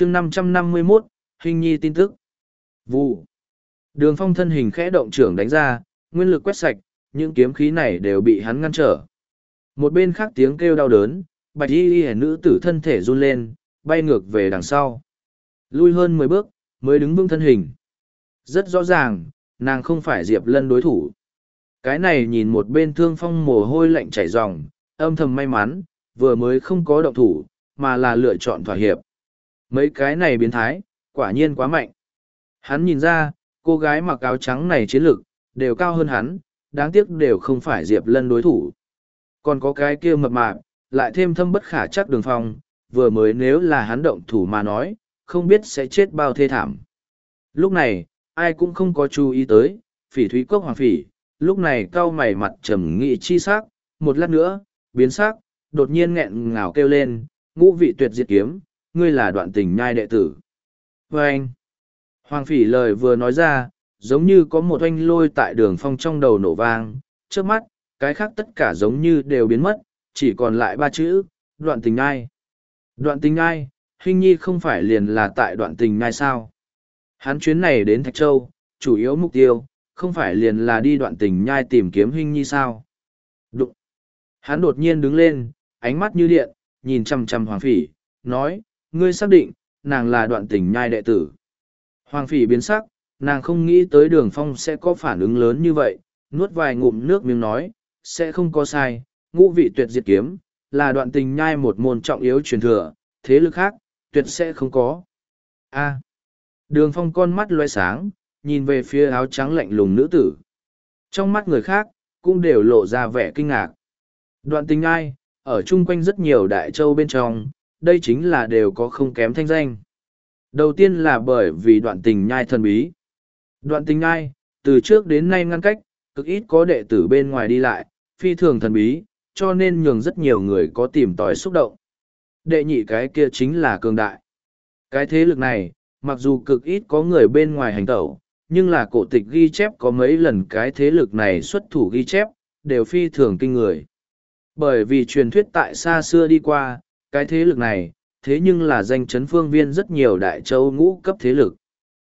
chương năm trăm năm mươi mốt, hình nhi tin tức. Vụ. Đường phong thân hình khẽ động trưởng đánh ra, nguyên lực quét sạch, những kiếm khí này đều bị hắn ngăn trở. Một bên khác tiếng kêu đau đớn, bạch y y nữ tử thân thể run lên, bay ngược về đằng sau. Lui hơn mười bước, mới đứng vững thân hình. Rất rõ ràng, nàng không phải diệp lân đối thủ. Cái này nhìn một bên thương phong mồ hôi lạnh chảy ròng, âm thầm may mắn, vừa mới không có động thủ, mà là lựa chọn thỏa hiệp mấy cái này biến thái quả nhiên quá mạnh. Hắn nhìn ra cô gái mặc áo trắng này chiến lực đều cao hơn hắn đáng tiếc đều không phải diệp lân đối thủ. Còn có cái kia mập mạp lại thêm thâm bất khả chắc đường phong vừa mới nếu là hắn động thủ mà nói không biết sẽ chết bao thê thảm. Lúc này ai cũng không có chú ý tới phỉ thúy cốc hoàng phỉ lúc này cau mày mặt trầm nghị chi sắc, một lát nữa biến sắc, đột nhiên nghẹn ngào kêu lên ngũ vị tuyệt diệt kiếm ngươi là đoạn tình nhai đệ tử. Vê anh, hoàng phỉ lời vừa nói ra, giống như có một oanh lôi tại đường phong trong đầu nổ vang. Trước mắt, cái khác tất cả giống như đều biến mất, chỉ còn lại ba chữ, đoạn tình nhai. Đoạn tình nhai, hình nhi không phải liền là tại đoạn tình nhai sao? Hắn chuyến này đến thạch châu, chủ yếu mục tiêu, không phải liền là đi đoạn tình nhai tìm kiếm hình nhi sao? Đụng. Hắn đột nhiên đứng lên, ánh mắt như điện, nhìn chằm chằm hoàng phỉ, nói ngươi xác định nàng là đoạn tình nhai đệ tử. Hoàng phỉ biến sắc nàng không nghĩ tới đường phong sẽ có phản ứng lớn như vậy nuốt vài ngụm nước miếng nói sẽ không có sai ngũ vị tuyệt diệt kiếm là đoạn tình nhai một môn trọng yếu truyền thừa thế lực khác tuyệt sẽ không có. A. Đường phong con mắt loe sáng nhìn về phía áo trắng lạnh lùng nữ tử. Trong mắt người khác cũng đều lộ ra vẻ kinh ngạc. Đoạn tình ai, ở chung quanh rất nhiều đại châu bên trong đây chính là đều có không kém thanh danh. Đầu tiên là bởi vì đoạn tình nhai thần bí. Đoạn tình nhai, từ trước đến nay ngăn cách, cực ít có đệ tử bên ngoài đi lại, phi thường thần bí, cho nên nhường rất nhiều người có tìm tòi xúc động. Đệ nhị cái kia chính là cường đại. Cái thế lực này, mặc dù cực ít có người bên ngoài hành tẩu, nhưng là cổ tịch ghi chép có mấy lần cái thế lực này xuất thủ ghi chép, đều phi thường kinh người. Bởi vì truyền thuyết tại xa xưa đi qua cái thế lực này, thế nhưng là danh chấn phương viên rất nhiều đại châu ngũ cấp thế lực.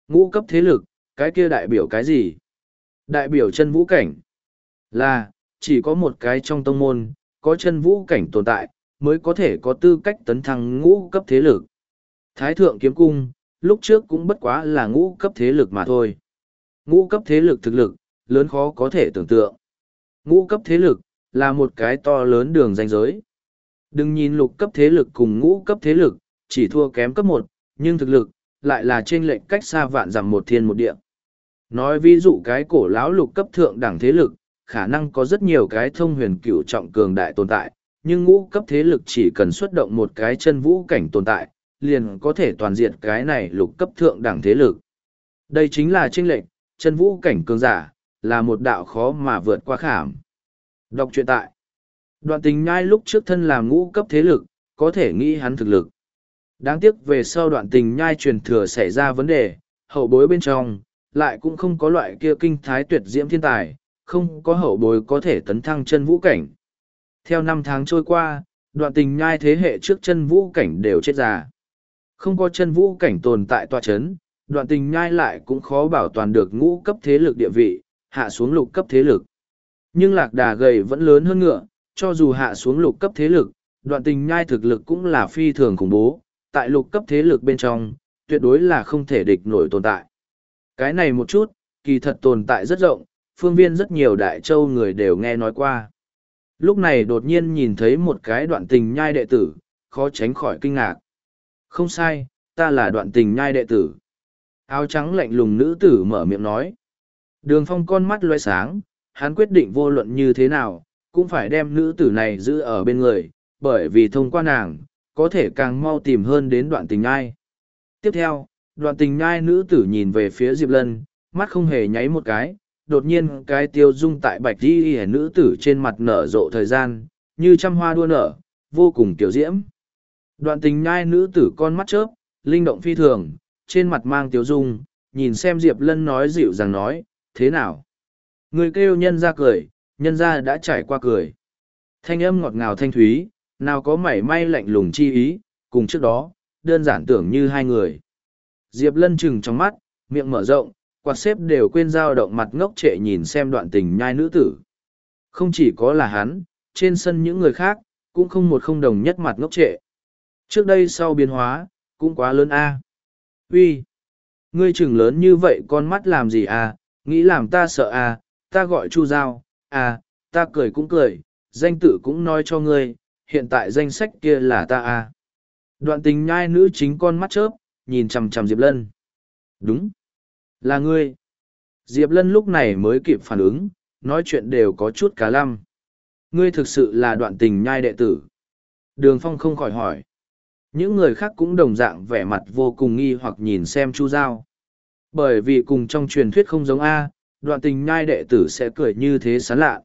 Ngũ cấp thế lực, cái kia đại biểu cái gì? Đại biểu chân vũ cảnh. Là, chỉ có một cái trong tông môn, có chân vũ cảnh tồn tại, mới có thể có tư cách tấn thăng ngũ cấp thế lực. Thái thượng kiếm cung, lúc trước cũng bất quá là ngũ cấp thế lực mà thôi. Ngũ cấp thế lực thực lực, lớn khó có thể tưởng tượng. Ngũ cấp thế lực, là một cái to lớn đường danh giới đừng nhìn lục cấp thế lực cùng ngũ cấp thế lực, chỉ thua kém cấp một, nhưng thực lực lại là trên lệnh cách xa vạn dặm một thiên một địa. Nói ví dụ cái cổ lão lục cấp thượng đẳng thế lực, khả năng có rất nhiều cái thông huyền cựu trọng cường đại tồn tại, nhưng ngũ cấp thế lực chỉ cần xuất động một cái chân vũ cảnh tồn tại, liền có thể toàn diện cái này lục cấp thượng đẳng thế lực. Đây chính là trên lệnh chân vũ cảnh cường giả là một đạo khó mà vượt qua khảm. Đọc truyện tại đoạn tình nhai lúc trước thân làm ngũ cấp thế lực, có thể nghĩ hắn thực lực. Đáng tiếc về sau đoạn tình nhai truyền thừa xảy ra vấn đề, hậu bối bên trong, lại cũng không có loại kia kinh thái tuyệt diễm thiên tài, không có hậu bối có thể tấn thăng chân vũ cảnh. Theo năm tháng trôi qua, đoạn tình nhai thế hệ trước chân vũ cảnh đều chết già. Không có chân vũ cảnh tồn tại tòa chấn, đoạn tình nhai lại cũng khó bảo toàn được ngũ cấp thế lực địa vị, hạ xuống lục cấp thế lực. Nhưng lạc đà gầy vẫn lớn hơn ngựa cho dù hạ xuống lục cấp thế lực đoạn tình nhai thực lực cũng là phi thường khủng bố tại lục cấp thế lực bên trong tuyệt đối là không thể địch nổi tồn tại cái này một chút kỳ thật tồn tại rất rộng phương viên rất nhiều đại châu người đều nghe nói qua lúc này đột nhiên nhìn thấy một cái đoạn tình nhai đệ tử khó tránh khỏi kinh ngạc không sai, ta là đoạn tình nhai đệ tử. Áo trắng lạnh lùng nữ tử mở miệng nói. Đường phong con mắt loe sáng, hắn quyết định vô luận như thế nào, cũng phải đem nữ tử này giữ ở bên người, bởi vì thông qua nàng, có thể càng mau tìm hơn đến đoạn tình ai. Tiếp theo, đoạn tình nhai nữ tử nhìn về phía Diệp Lân, mắt không hề nháy một cái, đột nhiên cái tiêu dung tại bạch đi hẻ nữ tử trên mặt nở rộ thời gian, như trăm hoa đua nở, vô cùng tiểu diễm. Đoạn tình nhai nữ tử con mắt chớp, linh động phi thường, trên mặt mang tiêu dung, nhìn xem Diệp Lân nói dịu dàng nói, thế nào? Người kêu nhân ra cười, nhân ra đã trải qua cười. Thanh âm ngọt ngào thanh thúy, nào có mảy may lạnh lùng chi ý, cùng trước đó, đơn giản tưởng như hai người. Diệp Lân chừng trong mắt, miệng mở rộng, quạt xếp đều quên dao động mặt ngốc trệ nhìn xem đoạn tình nhai nữ tử. Không chỉ có là hắn, trên sân những người khác, cũng không một không đồng nhất mặt ngốc trệ. Trước đây sau biến hóa, cũng quá lớn a. Uy, ngươi chừng lớn như vậy con mắt làm gì à, nghĩ làm ta sợ à, ta gọi Chu Giao, à, ta cười cũng cười, danh tự cũng nói cho ngươi, hiện tại danh sách kia là ta à. Đoạn tình nhai nữ chính con mắt chớp, nhìn chằm chằm Diệp Lân. Đúng, là ngươi. Diệp Lân lúc này mới kịp phản ứng, nói chuyện đều có chút cá lăm. Ngươi thực sự là đoạn tình nhai đệ tử. Đường Phong không khỏi hỏi. Những người khác cũng đồng dạng vẻ mặt vô cùng nghi hoặc nhìn xem Chu Giao. Bởi vì cùng trong truyền thuyết không giống A, đoạn tình nhai đệ tử sẽ cười như thế sán lạ.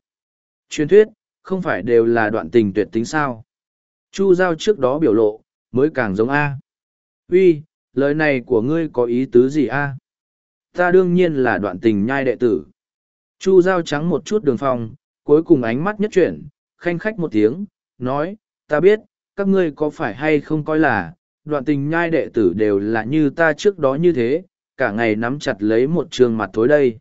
Truyền thuyết, không phải đều là đoạn tình tuyệt tính sao. Chu Giao trước đó biểu lộ, mới càng giống A. Uy, lời này của ngươi có ý tứ gì A? Ta đương nhiên là đoạn tình nhai đệ tử. Chu Giao trắng một chút đường phòng cuối cùng ánh mắt nhất chuyển, khanh khách một tiếng, nói, ta biết, các ngươi có phải hay không coi là, đoạn tình nhai đệ tử đều là như ta trước đó như thế, cả ngày nắm chặt lấy một trường mặt tối đây.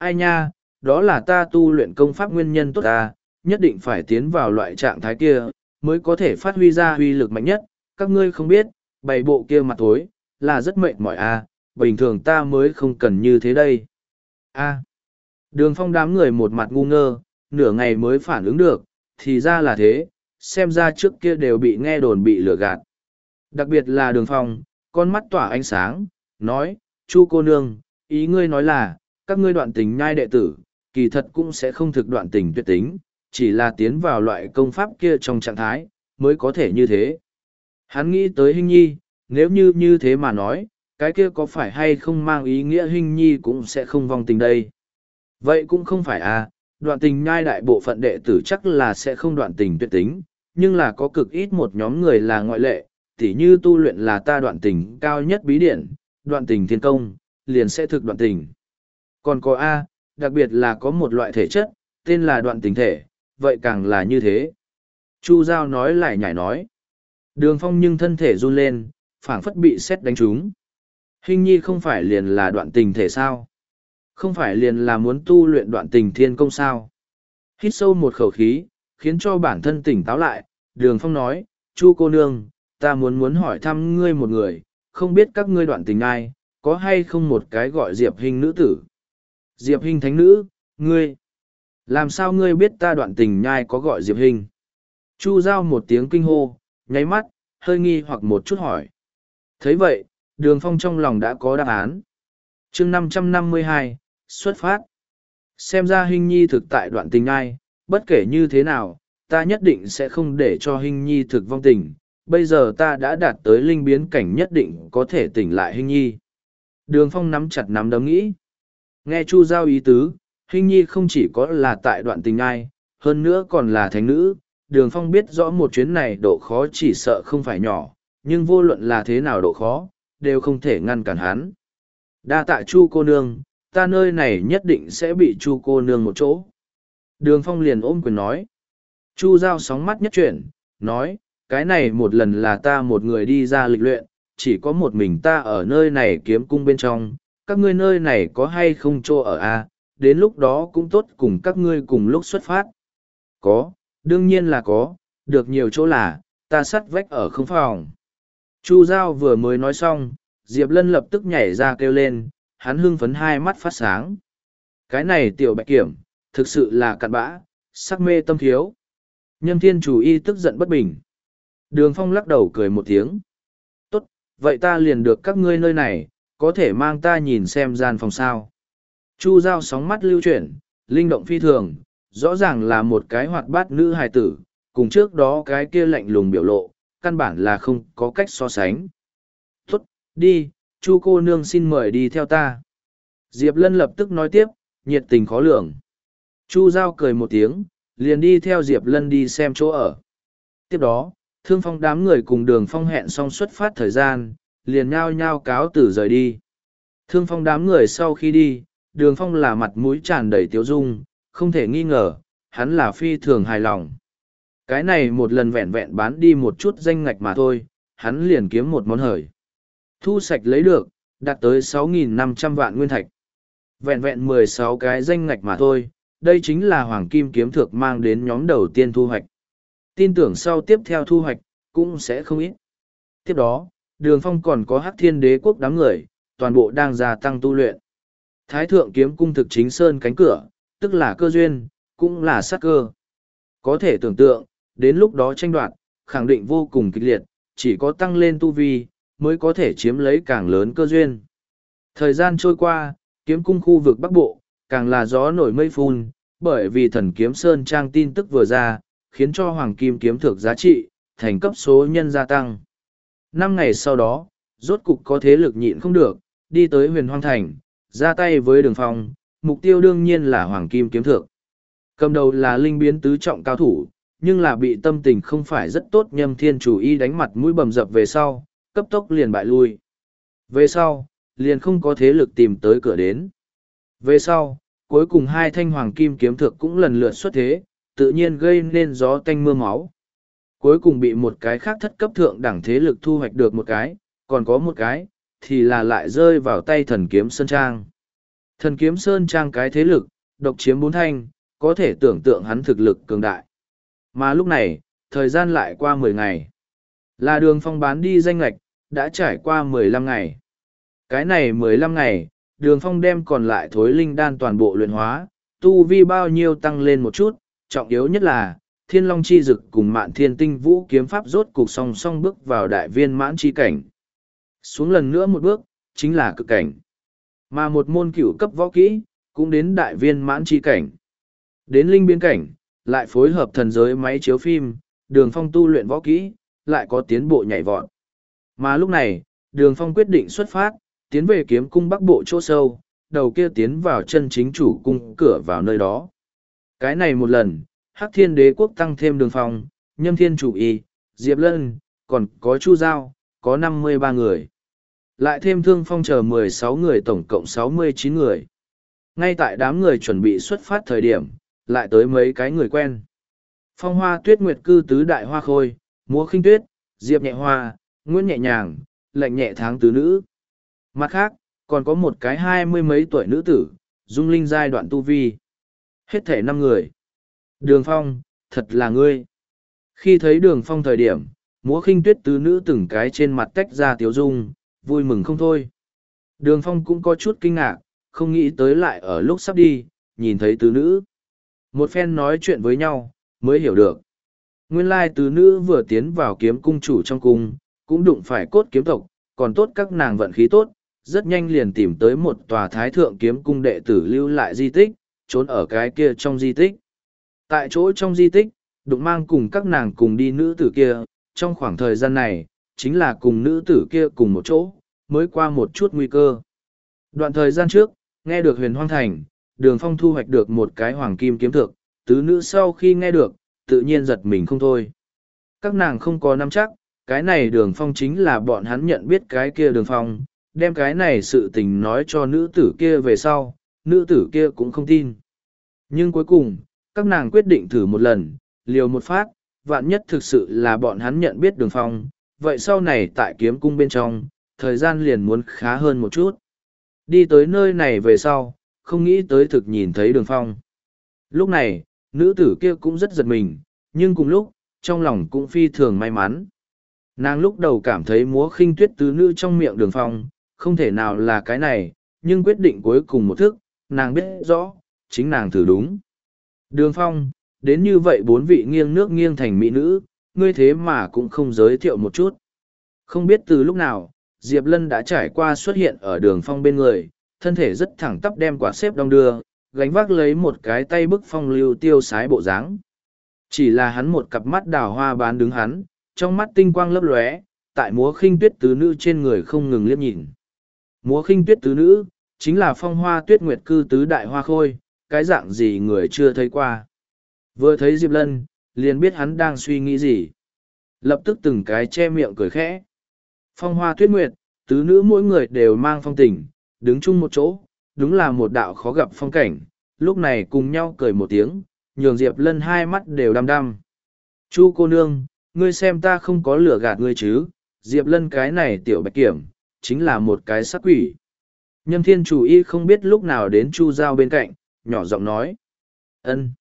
Ai nha, đó là ta tu luyện công pháp nguyên nhân tốt ta, nhất định phải tiến vào loại trạng thái kia, mới có thể phát huy ra huy lực mạnh nhất, các ngươi không biết, bày bộ kia mặt thối, là rất mệt mỏi a bình thường ta mới không cần như thế đây. a đường phong đám người một mặt ngu ngơ, nửa ngày mới phản ứng được, thì ra là thế, xem ra trước kia đều bị nghe đồn bị lừa gạt. Đặc biệt là đường phong, con mắt tỏa ánh sáng, nói, chu cô nương, ý ngươi nói là, các ngươi đoạn tình nhai đệ tử, kỳ thật cũng sẽ không thực đoạn tình tuyệt tính, chỉ là tiến vào loại công pháp kia trong trạng thái, mới có thể như thế. Hắn nghĩ tới hình nhi, nếu như như thế mà nói, cái kia có phải hay không mang ý nghĩa hình nhi cũng sẽ không vong tình đây. Vậy cũng không phải à, đoạn tình nhai đại bộ phận đệ tử chắc là sẽ không đoạn tình tuyệt tính, nhưng là có cực ít một nhóm người là ngoại lệ, tỉ như tu luyện là ta đoạn tình cao nhất bí điển, đoạn tình thiên công, liền sẽ thực đoạn tình. Còn có A, đặc biệt là có một loại thể chất, tên là đoạn tình thể, vậy càng là như thế. Chu Giao nói lại nhảy nói. Đường phong nhưng thân thể run lên, phảng phất bị xét đánh trúng. Hình nhi không phải liền là đoạn tình thể sao? Không phải liền là muốn tu luyện đoạn tình thiên công sao? Hít sâu một khẩu khí, khiến cho bản thân tỉnh táo lại, đường phong nói, chu cô nương, ta muốn muốn hỏi thăm ngươi một người, không biết các ngươi đoạn tình ai, có hay không một cái gọi Diệp Hình nữ tử? Diệp Hình thánh nữ, ngươi. Làm sao ngươi biết ta đoạn tình nhai có gọi Diệp Hình? Chu giao một tiếng kinh hô, nháy mắt, hơi nghi hoặc một chút hỏi. thấy vậy, đường phong trong lòng đã có đáp án. chương năm trăm năm mươi hai xuất phát. Xem ra Hình Nhi thực tại đoạn tình nhai, bất kể như thế nào, ta nhất định sẽ không để cho Hình Nhi thực vong tình. Bây giờ ta đã đạt tới linh biến cảnh nhất định có thể tỉnh lại Hình Nhi. Đường Phong nắm chặt nắm đấm nghĩ. Nghe Chu Giao ý tứ, Hình Nhi không chỉ có là tại đoạn tình ai, hơn nữa còn là thánh nữ. Đường Phong biết rõ một chuyến này độ khó chỉ sợ không phải nhỏ, nhưng vô luận là thế nào độ khó, đều không thể ngăn cản hắn. Đa tạ Chu cô nương, ta nơi này nhất định sẽ bị chu cô nương một chỗ đường phong liền ôm quyền nói chu giao sóng mắt nhất chuyển nói cái này một lần là ta một người đi ra lịch luyện chỉ có một mình ta ở nơi này kiếm cung bên trong các ngươi nơi này có hay không chỗ ở a à? đến lúc đó cũng tốt cùng các ngươi cùng lúc xuất phát có đương nhiên là có được nhiều chỗ là ta sắt vách ở không phòng chu giao vừa mới nói xong diệp lân lập tức nhảy ra kêu lên hắn hưng phấn hai mắt phát sáng. Cái này tiểu bạch kiểm, thực sự là cặn bã, sắc mê tâm thiếu. Nhâm thiên chủ y tức giận bất bình. Đường phong lắc đầu cười một tiếng. Tốt, vậy ta liền được các ngươi nơi này, có thể mang ta nhìn xem gian phòng sao. Chu giao sóng mắt lưu chuyển, linh động phi thường, rõ ràng là một cái hoạt bát nữ hài tử, cùng trước đó cái kia lạnh lùng biểu lộ, căn bản là không có cách so sánh. Tốt, đi, chu cô nương xin mời đi theo ta diệp lân lập tức nói tiếp nhiệt tình khó lường chu giao cười một tiếng liền đi theo diệp lân đi xem chỗ ở tiếp đó thương phong đám người cùng đường phong hẹn xong xuất phát thời gian liền nhao nhao cáo từ rời đi thương phong đám người sau khi đi đường phong là mặt mũi tràn đầy tiếu dung không thể nghi ngờ hắn là phi thường hài lòng cái này một lần vẹn vẹn bán đi một chút danh ngạch mà thôi hắn liền kiếm một món hời. Thu sạch lấy được, đạt tới 6.500 vạn nguyên thạch. Vẹn vẹn 16 cái danh ngạch mà thôi, đây chính là hoàng kim kiếm thược mang đến nhóm đầu tiên thu hoạch. Tin tưởng sau tiếp theo thu hoạch, cũng sẽ không ít. Tiếp đó, đường phong còn có hắc thiên đế quốc đám người, toàn bộ đang gia tăng tu luyện. Thái thượng kiếm cung thực chính sơn cánh cửa, tức là cơ duyên, cũng là sát cơ. Có thể tưởng tượng, đến lúc đó tranh đoạt, khẳng định vô cùng kịch liệt, chỉ có tăng lên tu vi, mới có thể chiếm lấy càng lớn cơ duyên. Thời gian trôi qua, kiếm cung khu vực Bắc Bộ, càng là gió nổi mây phun, bởi vì thần kiếm Sơn Trang tin tức vừa ra, khiến cho Hoàng Kim kiếm thực giá trị, thành cấp số nhân gia tăng. Năm ngày sau đó, rốt cục có thế lực nhịn không được, đi tới huyền hoang thành, ra tay với đường phong, mục tiêu đương nhiên là Hoàng Kim kiếm thượng. Cầm đầu là linh biến tứ trọng cao thủ, nhưng là bị tâm tình không phải rất tốt nhâm thiên chủ y đánh mặt mũi bầm dập về sau, cấp tốc liền bại lui. Về sau, liền không có thế lực tìm tới cửa đến. Về sau, cuối cùng hai thanh hoàng kim kiếm Thượng cũng lần lượt xuất thế, tự nhiên gây nên gió tanh mưa máu. Cuối cùng bị một cái khác thất cấp thượng đẳng thế lực thu hoạch được một cái, còn có một cái, thì là lại rơi vào tay thần kiếm Sơn Trang. Thần kiếm Sơn Trang cái thế lực, độc chiếm bốn thanh, có thể tưởng tượng hắn thực lực cường đại. Mà lúc này, thời gian lại qua mười ngày. Là đường phong bán đi danh lạch, đã trải qua mười lăm ngày. Cái này mười lăm ngày, đường phong đem còn lại thối linh đan toàn bộ luyện hóa, tu vi bao nhiêu tăng lên một chút, trọng yếu nhất là, thiên long chi dực cùng mạn thiên tinh vũ kiếm pháp rốt cục song song bước vào đại viên mãn chi cảnh. Xuống lần nữa một bước, chính là cực cảnh. Mà một môn cửu cấp võ kỹ, cũng đến đại viên mãn chi cảnh. Đến linh biên cảnh, lại phối hợp thần giới máy chiếu phim, đường phong tu luyện võ kỹ, lại có tiến bộ nhảy vọt. Mà lúc này, đường phong quyết định xuất phát, tiến về kiếm cung bắc bộ chỗ sâu, đầu kia tiến vào chân chính chủ cung cửa vào nơi đó. Cái này một lần, Hắc Thiên Đế quốc tăng thêm đường phong, Nhâm Thiên chủ y, Diệp Lân, còn có Chu Giao, có năm mươi ba người. Lại thêm thương phong chờ mười sáu người tổng cộng sáu mươi chín người. Ngay tại đám người chuẩn bị xuất phát thời điểm, lại tới mấy cái người quen. Phong hoa tuyết nguyệt cư tứ đại hoa khôi, múa khinh tuyết, diệp nhẹ hoa, nguyễn nhẹ nhàng, Lệnh nhẹ tháng tứ nữ. Mặt khác, còn có một cái hai mươi mấy tuổi nữ tử, dung linh giai đoạn tu vi. Hết thể năm người. Đường phong, thật là ngươi. Khi thấy đường phong thời điểm, múa khinh tuyết tứ nữ từng cái trên mặt tách ra tiếu dung, vui mừng không thôi. Đường phong cũng có chút kinh ngạc, không nghĩ tới lại ở lúc sắp đi, nhìn thấy tứ nữ. Một phen nói chuyện với nhau, mới hiểu được. Nguyên lai tứ nữ vừa tiến vào kiếm cung chủ trong cung, cũng đụng phải cốt kiếm tộc, còn tốt các nàng vận khí tốt, rất nhanh liền tìm tới một tòa thái thượng kiếm cung đệ tử lưu lại di tích, trốn ở cái kia trong di tích. Tại chỗ trong di tích, đụng mang cùng các nàng cùng đi nữ tử kia, trong khoảng thời gian này, chính là cùng nữ tử kia cùng một chỗ, mới qua một chút nguy cơ. Đoạn thời gian trước, nghe được huyền hoang thành, đường phong thu hoạch được một cái hoàng kim kiếm thực, tứ nữ sau khi nghe được, tự nhiên giật mình không thôi. Các nàng không có nắm chắc, cái này đường phong chính là bọn hắn nhận biết cái kia đường phong, đem cái này sự tình nói cho nữ tử kia về sau, nữ tử kia cũng không tin. Nhưng cuối cùng, các nàng quyết định thử một lần, liều một phát, vạn nhất thực sự là bọn hắn nhận biết đường phong, vậy sau này tại kiếm cung bên trong, thời gian liền muốn khá hơn một chút. Đi tới nơi này về sau, không nghĩ tới thực nhìn thấy đường phong. Lúc này, nữ tử kia cũng rất giật mình, nhưng cùng lúc, trong lòng cũng phi thường may mắn. Nàng lúc đầu cảm thấy múa khinh tuyết tứ nữ trong miệng đường phong, không thể nào là cái này, nhưng quyết định cuối cùng một thức, nàng biết rõ, chính nàng thử đúng. Đường phong, đến như vậy bốn vị nghiêng nước nghiêng thành mỹ nữ, ngươi thế mà cũng không giới thiệu một chút. Không biết từ lúc nào, Diệp Lân đã trải qua xuất hiện ở đường phong bên người, thân thể rất thẳng tắp đem quả xếp đong đưa, gánh vác lấy một cái tay bức phong lưu tiêu sái bộ dáng. Chỉ là hắn một cặp mắt đào hoa bán đứng hắn, trong mắt tinh quang lấp lóe, tại múa khinh tuyết tứ nữ trên người không ngừng liếc nhìn. Múa khinh tuyết tứ nữ, chính là phong hoa tuyết nguyệt cư tứ đại hoa khôi, cái dạng gì người chưa thấy qua. Vừa thấy Diệp Lân, liền biết hắn đang suy nghĩ gì. Lập tức từng cái che miệng cười khẽ. Phong hoa tuyết nguyệt, tứ nữ mỗi người đều mang phong tình, đứng chung một chỗ, đúng là một đạo khó gặp phong cảnh, lúc này cùng nhau cười một tiếng, nhường Diệp Lân hai mắt đều đăm đăm. Chu cô nương, ngươi xem ta không có lửa gạt ngươi chứ, Diệp Lân cái này tiểu bạch kiểm, chính là một cái sắc quỷ. Nhâm thiên chủ y không biết lúc nào đến Chu Giao bên cạnh, nhỏ giọng nói. ân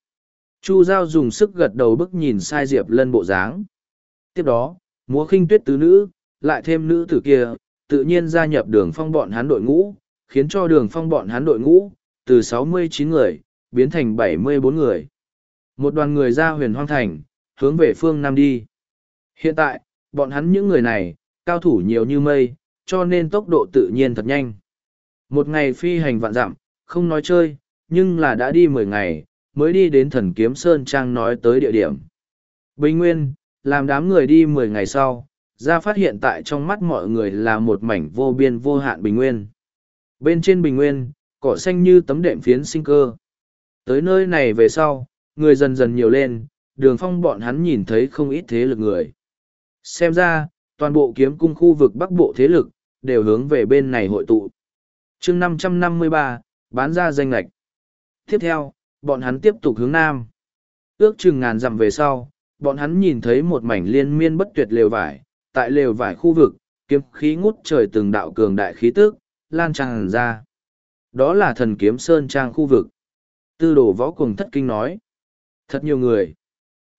Chu Giao dùng sức gật đầu bức nhìn sai Diệp Lân bộ dáng. Tiếp đó, múa khinh tuyết tứ nữ, lại thêm nữ tử kia, tự nhiên gia nhập đường phong bọn hắn đội ngũ, khiến cho đường phong bọn hắn đội ngũ, từ sáu mươi chín người, biến thành bảy mươi bốn người. Một đoàn người ra huyền hoang thành, hướng về phương Nam đi. Hiện tại, bọn hắn những người này, cao thủ nhiều như mây, cho nên tốc độ tự nhiên thật nhanh. Một ngày phi hành vạn dặm, không nói chơi, nhưng là đã đi mười ngày, mới đi đến thần kiếm Sơn Trang nói tới địa điểm. Bình Nguyên, làm đám người đi mười ngày sau, ra phát hiện tại trong mắt mọi người là một mảnh vô biên vô hạn Bình Nguyên. Bên trên Bình Nguyên, cỏ xanh như tấm đệm phiến sinh cơ. Tới nơi này về sau, người dần dần nhiều lên, đường phong bọn hắn nhìn thấy không ít thế lực người. Xem ra, toàn bộ kiếm cung khu vực bắc bộ thế lực, đều hướng về bên này hội tụ. chương năm trăm năm mươi ba bán ra danh lạch. Tiếp theo, bọn hắn tiếp tục hướng nam. Ước chừng ngàn dặm về sau, bọn hắn nhìn thấy một mảnh liên miên bất tuyệt lều vải, tại lều vải khu vực, kiếm khí ngút trời từng đạo cường đại khí tức, lan tràn ra. Đó là thần kiếm sơn trang khu vực. Tư đồ võ cùng thất kinh nói. Thật nhiều người.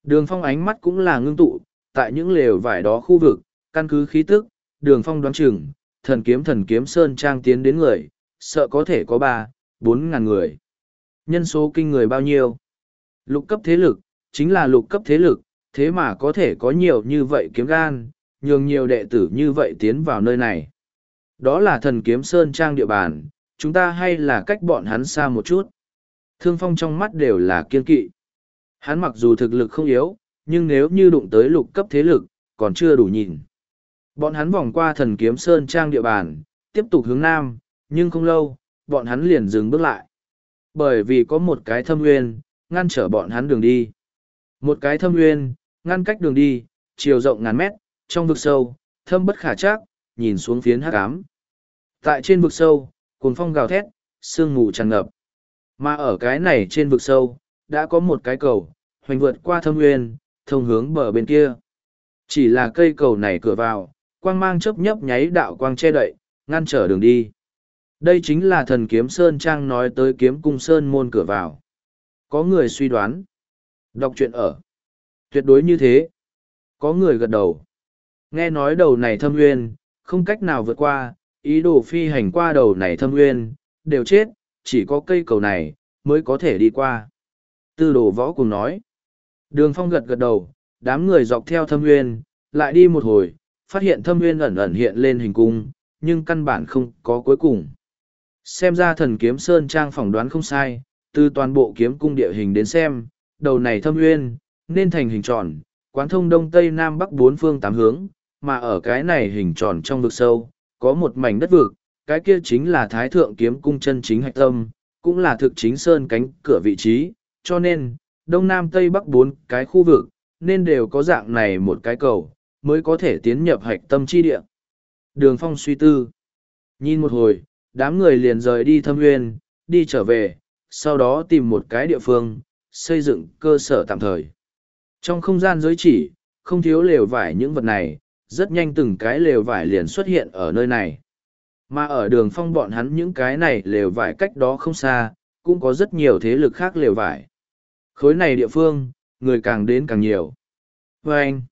Đường phong ánh mắt cũng là ngưng tụ, tại những lều vải đó khu vực, căn cứ khí tức, đường phong đoán chừng, thần kiếm thần kiếm sơn trang tiến đến người, sợ có thể có ba, bốn ngàn người. Nhân số kinh người bao nhiêu? Lục cấp thế lực, chính là lục cấp thế lực, thế mà có thể có nhiều như vậy kiếm gan, nhường nhiều đệ tử như vậy tiến vào nơi này. Đó là thần kiếm sơn trang địa bàn, chúng ta hay là cách bọn hắn xa một chút. Thương phong trong mắt đều là kiên kỵ. Hắn mặc dù thực lực không yếu, nhưng nếu như đụng tới lục cấp thế lực, còn chưa đủ nhìn. Bọn hắn vòng qua thần kiếm sơn trang địa bàn, tiếp tục hướng nam, nhưng không lâu, bọn hắn liền dừng bước lại. Bởi vì có một cái thâm nguyên, ngăn trở bọn hắn đường đi. Một cái thâm nguyên, ngăn cách đường đi, chiều rộng ngàn mét, trong vực sâu, thâm bất khả chắc, nhìn xuống phiến hắc ám. Tại trên vực sâu, cuồng phong gào thét, sương mù tràn ngập. Mà ở cái này trên vực sâu, đã có một cái cầu, hoành vượt qua thâm nguyên, thông hướng bờ bên kia. Chỉ là cây cầu này cửa vào, quang mang chớp nhấp nháy đạo quang che đậy, ngăn trở đường đi. Đây chính là thần kiếm Sơn Trang nói tới kiếm cung Sơn môn cửa vào. Có người suy đoán. Đọc truyện ở. Tuyệt đối như thế. Có người gật đầu. Nghe nói đầu này thâm nguyên, không cách nào vượt qua, ý đồ phi hành qua đầu này thâm nguyên, đều chết, chỉ có cây cầu này, mới có thể đi qua. Tư đồ võ cùng nói. Đường phong gật gật đầu, đám người dọc theo thâm nguyên, lại đi một hồi, phát hiện thâm nguyên ẩn ẩn hiện lên hình cung, nhưng căn bản không có cuối cùng. Xem ra thần kiếm Sơn Trang phỏng đoán không sai, từ toàn bộ kiếm cung địa hình đến xem, đầu này thâm nguyên, nên thành hình tròn, quán thông đông tây nam bắc bốn phương tám hướng, mà ở cái này hình tròn trong vực sâu, có một mảnh đất vực, cái kia chính là thái thượng kiếm cung chân chính hạch tâm, cũng là thực chính sơn cánh cửa vị trí, cho nên, đông nam tây bắc bốn cái khu vực, nên đều có dạng này một cái cầu, mới có thể tiến nhập hạch tâm chi địa. Đường phong suy tư. Nhìn một hồi, đám người liền rời đi thâm nguyên, đi trở về, sau đó tìm một cái địa phương, xây dựng cơ sở tạm thời. Trong không gian giới chỉ, không thiếu lều vải những vật này, rất nhanh từng cái lều vải liền xuất hiện ở nơi này. Mà ở đường phong bọn hắn những cái này lều vải cách đó không xa, cũng có rất nhiều thế lực khác lều vải. Khối này địa phương, người càng đến càng nhiều. Và anh,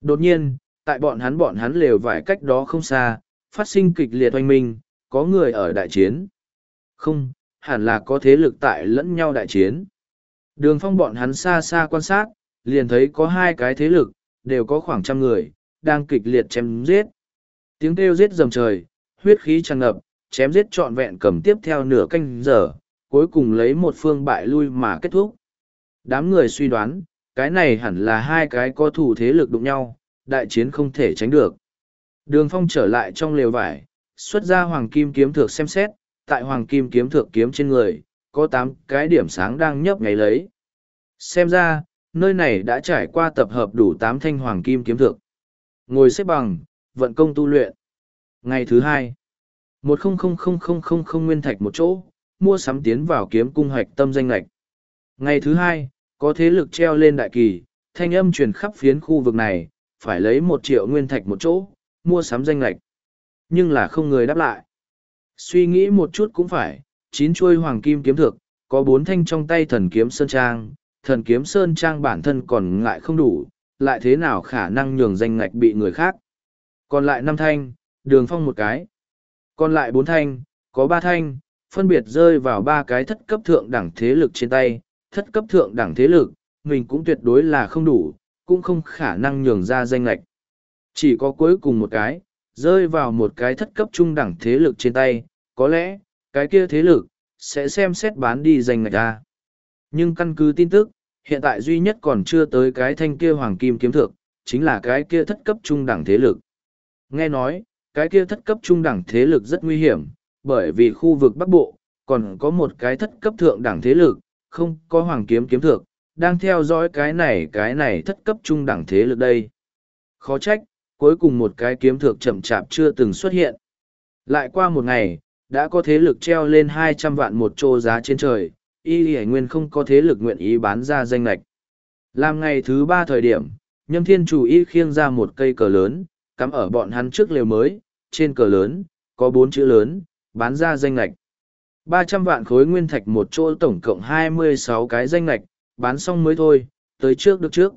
đột nhiên, tại bọn hắn bọn hắn lều vải cách đó không xa, phát sinh kịch liệt oanh minh, có người ở đại chiến. Không, hẳn là có thế lực tại lẫn nhau đại chiến. Đường phong bọn hắn xa xa quan sát, liền thấy có hai cái thế lực, đều có khoảng trăm người, đang kịch liệt chém giết. Tiếng kêu giết dầm trời, huyết khí tràn ngập, chém giết trọn vẹn cầm tiếp theo nửa canh giờ, cuối cùng lấy một phương bại lui mà kết thúc. Đám người suy đoán, cái này hẳn là hai cái có thủ thế lực đụng nhau, đại chiến không thể tránh được. Đường phong trở lại trong lều vải, xuất ra hoàng kim kiếm thược xem xét, tại hoàng kim kiếm thược kiếm trên người, có tám cái điểm sáng đang nhấp nháy lấy. Xem ra, nơi này đã trải qua tập hợp đủ tám thanh hoàng kim kiếm thược. Ngồi xếp bằng, vận công tu luyện. Ngày thứ hai, một không không không không không không nguyên thạch một chỗ, mua sắm tiến vào kiếm cung hoạch tâm danh lạch. Ngày thứ hai, có thế lực treo lên đại kỳ, thanh âm truyền khắp phiến khu vực này, phải lấy một triệu nguyên thạch một chỗ, mua sắm danh lạch. Nhưng là không người đáp lại. Suy nghĩ một chút cũng phải, chín chuôi hoàng kim kiếm thực, có bốn thanh trong tay thần kiếm sơn trang, thần kiếm sơn trang bản thân còn ngại không đủ, lại thế nào khả năng nhường danh ngạch bị người khác. Còn lại năm thanh, đường phong một cái. Còn lại bốn thanh, có ba thanh, phân biệt rơi vào ba cái thất cấp thượng đẳng thế lực trên tay, thất cấp thượng đẳng thế lực, mình cũng tuyệt đối là không đủ, cũng không khả năng nhường ra danh lệch. Chỉ có cuối cùng một cái, rơi vào một cái thất cấp trung đẳng thế lực trên tay, có lẽ, cái kia thế lực, sẽ xem xét bán đi danh ngạch ra. Nhưng căn cứ tin tức, hiện tại duy nhất còn chưa tới cái thanh kia hoàng kim kiếm thượng, chính là cái kia thất cấp trung đẳng thế lực. Nghe nói, cái kia thất cấp trung đẳng thế lực rất nguy hiểm, bởi vì khu vực Bắc Bộ, còn có một cái thất cấp thượng đẳng thế lực, không có hoàng kiếm kiếm thượng, đang theo dõi cái này cái này thất cấp trung đẳng thế lực đây. Khó trách, cuối cùng một cái kiếm thượng chậm chạp chưa từng xuất hiện. Lại qua một ngày, đã có thế lực treo lên hai trăm vạn một trô giá trên trời, y hải nguyên không có thế lực nguyện ý bán ra danh lạch. Làm ngày thứ ba thời điểm, nhâm thiên chủ y khiêng ra một cây cờ lớn, cắm ở bọn hắn trước lều mới, trên cờ lớn, có bốn chữ lớn, bán ra danh lạch. ba trăm vạn khối nguyên thạch một chỗ tổng cộng hai mươi sáu cái danh lạch, bán xong mới thôi, tới trước được trước.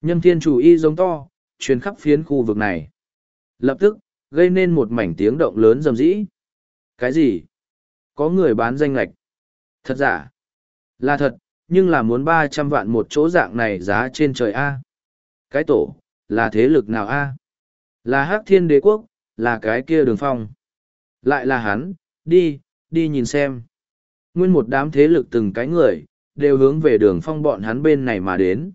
Nhâm thiên chủ y giống to, truyền khắp phiến khu vực này. Lập tức, gây nên một mảnh tiếng động lớn rầm rĩ. Cái gì? Có người bán danh lạch. Thật giả? Là thật, nhưng là muốn ba trăm vạn một chỗ dạng này giá trên trời A. Cái tổ, là thế lực nào A? Là hắc thiên đế quốc, là cái kia đường phong. Lại là hắn, đi, đi nhìn xem. Nguyên một đám thế lực từng cái người, đều hướng về đường phong bọn hắn bên này mà đến.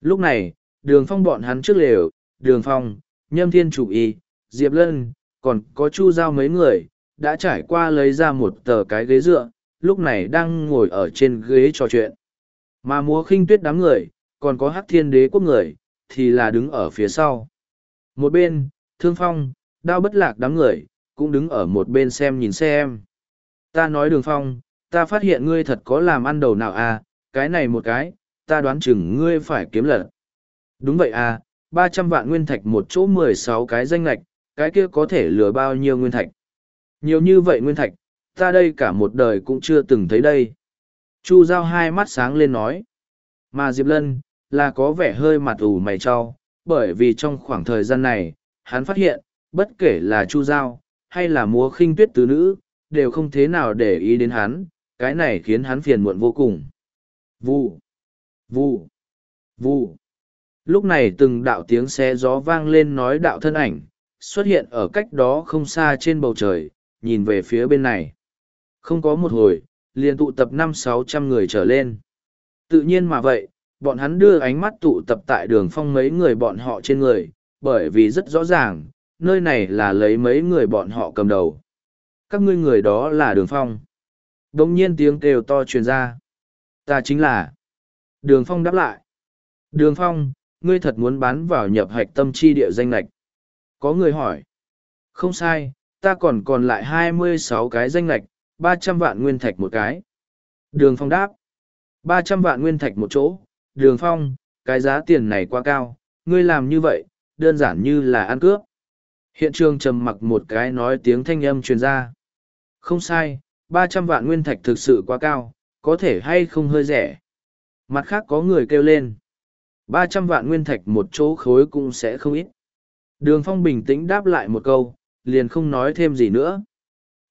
Lúc này, đường phong bọn hắn trước lều, đường phong, nhâm thiên chủ y, diệp lân, còn có chu giao mấy người, đã trải qua lấy ra một tờ cái ghế dựa, lúc này đang ngồi ở trên ghế trò chuyện. Mà múa khinh tuyết đám người, còn có hắc thiên đế quốc người, thì là đứng ở phía sau. Một bên, thương phong, đao bất lạc đám người, cũng đứng ở một bên xem nhìn xem. Ta nói đường phong, ta phát hiện ngươi thật có làm ăn đầu nào à, cái này một cái, ta đoán chừng ngươi phải kiếm lật. Đúng vậy à, ba trăm vạn nguyên thạch một chỗ mười sáu cái danh lạch, cái kia có thể lừa bao nhiêu nguyên thạch. Nhiều như vậy nguyên thạch, ta đây cả một đời cũng chưa từng thấy đây. Chu Giao hai mắt sáng lên nói. Mà Diệp Lân, là có vẻ hơi mặt ủ mày cho, bởi vì trong khoảng thời gian này, hắn phát hiện, bất kể là Chu Giao, hay là múa khinh tuyết tứ nữ, đều không thế nào để ý đến hắn, cái này khiến hắn phiền muộn vô cùng. Vụ, vụ, vụ. Lúc này từng đạo tiếng xé gió vang lên nói đạo thân ảnh, xuất hiện ở cách đó không xa trên bầu trời, nhìn về phía bên này. Không có một hồi, liền tụ tập năm sáu trăm người trở lên. Tự nhiên mà vậy, bọn hắn đưa ánh mắt tụ tập tại đường phong mấy người bọn họ trên người, bởi vì rất rõ ràng, nơi này là lấy mấy người bọn họ cầm đầu. Các ngươi người đó là đường phong. Đông nhiên tiếng kêu to truyền ra. Ta chính là. Đường phong đáp lại. Đường phong, ngươi thật muốn bán vào nhập hạch tâm chi địa danh lệch. Có người hỏi. Không sai, ta còn còn lại hai mươi sáu cái danh lệch, ba trăm vạn nguyên thạch một cái. Đường phong đáp. ba trăm vạn nguyên thạch một chỗ. Đường phong, cái giá tiền này quá cao, ngươi làm như vậy, đơn giản như là ăn cướp. Hiện trường trầm mặc một cái nói tiếng thanh âm truyền ra. Không sai, ba trăm vạn nguyên thạch thực sự quá cao, có thể hay không hơi rẻ. Mặt khác có người kêu lên ba trăm vạn nguyên thạch một chỗ khối cũng sẽ không ít. Đường phong bình tĩnh đáp lại một câu, liền không nói thêm gì nữa.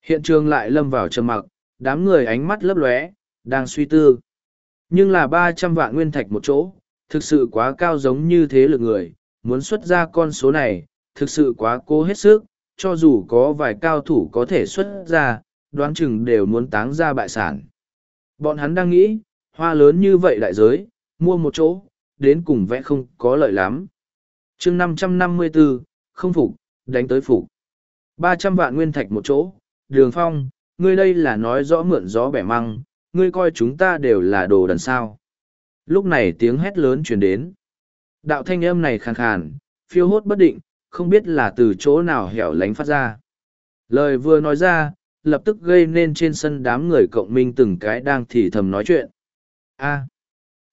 Hiện trường lại lâm vào trầm mặc, đám người ánh mắt lấp lóe, đang suy tư. Nhưng là ba trăm vạn nguyên thạch một chỗ, thực sự quá cao giống như thế lực người, muốn xuất ra con số này, thực sự quá cố hết sức, cho dù có vài cao thủ có thể xuất ra, đoán chừng đều muốn táng ra bại sản. Bọn hắn đang nghĩ, hoa lớn như vậy đại giới, mua một chỗ, đến cùng vẽ không có lợi lắm. chương 554, không phục, đánh tới phục. 300 vạn nguyên thạch một chỗ, đường phong, ngươi đây là nói rõ mượn gió bẻ măng, ngươi coi chúng ta đều là đồ đần sao. Lúc này tiếng hét lớn truyền đến. Đạo thanh âm này khàn khàn, phiêu hốt bất định, không biết là từ chỗ nào hẻo lánh phát ra. Lời vừa nói ra, lập tức gây nên trên sân đám người cộng minh từng cái đang thì thầm nói chuyện. A.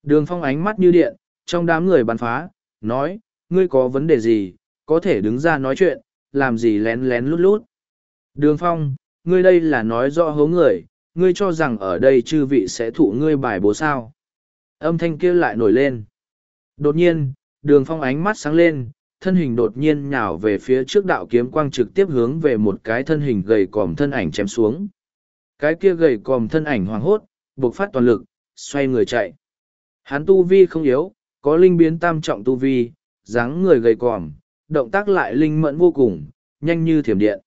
đường phong ánh mắt như điện, trong đám người bắn phá, nói, ngươi có vấn đề gì, có thể đứng ra nói chuyện, làm gì lén lén lút lút. Đường phong, ngươi đây là nói rõ hố người, ngươi cho rằng ở đây chư vị sẽ thụ ngươi bài bố sao. Âm thanh kia lại nổi lên. Đột nhiên, đường phong ánh mắt sáng lên, thân hình đột nhiên nhào về phía trước đạo kiếm quang trực tiếp hướng về một cái thân hình gầy còm thân ảnh chém xuống. Cái kia gầy còm thân ảnh hoảng hốt, buộc phát toàn lực, xoay người chạy. Hắn tu vi không yếu, có linh biến tam trọng tu vi, dáng người gầy còm, động tác lại linh mẫn vô cùng, nhanh như thiểm điện.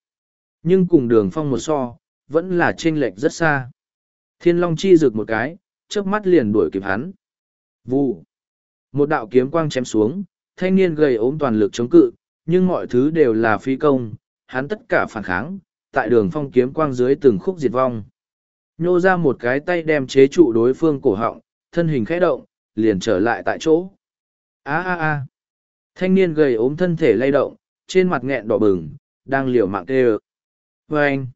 Nhưng cùng đường phong một so, vẫn là chênh lệch rất xa. Thiên Long chi rực một cái, trước mắt liền đuổi kịp hắn. Vụ. Một đạo kiếm quang chém xuống, thanh niên gầy ốm toàn lực chống cự, nhưng mọi thứ đều là phi công, hắn tất cả phản kháng, tại đường phong kiếm quang dưới từng khúc diệt vong. Nhô ra một cái tay đem chế trụ đối phương cổ họng, thân hình khẽ động, liền trở lại tại chỗ. a a a Thanh niên gầy ốm thân thể lay động, trên mặt nghẹn đỏ bừng, đang liều mạng kê ơ. Vâng! anh,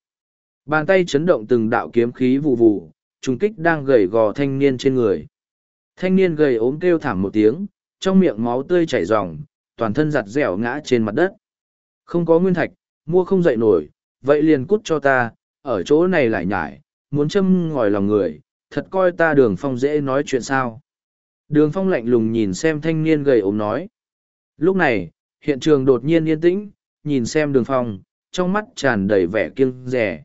bàn tay chấn động từng đạo kiếm khí vù vù, trùng kích đang gầy gò thanh niên trên người. Thanh niên gầy ốm kêu thảm một tiếng, trong miệng máu tươi chảy ròng, toàn thân giặt dẻo ngã trên mặt đất. Không có nguyên thạch, mua không dậy nổi, vậy liền cút cho ta, ở chỗ này lại nhải, muốn châm ngòi lòng người, thật coi ta đường phong dễ nói chuyện sao. Đường phong lạnh lùng nhìn xem thanh niên gầy ốm nói. Lúc này, hiện trường đột nhiên yên tĩnh, nhìn xem đường phong, trong mắt tràn đầy vẻ kiêng rẻ.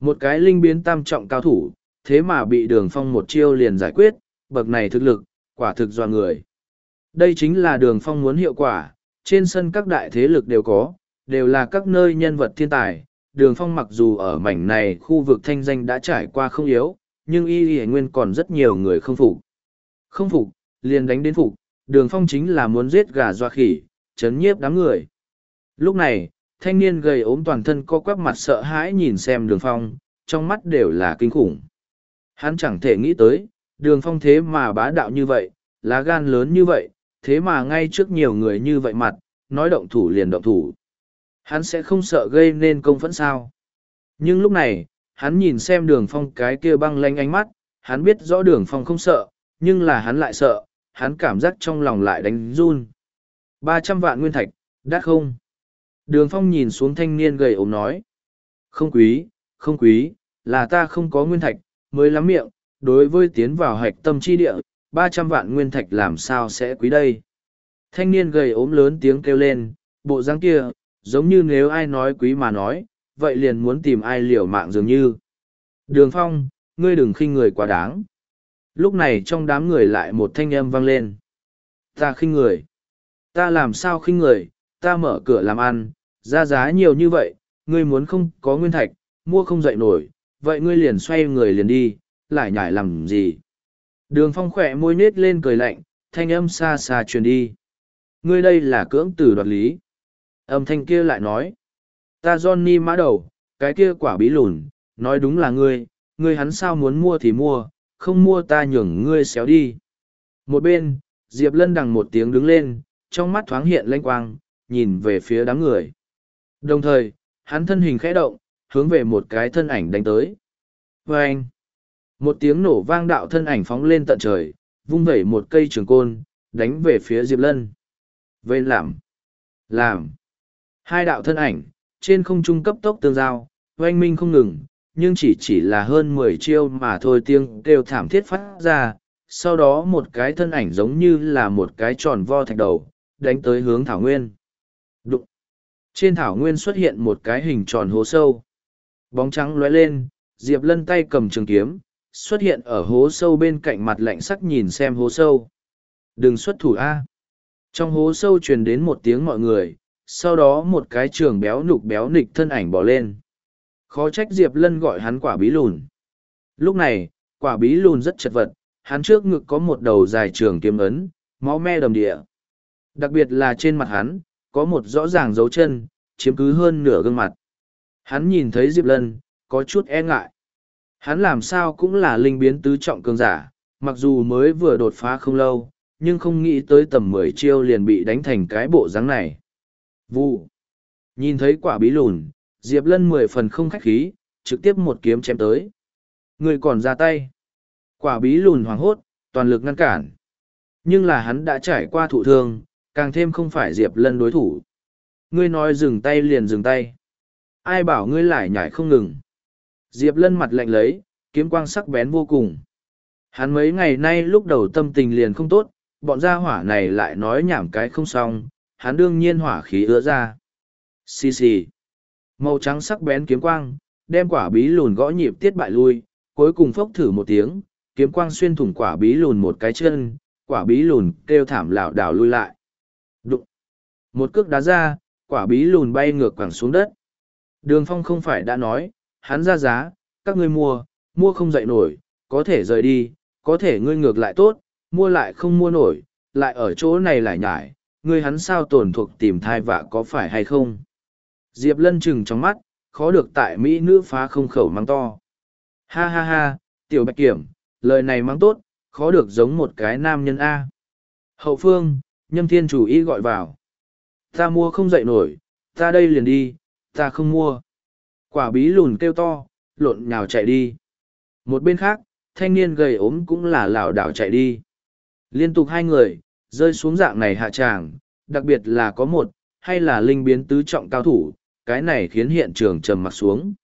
Một cái linh biến tam trọng cao thủ, thế mà bị đường phong một chiêu liền giải quyết, bậc này thực lực, quả thực do người. Đây chính là đường phong muốn hiệu quả, trên sân các đại thế lực đều có, đều là các nơi nhân vật thiên tài. Đường phong mặc dù ở mảnh này khu vực thanh danh đã trải qua không yếu, nhưng y y nguyên còn rất nhiều người không phục. Không phục, liền đánh đến phục, đường phong chính là muốn giết gà doa khỉ, chấn nhiếp đám người. Lúc này, thanh niên gầy ốm toàn thân co quắp mặt sợ hãi nhìn xem đường phong, trong mắt đều là kinh khủng. Hắn chẳng thể nghĩ tới, đường phong thế mà bá đạo như vậy, lá gan lớn như vậy, thế mà ngay trước nhiều người như vậy mặt, nói động thủ liền động thủ. Hắn sẽ không sợ gây nên công phẫn sao. Nhưng lúc này, hắn nhìn xem đường phong cái kia băng lanh ánh mắt, hắn biết rõ đường phong không sợ, nhưng là hắn lại sợ, hắn cảm giác trong lòng lại đánh run. ba trăm vạn nguyên thạch, đắt không? Đường phong nhìn xuống thanh niên gầy ốm nói. Không quý, không quý, là ta không có nguyên thạch, mới lắm miệng, đối với tiến vào hạch tâm chi địa, ba trăm vạn nguyên thạch làm sao sẽ quý đây. Thanh niên gầy ốm lớn tiếng kêu lên, bộ dáng kia, giống như nếu ai nói quý mà nói, vậy liền muốn tìm ai liều mạng dường như. Đường phong, ngươi đừng khinh người quá đáng. Lúc này trong đám người lại một thanh âm vang lên. Ta khinh người. Ta làm sao khinh người, ta mở cửa làm ăn, ra giá nhiều như vậy, ngươi muốn không có nguyên thạch, mua không dậy nổi, vậy ngươi liền xoay người liền đi, lại nhải làm gì. Đường phong khỏe môi nết lên cười lạnh, thanh âm xa xa truyền đi. Ngươi đây là cưỡng tử đoạt lý. Âm thanh kia lại nói. Ta Johnny mã đầu, cái kia quả bí lùn, nói đúng là ngươi, ngươi hắn sao muốn mua thì mua, không mua ta nhường ngươi xéo đi. Một bên, Diệp Lân đằng một tiếng đứng lên, trong mắt thoáng hiện lanh quang, nhìn về phía đám người. Đồng thời, hắn thân hình khẽ động, hướng về một cái thân ảnh đánh tới. Vâng! anh, một tiếng nổ vang đạo thân ảnh phóng lên tận trời, vung vẩy một cây trường côn, đánh về phía Diệp Lân. Vây làm, làm. Hai đạo thân ảnh, trên không trung cấp tốc tương giao, oanh minh không ngừng, nhưng chỉ chỉ là hơn mười chiêu mà thôi tiếng kêu thảm thiết phát ra. Sau đó một cái thân ảnh giống như là một cái tròn vo thạch đầu, đánh tới hướng Thảo Nguyên. Đụng! Trên Thảo Nguyên xuất hiện một cái hình tròn hố sâu. Bóng trắng lóe lên, Diệp Lân tay cầm trường kiếm, xuất hiện ở hố sâu bên cạnh mặt lạnh sắc nhìn xem hố sâu. Đừng xuất thủ A. Trong hố sâu truyền đến một tiếng mọi người, sau đó một cái trường béo nục béo nịch thân ảnh bỏ lên. Khó trách Diệp Lân gọi hắn quả bí lùn. Lúc này, quả bí lùn rất chật vật, hắn trước ngực có một đầu dài trường kiếm ấn, máu me đầm địa. Đặc biệt là trên mặt hắn, có một rõ ràng dấu chân, chiếm cứ hơn nửa gương mặt. Hắn nhìn thấy Diệp Lân, có chút e ngại. Hắn làm sao cũng là linh biến tứ trọng cường giả, mặc dù mới vừa đột phá không lâu, nhưng không nghĩ tới tầm mười chiêu liền bị đánh thành cái bộ dáng này. Vụ. Nhìn thấy quả bí lùn, Diệp Lân mười phần không khách khí, trực tiếp một kiếm chém tới. Người còn ra tay. Quả bí lùn hoảng hốt, toàn lực ngăn cản. Nhưng là hắn đã trải qua thụ thương, càng thêm không phải Diệp Lân đối thủ. Ngươi nói dừng tay liền dừng tay. Ai bảo ngươi lại nhảy không ngừng. Diệp lân mặt lạnh lấy, kiếm quang sắc bén vô cùng. Hắn mấy ngày nay lúc đầu tâm tình liền không tốt, bọn gia hỏa này lại nói nhảm cái không xong, hắn đương nhiên hỏa khí ứa ra. Xì xì. Màu trắng sắc bén kiếm quang, đem quả bí lùn gõ nhịp tiết bại lui, cuối cùng phốc thử một tiếng, kiếm quang xuyên thủng quả bí lùn một cái chân, quả bí lùn kêu thảm lảo đảo lui lại. Đụng. Một cước đá ra, quả bí lùn bay ngược quẳng xuống đất. Đường phong không phải đã nói, hắn ra giá, các ngươi mua, mua không dậy nổi, có thể rời đi, có thể ngươi ngược lại tốt, mua lại không mua nổi, lại ở chỗ này lại nhải, ngươi hắn sao tổn thuộc tìm thai vạ có phải hay không. Diệp lân chừng trong mắt, khó được tại Mỹ nữ phá không khẩu mắng to. Ha ha ha, tiểu bạch kiểm, lời này mắng tốt, khó được giống một cái nam nhân A. Hậu phương, nhâm thiên chủ ý gọi vào. Ta mua không dậy nổi, ta đây liền đi, ta không mua. Quả bí lùn kêu to, lộn nhào chạy đi. Một bên khác, thanh niên gầy ốm cũng là lảo đảo chạy đi. Liên tục hai người, rơi xuống dạng này hạ tràng, đặc biệt là có một, hay là linh biến tứ trọng cao thủ, cái này khiến hiện trường trầm mặc xuống.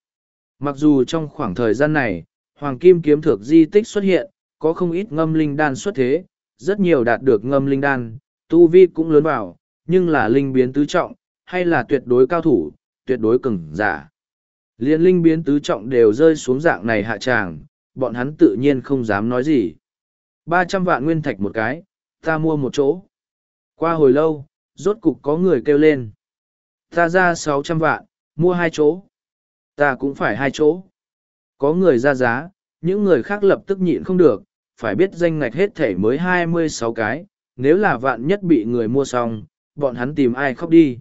Mặc dù trong khoảng thời gian này, Hoàng Kim kiếm thược di tích xuất hiện, có không ít ngâm linh đan xuất thế, rất nhiều đạt được ngâm linh đan, tu vi cũng lớn vào, nhưng là linh biến tứ trọng, hay là tuyệt đối cao thủ, tuyệt đối cứng giả. Liên linh biến tứ trọng đều rơi xuống dạng này hạ tràng, bọn hắn tự nhiên không dám nói gì. ba trăm vạn nguyên thạch một cái, ta mua một chỗ. Qua hồi lâu, rốt cục có người kêu lên. Ta ra sáu trăm vạn, mua hai chỗ. Ta cũng phải hai chỗ. Có người ra giá, những người khác lập tức nhịn không được, phải biết danh ngạch hết thể mới hai mươi sáu cái, nếu là vạn nhất bị người mua xong, bọn hắn tìm ai khóc đi.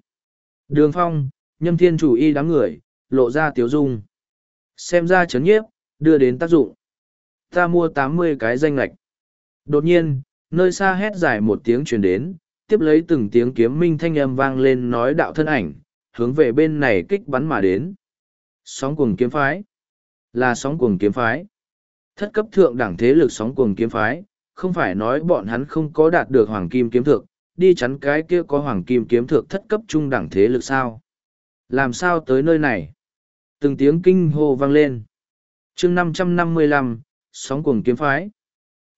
Đường phong, nhâm thiên chủ y đám người, lộ ra tiếu dung. Xem ra chấn nhiếp, đưa đến tác dụng. Ta mua tám mươi cái danh lạch. Đột nhiên, nơi xa hét dài một tiếng truyền đến, tiếp lấy từng tiếng kiếm minh thanh âm vang lên nói đạo thân ảnh, hướng về bên này kích bắn mà đến. Sóng cuồng kiếm phái. Là sóng cuồng kiếm phái. Thất cấp thượng đẳng thế lực sóng cuồng kiếm phái, không phải nói bọn hắn không có đạt được hoàng kim kiếm thượng, đi chắn cái kia có hoàng kim kiếm thượng thất cấp trung đẳng thế lực sao. Làm sao tới nơi này? Từng tiếng kinh hô vang lên. chương năm trăm năm mươi lăm sóng cuồng kiếm phái.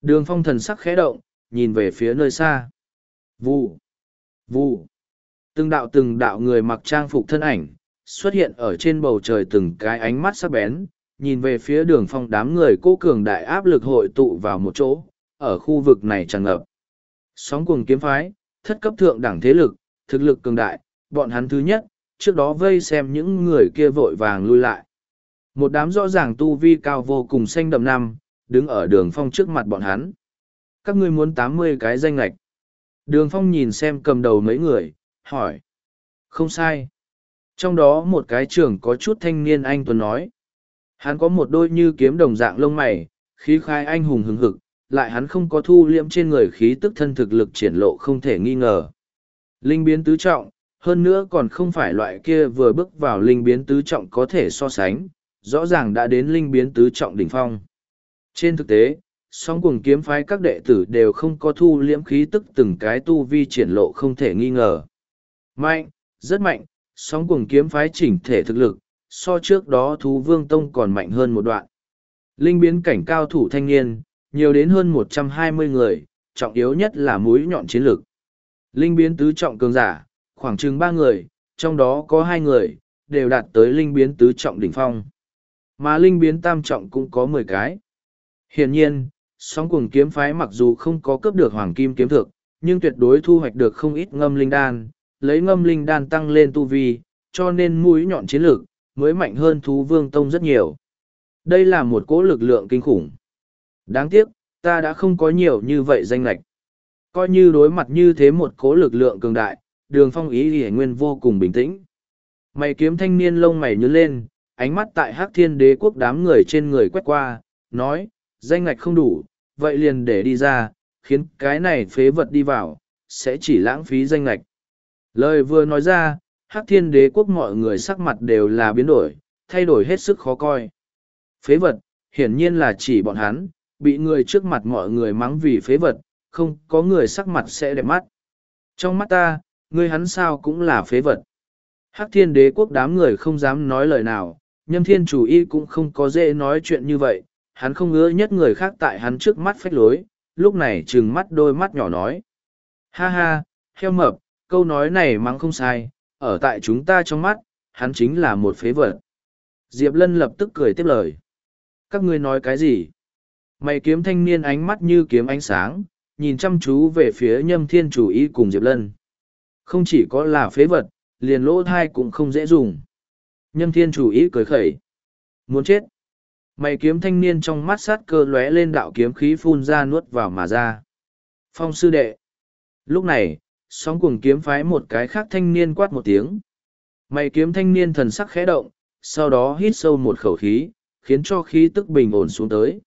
Đường phong thần sắc khẽ động, nhìn về phía nơi xa. Vụ, vụ. Từng đạo từng đạo người mặc trang phục thân ảnh, xuất hiện ở trên bầu trời từng cái ánh mắt sắc bén, nhìn về phía đường phong đám người cố cường đại áp lực hội tụ vào một chỗ, ở khu vực này tràn ngập. Sóng cuồng kiếm phái, thất cấp thượng đẳng thế lực, thực lực cường đại, bọn hắn thứ nhất, trước đó vây xem những người kia vội vàng lui lại. Một đám rõ ràng tu vi cao vô cùng xanh đậm năm, đứng ở đường phong trước mặt bọn hắn. Các ngươi muốn tám mươi cái danh lệch. Đường phong nhìn xem cầm đầu mấy người, hỏi. Không sai. Trong đó một cái trưởng có chút thanh niên anh tuấn nói. Hắn có một đôi như kiếm đồng dạng lông mày, khí khai anh hùng hứng hực, lại hắn không có thu liễm trên người khí tức thân thực lực triển lộ không thể nghi ngờ. Linh biến tứ trọng, hơn nữa còn không phải loại kia vừa bước vào linh biến tứ trọng có thể so sánh, rõ ràng đã đến linh biến tứ trọng đỉnh phong. Trên thực tế, song cùng kiếm phái các đệ tử đều không có thu liễm khí tức từng cái tu vi triển lộ không thể nghi ngờ. Mạnh, rất mạnh, sóng cùng kiếm phái chỉnh thể thực lực, so trước đó thú vương tông còn mạnh hơn một đoạn. Linh biến cảnh cao thủ thanh niên, nhiều đến hơn một trăm hai mươi người, trọng yếu nhất là mũi nhọn chiến lược. Linh biến tứ trọng cường giả, khoảng chừng ba người, trong đó có hai người, đều đạt tới linh biến tứ trọng đỉnh phong. Mà linh biến tam trọng cũng có mười cái. Hiển nhiên, sóng cuồng kiếm phái mặc dù không có cướp được hoàng kim kiếm thực, nhưng tuyệt đối thu hoạch được không ít ngâm linh đan, lấy ngâm linh đan tăng lên tu vi, cho nên mũi nhọn chiến lược, mới mạnh hơn thú vương tông rất nhiều. Đây là một cỗ lực lượng kinh khủng. Đáng tiếc, ta đã không có nhiều như vậy danh lạch. Coi như đối mặt như thế một cỗ lực lượng cường đại, đường phong ý hề nguyên vô cùng bình tĩnh. Mày kiếm thanh niên lông mày nhớ lên, ánh mắt tại hắc thiên đế quốc đám người trên người quét qua, nói, danh lạch không đủ, vậy liền để đi ra, khiến cái này phế vật đi vào, sẽ chỉ lãng phí danh lạch. Lời vừa nói ra, hắc thiên đế quốc mọi người sắc mặt đều là biến đổi, thay đổi hết sức khó coi. Phế vật, hiển nhiên là chỉ bọn hắn, bị người trước mặt mọi người mắng vì phế vật, không có người sắc mặt sẽ đẹp mắt. Trong mắt ta, ngươi hắn sao cũng là phế vật. Hắc thiên đế quốc đám người không dám nói lời nào, nhâm thiên chủ y cũng không có dễ nói chuyện như vậy, hắn không ngứa nhất người khác tại hắn trước mắt phách lối, lúc này trừng mắt đôi mắt nhỏ nói. Ha ha, heo mập, câu nói này mắng không sai, ở tại chúng ta trong mắt, hắn chính là một phế vật. Diệp Lân lập tức cười tiếp lời. Các ngươi nói cái gì? Mày kiếm thanh niên ánh mắt như kiếm ánh sáng, nhìn chăm chú về phía nhâm thiên chủ ý cùng Diệp Lân. Không chỉ có là phế vật, liền lỗ thai cũng không dễ dùng. Nhâm thiên chủ ý cười khẩy. Muốn chết. Mày kiếm thanh niên trong mắt sát cơ lóe lên đạo kiếm khí phun ra nuốt vào mà ra. Phong sư đệ. Lúc này, sóng cuồng kiếm phái một cái khác thanh niên quát một tiếng. Mày kiếm thanh niên thần sắc khẽ động, sau đó hít sâu một khẩu khí, khiến cho khí tức bình ổn xuống tới.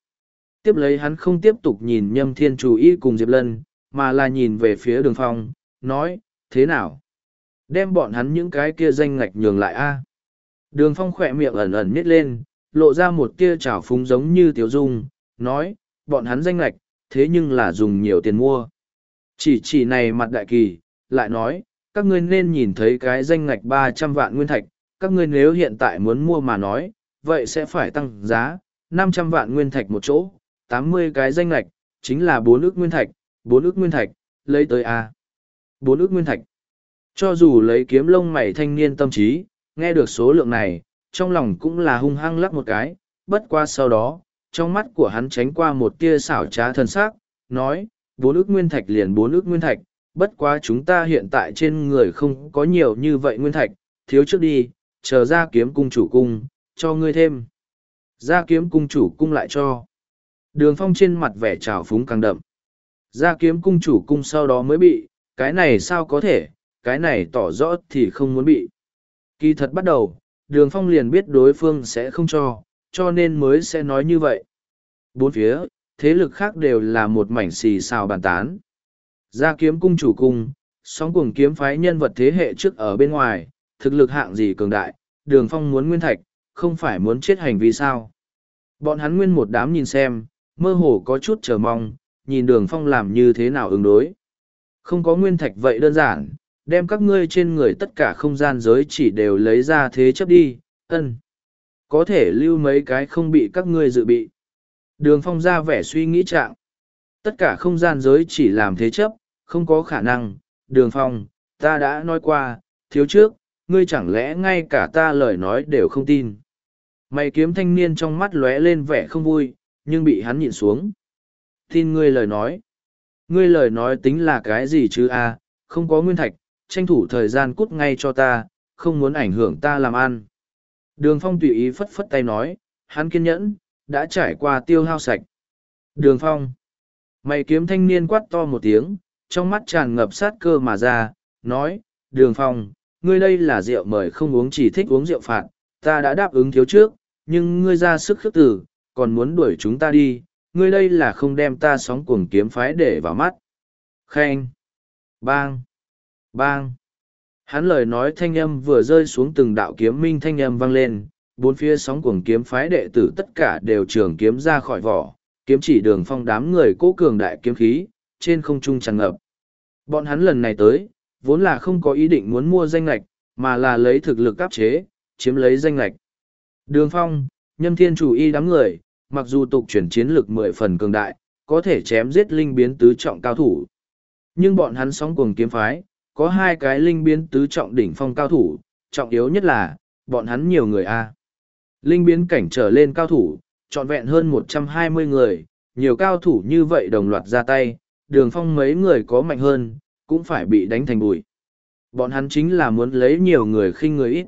Tiếp lấy hắn không tiếp tục nhìn nhâm thiên chủ y cùng Diệp Lân, mà là nhìn về phía đường phong, nói, thế nào? Đem bọn hắn những cái kia danh ngạch nhường lại a Đường phong khỏe miệng ẩn ẩn nhét lên, lộ ra một tia trào phúng giống như tiểu dung, nói, bọn hắn danh ngạch, thế nhưng là dùng nhiều tiền mua. Chỉ chỉ này mặt đại kỳ, lại nói, các ngươi nên nhìn thấy cái danh ngạch ba trăm vạn nguyên thạch, các ngươi nếu hiện tại muốn mua mà nói, vậy sẽ phải tăng giá, năm trăm vạn nguyên thạch một chỗ, tám mươi cái danh ngạch, chính là bốn ước nguyên thạch, bốn ước nguyên thạch, lấy tới A. bốn ước nguyên thạch. Cho dù lấy kiếm lông mày thanh niên tâm trí, nghe được số lượng này, trong lòng cũng là hung hăng lắc một cái, bất qua sau đó, trong mắt của hắn tránh qua một tia xảo trá thân xác, nói, bốn ước nguyên thạch liền bốn ước nguyên thạch, bất quá chúng ta hiện tại trên người không có nhiều như vậy nguyên thạch, thiếu trước đi, chờ ra kiếm cung chủ cung, cho ngươi thêm. Ra kiếm cung chủ cung lại cho. Đường phong trên mặt vẻ trào phúng càng đậm. Ra kiếm cung chủ cung sau đó mới bị, cái này sao có thể, cái này tỏ rõ thì không muốn bị. Kỳ thật bắt đầu, đường phong liền biết đối phương sẽ không cho, cho nên mới sẽ nói như vậy. Bốn phía, thế lực khác đều là một mảnh xì xào bàn tán. Ra kiếm cung chủ cung, sóng cùng kiếm phái nhân vật thế hệ trước ở bên ngoài, thực lực hạng gì cường đại, đường phong muốn nguyên thạch, không phải muốn chết hành vi sao. Bọn hắn nguyên một đám nhìn xem, mơ hồ có chút chờ mong, nhìn đường phong làm như thế nào ứng đối. Không có nguyên thạch vậy đơn giản, đem các ngươi trên người tất cả không gian giới chỉ đều lấy ra thế chấp đi, ân. Có thể lưu mấy cái không bị các ngươi dự bị. Đường phong ra vẻ suy nghĩ trạng. Tất cả không gian giới chỉ làm thế chấp, không có khả năng. Đường phong, ta đã nói qua, thiếu trước, ngươi chẳng lẽ ngay cả ta lời nói đều không tin. Mày kiếm thanh niên trong mắt lóe lên vẻ không vui, nhưng bị hắn nhìn xuống. Tin ngươi lời nói. Ngươi lời nói tính là cái gì chứ a? không có nguyên thạch, tranh thủ thời gian cút ngay cho ta, không muốn ảnh hưởng ta làm ăn. Đường Phong tùy ý phất phất tay nói, hắn kiên nhẫn, đã trải qua tiêu hao sạch. Đường Phong. Mày kiếm thanh niên quát to một tiếng, trong mắt tràn ngập sát cơ mà ra, nói, Đường Phong, ngươi đây là rượu mời không uống chỉ thích uống rượu phạt, ta đã đáp ứng thiếu trước, nhưng ngươi ra sức khước tử, còn muốn đuổi chúng ta đi, ngươi đây là không đem ta sóng cuồng kiếm phái để vào mắt. Khen. Bang. Bang! Hắn lời nói thanh âm vừa rơi xuống từng đạo kiếm minh thanh âm vang lên, bốn phía sóng cuồng kiếm phái đệ tử tất cả đều trường kiếm ra khỏi vỏ, kiếm chỉ đường phong đám người cố cường đại kiếm khí, trên không trung tràn ngập. Bọn hắn lần này tới, vốn là không có ý định muốn mua danh lạch, mà là lấy thực lực áp chế, chiếm lấy danh lạch. Đường phong, nhâm thiên chủ y đám người, mặc dù tục chuyển chiến lực mười phần cường đại, có thể chém giết linh biến tứ trọng cao thủ. Nhưng bọn hắn sóng cuồng kiếm phái, có hai cái linh biến tứ trọng đỉnh phong cao thủ, trọng yếu nhất là, bọn hắn nhiều người a. Linh biến cảnh trở lên cao thủ, trọn vẹn hơn một trăm hai mươi người, nhiều cao thủ như vậy đồng loạt ra tay, đường phong mấy người có mạnh hơn, cũng phải bị đánh thành bụi. Bọn hắn chính là muốn lấy nhiều người khinh người ít.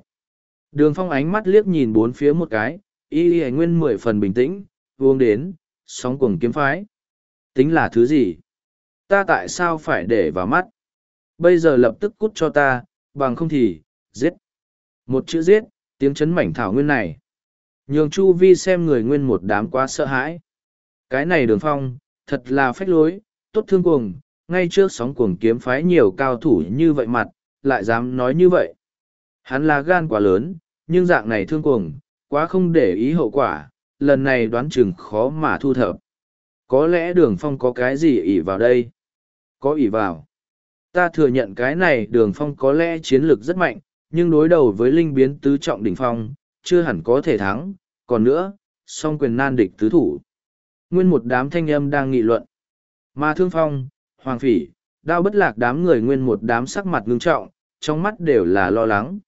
Đường phong ánh mắt liếc nhìn bốn phía một cái, y y nguyên mười phần bình tĩnh, vuông đến, sóng cuồng kiếm phái. Tính là thứ gì? Ta tại sao phải để vào mắt? bây giờ lập tức cút cho ta, bằng không thì, giết. Một chữ giết, tiếng chấn mảnh thảo nguyên này. Nhường Chu Vi xem người nguyên một đám quá sợ hãi. Cái này đường phong, thật là phách lối, tốt thương cuồng, ngay trước sóng cuồng kiếm phái nhiều cao thủ như vậy mặt, lại dám nói như vậy. Hắn là gan quá lớn, nhưng dạng này thương cuồng, quá không để ý hậu quả, lần này đoán chừng khó mà thu thập. Có lẽ đường phong có cái gì ỉ vào đây? Có ỉ vào. Ta thừa nhận cái này đường phong có lẽ chiến lược rất mạnh, nhưng đối đầu với linh biến tứ trọng đỉnh phong, chưa hẳn có thể thắng, còn nữa, song quyền nan địch tứ thủ. Nguyên một đám thanh âm đang nghị luận. Mà thương phong, hoàng phỉ, đao bất lạc đám người nguyên một đám sắc mặt ngưng trọng, trong mắt đều là lo lắng.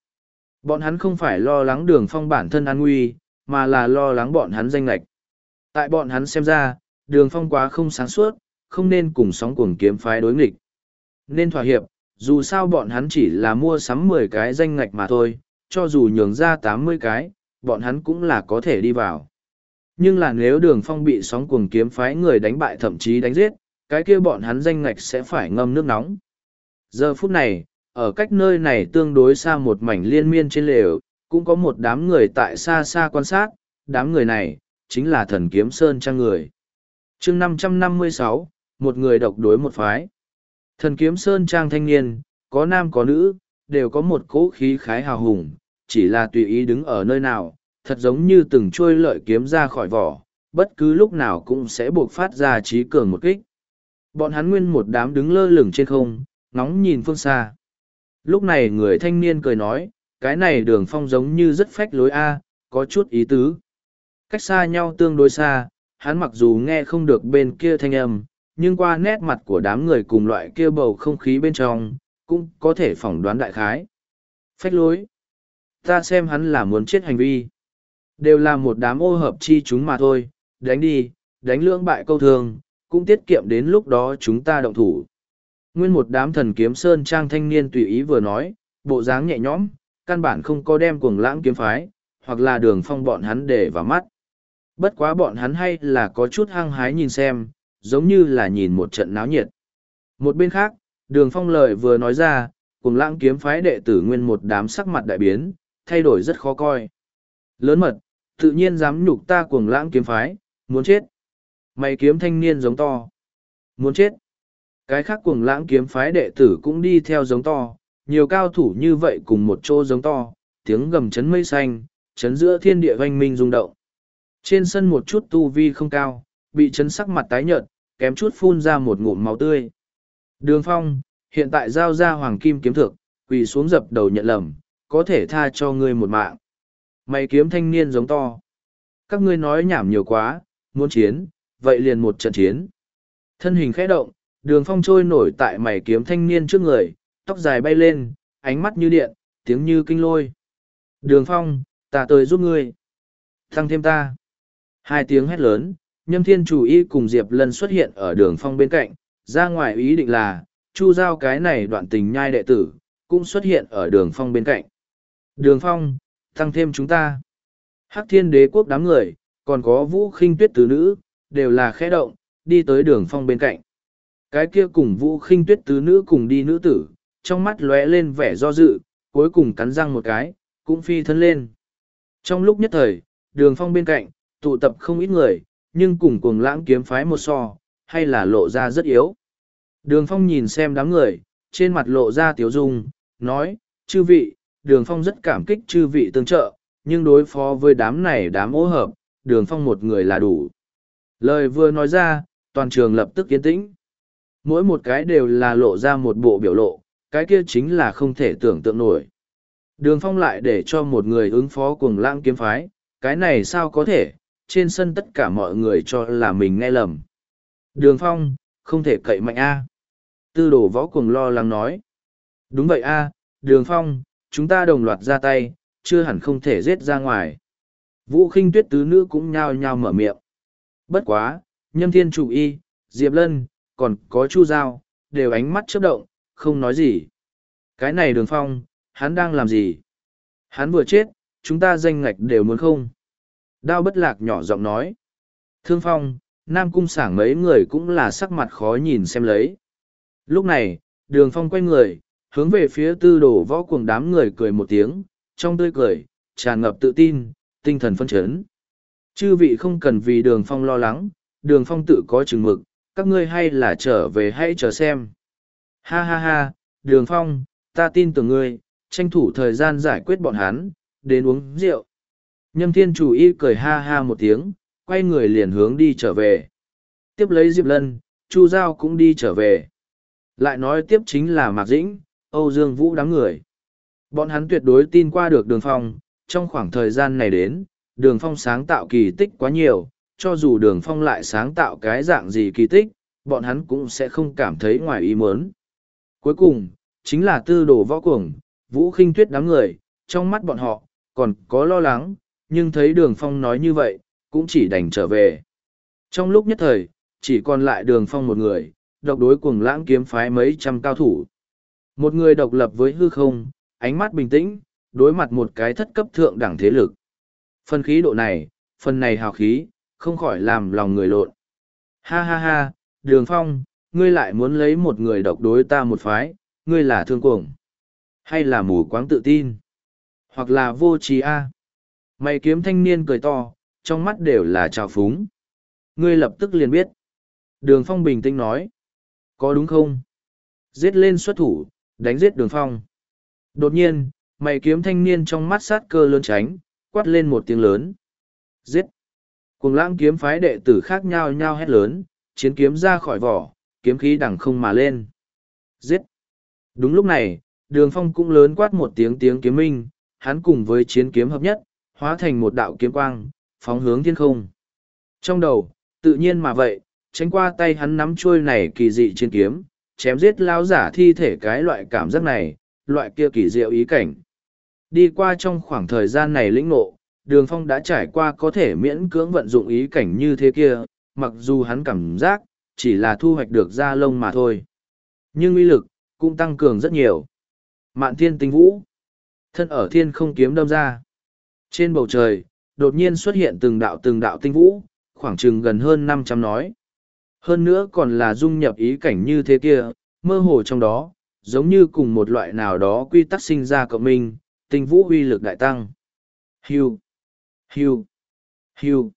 Bọn hắn không phải lo lắng đường phong bản thân an nguy, mà là lo lắng bọn hắn danh lệch Tại bọn hắn xem ra, đường phong quá không sáng suốt, không nên cùng sóng cuồng kiếm phái đối nghịch. Nên thỏa hiệp, dù sao bọn hắn chỉ là mua sắm mười cái danh ngạch mà thôi, cho dù nhường ra tám mươi cái, bọn hắn cũng là có thể đi vào. Nhưng là nếu đường phong bị sóng cuồng kiếm phái người đánh bại thậm chí đánh giết, cái kia bọn hắn danh ngạch sẽ phải ngâm nước nóng. Giờ phút này, ở cách nơi này tương đối xa một mảnh liên miên trên lều, cũng có một đám người tại xa xa quan sát, đám người này, chính là thần kiếm sơn trang người. chương năm trăm năm mươi sáu một người độc đối một phái. Thần kiếm sơn trang thanh niên, có nam có nữ, đều có một cỗ khí khái hào hùng, chỉ là tùy ý đứng ở nơi nào, thật giống như từng trôi lợi kiếm ra khỏi vỏ, bất cứ lúc nào cũng sẽ buộc phát ra trí cường một kích. Bọn hắn nguyên một đám đứng lơ lửng trên không, ngóng nhìn phương xa. Lúc này người thanh niên cười nói, cái này đường phong giống như rất phách lối A, có chút ý tứ. Cách xa nhau tương đối xa, hắn mặc dù nghe không được bên kia thanh âm, nhưng qua nét mặt của đám người cùng loại kia bầu không khí bên trong, cũng có thể phỏng đoán đại khái. Phách lối. Ta xem hắn là muốn chết hành vi. Đều là một đám ô hợp chi chúng mà thôi, đánh đi, đánh lưỡng bại câu thường, cũng tiết kiệm đến lúc đó chúng ta động thủ. Nguyên một đám thần kiếm sơn trang thanh niên tùy ý vừa nói, bộ dáng nhẹ nhõm, căn bản không có đem cuồng lãng kiếm phái, hoặc là đường phong bọn hắn để vào mắt. Bất quá bọn hắn hay là có chút hăng hái nhìn xem, giống như là nhìn một trận náo nhiệt. Một bên khác, đường phong lời vừa nói ra, cuồng lãng kiếm phái đệ tử nguyên một đám sắc mặt đại biến, thay đổi rất khó coi. Lớn mật, tự nhiên dám nhục ta cuồng lãng kiếm phái, muốn chết. Mày kiếm thanh niên giống to. Muốn chết. Cái khác cuồng lãng kiếm phái đệ tử cũng đi theo giống to, nhiều cao thủ như vậy cùng một chỗ giống to, tiếng gầm chấn mây xanh, chấn giữa thiên địa vanh minh rung động. Trên sân một chút tu vi không cao, bị chấn sắc mặt tái nhợt, kém chút phun ra một ngụm máu tươi. Đường phong, hiện tại giao ra hoàng kim kiếm thực, quỳ xuống dập đầu nhận lầm, có thể tha cho ngươi một mạng. Mày kiếm thanh niên giống to. Các ngươi nói nhảm nhiều quá, muốn chiến, vậy liền một trận chiến. Thân hình khẽ động, đường phong trôi nổi tại mày kiếm thanh niên trước người, tóc dài bay lên, ánh mắt như điện, tiếng như kinh lôi. Đường phong, ta tới giúp ngươi. Thăng thêm ta. Hai tiếng hét lớn, nhâm thiên chủ y cùng Diệp Lân xuất hiện ở đường phong bên cạnh, ra ngoài ý định là, chu giao cái này đoạn tình nhai đệ tử, cũng xuất hiện ở đường phong bên cạnh. Đường phong, tăng thêm chúng ta. Hắc thiên đế quốc đám người, còn có vũ khinh tuyết tứ nữ, đều là khẽ động, đi tới đường phong bên cạnh. Cái kia cùng vũ khinh tuyết tứ nữ cùng đi nữ tử, trong mắt lóe lên vẻ do dự, cuối cùng cắn răng một cái, cũng phi thân lên. Trong lúc nhất thời, đường phong bên cạnh, tụ tập không ít người, nhưng cùng cuồng lãng kiếm phái một so, hay là lộ ra rất yếu. Đường phong nhìn xem đám người, trên mặt lộ ra tiếu dung, nói, chư vị, đường phong rất cảm kích chư vị tương trợ, nhưng đối phó với đám này đám ô hợp, đường phong một người là đủ. Lời vừa nói ra, toàn trường lập tức yên tĩnh. Mỗi một cái đều là lộ ra một bộ biểu lộ, cái kia chính là không thể tưởng tượng nổi. Đường phong lại để cho một người ứng phó cùng lãng kiếm phái, cái này sao có thể, trên sân tất cả mọi người cho là mình nghe lầm. Đường phong, không thể cậy mạnh a Tư đồ võ cùng lo lắng nói. Đúng vậy a đường phong, chúng ta đồng loạt ra tay, chưa hẳn không thể giết ra ngoài. Vũ khinh tuyết tứ nữ cũng nhao nhao mở miệng. Bất quá, nhâm thiên chủ y, diệp lân, còn có chu giao, đều ánh mắt chớp động, không nói gì. Cái này đường phong, hắn đang làm gì? Hắn vừa chết, chúng ta danh ngạch đều muốn không? Đao bất lạc nhỏ giọng nói. Thương phong, Nam Cung sảng mấy người cũng là sắc mặt khó nhìn xem lấy. Lúc này, đường phong quay người, hướng về phía tư đồ võ cuồng đám người cười một tiếng, trong tươi cười, tràn ngập tự tin, tinh thần phân chấn. Chư vị không cần vì đường phong lo lắng, đường phong tự có chừng mực, các ngươi hay là trở về hãy chờ xem. Ha ha ha, đường phong, ta tin tưởng ngươi, tranh thủ thời gian giải quyết bọn hắn, đến uống rượu. Nhâm thiên chủ y cười ha ha một tiếng, quay người liền hướng đi trở về. Tiếp lấy Diệp Lân, Chu Giao cũng đi trở về. Lại nói tiếp chính là Mạc Dĩnh, Âu Dương Vũ đám người. Bọn hắn tuyệt đối tin qua được đường phong, trong khoảng thời gian này đến, đường phong sáng tạo kỳ tích quá nhiều, cho dù đường phong lại sáng tạo cái dạng gì kỳ tích, bọn hắn cũng sẽ không cảm thấy ngoài ý muốn. Cuối cùng, chính là tư đồ võ cuồng, vũ khinh tuyết đám người, trong mắt bọn họ, còn có lo lắng, nhưng thấy đường phong nói như vậy, cũng chỉ đành trở về. Trong lúc nhất thời, chỉ còn lại đường phong một người, độc đối cuồng lãng kiếm phái mấy trăm cao thủ. Một người độc lập với hư không, ánh mắt bình tĩnh, đối mặt một cái thất cấp thượng đẳng thế lực. Phần khí độ này, phần này hào khí, không khỏi làm lòng người lộn. Ha ha ha, đường phong, ngươi lại muốn lấy một người độc đối ta một phái, ngươi là thương cuồng. Hay là mù quáng tự tin? Hoặc là vô trí a Mày kiếm thanh niên cười to, trong mắt đều là trào phúng. Ngươi lập tức liền biết. Đường phong bình tĩnh nói. Có đúng không? Giết lên xuất thủ, đánh giết đường phong. Đột nhiên, mày kiếm thanh niên trong mắt sát cơ lớn tránh, quát lên một tiếng lớn. Giết! Cùng lãng kiếm phái đệ tử khác nhau nhau hét lớn, chiến kiếm ra khỏi vỏ, kiếm khí đằng không mà lên. Giết! Đúng lúc này, đường phong cũng lớn quát một tiếng tiếng kiếm minh, hắn cùng với chiến kiếm hợp nhất, hóa thành một đạo kiếm quang, phóng hướng thiên không. Trong đầu, tự nhiên mà vậy, tránh qua tay hắn nắm trôi này kỳ dị chiến kiếm, chém giết lao giả thi thể cái loại cảm giác này, loại kia kỳ diệu ý cảnh. Đi qua trong khoảng thời gian này lĩnh ngộ, đường phong đã trải qua có thể miễn cưỡng vận dụng ý cảnh như thế kia, mặc dù hắn cảm giác, chỉ là thu hoạch được da lông mà thôi. Nhưng uy lực, cũng tăng cường rất nhiều. Mạn thiên tinh vũ, thân ở thiên không kiếm đâm ra. Trên bầu trời, đột nhiên xuất hiện từng đạo từng đạo tinh vũ, khoảng chừng gần hơn năm trăm nói. Hơn nữa còn là dung nhập ý cảnh như thế kia, mơ hồ trong đó, giống như cùng một loại nào đó quy tắc sinh ra cộng minh, tinh vũ uy lực đại tăng. Hưu, hưu, hưu.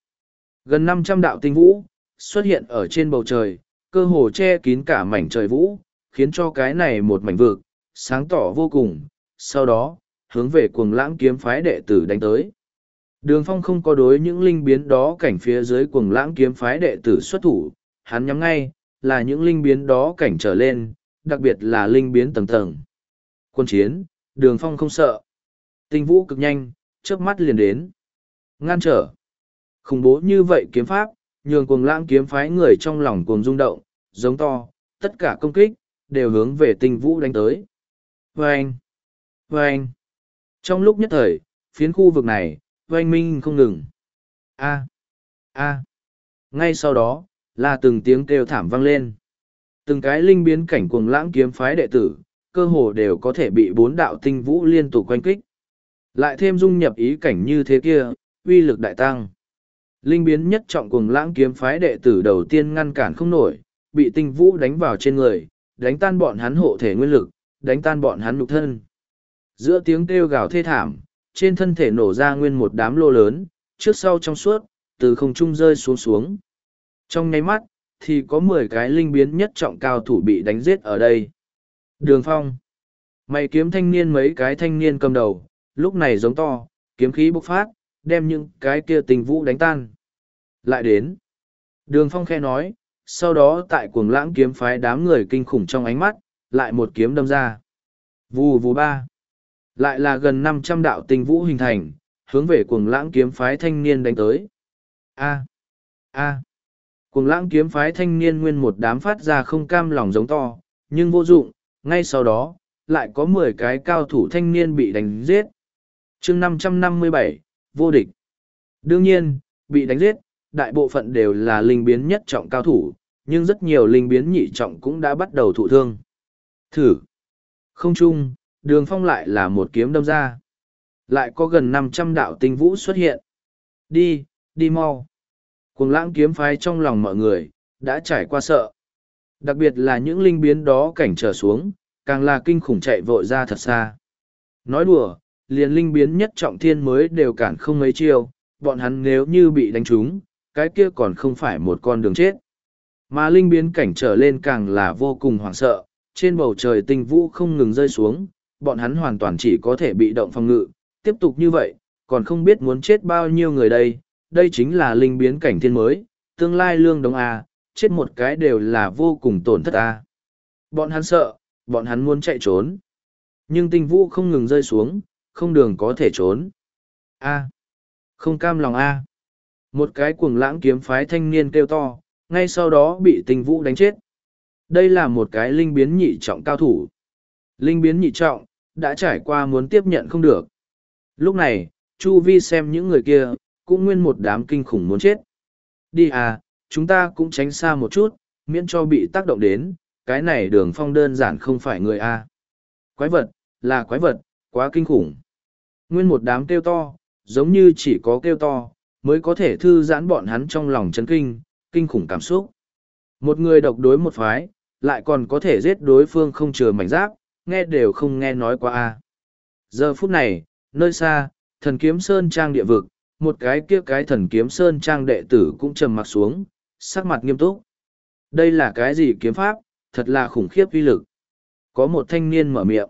Gần năm trăm đạo tinh vũ, xuất hiện ở trên bầu trời, cơ hồ che kín cả mảnh trời vũ, khiến cho cái này một mảnh vực, sáng tỏ vô cùng. Sau đó, hướng về cuồng lãng kiếm phái đệ tử đánh tới. Đường phong không có đối những linh biến đó cảnh phía dưới cuồng lãng kiếm phái đệ tử xuất thủ, hắn nhắm ngay, là những linh biến đó cảnh trở lên, đặc biệt là linh biến tầng tầng. Quân chiến, đường phong không sợ. Tinh vũ cực nhanh, chớp mắt liền đến. Ngăn trở. Khủng bố như vậy kiếm pháp, nhường cuồng lãng kiếm phái người trong lòng cuồng rung động, giống to, tất cả công kích, đều hướng về tinh vũ đánh tới. Vâng! Vâng! Trong lúc nhất thời, phiến khu vực này, vâng minh không ngừng. A! A! Ngay sau đó, là từng tiếng kêu thảm vang lên. Từng cái linh biến cảnh cuồng lãng kiếm phái đệ tử, cơ hồ đều có thể bị bốn đạo tinh vũ liên tục quanh kích. Lại thêm dung nhập ý cảnh như thế kia, uy lực đại tăng. Linh biến nhất trọng cuồng lãng kiếm phái đệ tử đầu tiên ngăn cản không nổi, bị tinh vũ đánh vào trên người, đánh tan bọn hắn hộ thể nguyên lực, đánh tan bọn hắn nục thân. Giữa tiếng kêu gào thê thảm, trên thân thể nổ ra nguyên một đám lô lớn, trước sau trong suốt, từ không trung rơi xuống xuống. Trong nháy mắt, thì có mười cái linh biến nhất trọng cao thủ bị đánh giết ở đây. Đường phong. Mày kiếm thanh niên mấy cái thanh niên cầm đầu, lúc này giống to, kiếm khí bộc phát, đem những cái kia tình vũ đánh tan. Lại đến. Đường phong khe nói, sau đó tại cuồng lãng kiếm phái đám người kinh khủng trong ánh mắt, lại một kiếm đâm ra. Vù vù ba. Lại là gần năm trăm đạo tình vũ hình thành, hướng về cuồng lãng kiếm phái thanh niên đánh tới. A. A. Cuồng lãng kiếm phái thanh niên nguyên một đám phát ra không cam lòng giống to, nhưng vô dụng, ngay sau đó, lại có mười cái cao thủ thanh niên bị đánh giết. chương năm trăm năm mươi bảy vô địch. Đương nhiên, bị đánh giết, đại bộ phận đều là linh biến nhất trọng cao thủ, nhưng rất nhiều linh biến nhị trọng cũng đã bắt đầu thụ thương. Thử. Không chung, đường phong lại là một kiếm đâm ra. Lại có gần năm trăm đạo tinh vũ xuất hiện. Đi, đi mau. Cuồng lãng kiếm phái trong lòng mọi người, đã trải qua sợ. Đặc biệt là những linh biến đó cảnh trở xuống, càng là kinh khủng chạy vội ra thật xa. Nói đùa, liền linh biến nhất trọng thiên mới đều cản không mấy chiêu, bọn hắn nếu như bị đánh trúng, cái kia còn không phải một con đường chết. Mà linh biến cảnh trở lên càng là vô cùng hoảng sợ, trên bầu trời tinh vũ không ngừng rơi xuống, bọn hắn hoàn toàn chỉ có thể bị động phòng ngự, tiếp tục như vậy, còn không biết muốn chết bao nhiêu người đây, đây chính là linh biến cảnh thiên mới, tương lai lương đồng A, chết một cái đều là vô cùng tổn thất A. Bọn hắn sợ, bọn hắn muốn chạy trốn. Nhưng tinh vũ không ngừng rơi xuống, không đường có thể trốn. A. Không cam lòng A. Một cái cuồng lãng kiếm phái thanh niên kêu to, ngay sau đó bị tinh vũ đánh chết. Đây là một cái linh biến nhị trọng cao thủ. Linh biến nhị trọng, đã trải qua muốn tiếp nhận không được. Lúc này, Chu Vi xem những người kia, cũng nguyên một đám kinh khủng muốn chết. Đi à, chúng ta cũng tránh xa một chút, miễn cho bị tác động đến, cái này đường phong đơn giản không phải người A. Quái vật, là quái vật, quá kinh khủng. Nguyên một đám kêu to, giống như chỉ có kêu to, mới có thể thư giãn bọn hắn trong lòng chấn kinh, kinh khủng cảm xúc. Một người độc đối một phái, lại còn có thể giết đối phương không chừa mảnh giáp, nghe đều không nghe nói qua a. Giờ phút này, nơi xa, thần kiếm sơn trang địa vực, một cái kia cái thần kiếm sơn trang đệ tử cũng trầm mặc xuống, sắc mặt nghiêm túc. Đây là cái gì kiếm pháp, thật là khủng khiếp uy lực. Có một thanh niên mở miệng.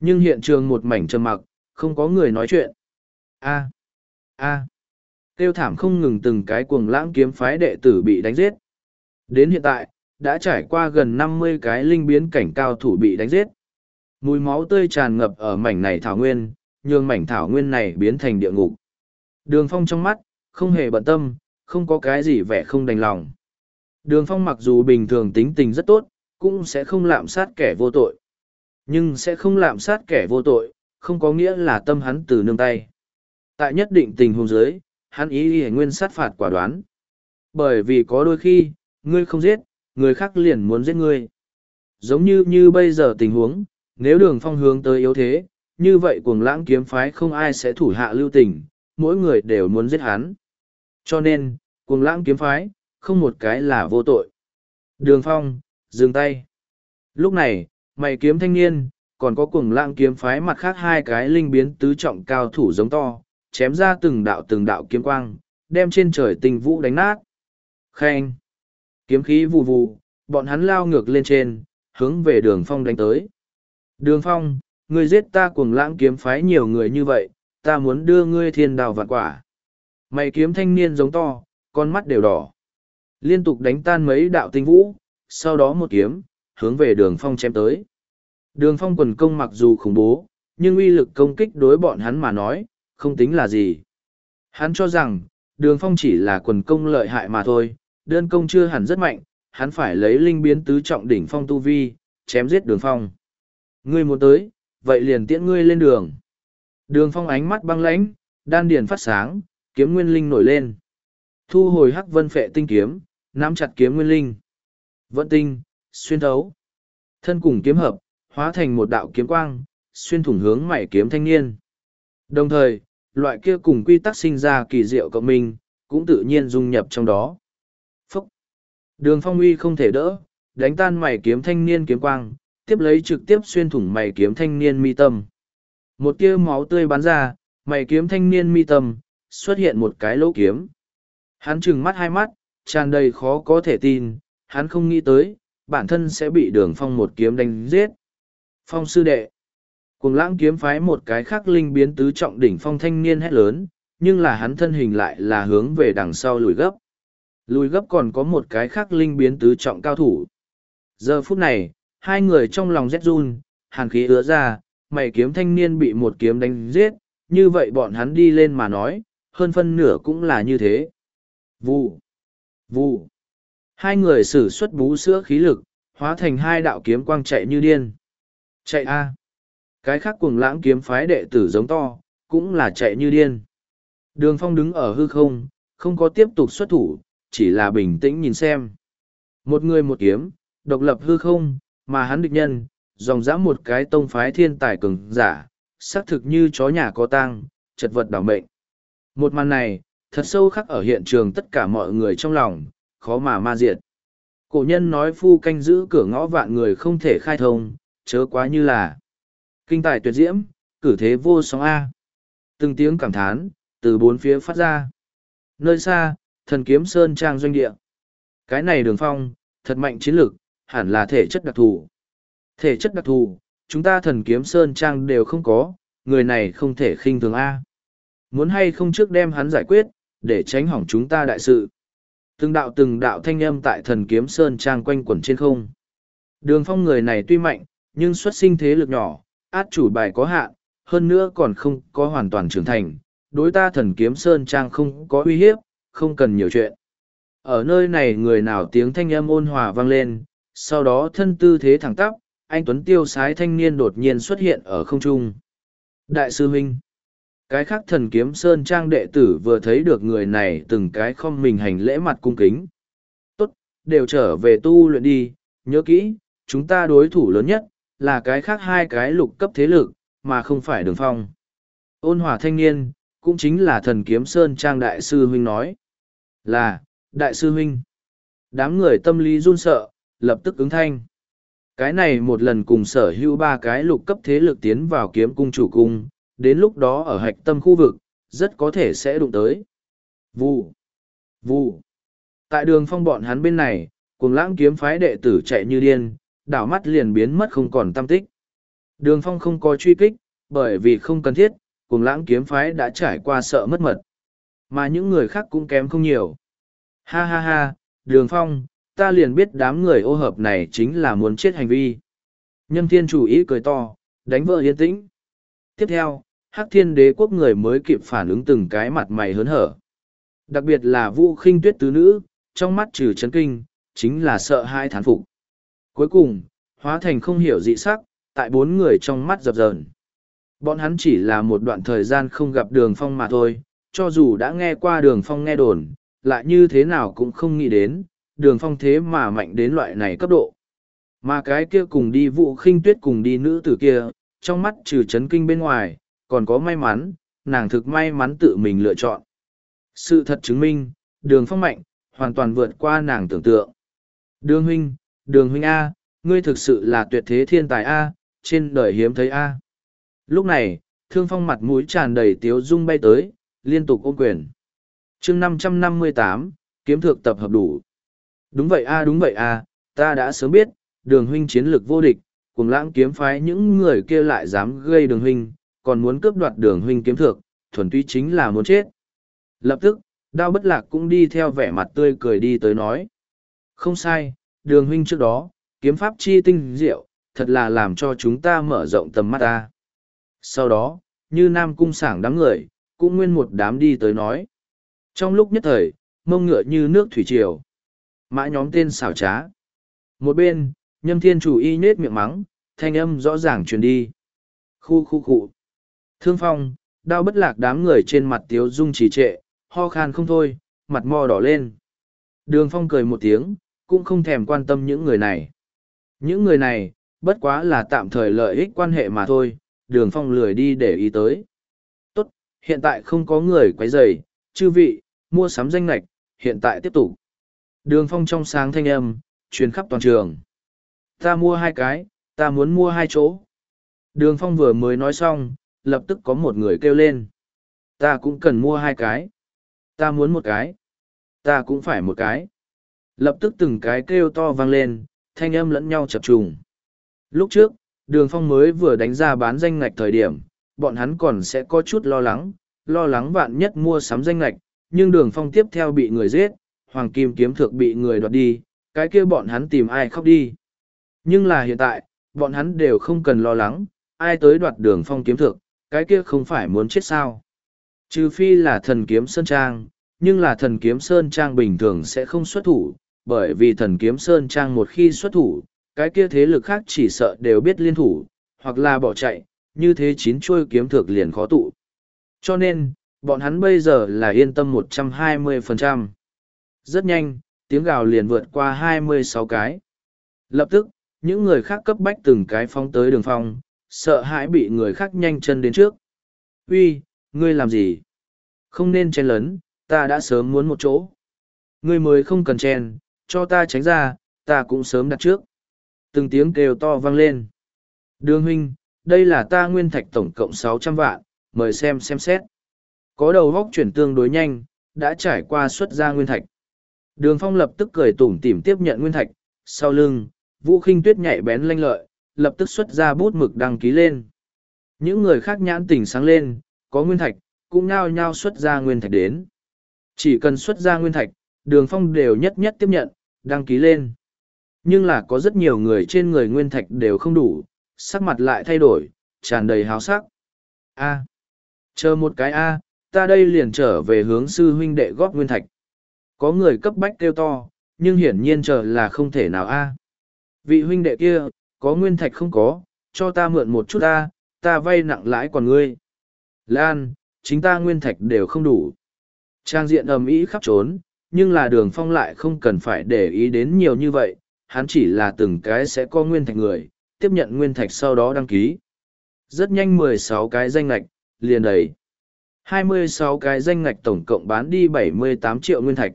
Nhưng hiện trường một mảnh trầm mặc, không có người nói chuyện. A. A. Tiêu thảm không ngừng từng cái cuồng lãng kiếm phái đệ tử bị đánh giết. Đến hiện tại, đã trải qua gần năm mươi cái linh biến cảnh cao thủ bị đánh giết. Mùi máu tươi tràn ngập ở mảnh này thảo nguyên, nhường mảnh thảo nguyên này biến thành địa ngục. Đường phong trong mắt, không hề bận tâm, không có cái gì vẻ không đành lòng. Đường phong mặc dù bình thường tính tình rất tốt, cũng sẽ không lạm sát kẻ vô tội. Nhưng sẽ không lạm sát kẻ vô tội, không có nghĩa là tâm hắn từ nương tay. Tại nhất định tình huống giới, hắn ý ý nguyên sát phạt quả đoán. Bởi vì có đôi khi, ngươi không giết, người khác liền muốn giết ngươi. Giống như như bây giờ tình huống, nếu đường phong hướng tới yếu thế, như vậy cuồng lãng kiếm phái không ai sẽ thủ hạ lưu tình, mỗi người đều muốn giết hắn. Cho nên, cuồng lãng kiếm phái, không một cái là vô tội. Đường phong, dừng tay. Lúc này, mày kiếm thanh niên, còn có cuồng lãng kiếm phái mặt khác hai cái linh biến tứ trọng cao thủ giống to, chém ra từng đạo từng đạo kiếm quang, đem trên trời tình vũ đánh nát. Khen! Kiếm khí vù vù, bọn hắn lao ngược lên trên, hướng về đường phong đánh tới. Đường phong, ngươi giết ta cuồng lãng kiếm phái nhiều người như vậy, ta muốn đưa ngươi thiên đào vạn quả. Mày kiếm thanh niên giống to, con mắt đều đỏ. Liên tục đánh tan mấy đạo tinh vũ, sau đó một kiếm, hướng về đường phong chém tới. Đường phong quần công mặc dù khủng bố, nhưng uy lực công kích đối bọn hắn mà nói, không tính là gì. Hắn cho rằng, đường phong chỉ là quần công lợi hại mà thôi, đơn công chưa hẳn rất mạnh, hắn phải lấy linh biến tứ trọng đỉnh phong tu vi, chém giết đường phong. Ngươi muốn tới, vậy liền tiễn ngươi lên đường. Đường phong ánh mắt băng lãnh, đan điền phát sáng, kiếm nguyên linh nổi lên. Thu hồi hắc vân phệ tinh kiếm, nắm chặt kiếm nguyên linh. Vận tinh, xuyên thấu. Thân cùng kiếm hợp, hóa thành một đạo kiếm quang, xuyên thủng hướng mảy kiếm thanh niên. Đồng thời, loại kia cùng quy tắc sinh ra kỳ diệu cộng minh, cũng tự nhiên dung nhập trong đó. Phúc! Đường phong uy không thể đỡ, đánh tan mảy kiếm thanh niên kiếm quang, tiếp lấy trực tiếp xuyên thủng mảy kiếm thanh niên mi tâm. Một tia máu tươi bắn ra, mảy kiếm thanh niên mi tâm, xuất hiện một cái lỗ kiếm. Hắn trừng mắt hai mắt, tràn đầy khó có thể tin, hắn không nghĩ tới, bản thân sẽ bị đường phong một kiếm đánh giết. Phong sư đệ. Cùng lãng kiếm phái một cái khác linh biến tứ trọng đỉnh phong thanh niên hét lớn, nhưng là hắn thân hình lại là hướng về đằng sau lùi gấp. Lùi gấp còn có một cái khác linh biến tứ trọng cao thủ. Giờ phút này, hai người trong lòng rét run, hàn khí ứa ra, mày kiếm thanh niên bị một kiếm đánh giết, như vậy bọn hắn đi lên mà nói, hơn phân nửa cũng là như thế. Vụ, vụ. Hai người sử xuất bú sữa khí lực, hóa thành hai đạo kiếm quang chạy như điên. Chạy a Cái khác cuồng lãng kiếm phái đệ tử giống to, cũng là chạy như điên. Đường phong đứng ở hư không, không có tiếp tục xuất thủ, chỉ là bình tĩnh nhìn xem. Một người một kiếm, độc lập hư không, mà hắn địch nhân, dòng dã một cái tông phái thiên tài cường giả, xác thực như chó nhà có tang, chật vật đảo mệnh. Một màn này, thật sâu khắc ở hiện trường tất cả mọi người trong lòng, khó mà ma diệt. Cổ nhân nói phu canh giữ cửa ngõ vạn người không thể khai thông, chớ quá như là kinh tài tuyệt diễm, cử thế vô sóng A. Từng tiếng cảm thán, từ bốn phía phát ra. Nơi xa, thần kiếm sơn trang doanh địa. Cái này đường phong, thật mạnh chiến lược, hẳn là thể chất đặc thù. Thể chất đặc thù, chúng ta thần kiếm sơn trang đều không có, người này không thể khinh thường A. Muốn hay không trước đem hắn giải quyết, để tránh hỏng chúng ta đại sự. Từng đạo từng đạo thanh âm tại thần kiếm sơn trang quanh quẩn trên không. Đường phong người này tuy mạnh, nhưng xuất sinh thế lực nhỏ, át chủ bài có hạn, hơn nữa còn không có hoàn toàn trưởng thành, đối ta thần kiếm Sơn Trang không có uy hiếp, không cần nhiều chuyện. Ở nơi này người nào tiếng thanh âm ôn hòa vang lên, sau đó thân tư thế thẳng tắp, anh Tuấn tiêu sái thanh niên đột nhiên xuất hiện ở không trung. Đại sư huynh, Cái khác thần kiếm Sơn Trang đệ tử vừa thấy được người này từng cái không mình hành lễ mặt cung kính. Tốt, đều trở về tu luyện đi, nhớ kỹ, chúng ta đối thủ lớn nhất, là cái khác hai cái lục cấp thế lực, mà không phải đường phong. Ôn hòa thanh niên, cũng chính là thần kiếm Sơn Trang Đại sư Huynh nói. Là, Đại sư Huynh. Đám người tâm lý run sợ, lập tức ứng thanh. Cái này một lần cùng sở hữu ba cái lục cấp thế lực tiến vào kiếm cung chủ cung, đến lúc đó ở hạch tâm khu vực, rất có thể sẽ đụng tới. Vụ, vụ. Tại đường phong bọn hắn bên này, cùng lãng kiếm phái đệ tử chạy như điên, đảo mắt liền biến mất không còn tâm tích. Đường phong không có truy kích, bởi vì không cần thiết, cùng lãng kiếm phái đã trải qua sợ mất mật. Mà những người khác cũng kém không nhiều. Ha ha ha, đường phong, ta liền biết đám người ô hợp này chính là muốn chết hành vi. Nhâm thiên chủ ý cười to, đánh vợ yên tĩnh. Tiếp theo, hắc thiên đế quốc người mới kịp phản ứng từng cái mặt mày hớn hở. Đặc biệt là vũ khinh tuyết tứ nữ, trong mắt trừ chấn kinh, chính là sợ hai thán phục. Cuối cùng, hóa thành không hiểu dị sắc, tại bốn người trong mắt dập dờn. Bọn hắn chỉ là một đoạn thời gian không gặp đường phong mà thôi, cho dù đã nghe qua đường phong nghe đồn, lại như thế nào cũng không nghĩ đến, đường phong thế mà mạnh đến loại này cấp độ. Mà cái kia cùng đi vụ khinh tuyết cùng đi nữ tử kia, trong mắt trừ chấn kinh bên ngoài, còn có may mắn, nàng thực may mắn tự mình lựa chọn. Sự thật chứng minh, đường phong mạnh, hoàn toàn vượt qua nàng tưởng tượng. Đường huynh, đường huynh A, ngươi thực sự là tuyệt thế thiên tài A, trên đời hiếm thấy A. Lúc này, thương phong mặt mũi tràn đầy tiếu dung bay tới, liên tục ôm quyền. chương năm trăm năm mươi tám kiếm thược tập hợp đủ. Đúng vậy a đúng vậy a ta đã sớm biết, đường huynh chiến lược vô địch, cùng lãng kiếm phái những người kia lại dám gây đường huynh, còn muốn cướp đoạt đường huynh kiếm thược, thuần túy chính là muốn chết. Lập tức, đao bất lạc cũng đi theo vẻ mặt tươi cười đi tới nói. Không sai, đường huynh trước đó, kiếm pháp chi tinh diệu, thật là làm cho chúng ta mở rộng tầm mắt ta. Sau đó, như nam cung sảng đám người, cũng nguyên một đám đi tới nói. Trong lúc nhất thời, mông ngựa như nước thủy triều. Mã nhóm tên xảo trá. Một bên, nhâm thiên chủ y nết miệng mắng, thanh âm rõ ràng truyền đi. Khu khu khu. Thương phong, đau bất lạc đám người trên mặt tiếu dung trì trệ, ho khan không thôi, mặt mò đỏ lên. Đường phong cười một tiếng, cũng không thèm quan tâm những người này. Những người này, bất quá là tạm thời lợi ích quan hệ mà thôi, đường phong lười đi để ý tới. Tốt, hiện tại không có người quấy rầy, chư vị, mua sắm danh lạch, hiện tại tiếp tục. Đường phong trong sáng thanh âm, truyền khắp toàn trường. Ta mua hai cái, ta muốn mua hai chỗ. Đường phong vừa mới nói xong, lập tức có một người kêu lên. Ta cũng cần mua hai cái. Ta muốn một cái. Ta cũng phải một cái. Lập tức từng cái kêu to vang lên, thanh âm lẫn nhau chập trùng. Lúc trước, đường phong mới vừa đánh ra bán danh ngạch thời điểm, bọn hắn còn sẽ có chút lo lắng, lo lắng vạn nhất mua sắm danh ngạch, nhưng đường phong tiếp theo bị người giết, hoàng kim kiếm thược bị người đoạt đi, cái kia bọn hắn tìm ai khóc đi. Nhưng là hiện tại, bọn hắn đều không cần lo lắng, ai tới đoạt đường phong kiếm thược, cái kia không phải muốn chết sao. Trừ phi là thần kiếm Sơn Trang, nhưng là thần kiếm Sơn Trang bình thường sẽ không xuất thủ, bởi vì thần kiếm Sơn Trang một khi xuất thủ, cái kia thế lực khác chỉ sợ đều biết liên thủ, hoặc là bỏ chạy, như thế chín chuôi kiếm thược liền khó tụ. Cho nên, bọn hắn bây giờ là yên tâm 120%. Rất nhanh, tiếng gào liền vượt qua 26 cái. Lập tức, những người khác cấp bách từng cái phóng tới đường phong, sợ hãi bị người khác nhanh chân đến trước. Uy, ngươi làm gì? Không nên chen lấn, ta đã sớm muốn một chỗ. Ngươi mới không cần chen, cho ta tránh ra, ta cũng sớm đặt trước. Từng tiếng kêu to vang lên. Đường huynh, đây là ta nguyên thạch tổng cộng sáu trăm vạn, mời xem xem xét. Có đầu góc chuyển tương đối nhanh, đã trải qua xuất ra nguyên thạch. Đường phong lập tức cười tủm tỉm tiếp nhận nguyên thạch, sau lưng, vũ khinh tuyết nhạy bén lanh lợi, lập tức xuất ra bút mực đăng ký lên. Những người khác nhãn tỉnh sáng lên, có nguyên thạch, cũng nhao nhao xuất ra nguyên thạch đến. Chỉ cần xuất ra nguyên thạch, đường phong đều nhất nhất tiếp nhận, đăng ký lên. Nhưng là có rất nhiều người trên người nguyên thạch đều không đủ, sắc mặt lại thay đổi, tràn đầy háo sắc. A. Chờ một cái A, ta đây liền trở về hướng sư huynh đệ góp nguyên thạch. Có người cấp bách kêu to, nhưng hiển nhiên chờ là không thể nào A. Vị huynh đệ kia, có nguyên thạch không có, cho ta mượn một chút A, ta vay nặng lãi còn ngươi. Lan, chính ta nguyên thạch đều không đủ. Trang diện ầm ĩ khắp trốn, nhưng là đường phong lại không cần phải để ý đến nhiều như vậy, hắn chỉ là từng cái sẽ có nguyên thạch người, tiếp nhận nguyên thạch sau đó đăng ký. Rất nhanh mười sáu cái danh ngạch, liền đầy. hai mươi sáu cái danh ngạch tổng cộng bán đi bảy mươi tám triệu nguyên thạch.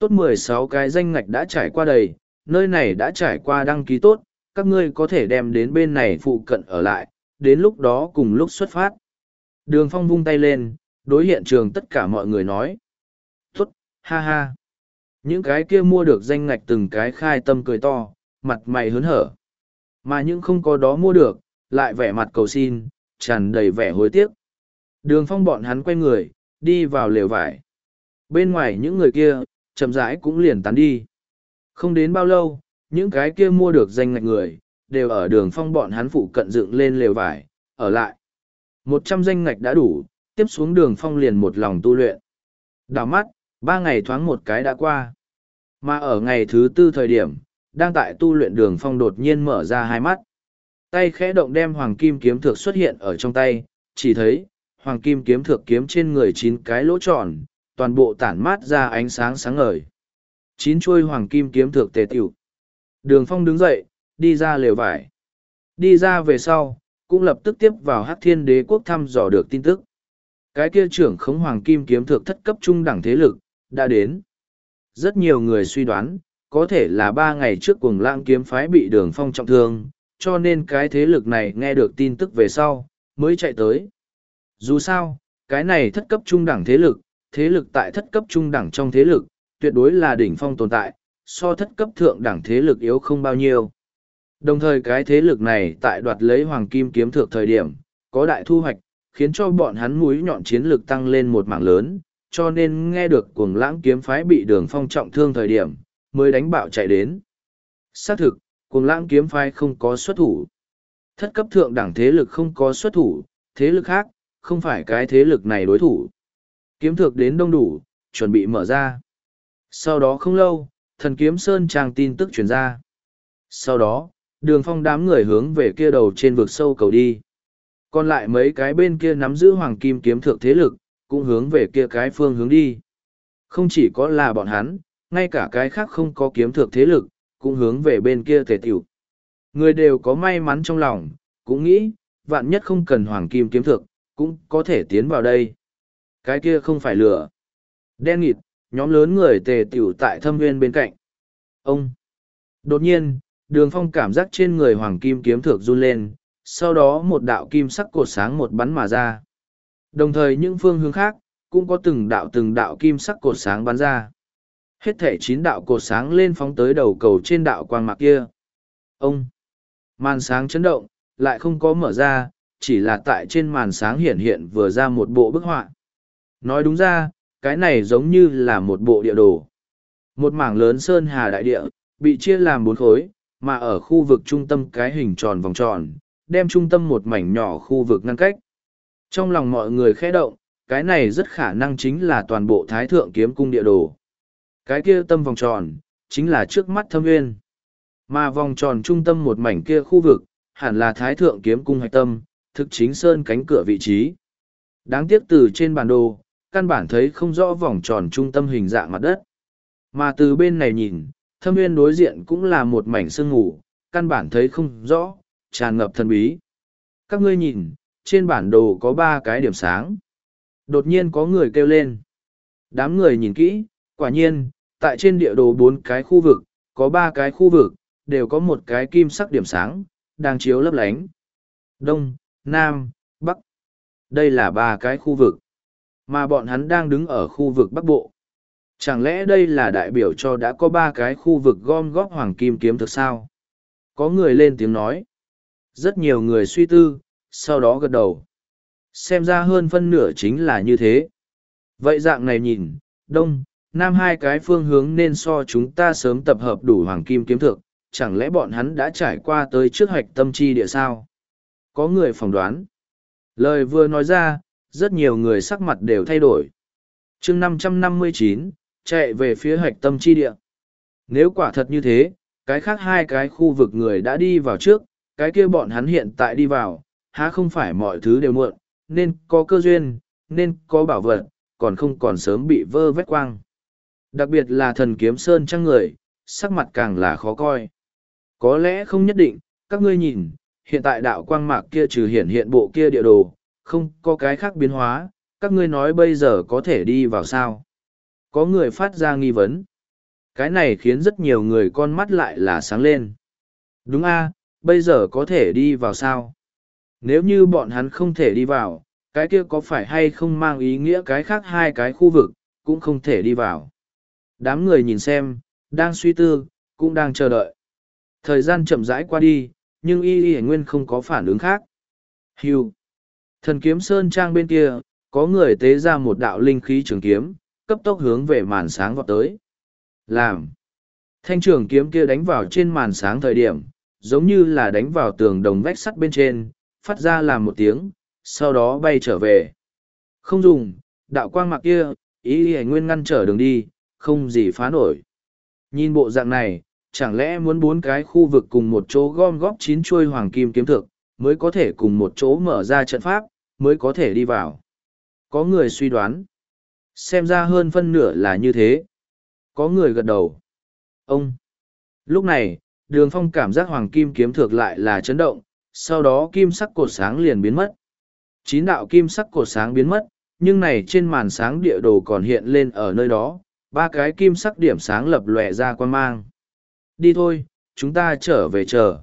Tốt mười sáu cái danh ngạch đã trải qua đầy, nơi này đã trải qua đăng ký tốt, các ngươi có thể đem đến bên này phụ cận ở lại, đến lúc đó cùng lúc xuất phát. Đường phong vung tay lên, đối hiện trường tất cả mọi người nói. Tốt, ha ha. Những cái kia mua được danh ngạch từng cái khai tâm cười to, mặt mày hớn hở. Mà những không có đó mua được, lại vẻ mặt cầu xin, tràn đầy vẻ hối tiếc. Đường phong bọn hắn quay người, đi vào lều vải. Bên ngoài những người kia, chậm rãi cũng liền tán đi. Không đến bao lâu, những cái kia mua được danh ngạch người, đều ở đường phong bọn hắn phụ cận dựng lên lều vải, ở lại. Một trăm danh ngạch đã đủ, tiếp xuống đường phong liền một lòng tu luyện. Đào mắt, ba ngày thoáng một cái đã qua. Mà ở ngày thứ tư thời điểm, đang tại tu luyện đường phong đột nhiên mở ra hai mắt. Tay khẽ động đem hoàng kim kiếm thược xuất hiện ở trong tay, chỉ thấy, hoàng kim kiếm thược kiếm trên người chín cái lỗ tròn, toàn bộ tản mát ra ánh sáng sáng ngời. Chín chuôi hoàng kim kiếm thược tề tiểu. Đường phong đứng dậy, đi ra lều vải. Đi ra về sau, cũng lập tức tiếp vào Hắc Thiên Đế quốc thăm dò được tin tức. Cái kia trưởng khống hoàng kim kiếm thượng thất cấp trung đẳng thế lực, đã đến. Rất nhiều người suy đoán, có thể là ba ngày trước cuồng lãng kiếm phái bị đường phong trọng thương, cho nên cái thế lực này nghe được tin tức về sau, mới chạy tới. Dù sao, cái này thất cấp trung đẳng thế lực, thế lực tại thất cấp trung đẳng trong thế lực, tuyệt đối là đỉnh phong tồn tại, so thất cấp thượng đẳng thế lực yếu không bao nhiêu. Đồng thời cái thế lực này tại đoạt lấy hoàng kim kiếm thượng thời điểm, có đại thu hoạch, khiến cho bọn hắn mũi nhọn chiến lực tăng lên một mảng lớn, cho nên nghe được cuồng lãng kiếm phái bị đường phong trọng thương thời điểm, mới đánh bạo chạy đến. Xác thực, cuồng lãng kiếm phái không có xuất thủ. Thất cấp thượng đẳng thế lực không có xuất thủ, thế lực khác, không phải cái thế lực này đối thủ. Kiếm thược đến đông đủ, chuẩn bị mở ra. Sau đó không lâu, thần kiếm sơn trang tin tức truyền ra. Sau đó, đường phong đám người hướng về kia đầu trên vực sâu cầu đi. Còn lại mấy cái bên kia nắm giữ hoàng kim kiếm thượng thế lực, cũng hướng về kia cái phương hướng đi. Không chỉ có là bọn hắn, ngay cả cái khác không có kiếm thượng thế lực, cũng hướng về bên kia tề tiểu. Người đều có may mắn trong lòng, cũng nghĩ, vạn nhất không cần hoàng kim kiếm thượng, cũng có thể tiến vào đây. Cái kia không phải lửa. Đen nghịt, nhóm lớn người tề tiểu tại thâm nguyên bên cạnh. Ông! Đột nhiên, đường phong cảm giác trên người hoàng kim kiếm thược run lên, sau đó một đạo kim sắc cột sáng một bắn mà ra. Đồng thời những phương hướng khác, cũng có từng đạo từng đạo kim sắc cột sáng bắn ra. Hết thể chín đạo cột sáng lên phóng tới đầu cầu trên đạo quang mạc kia. Ông! Màn sáng chấn động, lại không có mở ra, chỉ là tại trên màn sáng hiện hiện vừa ra một bộ bức họa. Nói đúng ra, cái này giống như là một bộ địa đồ. Một mảng lớn sơn hà đại địa, bị chia làm bốn khối, mà ở khu vực trung tâm cái hình tròn vòng tròn, đem trung tâm một mảnh nhỏ khu vực ngăn cách. Trong lòng mọi người khẽ động, cái này rất khả năng chính là toàn bộ thái thượng kiếm cung địa đồ. Cái kia tâm vòng tròn, chính là trước mắt thâm nguyên. Mà vòng tròn trung tâm một mảnh kia khu vực, hẳn là thái thượng kiếm cung hạch tâm, thực chính sơn cánh cửa vị trí. Đáng tiếc từ trên bản đồ, căn bản thấy không rõ vòng tròn trung tâm hình dạng mặt đất. Mà từ bên này nhìn, thâm nguyên đối diện cũng là một mảnh sương ngủ, căn bản thấy không rõ, tràn ngập thần bí. Các ngươi nhìn, trên bản đồ có ba cái điểm sáng. Đột nhiên có người kêu lên. Đám người nhìn kỹ, quả nhiên, tại trên địa đồ bốn cái khu vực, có ba cái khu vực, đều có một cái kim sắc điểm sáng, đang chiếu lấp lánh. Đông, Nam, Bắc. Đây là ba cái khu vực. Mà bọn hắn đang đứng ở khu vực Bắc Bộ. Chẳng lẽ đây là đại biểu cho đã có ba cái khu vực gom góp hoàng kim kiếm thực sao? Có người lên tiếng nói. Rất nhiều người suy tư, sau đó gật đầu. Xem ra hơn phân nửa chính là như thế. Vậy dạng này nhìn, đông, nam hai cái phương hướng nên so chúng ta sớm tập hợp đủ hoàng kim kiếm thực, chẳng lẽ bọn hắn đã trải qua tới trước hoạch tâm chi địa sao? Có người phỏng đoán. Lời vừa nói ra, rất nhiều người sắc mặt đều thay đổi. chương năm trăm năm mươi chín chạy về phía hạch tâm chi địa. Nếu quả thật như thế, cái khác hai cái khu vực người đã đi vào trước, cái kia bọn hắn hiện tại đi vào, há không phải mọi thứ đều muộn, nên có cơ duyên, nên có bảo vật, còn không còn sớm bị vơ vét quang. Đặc biệt là thần kiếm sơn trăng người, sắc mặt càng là khó coi. Có lẽ không nhất định, các ngươi nhìn, hiện tại đạo quang mạc kia trừ hiện hiện bộ kia địa đồ, không có cái khác biến hóa, các ngươi nói bây giờ có thể đi vào sao. Có người phát ra nghi vấn. Cái này khiến rất nhiều người con mắt lại là sáng lên. Đúng a bây giờ có thể đi vào sao? Nếu như bọn hắn không thể đi vào, cái kia có phải hay không mang ý nghĩa cái khác hai cái khu vực, cũng không thể đi vào. Đám người nhìn xem, đang suy tư, cũng đang chờ đợi. Thời gian chậm rãi qua đi, nhưng y y nguyên không có phản ứng khác. Hưu. Thần kiếm sơn trang bên kia, có người tế ra một đạo linh khí trường kiếm, cấp tốc hướng về màn sáng vọt tới. Làm. Thanh trường kiếm kia đánh vào trên màn sáng thời điểm, giống như là đánh vào tường đồng vách sắt bên trên, phát ra làm một tiếng, sau đó bay trở về. Không dùng, đạo quang mặc kia, ý hề nguyên ngăn trở đường đi, không gì phá nổi. Nhìn bộ dạng này, chẳng lẽ muốn bốn cái khu vực cùng một chỗ gom góp chín chuôi hoàng kim kiếm thực, mới có thể cùng một chỗ mở ra trận pháp, mới có thể đi vào. Có người suy đoán. Xem ra hơn phân nửa là như thế. Có người gật đầu. Ông. Lúc này, đường phong cảm giác hoàng kim kiếm thược lại là chấn động, sau đó kim sắc cột sáng liền biến mất. Chín đạo kim sắc cột sáng biến mất, nhưng này trên màn sáng địa đồ còn hiện lên ở nơi đó, ba cái kim sắc điểm sáng lập lòe ra quan mang. Đi thôi, chúng ta trở về chờ.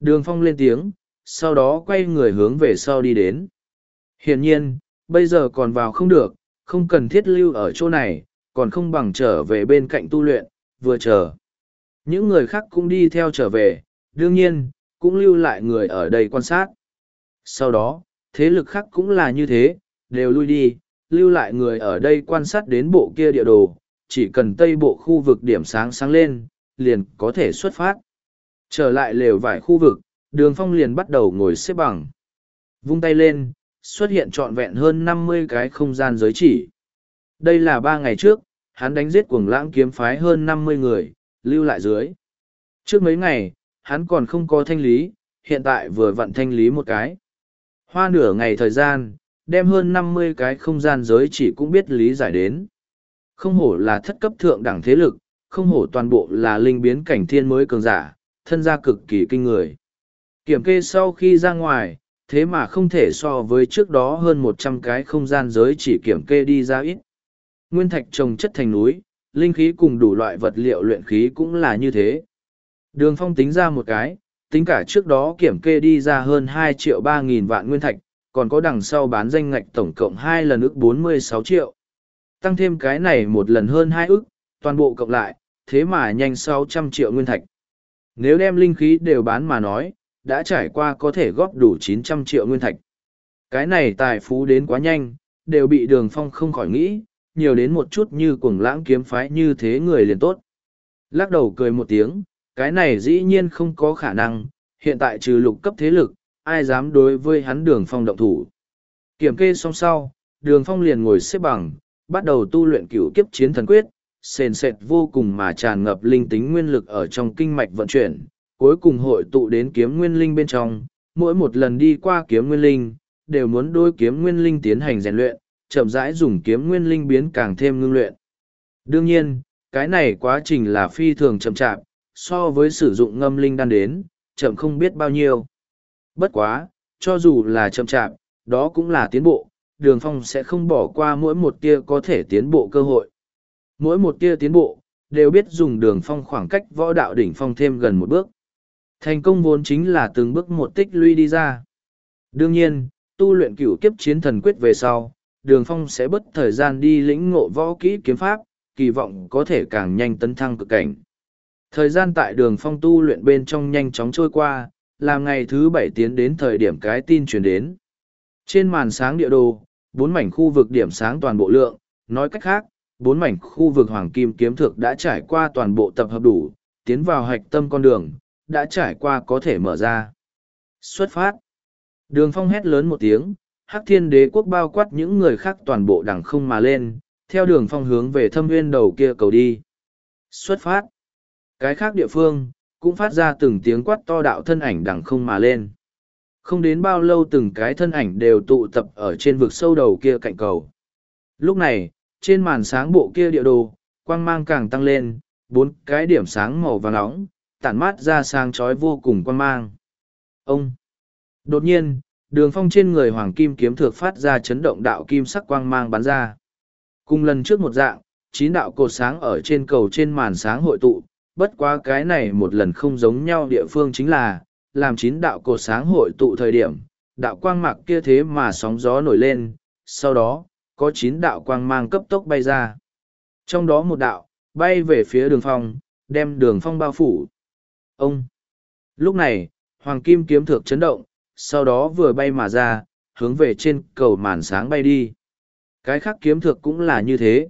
Đường phong lên tiếng, sau đó quay người hướng về sau đi đến. Hiển nhiên, bây giờ còn vào không được, không cần thiết lưu ở chỗ này, còn không bằng trở về bên cạnh tu luyện, vừa chờ. Những người khác cũng đi theo trở về, đương nhiên, cũng lưu lại người ở đây quan sát. Sau đó, thế lực khác cũng là như thế, đều lui đi, lưu lại người ở đây quan sát đến bộ kia địa đồ, chỉ cần tây bộ khu vực điểm sáng sáng lên, liền có thể xuất phát. Trở lại lều vải khu vực, đường phong liền bắt đầu ngồi xếp bằng. Vung tay lên, xuất hiện trọn vẹn hơn năm mươi cái không gian giới chỉ. Đây là ba ngày trước, hắn đánh giết cuồng lãng kiếm phái hơn năm mươi người, lưu lại dưới. Trước mấy ngày, hắn còn không có thanh lý, hiện tại vừa vặn thanh lý một cái. Hoa nửa ngày thời gian, đem hơn năm mươi cái không gian giới chỉ cũng biết lý giải đến. Không hổ là thất cấp thượng đẳng thế lực, không hổ toàn bộ là linh biến cảnh thiên mới cường giả, thân gia cực kỳ kinh người. Kiểm kê sau khi ra ngoài, thế mà không thể so với trước đó hơn một trăm cái không gian giới chỉ kiểm kê đi ra ít. Nguyên thạch trồng chất thành núi, linh khí cùng đủ loại vật liệu luyện khí cũng là như thế. Đường phong tính ra một cái, tính cả trước đó kiểm kê đi ra hơn hai triệu ba nghìn vạn nguyên thạch, còn có đằng sau bán danh ngạch tổng cộng hai lần ước bốn mươi sáu triệu. Tăng thêm cái này một lần hơn hai ước, toàn bộ cộng lại, thế mà nhanh sáu trăm triệu nguyên thạch. Nếu đem linh khí đều bán mà nói, đã trải qua có thể góp đủ chín trăm triệu nguyên thạch. Cái này tài phú đến quá nhanh, đều bị đường phong không khỏi nghĩ, nhiều đến một chút như cuồng lãng kiếm phái như thế người liền tốt. Lắc đầu cười một tiếng, cái này dĩ nhiên không có khả năng, hiện tại trừ lục cấp thế lực, ai dám đối với hắn đường phong động thủ. Kiểm kê xong sau, đường phong liền ngồi xếp bằng, bắt đầu tu luyện cửu kiếp chiến thần quyết, sền sệt vô cùng mà tràn ngập linh tính nguyên lực ở trong kinh mạch vận chuyển, cuối cùng hội tụ đến kiếm nguyên linh bên trong, mỗi một lần đi qua kiếm nguyên linh, đều muốn đôi kiếm nguyên linh tiến hành rèn luyện, chậm rãi dùng kiếm nguyên linh biến càng thêm ngưng luyện. Đương nhiên, cái này quá trình là phi thường chậm chạp, so với sử dụng ngâm linh đan đến, chậm không biết bao nhiêu. Bất quá, cho dù là chậm chạp, đó cũng là tiến bộ, đường phong sẽ không bỏ qua mỗi một tia có thể tiến bộ cơ hội. Mỗi một tia tiến bộ, đều biết dùng đường phong khoảng cách võ đạo đỉnh phong thêm gần một bước. Thành công vốn chính là từng bước một tích lũy đi ra. Đương nhiên, tu luyện cửu kiếp chiến thần quyết về sau, đường phong sẽ bất thời gian đi lĩnh ngộ võ kỹ kiếm pháp, kỳ vọng có thể càng nhanh tấn thăng cực cảnh. Thời gian tại đường phong tu luyện bên trong nhanh chóng trôi qua, làm ngày thứ bảy tiến đến thời điểm cái tin truyền đến. Trên màn sáng địa đồ, bốn mảnh khu vực điểm sáng toàn bộ lượng, nói cách khác, bốn mảnh khu vực hoàng kim kiếm thực đã trải qua toàn bộ tập hợp đủ, tiến vào hạch tâm con đường, đã trải qua có thể mở ra. Xuất phát. Đường phong hét lớn một tiếng, hắc thiên đế quốc bao quát những người khác toàn bộ đằng không mà lên, theo đường phong hướng về thâm nguyên đầu kia cầu đi. Xuất phát. Cái khác địa phương, cũng phát ra từng tiếng quát to đạo thân ảnh đằng không mà lên. Không đến bao lâu từng cái thân ảnh đều tụ tập ở trên vực sâu đầu kia cạnh cầu. Lúc này, trên màn sáng bộ kia địa đồ, quang mang càng tăng lên, bốn cái điểm sáng màu vàng nóng, tản mát ra sáng chói vô cùng quang mang. Ông! Đột nhiên, đường phong trên người hoàng kim kiếm thược phát ra chấn động đạo kim sắc quang mang bắn ra. Cùng lần trước một dạng, chín đạo cột sáng ở trên cầu trên màn sáng hội tụ, bất quá cái này một lần không giống nhau địa phương chính là, làm chín đạo cột sáng hội tụ thời điểm, đạo quang mạc kia thế mà sóng gió nổi lên, sau đó, có chín đạo quang mang cấp tốc bay ra. Trong đó một đạo, bay về phía đường phong, đem đường phong bao phủ. Ông! Lúc này, hoàng kim kiếm thược chấn động, sau đó vừa bay mà ra, hướng về trên cầu màn sáng bay đi. Cái khác kiếm thược cũng là như thế.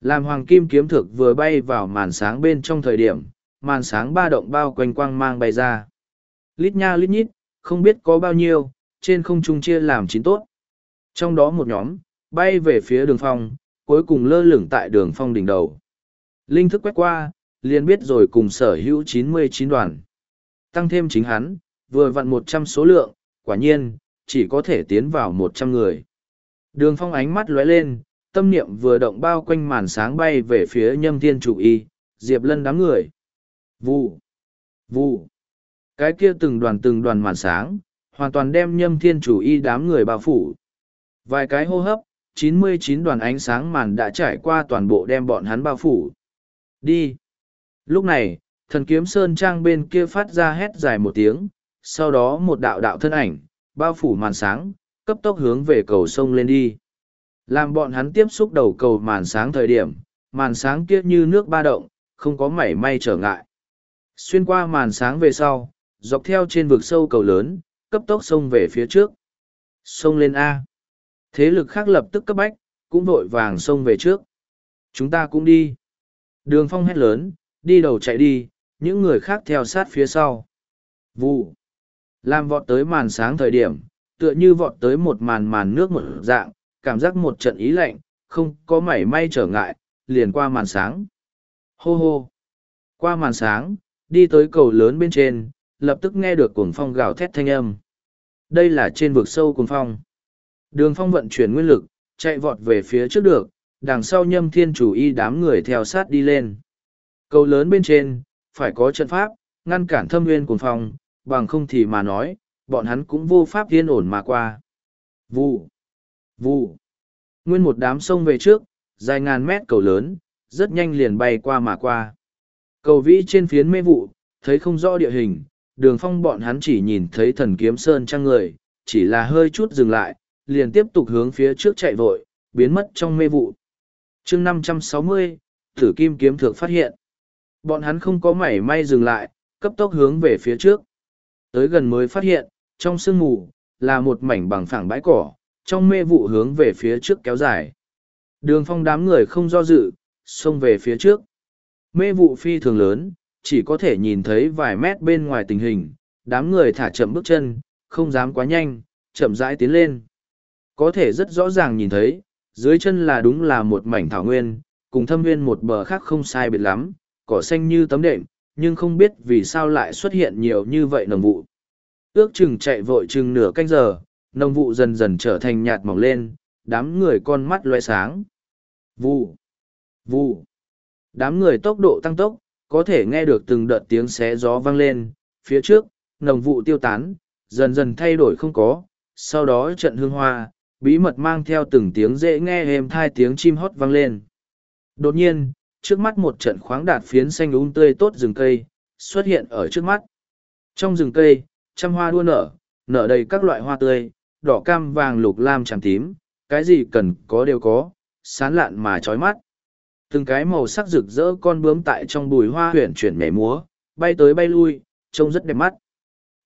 Làm hoàng kim kiếm thược vừa bay vào màn sáng bên trong thời điểm, màn sáng ba động bao quanh quang mang bay ra. Lít nha lít nhít, không biết có bao nhiêu, trên không trung chia làm chín tốt. Trong đó một nhóm, bay về phía đường phong, cuối cùng lơ lửng tại đường phong đỉnh đầu. Linh thức quét qua, liền biết rồi cùng sở hữu chín mươi chín đoàn. Tăng thêm chính hắn, vừa vặn một trăm số lượng, quả nhiên, chỉ có thể tiến vào một trăm người. Đường phong ánh mắt lóe lên, tâm niệm vừa động bao quanh màn sáng bay về phía nhâm thiên chủ y, diệp lân đám người. Vụ, vụ, cái kia từng đoàn từng đoàn màn sáng, hoàn toàn đem nhâm thiên chủ y đám người bao phủ. Vài cái hô hấp, chín mươi chín đoàn ánh sáng màn đã trải qua toàn bộ đem bọn hắn bao phủ. Đi. Lúc này, thần kiếm sơn trang bên kia phát ra hét dài một tiếng, sau đó một đạo đạo thân ảnh, bao phủ màn sáng, cấp tốc hướng về cầu sông lên đi. Làm bọn hắn tiếp xúc đầu cầu màn sáng thời điểm, màn sáng kia như nước ba động, không có mảy may trở ngại. Xuyên qua màn sáng về sau, dọc theo trên vực sâu cầu lớn, cấp tốc sông về phía trước. Sông lên A. Thế lực khác lập tức cấp bách, cũng vội vàng sông về trước. Chúng ta cũng đi. Đường phong hét lớn, đi đầu chạy đi, những người khác theo sát phía sau. Vụ. Làm vọt tới màn sáng thời điểm, tựa như vọt tới một màn màn nước một dạng, cảm giác một trận ý lạnh, không có mảy may trở ngại, liền qua màn sáng. Hô hô! Qua màn sáng, đi tới cầu lớn bên trên, lập tức nghe được cuồng phong gào thét thanh âm. Đây là trên vực sâu cuồng phong. Đường phong vận chuyển nguyên lực, chạy vọt về phía trước được, đằng sau nhâm thiên chủ y đám người theo sát đi lên. Cầu lớn bên trên, phải có trận pháp, ngăn cản thâm nguyên cuồng phong, bằng không thì mà nói, bọn hắn cũng vô pháp yên ổn mà qua. Vụ! Vụ! Nguyên một đám sông về trước, dài ngàn mét cầu lớn, rất nhanh liền bay qua mà qua. Cầu vĩ trên phiến mê vụ, thấy không rõ địa hình, đường phong bọn hắn chỉ nhìn thấy thần kiếm sơn trăng người, chỉ là hơi chút dừng lại, liền tiếp tục hướng phía trước chạy vội, biến mất trong mê vụ. chương năm trăm sáu mươi, Tử Kim Kiếm thượng phát hiện. Bọn hắn không có mảy may dừng lại, cấp tốc hướng về phía trước. Tới gần mới phát hiện, trong sương mù, là một mảnh bằng phẳng bãi cỏ, trong mê vụ hướng về phía trước kéo dài. Đường phong đám người không do dự, xông về phía trước. Mê vụ phi thường lớn, chỉ có thể nhìn thấy vài mét bên ngoài tình hình, đám người thả chậm bước chân, không dám quá nhanh, chậm rãi tiến lên. Có thể rất rõ ràng nhìn thấy, dưới chân là đúng là một mảnh thảo nguyên, cùng thâm nguyên một bờ khác không sai biệt lắm, cỏ xanh như tấm đệm, nhưng không biết vì sao lại xuất hiện nhiều như vậy nồng vụ. Ước chừng chạy vội chừng nửa canh giờ, nồng vụ dần dần trở thành nhạt mỏng lên, đám người con mắt loe sáng. Vụ, vụ. Đám người tốc độ tăng tốc, có thể nghe được từng đợt tiếng xé gió vang lên, phía trước, nồng vụ tiêu tán, dần dần thay đổi không có, sau đó trận hương hoa, bí mật mang theo từng tiếng dễ nghe êm thai tiếng chim hót vang lên. Đột nhiên, trước mắt một trận khoáng đạt phiến xanh un tươi tốt rừng cây, xuất hiện ở trước mắt. Trong rừng cây, trăm hoa đua nở, nở đầy các loại hoa tươi, đỏ cam vàng lục lam tràm tím, cái gì cần có đều có, sán lạn mà chói mắt. Từng cái màu sắc rực rỡ con bướm tại trong bùi hoa huyển chuyển nhảy múa, bay tới bay lui, trông rất đẹp mắt.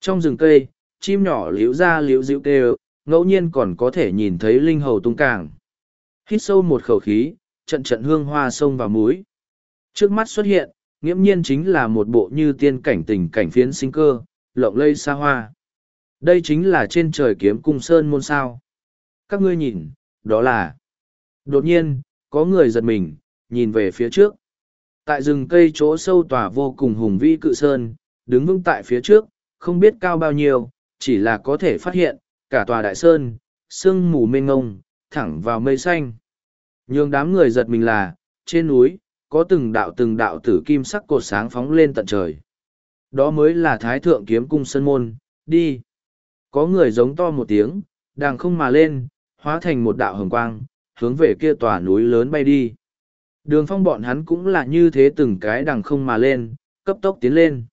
Trong rừng cây, chim nhỏ liễu ra liễu dịu kêu, ngẫu nhiên còn có thể nhìn thấy linh hầu tung càng. Hít sâu một khẩu khí, trận trận hương hoa sông vào múi. Trước mắt xuất hiện, nghiễm nhiên chính là một bộ như tiên cảnh tình cảnh phiến sinh cơ, lộng lây xa hoa. Đây chính là trên trời kiếm cung sơn môn sao. Các ngươi nhìn, đó là... Đột nhiên, có người giật mình, nhìn về phía trước. Tại rừng cây chỗ sâu tòa vô cùng hùng vĩ cự sơn, đứng vững tại phía trước, không biết cao bao nhiêu, chỉ là có thể phát hiện, cả tòa đại sơn, sương mù mênh ngông, thẳng vào mây xanh. Nhưng đám người giật mình là, trên núi, có từng đạo từng đạo tử kim sắc cột sáng phóng lên tận trời. Đó mới là Thái Thượng Kiếm Cung Sơn Môn, đi. Có người giống to một tiếng, đàng không mà lên, hóa thành một đạo hồng quang, hướng về kia tòa núi lớn bay đi. Đường phong bọn hắn cũng là như thế từng cái đằng không mà lên, cấp tốc tiến lên.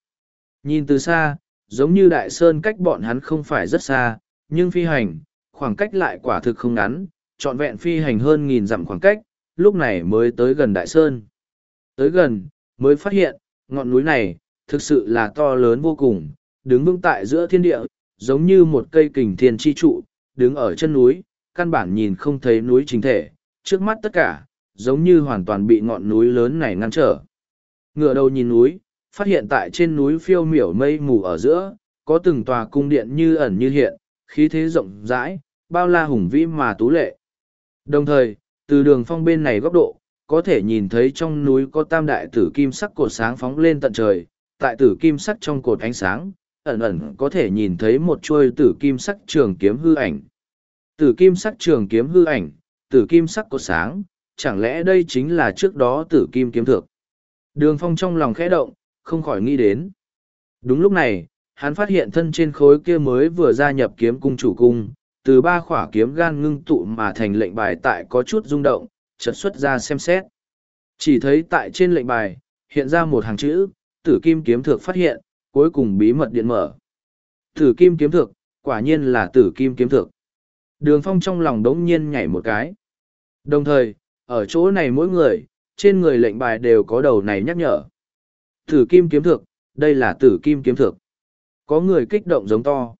Nhìn từ xa, giống như đại sơn cách bọn hắn không phải rất xa, nhưng phi hành, khoảng cách lại quả thực không ngắn, trọn vẹn phi hành hơn nghìn dặm khoảng cách, lúc này mới tới gần đại sơn. Tới gần, mới phát hiện, ngọn núi này, thực sự là to lớn vô cùng, đứng vững tại giữa thiên địa, giống như một cây kình thiên chi trụ, đứng ở chân núi, căn bản nhìn không thấy núi chính thể, trước mắt tất cả, giống như hoàn toàn bị ngọn núi lớn này ngăn trở. Ngựa đầu nhìn núi, phát hiện tại trên núi phiêu miểu mây mù ở giữa, có từng tòa cung điện như ẩn như hiện, khí thế rộng rãi, bao la hùng vĩ mà tú lệ. Đồng thời, từ đường phong bên này góc độ, có thể nhìn thấy trong núi có tam đại tử kim sắc cột sáng phóng lên tận trời, tại tử kim sắc trong cột ánh sáng, ẩn ẩn có thể nhìn thấy một chuôi tử kim sắc trường kiếm hư ảnh. Tử kim sắc trường kiếm hư ảnh, tử kim sắc cột sáng, chẳng lẽ đây chính là trước đó tử kim kiếm thược. Đường phong trong lòng khẽ động, không khỏi nghĩ đến. Đúng lúc này, hắn phát hiện thân trên khối kia mới vừa gia nhập kiếm cung chủ cung, từ ba khỏa kiếm gan ngưng tụ mà thành lệnh bài tại có chút rung động, chợt xuất ra xem xét. Chỉ thấy tại trên lệnh bài, hiện ra một hàng chữ, tử kim kiếm thược phát hiện, cuối cùng bí mật điện mở. Tử kim kiếm thược, quả nhiên là tử kim kiếm thược. Đường phong trong lòng đống nhiên nhảy một cái. Đồng thời, ở chỗ này mỗi người, trên người lệnh bài đều có đầu này nhắc nhở. Tử kim kiếm thược, đây là tử kim kiếm thược. Có người kích động giống to.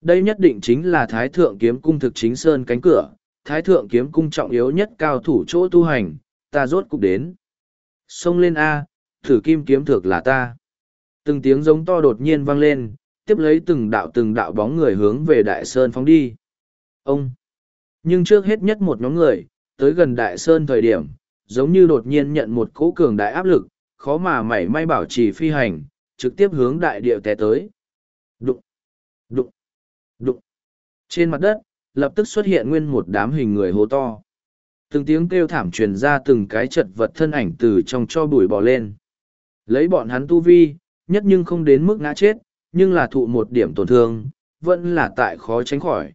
Đây nhất định chính là Thái Thượng Kiếm Cung thực chính sơn cánh cửa, Thái Thượng Kiếm Cung trọng yếu nhất cao thủ chỗ tu hành, ta rốt cục đến. Xông lên A, thử kim kiếm thược là ta. Từng tiếng giống to đột nhiên vang lên, tiếp lấy từng đạo từng đạo bóng người hướng về Đại Sơn phóng đi. Ông! Nhưng trước hết nhất một nhóm người, tới gần Đại Sơn thời điểm, giống như đột nhiên nhận một cỗ cường đại áp lực, khó mà mảy may bảo trì phi hành, trực tiếp hướng đại địa té tới. Đụng! Đụng! Đụng! Trên mặt đất, lập tức xuất hiện nguyên một đám hình người hố to. Từng tiếng kêu thảm truyền ra từng cái chật vật thân ảnh từ trong cho bụi bò lên. Lấy bọn hắn tu vi, nhất nhưng không đến mức ngã chết, nhưng là thụ một điểm tổn thương, vẫn là tại khó tránh khỏi.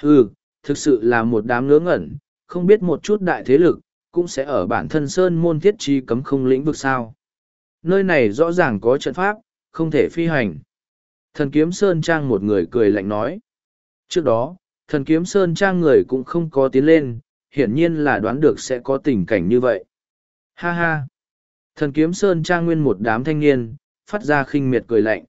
Hừ, thực sự là một đám ngớ ngẩn, không biết một chút đại thế lực, cũng sẽ ở bản thân sơn môn thiết trí cấm không lĩnh vực sao. Nơi này rõ ràng có trận pháp, không thể phi hành. Thần kiếm sơn trang một người cười lạnh nói. Trước đó, thần kiếm sơn trang người cũng không có tiến lên, hiển nhiên là đoán được sẽ có tình cảnh như vậy. Ha ha! Thần kiếm sơn trang nguyên một đám thanh niên, phát ra khinh miệt cười lạnh.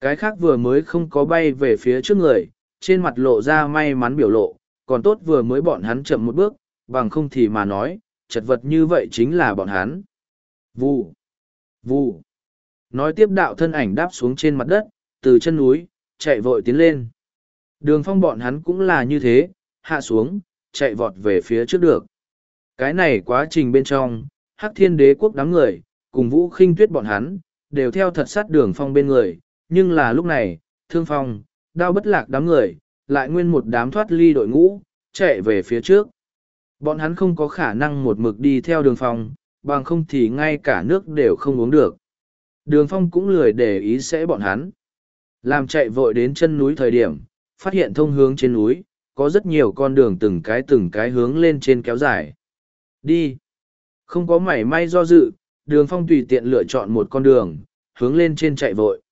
Cái khác vừa mới không có bay về phía trước người, trên mặt lộ ra may mắn biểu lộ, còn tốt vừa mới bọn hắn chậm một bước, bằng không thì mà nói, chật vật như vậy chính là bọn hắn. Vù! Vù! Nói tiếp đạo thân ảnh đáp xuống trên mặt đất, từ chân núi, chạy vội tiến lên. Đường phong bọn hắn cũng là như thế, hạ xuống, chạy vọt về phía trước được. Cái này quá trình bên trong, hắc thiên đế quốc đám người, cùng vũ khinh tuyết bọn hắn, đều theo thật sát đường phong bên người, nhưng là lúc này, thương phong, đao bất lạc đám người, lại nguyên một đám thoát ly đội ngũ, chạy về phía trước. Bọn hắn không có khả năng một mực đi theo đường phong, bằng không thì ngay cả nước đều không uống được. Đường phong cũng lười để ý sẽ bọn hắn. Làm chạy vội đến chân núi thời điểm, phát hiện thông hướng trên núi, có rất nhiều con đường từng cái từng cái hướng lên trên kéo dài. Đi! Không có mảy may do dự, đường phong tùy tiện lựa chọn một con đường, hướng lên trên chạy vội.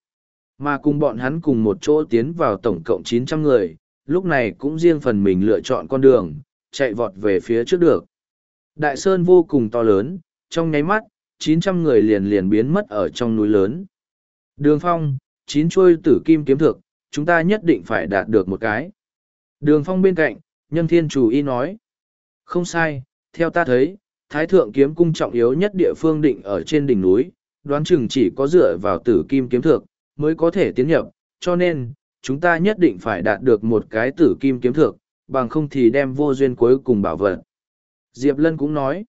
Mà cùng bọn hắn cùng một chỗ tiến vào tổng cộng chín trăm người, lúc này cũng riêng phần mình lựa chọn con đường, chạy vọt về phía trước được. Đại sơn vô cùng to lớn, trong nháy mắt, chín trăm người liền liền biến mất ở trong núi lớn. Đường phong, chín chuôi tử kim kiếm thực, chúng ta nhất định phải đạt được một cái. Đường phong bên cạnh, nhân thiên chủ y nói. Không sai, theo ta thấy, thái thượng kiếm cung trọng yếu nhất địa phương định ở trên đỉnh núi, đoán chừng chỉ có dựa vào tử kim kiếm thược, mới có thể tiến nhập, cho nên, chúng ta nhất định phải đạt được một cái tử kim kiếm thược, bằng không thì đem vô duyên cuối cùng bảo vật. Diệp Lân cũng nói.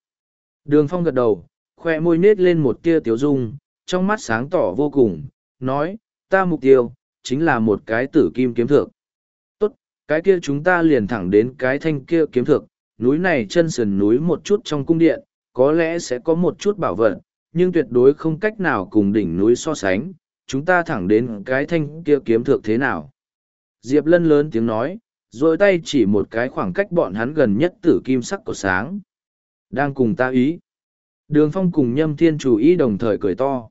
Đường Phong gật đầu, khoe môi nết lên một tia tiếu dung, trong mắt sáng tỏ vô cùng, nói, ta mục tiêu, chính là một cái tử kim kiếm thược. Tốt, cái kia chúng ta liền thẳng đến cái thanh kia kiếm thược, núi này chân sườn núi một chút trong cung điện, có lẽ sẽ có một chút bảo vật, nhưng tuyệt đối không cách nào cùng đỉnh núi so sánh, chúng ta thẳng đến cái thanh kia kiếm thược thế nào. Diệp Lân lớn tiếng nói, rồi tay chỉ một cái khoảng cách bọn hắn gần nhất tử kim sắc của sáng. Đang cùng ta ý. Đường phong cùng nhâm thiên chủ ý đồng thời cười to.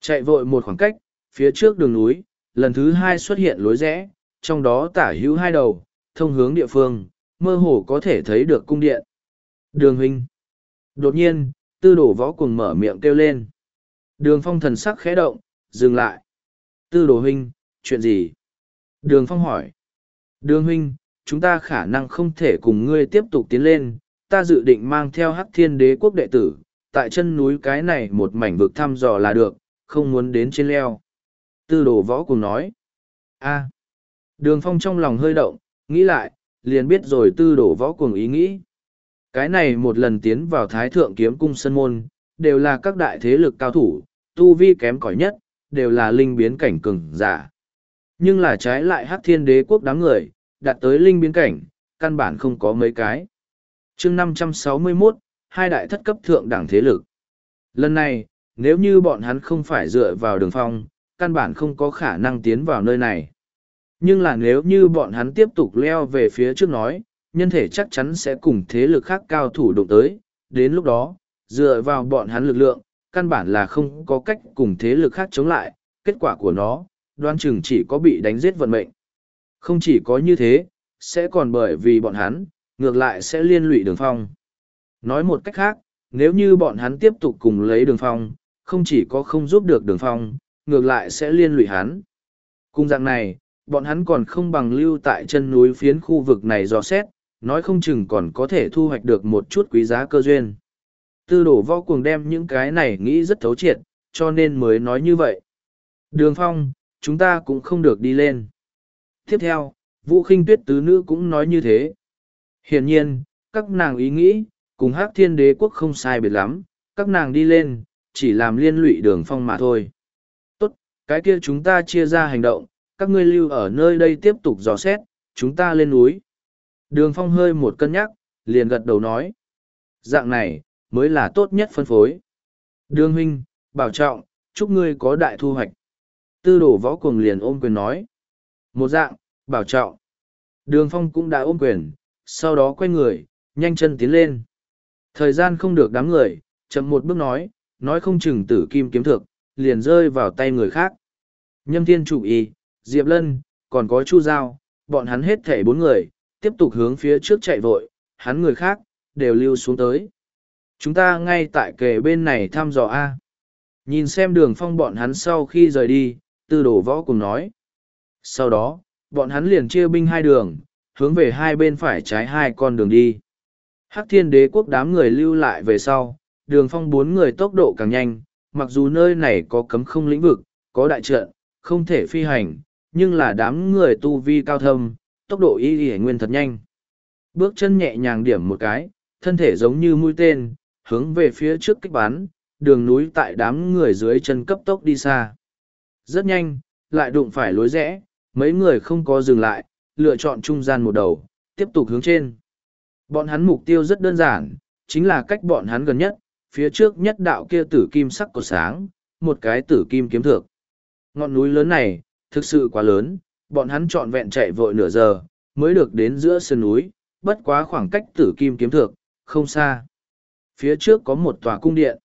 Chạy vội một khoảng cách, phía trước đường núi, lần thứ hai xuất hiện lối rẽ, trong đó tả hữu hai đầu, thông hướng địa phương, mơ hồ có thể thấy được cung điện. Đường huynh. Đột nhiên, tư đổ võ cùng mở miệng kêu lên. Đường phong thần sắc khẽ động, dừng lại. Tư đồ huynh, chuyện gì? Đường phong hỏi. Đường huynh, chúng ta khả năng không thể cùng ngươi tiếp tục tiến lên, ta dự định mang theo hắc thiên đế quốc đệ tử, tại chân núi cái này một mảnh vực thăm dò là được, không muốn đến trên leo. Tư đồ võ cùng nói. a Đường phong trong lòng hơi động, nghĩ lại, liền biết rồi tư đồ võ cùng ý nghĩ. Cái này một lần tiến vào thái thượng kiếm cung sân môn, đều là các đại thế lực cao thủ, tu vi kém cỏi nhất, đều là linh biến cảnh cường giả. Nhưng là trái lại hắc thiên đế quốc đám người, đạt tới linh biến cảnh, căn bản không có mấy cái. chương 561, hai đại thất cấp thượng đẳng thế lực. Lần này, nếu như bọn hắn không phải dựa vào đường phong, căn bản không có khả năng tiến vào nơi này. Nhưng là nếu như bọn hắn tiếp tục leo về phía trước nói, nhân thể chắc chắn sẽ cùng thế lực khác cao thủ đụng tới, đến lúc đó, dựa vào bọn hắn lực lượng, căn bản là không có cách cùng thế lực khác chống lại, kết quả của nó, đoan chừng chỉ có bị đánh giết vận mệnh. Không chỉ có như thế, sẽ còn bởi vì bọn hắn, ngược lại sẽ liên lụy đường phong. Nói một cách khác, nếu như bọn hắn tiếp tục cùng lấy đường phong, không chỉ có không giúp được đường phong, ngược lại sẽ liên lụy hắn. Cùng dạng này, bọn hắn còn không bằng lưu tại chân núi phiến khu vực này dò xét, nói không chừng còn có thể thu hoạch được một chút quý giá cơ duyên. Tư đổ võ cuồng đem những cái này nghĩ rất thấu triệt, cho nên mới nói như vậy. Đường phong, chúng ta cũng không được đi lên. Tiếp theo, vũ khinh tuyết tứ nữ cũng nói như thế. Hiển nhiên, các nàng ý nghĩ, cùng hắc thiên đế quốc không sai biệt lắm, các nàng đi lên, chỉ làm liên lụy đường phong mà thôi. Cái kia chúng ta chia ra hành động, các ngươi lưu ở nơi đây tiếp tục dò xét, chúng ta lên núi. Đường phong hơi một cân nhắc, liền gật đầu nói. Dạng này, mới là tốt nhất phân phối. Đường huynh, bảo trọng, chúc ngươi có đại thu hoạch. Tư đổ võ cuồng liền ôm quyền nói. Một dạng, bảo trọng. Đường phong cũng đã ôm quyền, sau đó quay người, nhanh chân tiến lên. Thời gian không được đám người, chậm một bước nói, nói không chừng tử kim kiếm thực, liền rơi vào tay người khác. Nhâm thiên chủ y, Diệp Lân, còn có Chu Giao, bọn hắn hết thể bốn người, tiếp tục hướng phía trước chạy vội, hắn người khác, đều lưu xuống tới. Chúng ta ngay tại kề bên này thăm dò A. Nhìn xem đường phong bọn hắn sau khi rời đi, tư đồ võ cùng nói. Sau đó, bọn hắn liền chia binh hai đường, hướng về hai bên phải trái hai con đường đi. Hắc thiên đế quốc đám người lưu lại về sau, đường phong bốn người tốc độ càng nhanh, mặc dù nơi này có cấm không lĩnh vực, có đại trận, không thể phi hành, nhưng là đám người tu vi cao thâm, tốc độ y y nguyên thật nhanh. Bước chân nhẹ nhàng điểm một cái, thân thể giống như mũi tên, hướng về phía trước kích bắn, đường núi tại đám người dưới chân cấp tốc đi xa. Rất nhanh, lại đụng phải lối rẽ, mấy người không có dừng lại, lựa chọn trung gian một đầu, tiếp tục hướng trên. Bọn hắn mục tiêu rất đơn giản, chính là cách bọn hắn gần nhất, phía trước nhất đạo kia tử kim sắc của sáng, một cái tử kim kiếm thược. Ngọn núi lớn này, thực sự quá lớn, bọn hắn trọn vẹn chạy vội nửa giờ, mới được đến giữa sườn núi, bất quá khoảng cách tử kim kiếm thược, không xa. Phía trước có một tòa cung điện.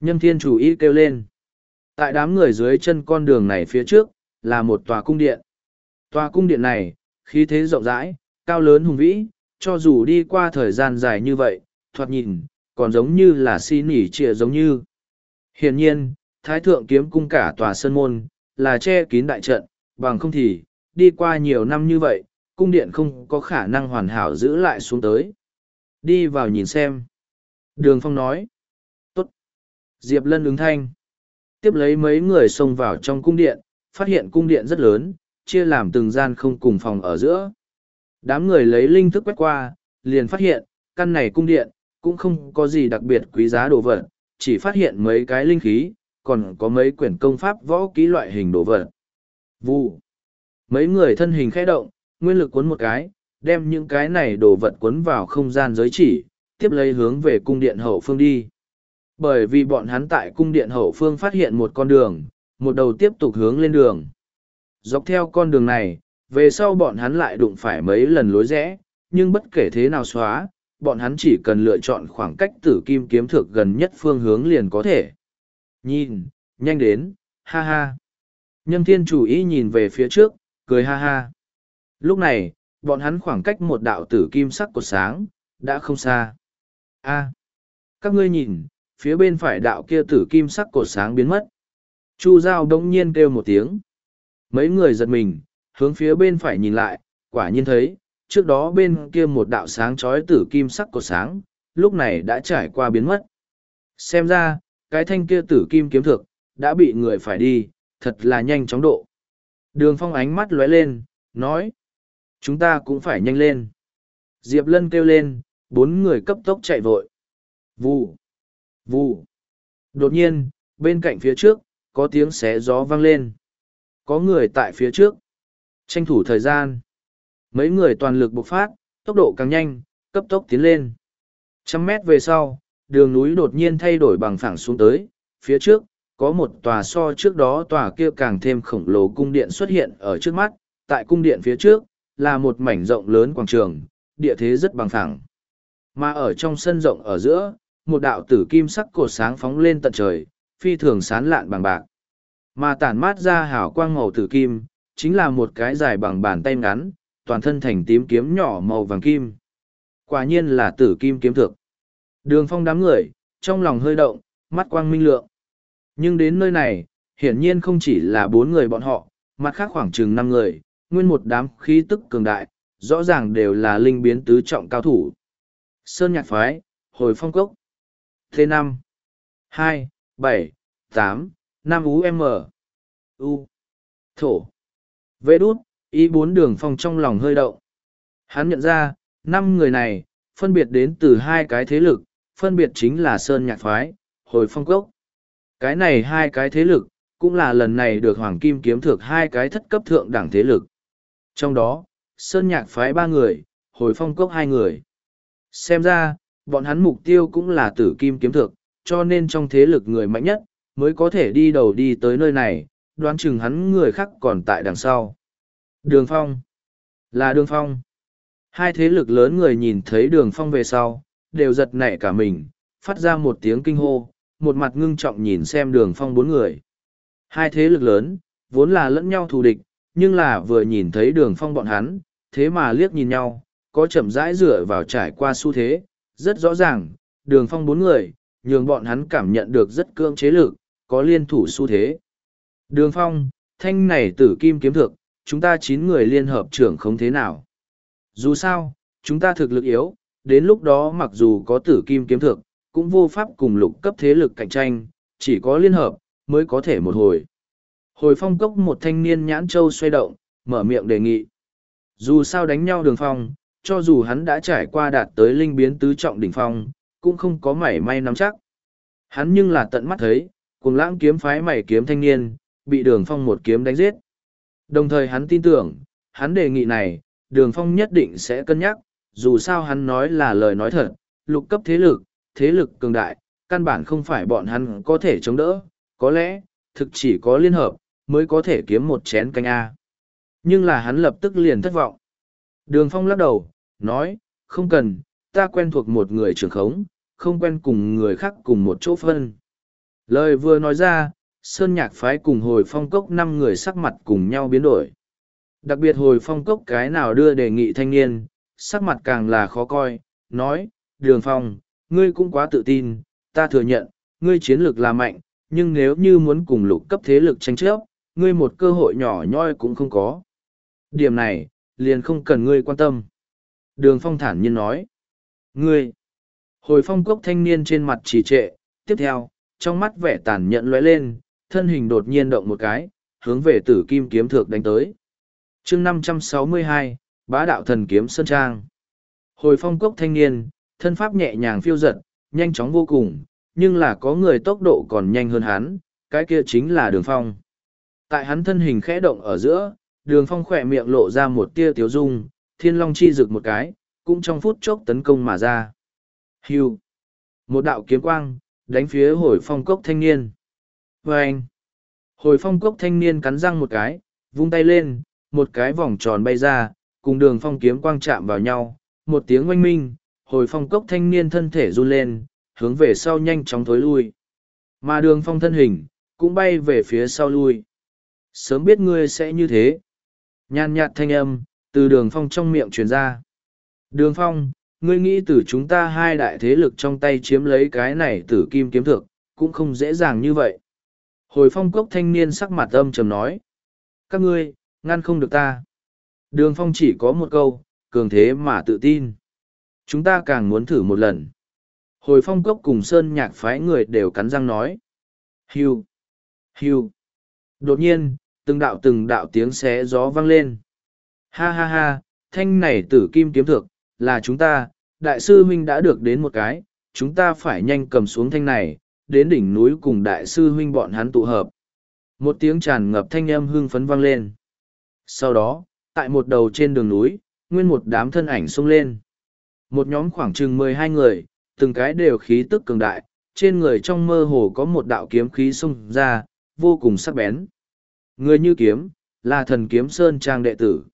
Nhâm thiên chủ ý kêu lên. Tại đám người dưới chân con đường này phía trước, là một tòa cung điện. Tòa cung điện này, khí thế rộng rãi, cao lớn hùng vĩ, cho dù đi qua thời gian dài như vậy, thoạt nhìn, còn giống như là si nỉ trịa giống như. Hiển nhiên, Thái Thượng kiếm cung cả tòa sân môn, là che kín đại trận, bằng không thì, đi qua nhiều năm như vậy, cung điện không có khả năng hoàn hảo giữ lại xuống tới. Đi vào nhìn xem. Đường Phong nói. Tốt. Diệp Lân ứng thanh. Tiếp lấy mấy người xông vào trong cung điện, phát hiện cung điện rất lớn, chia làm từng gian không cùng phòng ở giữa. Đám người lấy linh thức quét qua, liền phát hiện, căn này cung điện, cũng không có gì đặc biệt quý giá đồ vật, chỉ phát hiện mấy cái linh khí, còn có mấy quyển công pháp võ kỹ loại hình đồ vật. Vụ. Mấy người thân hình khẽ động, nguyên lực cuốn một cái, đem những cái này đồ vật cuốn vào không gian giới chỉ, tiếp lấy hướng về cung điện hậu phương đi. Bởi vì bọn hắn tại cung điện hậu phương phát hiện một con đường, một đầu tiếp tục hướng lên đường. Dọc theo con đường này, về sau bọn hắn lại đụng phải mấy lần lối rẽ, nhưng bất kể thế nào xóa, bọn hắn chỉ cần lựa chọn khoảng cách tử kim kiếm thực gần nhất phương hướng liền có thể. Nhìn, nhanh đến, ha ha. Nhâm thiên chủ ý nhìn về phía trước, cười ha ha. Lúc này, bọn hắn khoảng cách một đạo tử kim sắc cột sáng, đã không xa. a các ngươi nhìn, phía bên phải đạo kia tử kim sắc cột sáng biến mất. Chu Giao đống nhiên kêu một tiếng. Mấy người giật mình, hướng phía bên phải nhìn lại, quả nhiên thấy, trước đó bên kia một đạo sáng chói tử kim sắc cột sáng, lúc này đã trải qua biến mất. Xem ra, cái thanh kia tử kim kiếm thực, đã bị người phải đi, thật là nhanh chóng độ. Đường phong ánh mắt lóe lên, nói. Chúng ta cũng phải nhanh lên. Diệp Lân kêu lên, bốn người cấp tốc chạy vội. Vù, vù. Đột nhiên, bên cạnh phía trước, có tiếng xé gió vang lên. Có người tại phía trước. Tranh thủ thời gian. Mấy người toàn lực bộc phát, tốc độ càng nhanh, cấp tốc tiến lên. Trăm mét về sau, đường núi đột nhiên thay đổi bằng phẳng xuống tới. Phía trước, có một tòa so trước đó tòa kia càng thêm khổng lồ cung điện xuất hiện ở trước mắt. Tại cung điện phía trước, là một mảnh rộng lớn quảng trường, địa thế rất bằng phẳng. Mà ở trong sân rộng ở giữa, một đạo tử kim sắc cột sáng phóng lên tận trời, phi thường sán lạn bằng bạc. Mà tản mát ra hào quang màu tử kim, chính là một cái dài bằng bàn tay ngắn, toàn thân thành tím kiếm nhỏ màu vàng kim. Quả nhiên là tử kim kiếm thực. Đường phong đám người, trong lòng hơi động, mắt quang minh lượng. Nhưng đến nơi này, hiển nhiên không chỉ là bốn người bọn họ, mặt khác khoảng chừng năm người, nguyên một đám khí tức cường đại, rõ ràng đều là linh biến tứ trọng cao thủ. Sơn nhạc phái, hồi phong cốc. T5. 2, 7, 8, 5 UM. U. Thổ. Vê đút, ý bốn đường phong trong lòng hơi động. Hắn nhận ra, năm người này, phân biệt đến từ hai cái thế lực, phân biệt chính là Sơn Nhạc Phái, Hồi Phong Cốc. Cái này hai cái thế lực, cũng là lần này được Hoàng Kim kiếm thược hai cái thất cấp thượng đẳng thế lực. Trong đó, Sơn Nhạc Phái ba người, Hồi Phong Cốc hai người. Xem ra, bọn hắn mục tiêu cũng là tử kim kiếm thược, cho nên trong thế lực người mạnh nhất, mới có thể đi đầu đi tới nơi này, đoán chừng hắn người khác còn tại đằng sau. Đường Phong. Là Đường Phong. Hai thế lực lớn người nhìn thấy Đường Phong về sau, đều giật nảy cả mình, phát ra một tiếng kinh hô, một mặt ngưng trọng nhìn xem Đường Phong bốn người. Hai thế lực lớn, vốn là lẫn nhau thù địch, nhưng là vừa nhìn thấy Đường Phong bọn hắn, thế mà liếc nhìn nhau, có chậm rãi dựa vào trải qua xu thế, rất rõ ràng, Đường Phong bốn người, nhường bọn hắn cảm nhận được rất cưỡng chế lực, có liên thủ xu thế. Đường Phong, thanh này tử kim kiếm thực, chúng ta chín người liên hợp trưởng không thế nào. Dù sao, chúng ta thực lực yếu, đến lúc đó mặc dù có tử kim kiếm thực, cũng vô pháp cùng lục cấp thế lực cạnh tranh, chỉ có liên hợp, mới có thể một hồi. Hồi phong cốc một thanh niên nhãn châu xoay động, mở miệng đề nghị. Dù sao đánh nhau đường phong, cho dù hắn đã trải qua đạt tới linh biến tứ trọng đỉnh phong, cũng không có mảy may nắm chắc. Hắn nhưng là tận mắt thấy, cùng lãng kiếm phái mảy kiếm thanh niên, bị đường phong một kiếm đánh giết. Đồng thời hắn tin tưởng, hắn đề nghị này, đường phong nhất định sẽ cân nhắc, dù sao hắn nói là lời nói thật, lục cấp thế lực, thế lực cường đại, căn bản không phải bọn hắn có thể chống đỡ, có lẽ, thực chỉ có liên hợp, mới có thể kiếm một chén canh A. Nhưng là hắn lập tức liền thất vọng. Đường phong lắc đầu, nói, không cần, ta quen thuộc một người trưởng khống, không quen cùng người khác cùng một chỗ phân. Lời vừa nói ra, Sơn Nhạc phái cùng hồi phong cốc năm người sắc mặt cùng nhau biến đổi. Đặc biệt hồi phong cốc cái nào đưa đề nghị thanh niên, sắc mặt càng là khó coi, nói, Đường Phong, ngươi cũng quá tự tin, ta thừa nhận, ngươi chiến lược là mạnh, nhưng nếu như muốn cùng lục cấp thế lực tranh chấp, ngươi một cơ hội nhỏ nhoi cũng không có. Điểm này, liền không cần ngươi quan tâm. Đường Phong thản nhiên nói, ngươi, hồi phong cốc thanh niên trên mặt trì trệ, tiếp theo, trong mắt vẻ tàn nhẫn lóe lên, thân hình đột nhiên động một cái, hướng về tử kim kiếm thược đánh tới. chương năm trăm sáu mươi hai bá đạo thần kiếm sơn trang hồi phong cốc thanh niên thân pháp nhẹ nhàng phiêu giật nhanh chóng vô cùng nhưng là có người tốc độ còn nhanh hơn hắn cái kia chính là đường phong tại hắn thân hình khẽ động ở giữa đường phong khỏe miệng lộ ra một tia tiếu dung thiên long chi rực một cái cũng trong phút chốc tấn công mà ra Hưu! một đạo kiếm quang đánh phía hồi phong cốc thanh niên vê anh. Hồi phong cốc thanh niên cắn răng một cái, vung tay lên, một cái vòng tròn bay ra, cùng đường phong kiếm quang chạm vào nhau, một tiếng oanh minh, hồi phong cốc thanh niên thân thể run lên, hướng về sau nhanh chóng thối lui. Mà đường phong thân hình, cũng bay về phía sau lui. Sớm biết ngươi sẽ như thế. Nhàn nhạt thanh âm, từ đường phong trong miệng truyền ra. Đường phong, ngươi nghĩ từ chúng ta hai đại thế lực trong tay chiếm lấy cái này tử kim kiếm thực cũng không dễ dàng như vậy hồi phong cốc thanh niên sắc mặt âm trầm nói, các ngươi, ngăn không được ta. Đường phong chỉ có một câu, cường thế mà tự tin. Chúng ta càng muốn thử một lần. Hồi phong cốc cùng sơn nhạc phái người đều cắn răng nói, hiu hiu. Đột nhiên, từng đạo từng đạo tiếng xé gió vang lên. Ha ha ha, thanh này tử kim kiếm thực là chúng ta, đại sư huynh đã được đến một cái, chúng ta phải nhanh cầm xuống thanh này đến đỉnh núi cùng đại sư huynh bọn hắn tụ hợp. Một tiếng tràn ngập thanh âm hưng phấn vang lên. Sau đó, tại một đầu trên đường núi, nguyên một đám thân ảnh xông lên. Một nhóm khoảng chừng mười hai người, từng cái đều khí tức cường đại, trên người trong mơ hồ có một đạo kiếm khí xông ra, vô cùng sắc bén. Người như kiếm, là thần kiếm sơn trang đệ tử.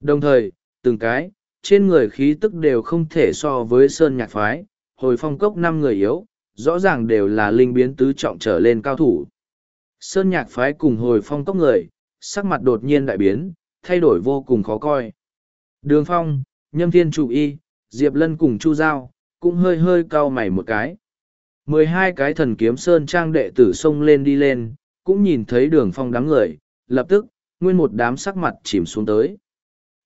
Đồng thời, từng cái, trên người khí tức đều không thể so với sơn nhạc phái, hồi phong cốc năm người yếu rõ ràng đều là linh biến tứ trọng trở lên cao thủ. Sơn nhạc phái cùng hồi phong cốc người, sắc mặt đột nhiên đại biến, thay đổi vô cùng khó coi. Đường phong, nhâm thiên trụ y, diệp lân cùng chu giao, cũng hơi hơi cau mày một cái. mười hai cái thần kiếm sơn trang đệ tử xông lên đi lên, cũng nhìn thấy đường phong đám người, lập tức, nguyên một đám sắc mặt chìm xuống tới.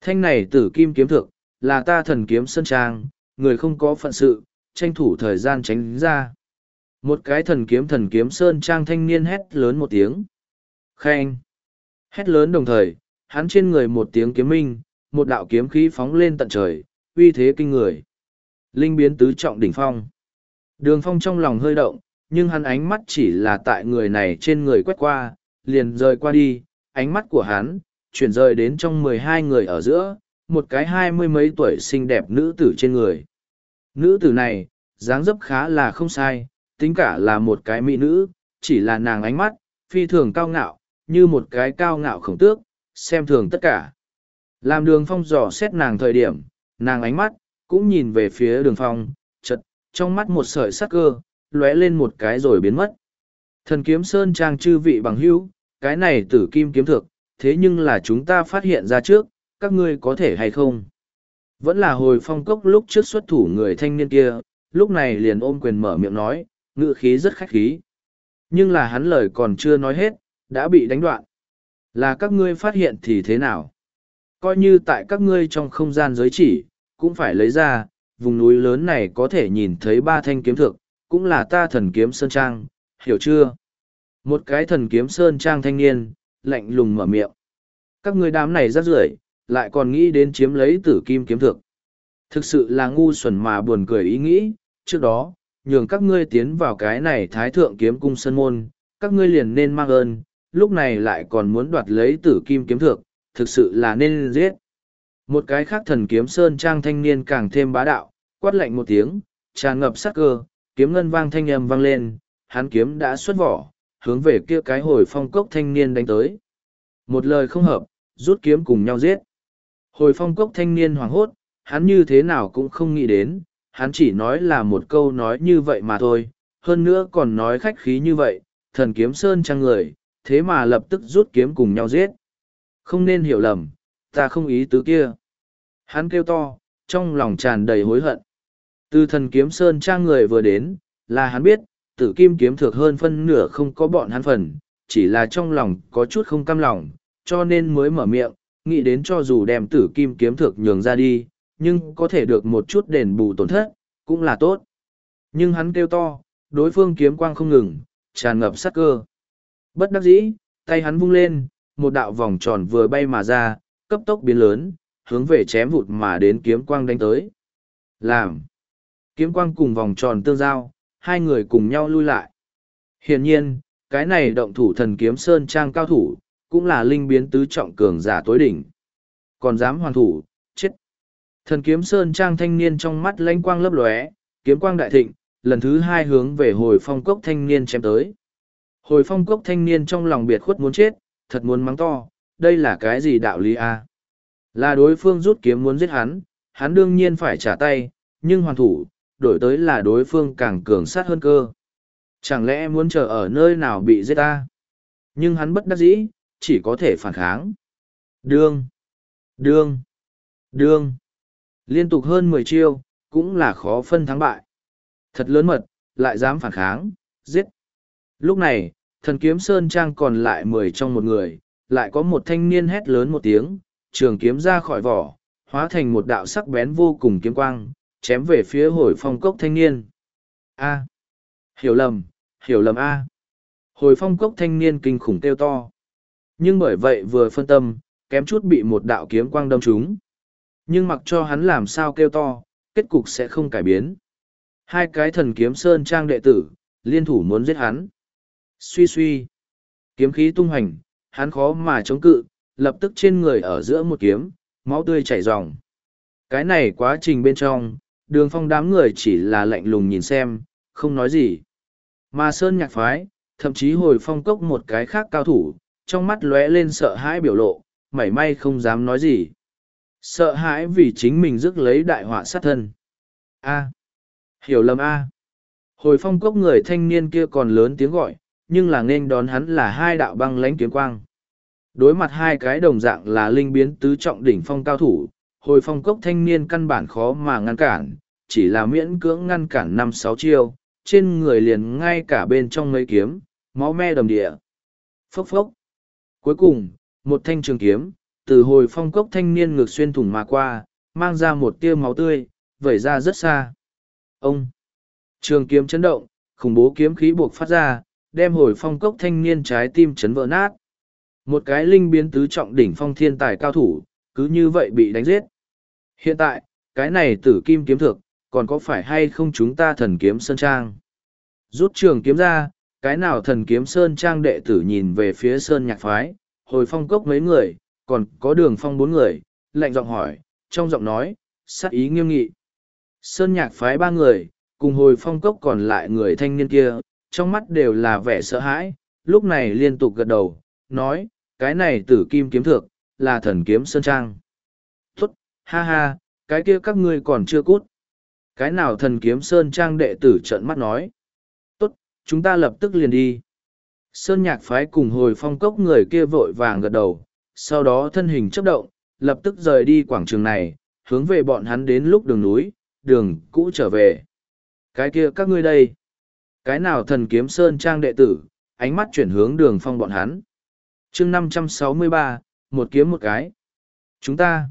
Thanh này tử kim kiếm thực là ta thần kiếm sơn trang, người không có phận sự tranh thủ thời gian tránh ra. Một cái thần kiếm thần kiếm sơn trang thanh niên hét lớn một tiếng. Khen. Hét lớn đồng thời, hắn trên người một tiếng kiếm minh, một đạo kiếm khí phóng lên tận trời, uy thế kinh người. Linh biến tứ trọng đỉnh phong. Đường phong trong lòng hơi động, nhưng hắn ánh mắt chỉ là tại người này trên người quét qua, liền rời qua đi. Ánh mắt của hắn, chuyển rời đến trong mười hai người ở giữa, một cái hai mươi mấy tuổi xinh đẹp nữ tử trên người nữ tử này, dáng dấp khá là không sai, tính cả là một cái mỹ nữ, chỉ là nàng ánh mắt, phi thường cao ngạo, như một cái cao ngạo khổng tước, xem thường tất cả. Làm đường phong dò xét nàng thời điểm, nàng ánh mắt, cũng nhìn về phía đường phong, chật, trong mắt một sợi sắc cơ, lóe lên một cái rồi biến mất. Thần kiếm sơn trang chư vị bằng hữu, cái này tử kim kiếm thực thế nhưng là chúng ta phát hiện ra trước, các ngươi có thể hay không? Vẫn là hồi phong cốc lúc trước xuất thủ người thanh niên kia, lúc này liền ôm quyền mở miệng nói ngự khí rất khách khí. Nhưng là hắn lời còn chưa nói hết, đã bị đánh đoạn. Là các ngươi phát hiện thì thế nào? Coi như tại các ngươi trong không gian giới chỉ, cũng phải lấy ra, vùng núi lớn này có thể nhìn thấy ba thanh kiếm thực cũng là ta thần kiếm sơn trang, hiểu chưa? Một cái thần kiếm sơn trang thanh niên, lạnh lùng mở miệng. Các ngươi đám này rắt rưởi lại còn nghĩ đến chiếm lấy tử kim kiếm thực thực sự là ngu xuẩn mà buồn cười ý nghĩ, trước đó, nhường các ngươi tiến vào cái này thái thượng kiếm cung sân môn, các ngươi liền nên mang ơn, lúc này lại còn muốn đoạt lấy tử kim kiếm thực thực sự là nên giết. Một cái khác thần kiếm sơn trang thanh niên càng thêm bá đạo, quát lạnh một tiếng, tràn ngập sắc cơ, kiếm ngân vang thanh âm vang lên, hắn kiếm đã xuất vỏ, hướng về kia cái hồi phong cốc thanh niên đánh tới. Một lời không hợp, rút kiếm cùng nhau giết hồi phong cốc thanh niên hoảng hốt, hắn như thế nào cũng không nghĩ đến, hắn chỉ nói là một câu nói như vậy mà thôi, hơn nữa còn nói khách khí như vậy, thần kiếm sơn trang người, thế mà lập tức rút kiếm cùng nhau giết. Không nên hiểu lầm, ta không ý tứ kia. Hắn kêu to, trong lòng tràn đầy hối hận. Từ thần kiếm sơn trang người vừa đến, là hắn biết, tử kim kiếm thược hơn phân nửa không có bọn hắn phần, chỉ là trong lòng có chút không cam lòng, cho nên mới mở miệng nghĩ đến cho dù đem tử kim kiếm thực nhường ra đi nhưng có thể được một chút đền bù tổn thất cũng là tốt nhưng hắn kêu to đối phương kiếm quang không ngừng tràn ngập sắc cơ bất đắc dĩ tay hắn vung lên một đạo vòng tròn vừa bay mà ra cấp tốc biến lớn, hướng về chém vụt mà đến kiếm quang đánh tới. Làm. Kiếm quang cùng vòng tròn tương giao, hai người cùng nhau lui lại. Hiển nhiên, cái này động thủ thần kiếm sơn trang cao thủ, cũng là linh biến tứ trọng cường giả tối đỉnh. Còn dám hoàn thủ, chết. Thần kiếm sơn trang thanh niên trong mắt lanh quang lấp lóe, kiếm quang đại thịnh, lần thứ hai hướng về hồi phong cốc thanh niên chém tới. Hồi phong cốc thanh niên trong lòng biệt khuất muốn chết, thật muốn mắng to, đây là cái gì đạo lý a? Là đối phương rút kiếm muốn giết hắn, hắn đương nhiên phải trả tay, nhưng hoàn thủ, đổi tới là đối phương càng cường sát hơn cơ. Chẳng lẽ muốn chờ ở nơi nào bị giết ta? Nhưng hắn bất đắc dĩ, chỉ có thể phản kháng. Đương, đương, đương. Liên tục hơn mười chiêu, cũng là khó phân thắng bại. Thật lớn mật, lại dám phản kháng, giết. Lúc này, thần kiếm Sơn Trang còn lại mười trong một người, lại có một thanh niên hét lớn một tiếng, trường kiếm ra khỏi vỏ, hóa thành một đạo sắc bén vô cùng kiếm quang, chém về phía hồi phong cốc thanh niên. A. Hiểu lầm, hiểu lầm A. Hồi phong cốc thanh niên kinh khủng kêu to. Nhưng bởi vậy vừa phân tâm, kém chút bị một đạo kiếm quang đâm trúng. Nhưng mặc cho hắn làm sao kêu to, kết cục sẽ không cải biến. Hai cái thần kiếm sơn trang đệ tử, liên thủ muốn giết hắn. Suy suy. Kiếm khí tung hành, hắn khó mà chống cự, lập tức trên người ở giữa một kiếm, máu tươi chảy ròng. Cái này quá trình bên trong, đường phong đám người chỉ là lạnh lùng nhìn xem, không nói gì. Mà Sơn nhạc phái, thậm chí hồi phong cốc một cái khác cao thủ, trong mắt lóe lên sợ hãi biểu lộ, mảy may không dám nói gì. Sợ hãi vì chính mình rước lấy đại họa sát thân. A. Hiểu lầm A. Hồi phong cốc người thanh niên kia còn lớn tiếng gọi, nhưng là nên đón hắn là hai đạo băng lãnh kiếm quang. Đối mặt hai cái đồng dạng là linh biến tứ trọng đỉnh phong cao thủ, hồi phong cốc thanh niên căn bản khó mà ngăn cản, chỉ là miễn cưỡng ngăn cản năm sáu chiêu, trên người liền ngay cả bên trong mấy kiếm, máu me đầm địa. Phốc phốc. Cuối cùng, một thanh trường kiếm, từ hồi phong cốc thanh niên ngược xuyên thủng mà qua, mang ra một tia máu tươi, vẩy ra rất xa. Ông! Trường kiếm chấn động, khủng bố kiếm khí buộc phát ra, đem hồi phong cốc thanh niên trái tim chấn vỡ nát. Một cái linh biến tứ trọng đỉnh phong thiên tài cao thủ, cứ như vậy bị đánh giết. Hiện tại, cái này tử kim kiếm thực, còn có phải hay không chúng ta thần kiếm sơn trang? Rút trường kiếm ra, cái nào thần kiếm sơn trang đệ tử nhìn về phía sơn nhạc phái, hồi phong cốc mấy người, còn có đường phong bốn người, lạnh giọng hỏi, trong giọng nói, sát ý nghiêm nghị. Sơn nhạc phái ba người, cùng hồi phong cốc còn lại người thanh niên kia, trong mắt đều là vẻ sợ hãi, lúc này liên tục gật đầu, nói, cái này tử kim kiếm thược, là thần kiếm sơn trang. thút ha ha, cái kia các ngươi còn chưa cút. Cái nào thần kiếm sơn trang đệ tử trợn mắt nói. Chúng ta lập tức liền đi. Sơn nhạc phái cùng hồi phong cốc người kia vội vàng gật đầu, sau đó thân hình chấp động, lập tức rời đi quảng trường này, hướng về bọn hắn đến lúc đường núi, đường cũ trở về. Cái kia các ngươi đây. Cái nào thần kiếm sơn trang đệ tử, ánh mắt chuyển hướng đường phong bọn hắn. chương năm trăm sáu mươi ba một kiếm một cái. Chúng ta.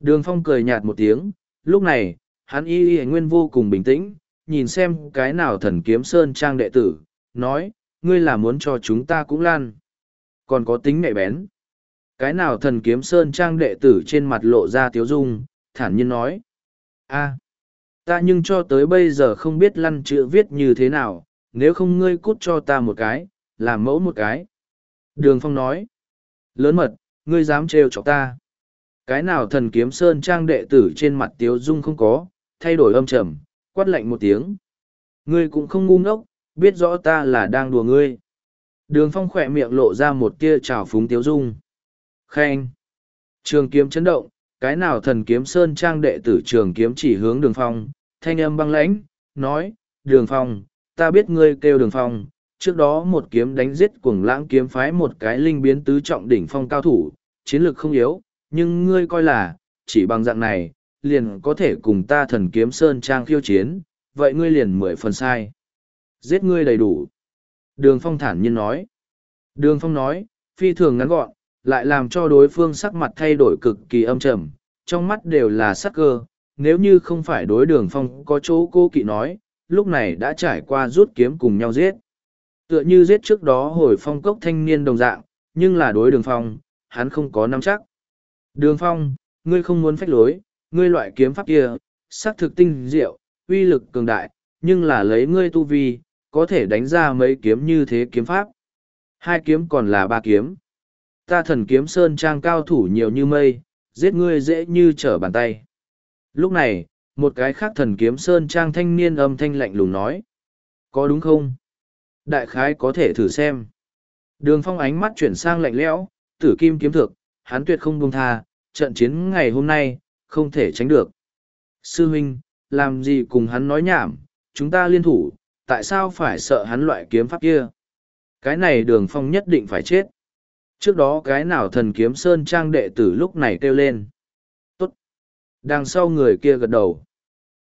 Đường phong cười nhạt một tiếng, lúc này, hắn y y nguyên vô cùng bình tĩnh, nhìn xem cái nào thần kiếm sơn trang đệ tử, nói, ngươi là muốn cho chúng ta cũng lan. Còn có tính mẹ bén. Cái nào thần kiếm sơn trang đệ tử trên mặt lộ ra tiếu dung, thản nhiên nói. a ta nhưng cho tới bây giờ không biết lăn chữ viết như thế nào, nếu không ngươi cút cho ta một cái, làm mẫu một cái. Đường Phong nói. Lớn mật, ngươi dám trêu chọc ta. Cái nào thần kiếm sơn trang đệ tử trên mặt tiếu dung không có, thay đổi âm trầm, quát lạnh một tiếng. Ngươi cũng không ngu ngốc, biết rõ ta là đang đùa ngươi. Đường Phong khỏe miệng lộ ra một tia trào phúng tiếu dung. Khen. Trường kiếm chấn động, cái nào thần kiếm sơn trang đệ tử trường kiếm chỉ hướng đường phong, thanh âm băng lãnh, nói, đường phong, ta biết ngươi kêu đường phong, trước đó một kiếm đánh giết cuồng lãng kiếm phái một cái linh biến tứ trọng đỉnh phong cao thủ, chiến lược không yếu, nhưng ngươi coi là, chỉ bằng dạng này, liền có thể cùng ta thần kiếm sơn trang khiêu chiến, vậy ngươi liền mười phần sai. Giết ngươi đầy đủ. Đường phong thản nhiên nói. Đường phong nói, phi thường ngắn gọn, lại làm cho đối phương sắc mặt thay đổi cực kỳ âm trầm, trong mắt đều là sắc cơ, nếu như không phải đối đường phong có chỗ cô kỵ nói, lúc này đã trải qua rút kiếm cùng nhau giết. Tựa như giết trước đó hồi phong cốc thanh niên đồng dạng, nhưng là đối đường phong, hắn không có nắm chắc. Đường phong, ngươi không muốn phách lối, ngươi loại kiếm pháp kia, sắc thực tinh diệu, uy lực cường đại, nhưng là lấy ngươi tu vi, có thể đánh ra mấy kiếm như thế kiếm pháp. Hai kiếm còn là ba kiếm. Ta thần kiếm sơn trang cao thủ nhiều như mây, giết ngươi dễ như trở bàn tay. Lúc này, một cái khác thần kiếm sơn trang thanh niên âm thanh lạnh lùng nói. Có đúng không? Đại khái có thể thử xem. Đường phong ánh mắt chuyển sang lạnh lẽo, tử kim kiếm thực, hắn tuyệt không buông tha, trận chiến ngày hôm nay, không thể tránh được. Sư huynh, làm gì cùng hắn nói nhảm, chúng ta liên thủ, tại sao phải sợ hắn loại kiếm pháp kia? Cái này đường phong nhất định phải chết. Trước đó cái nào thần kiếm sơn trang đệ tử lúc này kêu lên. Tốt. Đằng sau người kia gật đầu.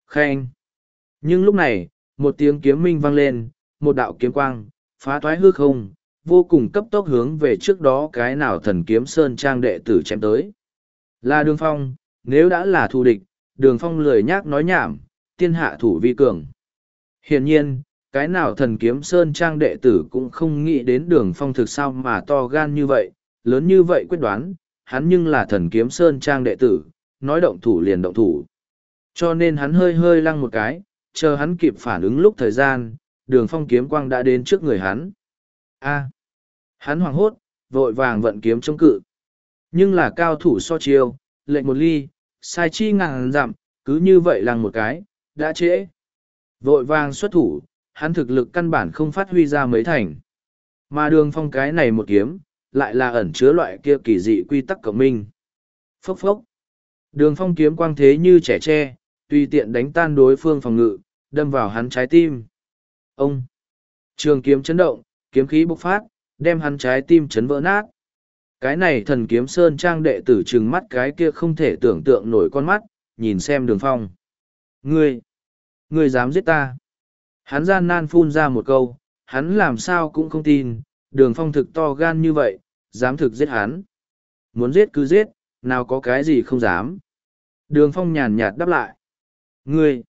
Khen. Nhưng lúc này, một tiếng kiếm minh vang lên, một đạo kiếm quang, phá thoái hư không, vô cùng cấp tốc hướng về trước đó cái nào thần kiếm sơn trang đệ tử chém tới. Là đường phong, nếu đã là thù địch, đường phong lười nhác nói nhảm, tiên hạ thủ vi cường. Hiển nhiên, cái nào thần kiếm sơn trang đệ tử cũng không nghĩ đến đường phong thực sao mà to gan như vậy, lớn như vậy quyết đoán, hắn nhưng là thần kiếm sơn trang đệ tử, nói động thủ liền động thủ. Cho nên hắn hơi hơi lăng một cái, chờ hắn kịp phản ứng lúc thời gian, đường phong kiếm quang đã đến trước người hắn. A. hắn hoảng hốt, vội vàng vận kiếm chống cự. Nhưng là cao thủ so chiêu, lệnh một ly, sai chi ngàn dặm, cứ như vậy lăng một cái, đã trễ. Vội vàng xuất thủ, hắn thực lực căn bản không phát huy ra mấy thành. Mà đường phong cái này một kiếm, lại là ẩn chứa loại kia kỳ dị quy tắc cộng minh. Phốc phốc. Đường phong kiếm quang thế như trẻ tre, tùy tiện đánh tan đối phương phòng ngự, đâm vào hắn trái tim. Ông! Trường kiếm chấn động, kiếm khí bộc phát, đem hắn trái tim chấn vỡ nát. Cái này thần kiếm sơn trang đệ tử trừng mắt cái kia không thể tưởng tượng nổi con mắt, nhìn xem đường phong. Ngươi! Ngươi dám giết ta! Hắn gian nan phun ra một câu, hắn làm sao cũng không tin, đường phong thực to gan như vậy, dám thực giết hắn. Muốn giết cứ giết, nào có cái gì không dám. Đường phong nhàn nhạt đáp lại. Ngươi!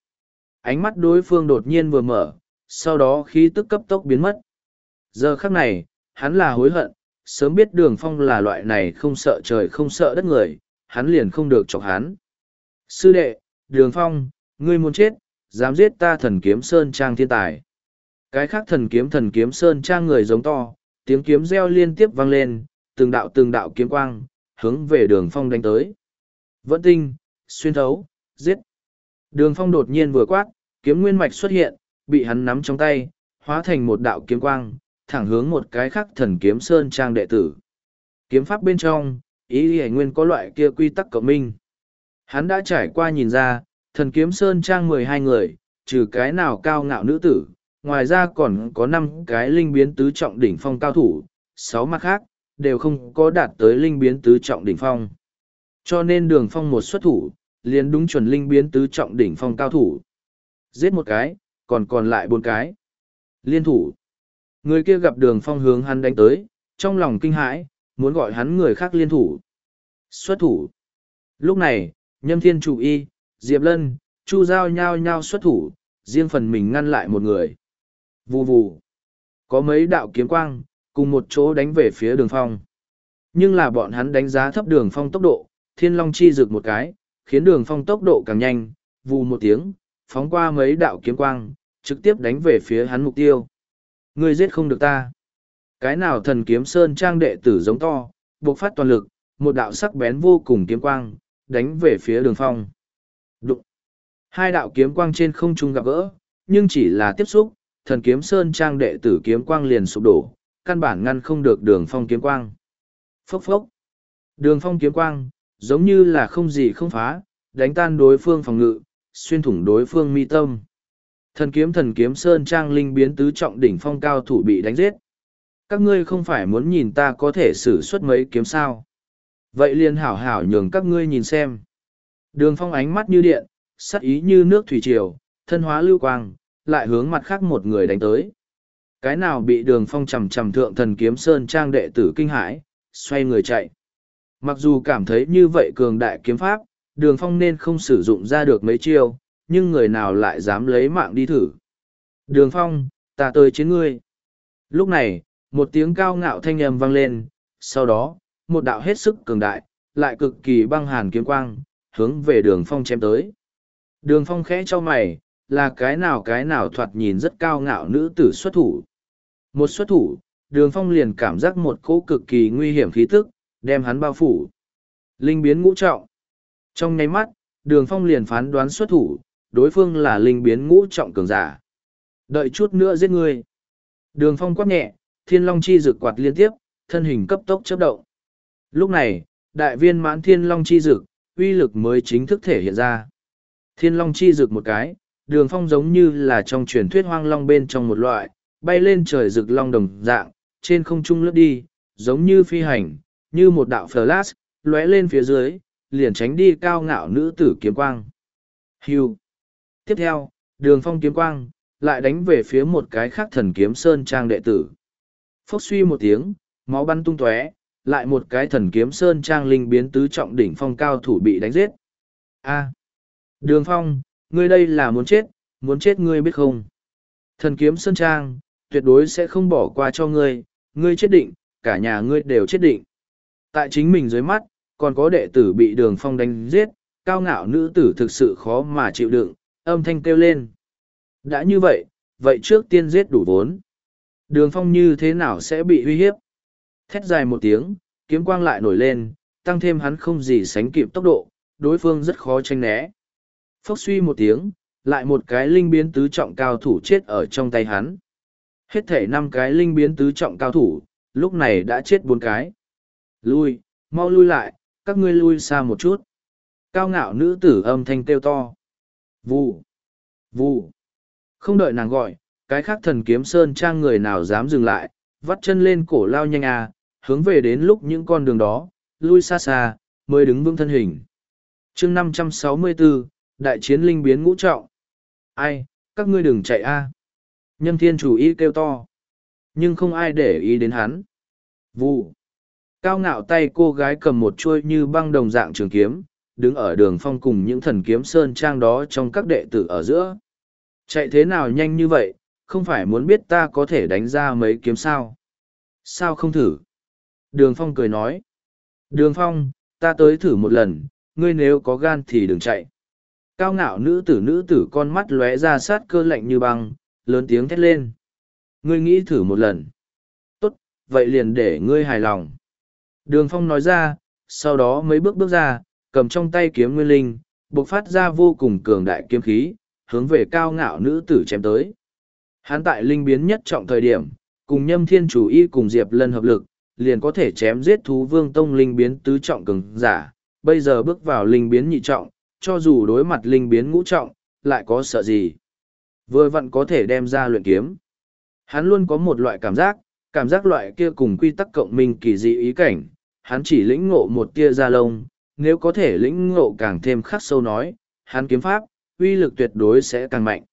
Ánh mắt đối phương đột nhiên vừa mở, sau đó khí tức cấp tốc biến mất. Giờ khắc này, hắn là hối hận, sớm biết đường phong là loại này không sợ trời không sợ đất người, hắn liền không được chọc hắn. Sư đệ, đường phong, ngươi muốn chết, dám giết ta thần kiếm sơn trang thiên tài. Cái khác thần kiếm thần kiếm sơn trang người giống to, tiếng kiếm reo liên tiếp vang lên, từng đạo từng đạo kiếm quang, hướng về đường phong đánh tới. Vẫn tinh, xuyên thấu, giết. Đường phong đột nhiên vừa quát, kiếm nguyên mạch xuất hiện, bị hắn nắm trong tay, hóa thành một đạo kiếm quang, thẳng hướng một cái khác thần kiếm sơn trang đệ tử. Kiếm pháp bên trong, ý ý nguyên có loại kia quy tắc cộng minh. Hắn đã trải qua nhìn ra, thần kiếm sơn trang mười hai người, trừ cái nào cao ngạo nữ tử, ngoài ra còn có năm cái linh biến tứ trọng đỉnh phong cao thủ, sáu mặt khác, đều không có đạt tới linh biến tứ trọng đỉnh phong. Cho nên đường phong một xuất thủ, liền đúng chuẩn linh biến tứ trọng đỉnh phong cao thủ. Giết một cái, còn còn lại bốn cái. Liên thủ. Người kia gặp đường phong hướng hắn đánh tới, trong lòng kinh hãi, muốn gọi hắn người khác liên thủ. Xuất thủ. Lúc này, nhâm thiên chủ y, Diệp Lân, Chu Giao nhao nhao xuất thủ, riêng phần mình ngăn lại một người. Vù vù. Có mấy đạo kiếm quang, cùng một chỗ đánh về phía đường phong. Nhưng là bọn hắn đánh giá thấp đường phong tốc độ, thiên long chi rực một cái, khiến đường phong tốc độ càng nhanh, vù một tiếng, phóng qua mấy đạo kiếm quang, trực tiếp đánh về phía hắn mục tiêu. Ngươi giết không được ta. Cái nào thần kiếm sơn trang đệ tử giống to, buộc phát toàn lực, một đạo sắc bén vô cùng kiếm quang, đánh về phía đường phong. Đụng. Hai đạo kiếm quang trên không trung gặp gỡ, nhưng chỉ là tiếp xúc, thần kiếm sơn trang đệ tử kiếm quang liền sụp đổ, căn bản ngăn không được đường phong kiếm quang. Phốc phốc. Đường phong kiếm quang, giống như là không gì không phá, đánh tan đối phương phòng ngự, xuyên thủng đối phương mi tâm. Thần kiếm thần kiếm sơn trang linh biến tứ trọng đỉnh phong cao thủ bị đánh giết. Các ngươi không phải muốn nhìn ta có thể sử xuất mấy kiếm sao. Vậy liền hảo hảo nhường các ngươi nhìn xem. Đường phong ánh mắt như điện, sắc ý như nước thủy triều, thân hóa lưu quang, lại hướng mặt khác một người đánh tới. Cái nào bị đường phong trầm trầm thượng thần kiếm sơn trang đệ tử kinh hãi, xoay người chạy. Mặc dù cảm thấy như vậy cường đại kiếm pháp, đường phong nên không sử dụng ra được mấy chiêu, nhưng người nào lại dám lấy mạng đi thử. Đường phong, ta tới chiến ngươi. Lúc này, một tiếng cao ngạo thanh âm vang lên, sau đó, một đạo hết sức cường đại, lại cực kỳ băng hàn kiếm quang, hướng về đường phong chém tới. Đường phong khẽ cho mày, là cái nào cái nào thoạt nhìn rất cao ngạo nữ tử xuất thủ. Một xuất thủ, đường phong liền cảm giác một cỗ cực kỳ nguy hiểm khí tức, đem hắn bao phủ. Linh biến ngũ trọng. Trong nháy mắt, đường phong liền phán đoán xuất thủ, đối phương là linh biến ngũ trọng cường giả. Đợi chút nữa giết ngươi. Đường phong quát nhẹ, thiên long chi rực quạt liên tiếp, thân hình cấp tốc chấp động. Lúc này, đại viên mãn thiên long chi rực, uy lực mới chính thức thể hiện ra. Thiên long chi rực một cái, đường phong giống như là trong truyền thuyết hoang long bên trong một loại, bay lên trời rực long đồng dạng, trên không trung lướt đi, giống như phi hành, như một đạo flash, lóe lên phía dưới, liền tránh đi cao ngạo nữ tử kiếm quang. Hưu. Tiếp theo, đường phong kiếm quang, lại đánh về phía một cái khác thần kiếm sơn trang đệ tử. Phốc suy một tiếng, máu bắn tung tóe, lại một cái thần kiếm sơn trang linh biến tứ trọng đỉnh phong cao thủ bị đánh giết. A. Đường phong, ngươi đây là muốn chết, muốn chết ngươi biết không? Thần kiếm sơn trang, tuyệt đối sẽ không bỏ qua cho ngươi, ngươi chết định, cả nhà ngươi đều chết định. Tại chính mình dưới mắt, còn có đệ tử bị đường phong đánh giết, cao ngạo nữ tử thực sự khó mà chịu đựng, âm thanh kêu lên. Đã như vậy, vậy trước tiên giết đủ vốn. Đường phong như thế nào sẽ bị uy hiếp? Thét dài một tiếng, kiếm quang lại nổi lên, tăng thêm hắn không gì sánh kịp tốc độ, đối phương rất khó tranh né. Phốc suy một tiếng, lại một cái linh biến tứ trọng cao thủ chết ở trong tay hắn. Hết thể năm cái linh biến tứ trọng cao thủ, lúc này đã chết bốn cái. Lui, mau lui lại, các ngươi lui xa một chút. Cao ngạo nữ tử âm thanh kêu to. Vù, vù. Không đợi nàng gọi, cái khác thần kiếm sơn trang người nào dám dừng lại, vắt chân lên cổ lao nhanh à, hướng về đến lúc những con đường đó, lui xa xa, mới đứng vững thân hình. chương năm trăm sáu mươi 564, đại chiến linh biến ngũ trọng. Ai, các ngươi đừng chạy a Nhâm thiên chủ ý kêu to. Nhưng không ai để ý đến hắn. Vụ. Cao ngạo tay cô gái cầm một chuôi như băng đồng dạng trường kiếm, đứng ở đường phong cùng những thần kiếm sơn trang đó trong các đệ tử ở giữa. Chạy thế nào nhanh như vậy, không phải muốn biết ta có thể đánh ra mấy kiếm sao? Sao không thử? Đường phong cười nói. Đường phong, ta tới thử một lần, ngươi nếu có gan thì đừng chạy. Cao ngạo nữ tử nữ tử con mắt lóe ra sát cơ lạnh như băng, lớn tiếng thét lên. Ngươi nghĩ thử một lần. Tốt, vậy liền để ngươi hài lòng. Đường phong nói ra, sau đó mấy bước bước ra, cầm trong tay kiếm nguyên linh, bộc phát ra vô cùng cường đại kiếm khí, hướng về cao ngạo nữ tử chém tới. hắn tại linh biến nhất trọng thời điểm, cùng nhâm thiên chủ y cùng Diệp Lân hợp lực, liền có thể chém giết thú vương tông linh biến tứ trọng cường giả, bây giờ bước vào linh biến nhị trọng, cho dù đối mặt linh biến ngũ trọng, lại có sợ gì. Vừa vặn có thể đem ra luyện kiếm. Hắn luôn có một loại cảm giác, cảm giác loại kia cùng quy tắc cộng minh kỳ dị ý cảnh, hắn chỉ lĩnh ngộ một tia ra lông, nếu có thể lĩnh ngộ càng thêm khắc sâu nói, hắn kiếm pháp, uy lực tuyệt đối sẽ càng mạnh.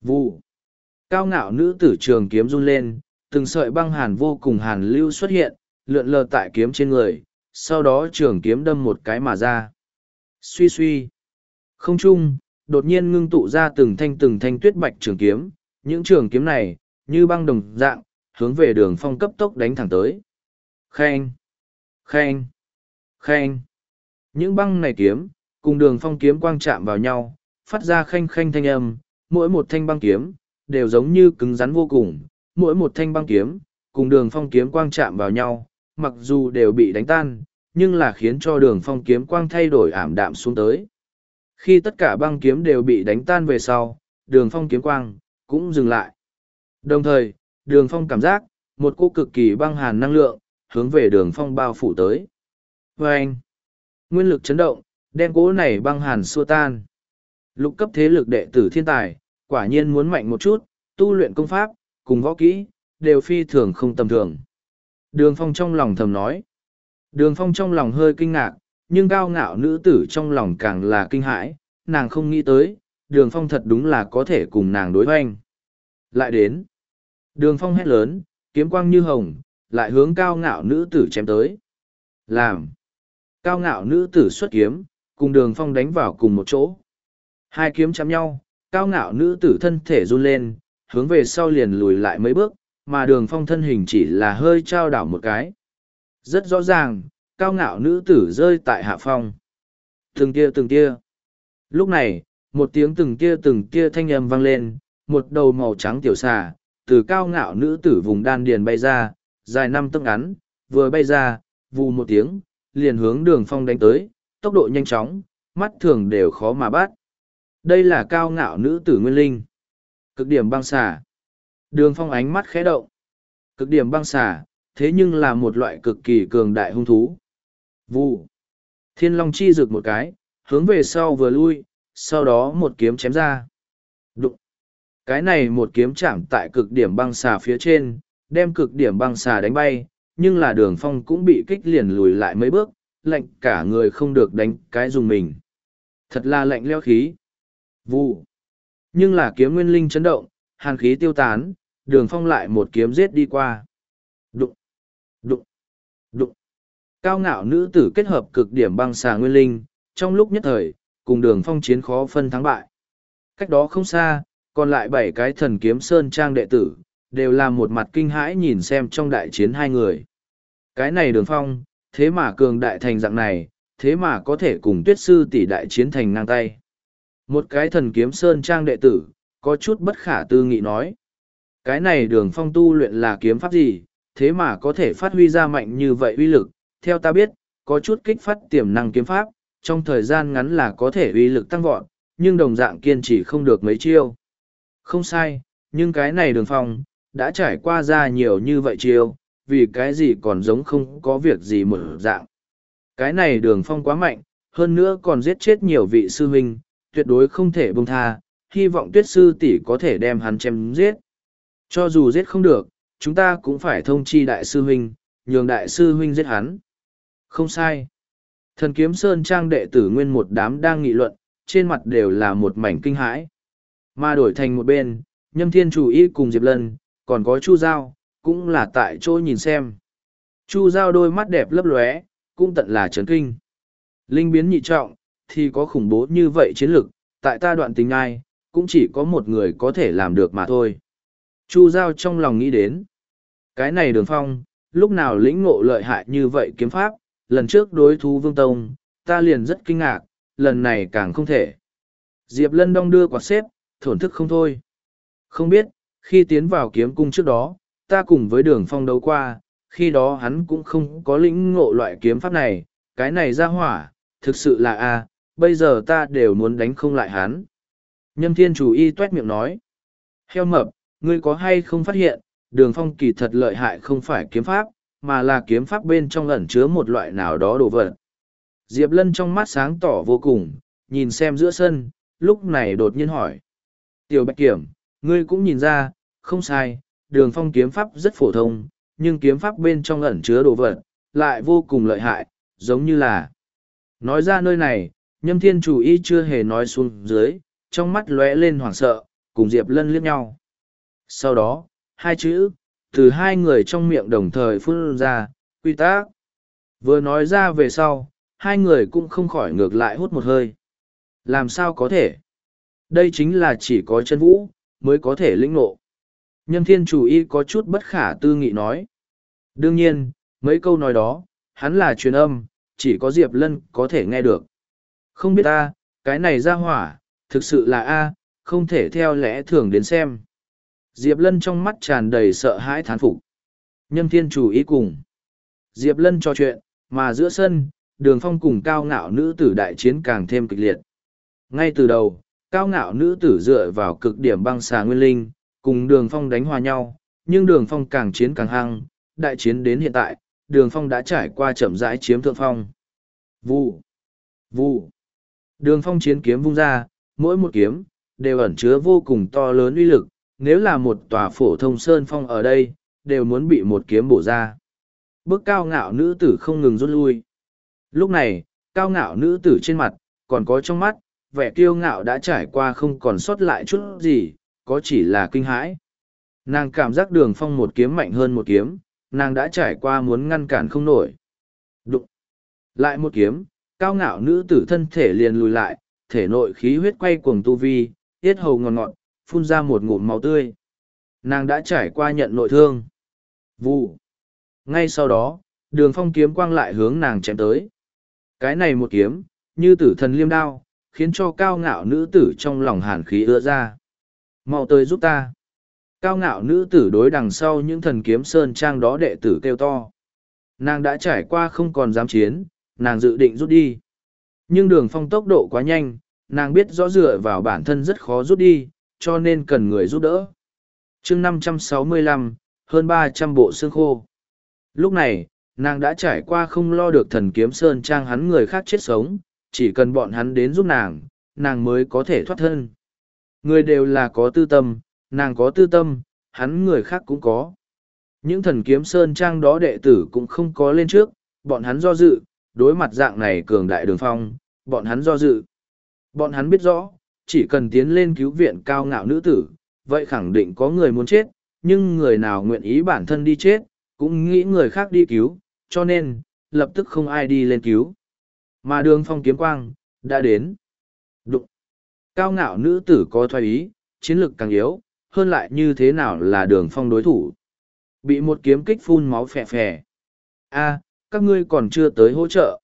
Vụ. Cao ngạo nữ tử trường kiếm run lên, từng sợi băng hàn vô cùng hàn lưu xuất hiện, lượn lờ tại kiếm trên người, sau đó trường kiếm đâm một cái mà ra. Suy suy. Không chung, đột nhiên ngưng tụ ra từng thanh từng thanh tuyết bạch trường kiếm, những trường kiếm này, như băng đồng dạng, hướng về đường phong cấp tốc đánh thẳng tới. Khen! Khen! Khen! Những băng này kiếm, cùng đường phong kiếm quang chạm vào nhau, phát ra khanh khanh thanh âm, mỗi một thanh băng kiếm, đều giống như cứng rắn vô cùng, mỗi một thanh băng kiếm, cùng đường phong kiếm quang chạm vào nhau, mặc dù đều bị đánh tan, nhưng là khiến cho đường phong kiếm quang thay đổi ảm đạm xuống tới. Khi tất cả băng kiếm đều bị đánh tan về sau, đường phong kiếm quang cũng dừng lại. Đồng thời, đường phong cảm giác, một cô cực kỳ băng hàn năng lượng, hướng về đường phong bao phủ tới. Vâng! anh, nguyên lực chấn động, đem cỗ này băng hàn xua tan. Lục cấp thế lực đệ tử thiên tài, quả nhiên muốn mạnh một chút, tu luyện công pháp, cùng võ kỹ, đều phi thường không tầm thường. Đường phong trong lòng thầm nói. Đường phong trong lòng hơi kinh ngạc, nhưng cao ngạo nữ tử trong lòng càng là kinh hãi, nàng không nghĩ tới, đường phong thật đúng là có thể cùng nàng đối hoanh. Lại đến, đường phong hét lớn, kiếm quang như hồng, lại hướng cao ngạo nữ tử chém tới. Làm, cao ngạo nữ tử xuất kiếm, cùng đường phong đánh vào cùng một chỗ. Hai kiếm chạm nhau, cao ngạo nữ tử thân thể run lên, hướng về sau liền lùi lại mấy bước, mà đường phong thân hình chỉ là hơi trao đảo một cái. Rất rõ ràng, cao ngạo nữ tử rơi tại hạ phong. Từng tia từng tia. Lúc này, một tiếng từng tia từng tia thanh âm vang lên, một đầu màu trắng tiểu xà, từ cao ngạo nữ tử vùng đan điền bay ra, dài năm tấc ngắn, vừa bay ra, vù một tiếng, liền hướng đường phong đánh tới, tốc độ nhanh chóng, mắt thường đều khó mà bắt. Đây là cao ngạo nữ tử nguyên linh. Cực điểm băng xà. Đường phong ánh mắt khẽ động. Cực điểm băng xà, thế nhưng là một loại cực kỳ cường đại hung thú. Vụ. Thiên Long chi rực một cái, hướng về sau vừa lui, sau đó một kiếm chém ra. Đụng. Cái này một kiếm chạm tại cực điểm băng xà phía trên, đem cực điểm băng xà đánh bay, nhưng là đường phong cũng bị kích liền lùi lại mấy bước, lạnh cả người không được đánh cái dùng mình. Thật là lạnh leo khí. vu Nhưng là kiếm nguyên linh chấn động, hàn khí tiêu tán, đường phong lại một kiếm giết đi qua. Đụng. Đụng. Đụng. Cao ngạo nữ tử kết hợp cực điểm băng xà nguyên linh, trong lúc nhất thời, cùng đường phong chiến khó phân thắng bại. Cách đó không xa, còn lại bảy cái thần kiếm sơn trang đệ tử, đều là một mặt kinh hãi nhìn xem trong đại chiến hai người. Cái này đường phong, thế mà cường đại thành dạng này, thế mà có thể cùng tuyết sư tỷ đại chiến thành ngang tay. Một cái thần kiếm sơn trang đệ tử, có chút bất khả tư nghị nói. Cái này đường phong tu luyện là kiếm pháp gì, thế mà có thể phát huy ra mạnh như vậy uy lực, theo ta biết, có chút kích phát tiềm năng kiếm pháp, trong thời gian ngắn là có thể uy lực tăng vọt, nhưng đồng dạng kiên trì không được mấy chiêu. Không sai, nhưng cái này đường phong, đã trải qua ra nhiều như vậy chiêu, vì cái gì còn giống không có việc gì mở dạng. Cái này đường phong quá mạnh, hơn nữa còn giết chết nhiều vị sư huynh, tuyệt đối không thể bông tha, hy vọng tuyết sư tỷ có thể đem hắn chém giết. Cho dù giết không được, chúng ta cũng phải thông chi đại sư huynh, nhường đại sư huynh giết hắn. Không sai. Thần kiếm sơn trang đệ tử nguyên một đám đang nghị luận, trên mặt đều là một mảnh kinh hãi. Mà đổi thành một bên, nhâm thiên chủ y cùng Diệp Lân, còn có Chu Giao, cũng là tại chỗ nhìn xem. Chu Giao đôi mắt đẹp lấp lóe, cũng tận là chấn kinh. Linh biến nhị trọng, thì có khủng bố như vậy chiến lực, tại ta đoạn tình ai, cũng chỉ có một người có thể làm được mà thôi. Chu Giao trong lòng nghĩ đến. Cái này đường phong, lúc nào lĩnh ngộ lợi hại như vậy kiếm pháp, lần trước đối thú vương tông, ta liền rất kinh ngạc, lần này càng không thể. Diệp Lân đong đưa quạt xếp, thổn thức không thôi. Không biết, khi tiến vào kiếm cung trước đó, ta cùng với đường phong đấu qua, khi đó hắn cũng không có lĩnh ngộ loại kiếm pháp này, cái này ra hỏa, thực sự là a bây giờ ta đều muốn đánh không lại hắn. Nhâm thiên chủ y tuét miệng nói. Heo mập, ngươi có hay không phát hiện, đường phong kỳ thật lợi hại không phải kiếm pháp, mà là kiếm pháp bên trong ẩn chứa một loại nào đó đồ vật. Diệp Lân trong mắt sáng tỏ vô cùng, nhìn xem giữa sân, lúc này đột nhiên hỏi. Tiểu Bạch Kiểm, ngươi cũng nhìn ra, không sai, đường phong kiếm pháp rất phổ thông, nhưng kiếm pháp bên trong ẩn chứa đồ vật, lại vô cùng lợi hại, giống như là. Nói ra nơi này, nhâm thiên chủ y chưa hề nói xuống dưới, trong mắt lóe lên hoảng sợ, cùng Diệp Lân liếc nhau. Sau đó, hai chữ, từ hai người trong miệng đồng thời phun ra, quy tắc. Vừa nói ra về sau, hai người cũng không khỏi ngược lại hút một hơi. Làm sao có thể? Đây chính là chỉ có chân vũ, mới có thể lĩnh ngộ. Nhâm thiên chủ y có chút bất khả tư nghị nói. Đương nhiên, mấy câu nói đó, hắn là truyền âm, chỉ có Diệp Lân có thể nghe được. Không biết ta, cái này ra hỏa, thực sự là A, không thể theo lẽ thường đến xem. Diệp Lân trong mắt tràn đầy sợ hãi thán phục. Nhâm thiên chủ ý cùng. Diệp Lân trò chuyện, mà giữa sân, đường phong cùng cao ngạo nữ tử đại chiến càng thêm kịch liệt. Ngay từ đầu, cao ngạo nữ tử dựa vào cực điểm băng xà nguyên linh, cùng đường phong đánh hòa nhau, nhưng đường phong càng chiến càng hăng, đại chiến đến hiện tại, đường phong đã trải qua chậm rãi chiếm thượng phong. Vụ, vụ, đường phong chiến kiếm vung ra, mỗi một kiếm, đều ẩn chứa vô cùng to lớn uy lực, nếu là một tòa phổ thông sơn phong ở đây, đều muốn bị một kiếm bổ ra. Bước cao ngạo nữ tử không ngừng rút lui. Lúc này, cao ngạo nữ tử trên mặt, còn có trong mắt, vẻ kiêu ngạo đã trải qua không còn sót lại chút gì, có chỉ là kinh hãi. Nàng cảm giác đường phong một kiếm mạnh hơn một kiếm, nàng đã trải qua muốn ngăn cản không nổi. Đụng! Lại một kiếm, cao ngạo nữ tử thân thể liền lùi lại, thể nội khí huyết quay cuồng tu vi, tiết hầu ngọt ngọt, phun ra một ngụm máu tươi. Nàng đã trải qua nhận nội thương. Vụ! Ngay sau đó, đường phong kiếm quang lại hướng nàng chém tới. Cái này một kiếm, như tử thần liêm đao, khiến cho cao ngạo nữ tử trong lòng hàn khí ưa ra mau tới giúp ta. Cao ngạo nữ tử đối đằng sau những thần kiếm sơn trang đó đệ tử kêu to. Nàng đã trải qua không còn dám chiến, nàng dự định rút đi. Nhưng đường phong tốc độ quá nhanh, nàng biết rõ dựa vào bản thân rất khó rút đi, cho nên cần người giúp đỡ. chương năm trăm sáu mươi lăm hơn ba trăm bộ xương khô. Lúc này, nàng đã trải qua không lo được thần kiếm sơn trang hắn người khác chết sống, chỉ cần bọn hắn đến giúp nàng, nàng mới có thể thoát thân. Người đều là có tư tâm, nàng có tư tâm, hắn người khác cũng có. Những thần kiếm sơn trang đó đệ tử cũng không có lên trước, bọn hắn do dự, đối mặt dạng này cường đại đường phong, bọn hắn do dự. Bọn hắn biết rõ, chỉ cần tiến lên cứu viện cao ngạo nữ tử, vậy khẳng định có người muốn chết, nhưng người nào nguyện ý bản thân đi chết, cũng nghĩ người khác đi cứu, cho nên, lập tức không ai đi lên cứu. Mà đường phong kiếm quang, đã đến. Cao ngạo nữ tử có thoái ý, chiến lực càng yếu, hơn lại như thế nào là đường phong đối thủ. Bị một kiếm kích phun máu phè phè. a các ngươi còn chưa tới hỗ trợ.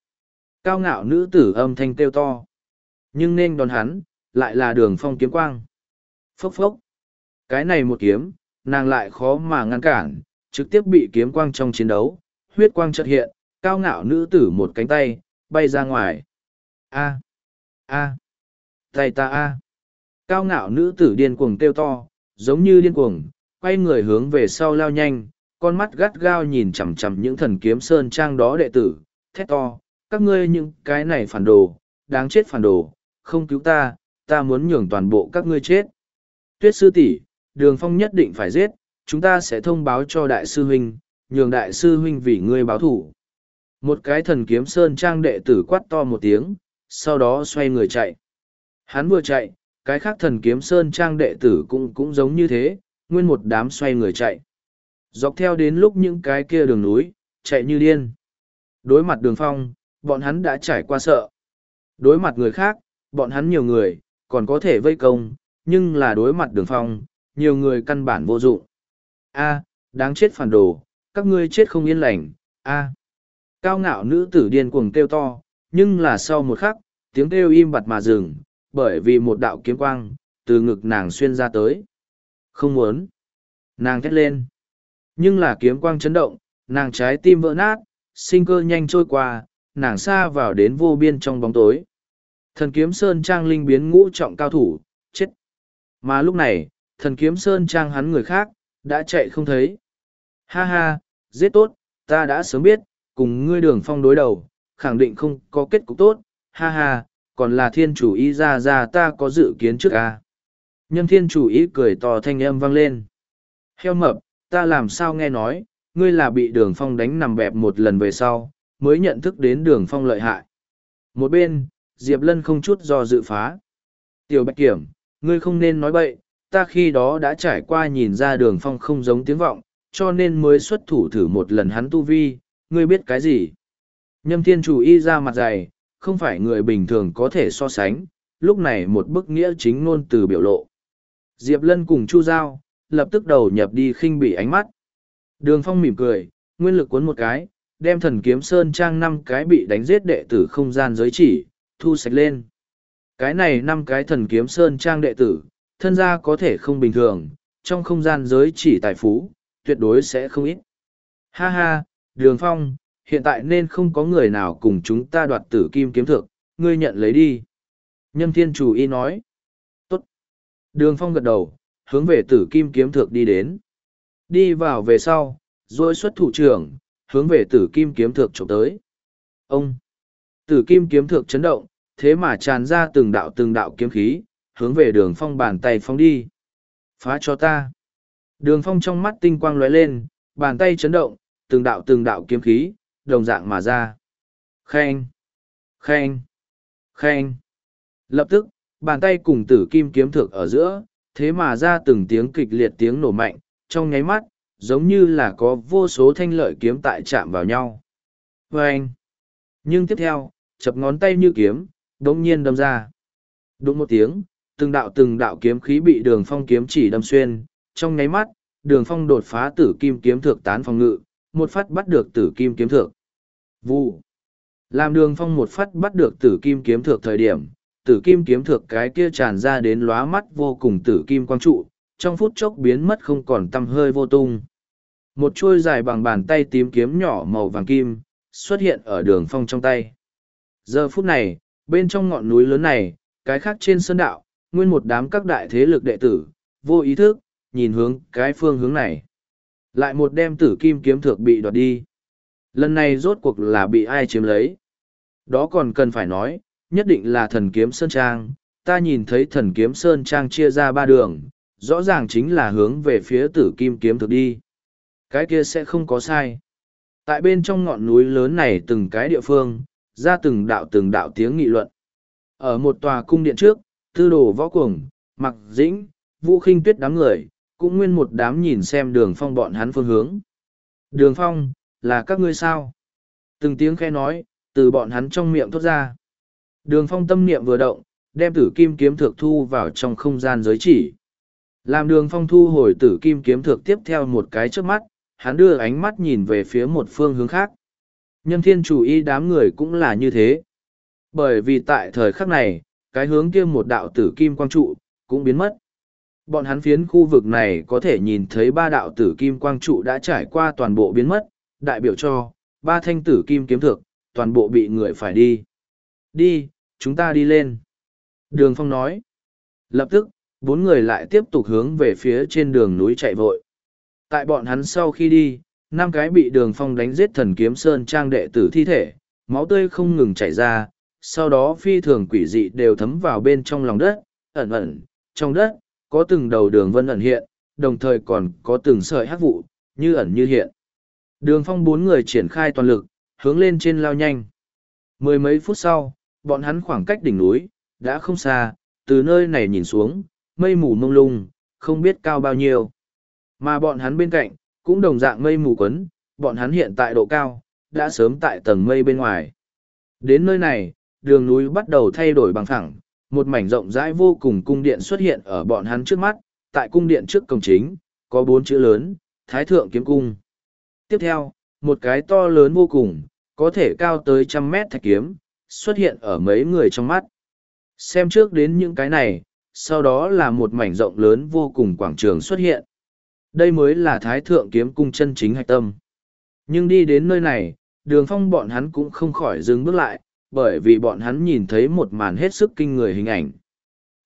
Cao ngạo nữ tử âm thanh kêu to. Nhưng nên đón hắn, lại là đường phong kiếm quang. Phốc phốc. Cái này một kiếm, nàng lại khó mà ngăn cản, trực tiếp bị kiếm quang trong chiến đấu, huyết quang chợt hiện, cao ngạo nữ tử một cánh tay, bay ra ngoài. A. A. Tay ta A. Cao ngạo nữ tử điên cuồng kêu to, giống như điên cuồng, quay người hướng về sau lao nhanh, con mắt gắt gao nhìn chằm chằm những thần kiếm sơn trang đó đệ tử, thét to, các ngươi những cái này phản đồ, đáng chết phản đồ, không cứu ta, ta muốn nhường toàn bộ các ngươi chết. Tuyết sư tỷ, đường phong nhất định phải giết, chúng ta sẽ thông báo cho đại sư huynh, nhường đại sư huynh vì ngươi báo thủ. Một cái thần kiếm sơn trang đệ tử quát to một tiếng, sau đó xoay người chạy. Hắn vừa chạy, cái khác thần kiếm sơn trang đệ tử cũng cũng giống như thế, nguyên một đám xoay người chạy. Dọc theo đến lúc những cái kia đường núi, chạy như điên. Đối mặt đường phong, bọn hắn đã trải qua sợ. Đối mặt người khác, bọn hắn nhiều người, còn có thể vây công, nhưng là đối mặt đường phong, nhiều người căn bản vô dụng. A, đáng chết phản đồ, các ngươi chết không yên lành, A. Cao ngạo nữ tử điên cuồng kêu to, nhưng là sau một khắc, tiếng kêu im bặt mà dừng, bởi vì một đạo kiếm quang, từ ngực nàng xuyên ra tới. Không muốn. Nàng thét lên. Nhưng là kiếm quang chấn động, nàng trái tim vỡ nát, sinh cơ nhanh trôi qua, nàng xa vào đến vô biên trong bóng tối. Thần kiếm sơn trang linh biến ngũ trọng cao thủ, chết. Mà lúc này, thần kiếm sơn trang hắn người khác, đã chạy không thấy. Ha ha, giết tốt, ta đã sớm biết, cùng ngươi đường phong đối đầu, khẳng định không có kết cục tốt, ha ha, còn là thiên chủ ý ra ra ta có dự kiến trước à. Nhân thiên chủ ý cười to thanh âm vang lên. Heo mập, ta làm sao nghe nói, ngươi là bị đường phong đánh nằm bẹp một lần về sau, mới nhận thức đến đường phong lợi hại. Một bên, Diệp Lân không chút do dự phá. Tiểu Bạch Kiểm, ngươi không nên nói bậy, ta khi đó đã trải qua nhìn ra đường phong không giống tiếng vọng, cho nên mới xuất thủ thử một lần hắn tu vi, ngươi biết cái gì? Nhâm thiên chủ y ra mặt dày, không phải người bình thường có thể so sánh, lúc này một bức nghĩa chính ngôn từ biểu lộ. Diệp Lân cùng Chu Giao, lập tức đầu nhập đi khinh bị ánh mắt. Đường phong mỉm cười, nguyên lực cuốn một cái, đem thần kiếm sơn trang năm cái bị đánh giết đệ tử không gian giới chỉ, thu sạch lên. Cái này năm cái thần kiếm sơn trang đệ tử, thân gia có thể không bình thường, trong không gian giới chỉ tài phú, tuyệt đối sẽ không ít. Ha ha, đường phong, hiện tại nên không có người nào cùng chúng ta đoạt tử kim kiếm thực, ngươi nhận lấy đi. Nhâm thiên chủ y nói. Tốt. Đường phong gật đầu, hướng về tử kim kiếm thực đi đến. Đi vào về sau, rồi xuất thủ trưởng, hướng về tử kim kiếm thực trộm tới. Ông! Tử kim kiếm thực chấn động, thế mà tràn ra từng đạo từng đạo kiếm khí, hướng về đường phong bàn tay phong đi. Phá cho ta! Đường phong trong mắt tinh quang lóe lên, bàn tay chấn động, từng đạo từng đạo kiếm khí, đồng dạng mà ra. Khen! Khen! Khen! Lập tức, bàn tay cùng tử kim kiếm thược ở giữa, thế mà ra từng tiếng kịch liệt tiếng nổ mạnh, trong nháy mắt, giống như là có vô số thanh lợi kiếm tại chạm vào nhau. Vâng! Nhưng tiếp theo, chập ngón tay như kiếm, đống nhiên đâm ra. Đúng một tiếng, từng đạo từng đạo kiếm khí bị đường phong kiếm chỉ đâm xuyên, trong nháy mắt, đường phong đột phá tử kim kiếm thược tán phòng ngự, một phát bắt được tử kim kiếm thược. Vụ. Làm đường phong một phát bắt được tử kim kiếm thược thời điểm, tử kim kiếm thược cái kia tràn ra đến lóa mắt vô cùng tử kim quang trụ, trong phút chốc biến mất không còn tăm hơi vô tung. Một chuôi dài bằng bàn tay tím kiếm nhỏ màu vàng kim, xuất hiện ở đường phong trong tay. Giờ phút này, bên trong ngọn núi lớn này, cái khác trên sơn đạo, nguyên một đám các đại thế lực đệ tử, vô ý thức, nhìn hướng cái phương hướng này. Lại một đem tử kim kiếm thược bị đoạt đi. Lần này rốt cuộc là bị ai chiếm lấy. Đó còn cần phải nói, nhất định là thần kiếm Sơn Trang. Ta nhìn thấy thần kiếm Sơn Trang chia ra ba đường, rõ ràng chính là hướng về phía tử kim kiếm thực đi. Cái kia sẽ không có sai. Tại bên trong ngọn núi lớn này từng cái địa phương, ra từng đạo từng đạo tiếng nghị luận. Ở một tòa cung điện trước, tư đồ võ cuồng, mặc dĩnh, vũ khinh tuyết đám người, cũng nguyên một đám nhìn xem đường phong bọn hắn phương hướng. Đường phong, là các ngươi sao? Từng tiếng khe nói, từ bọn hắn trong miệng thốt ra. Đường phong tâm niệm vừa động, đem tử kim kiếm thược thu vào trong không gian giới chỉ. Làm đường phong thu hồi tử kim kiếm thược tiếp theo một cái trước mắt, hắn đưa ánh mắt nhìn về phía một phương hướng khác. Nhân thiên chủ y đám người cũng là như thế. Bởi vì tại thời khắc này, cái hướng kia một đạo tử kim quang trụ, cũng biến mất. Bọn hắn phiến khu vực này có thể nhìn thấy ba đạo tử kim quang trụ đã trải qua toàn bộ biến mất, đại biểu cho, ba thanh tử kim kiếm thực, toàn bộ bị người phải đi. Đi, chúng ta đi lên. Đường Phong nói. Lập tức, bốn người lại tiếp tục hướng về phía trên đường núi chạy vội. Tại bọn hắn sau khi đi, năm cái bị đường Phong đánh giết thần kiếm sơn trang đệ tử thi thể, máu tươi không ngừng chảy ra, sau đó phi thường quỷ dị đều thấm vào bên trong lòng đất, ẩn ẩn, trong đất, có từng đầu đường vân ẩn hiện, đồng thời còn có từng sợi hắc vụ, như ẩn như hiện. Đường phong bốn người triển khai toàn lực, hướng lên trên lao nhanh. Mười mấy phút sau, bọn hắn khoảng cách đỉnh núi, đã không xa, từ nơi này nhìn xuống, mây mù mông lung, không biết cao bao nhiêu. Mà bọn hắn bên cạnh, cũng đồng dạng mây mù quấn, bọn hắn hiện tại độ cao, đã sớm tại tầng mây bên ngoài. Đến nơi này, đường núi bắt đầu thay đổi bằng phẳng, một mảnh rộng rãi vô cùng cung điện xuất hiện ở bọn hắn trước mắt, tại cung điện trước cổng chính, có bốn chữ lớn, Thái Thượng Kiếm Cung. Tiếp theo, một cái to lớn vô cùng, có thể cao tới trăm mét thạch kiếm, xuất hiện ở mấy người trong mắt. Xem trước đến những cái này, sau đó là một mảnh rộng lớn vô cùng quảng trường xuất hiện. Đây mới là Thái Thượng Kiếm Cung chân chính hạch tâm. Nhưng đi đến nơi này, đường phong bọn hắn cũng không khỏi dừng bước lại, bởi vì bọn hắn nhìn thấy một màn hết sức kinh người hình ảnh.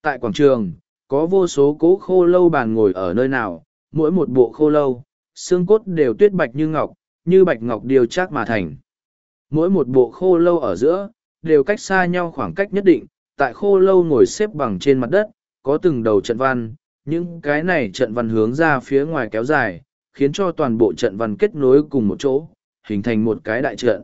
Tại quảng trường, có vô số cố khô lâu bàn ngồi ở nơi nào, mỗi một bộ khô lâu, xương cốt đều tuyết bạch như ngọc, như bạch ngọc điều chắc mà thành. Mỗi một bộ khô lâu ở giữa, đều cách xa nhau khoảng cách nhất định, tại khô lâu ngồi xếp bằng trên mặt đất, có từng đầu trận văn, những cái này trận văn hướng ra phía ngoài kéo dài, khiến cho toàn bộ trận văn kết nối cùng một chỗ, hình thành một cái đại trận.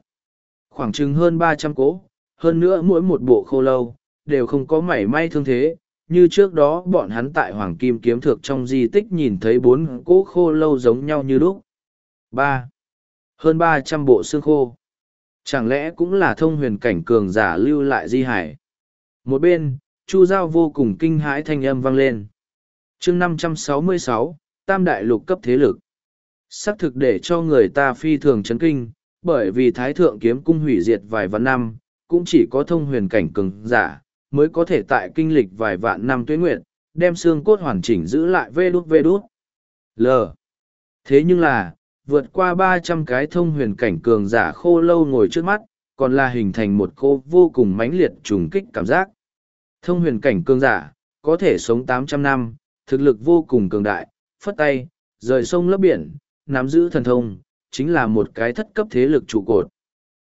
Khoảng chừng hơn ba trăm cố, hơn nữa mỗi một bộ khô lâu, đều không có mảy may thương thế, như trước đó bọn hắn tại Hoàng Kim Kiếm Thược trong di tích nhìn thấy bốn cỗ khô lâu giống nhau như lúc. ba Hơn ba trăm bộ xương khô. Chẳng lẽ cũng là thông huyền cảnh cường giả lưu lại di hải? Một bên, Chu Giao vô cùng kinh hãi thanh âm vang lên. chương năm trăm sáu mươi sáu Tam Đại Lục cấp thế lực. Xác thực để cho người ta phi thường chấn kinh, bởi vì Thái Thượng Kiếm Cung hủy diệt vài vạn năm, cũng chỉ có thông huyền cảnh cường giả, mới có thể tại kinh lịch vài vạn năm tuyến nguyện, đem xương cốt hoàn chỉnh giữ lại vê đút vê đút. L. Thế nhưng là, vượt qua ba trăm cái thông huyền cảnh cường giả khô lâu ngồi trước mắt, còn là hình thành một cô vô cùng mãnh liệt trùng kích cảm giác. Thông huyền cảnh cường giả, có thể sống tám trăm năm, thực lực vô cùng cường đại, phất tay, rời sông lấp biển, nắm giữ thần thông, chính là một cái thất cấp thế lực trụ cột.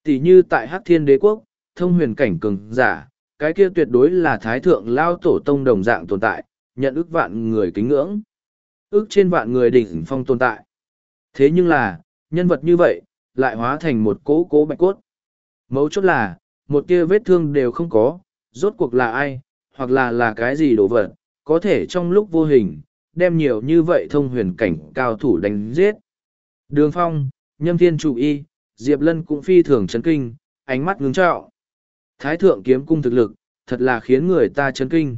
Tỷ như tại Hắc Thiên Đế Quốc, thông huyền cảnh cường giả, cái kia tuyệt đối là thái thượng lao tổ tông đồng dạng tồn tại, nhận ước vạn người kính ngưỡng. Ước trên vạn người đỉnh phong tồn tại. Thế nhưng là, nhân vật như vậy, lại hóa thành một cố cố bạch cốt. Mấu chốt là, một tia vết thương đều không có, rốt cuộc là ai, hoặc là là cái gì đồ vật, có thể trong lúc vô hình, đem nhiều như vậy thông huyền cảnh cao thủ đánh giết. Đường phong, nhâm thiên chủ y, Diệp Lân cũng phi thường chấn kinh, ánh mắt ngưng trọng. Thái thượng kiếm cung thực lực, thật là khiến người ta chấn kinh.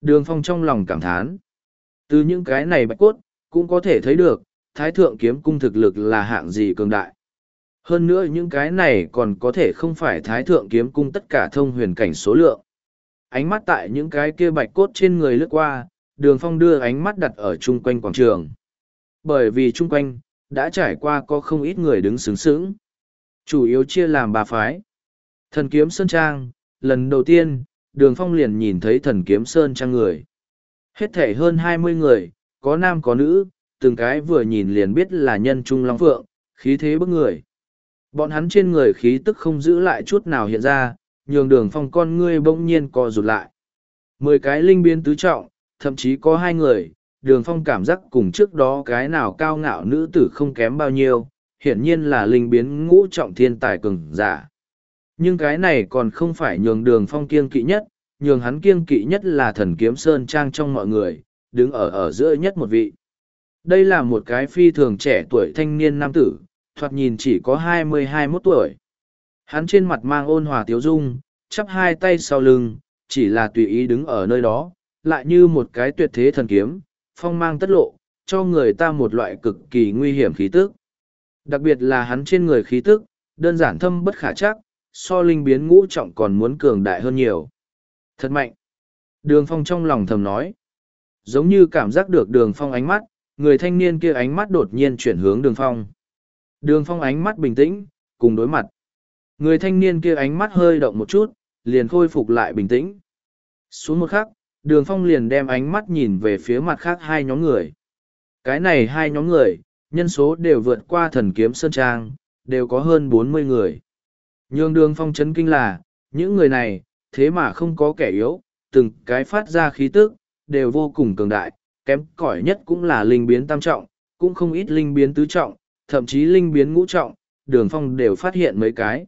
Đường phong trong lòng cảm thán. Từ những cái này bạch cốt, cũng có thể thấy được, thái thượng kiếm cung thực lực là hạng gì cường đại. Hơn nữa những cái này còn có thể không phải thái thượng kiếm cung tất cả thông huyền cảnh số lượng. Ánh mắt tại những cái kia bạch cốt trên người lướt qua, đường phong đưa ánh mắt đặt ở chung quanh quảng trường. Bởi vì chung quanh, đã trải qua có không ít người đứng xứng xứng. Chủ yếu chia làm ba phái. Thần kiếm Sơn Trang, lần đầu tiên, đường phong liền nhìn thấy thần kiếm Sơn Trang người. Hết thể hơn hai mươi người, có nam có nữ, từng cái vừa nhìn liền biết là nhân trung long phượng, khí thế bức người. Bọn hắn trên người khí tức không giữ lại chút nào hiện ra, nhường đường phong con ngươi bỗng nhiên co rụt lại. Mười cái linh biến tứ trọng, thậm chí có hai người, đường phong cảm giác cùng trước đó cái nào cao ngạo nữ tử không kém bao nhiêu, hiển nhiên là linh biến ngũ trọng thiên tài cường giả. Nhưng cái này còn không phải nhường đường phong kiêng kỵ nhất, nhường hắn kiêng kỵ nhất là thần kiếm sơn trang trong mọi người, đứng ở ở giữa nhất một vị. Đây là một cái phi thường trẻ tuổi thanh niên nam tử, thoạt nhìn chỉ có hai mươi hai mốt tuổi. Hắn trên mặt mang ôn hòa tiếu dung, chắp hai tay sau lưng, chỉ là tùy ý đứng ở nơi đó, lại như một cái tuyệt thế thần kiếm, phong mang tất lộ, cho người ta một loại cực kỳ nguy hiểm khí tức. Đặc biệt là hắn trên người khí tức, đơn giản thâm bất khả chắc, so linh biến ngũ trọng còn muốn cường đại hơn nhiều. Thật mạnh. Đường phong trong lòng thầm nói. Giống như cảm giác được đường phong ánh mắt, người thanh niên kia ánh mắt đột nhiên chuyển hướng đường phong. Đường phong ánh mắt bình tĩnh, cùng đối mặt. Người thanh niên kia ánh mắt hơi động một chút, liền khôi phục lại bình tĩnh. Xuống một khắc, đường phong liền đem ánh mắt nhìn về phía mặt khác hai nhóm người. Cái này hai nhóm người, nhân số đều vượt qua thần kiếm Sơn Trang, đều có hơn bốn mươi người. Nhường đường phong chấn kinh là, những người này, thế mà không có kẻ yếu, từng cái phát ra khí tức, đều vô cùng cường đại, kém cỏi nhất cũng là linh biến tam trọng, cũng không ít linh biến tứ trọng, thậm chí linh biến ngũ trọng, đường phong đều phát hiện mấy cái.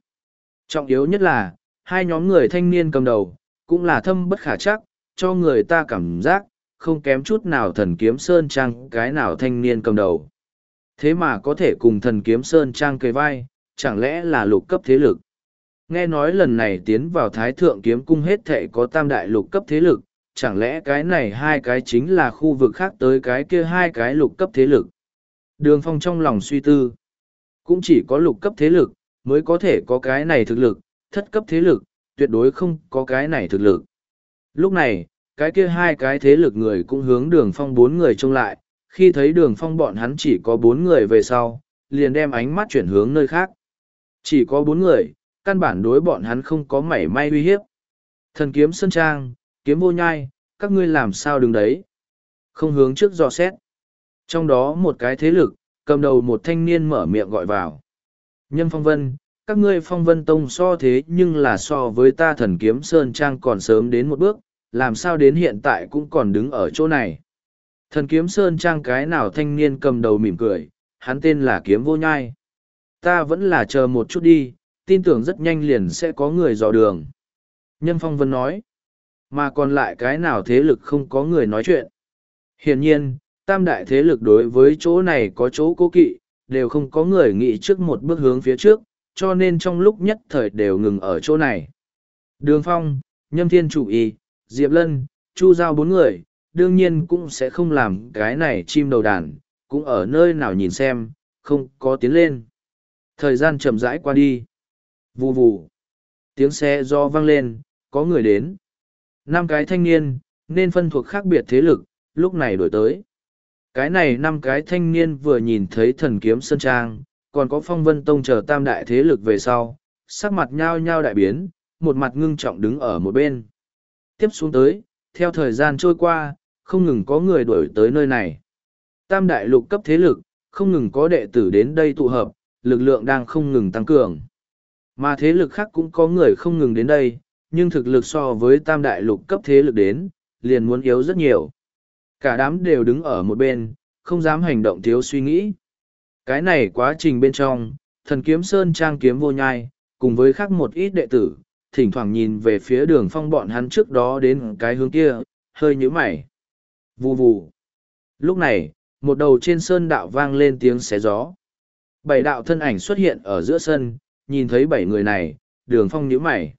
Trọng yếu nhất là, hai nhóm người thanh niên cầm đầu, cũng là thâm bất khả chắc, cho người ta cảm giác, không kém chút nào thần kiếm sơn trang cái nào thanh niên cầm đầu. Thế mà có thể cùng thần kiếm sơn trang kề vai, chẳng lẽ là lục cấp thế lực. Nghe nói lần này tiến vào thái thượng kiếm cung hết thệ có tam đại lục cấp thế lực, chẳng lẽ cái này hai cái chính là khu vực khác tới cái kia hai cái lục cấp thế lực. Đường phong trong lòng suy tư, cũng chỉ có lục cấp thế lực, mới có thể có cái này thực lực, thất cấp thế lực, tuyệt đối không có cái này thực lực. Lúc này, cái kia hai cái thế lực người cũng hướng đường phong bốn người trông lại, khi thấy đường phong bọn hắn chỉ có bốn người về sau, liền đem ánh mắt chuyển hướng nơi khác. Chỉ có bốn người, căn bản đối bọn hắn không có mảy may uy hiếp. Thần kiếm sân trang, kiếm vô nhai, các ngươi làm sao đứng đấy? Không hướng trước dò xét. Trong đó một cái thế lực, cầm đầu một thanh niên mở miệng gọi vào. Nhân phong vân, các ngươi phong vân tông so thế nhưng là so với ta thần kiếm sơn trang còn sớm đến một bước, làm sao đến hiện tại cũng còn đứng ở chỗ này. Thần kiếm sơn trang cái nào thanh niên cầm đầu mỉm cười, hắn tên là kiếm vô nhai. Ta vẫn là chờ một chút đi, tin tưởng rất nhanh liền sẽ có người dò đường. Nhân phong vân nói, mà còn lại cái nào thế lực không có người nói chuyện. Hiển nhiên, tam đại thế lực đối với chỗ này có chỗ cố kỵ, đều không có người nghĩ trước một bước hướng phía trước, cho nên trong lúc nhất thời đều ngừng ở chỗ này. Đường Phong, Nhâm Thiên Chủ Y, Diệp Lân, Chu Giao bốn người, đương nhiên cũng sẽ không làm cái này chim đầu đàn, cũng ở nơi nào nhìn xem, không có tiến lên. Thời gian chậm rãi qua đi. Vù vù. Tiếng xe do vang lên, có người đến. Năm cái thanh niên, nên phân thuộc khác biệt thế lực, lúc này đổi tới. Cái này năm cái thanh niên vừa nhìn thấy thần kiếm sơn trang, còn có phong vân tông chờ tam đại thế lực về sau, sắc mặt nhao nhao đại biến, một mặt ngưng trọng đứng ở một bên. Tiếp xuống tới, theo thời gian trôi qua, không ngừng có người đuổi tới nơi này. Tam đại lục cấp thế lực, không ngừng có đệ tử đến đây tụ hợp, lực lượng đang không ngừng tăng cường. Mà thế lực khác cũng có người không ngừng đến đây, nhưng thực lực so với tam đại lục cấp thế lực đến, liền muốn yếu rất nhiều. Cả đám đều đứng ở một bên, không dám hành động thiếu suy nghĩ. Cái này quá trình bên trong, thần kiếm sơn trang kiếm vô nhai, cùng với khác một ít đệ tử, thỉnh thoảng nhìn về phía đường phong bọn hắn trước đó đến cái hướng kia, hơi nhíu mày. Vù vù. Lúc này, một đầu trên sơn đạo vang lên tiếng xé gió. Bảy đạo thân ảnh xuất hiện ở giữa sân, nhìn thấy bảy người này, đường phong nhíu mày.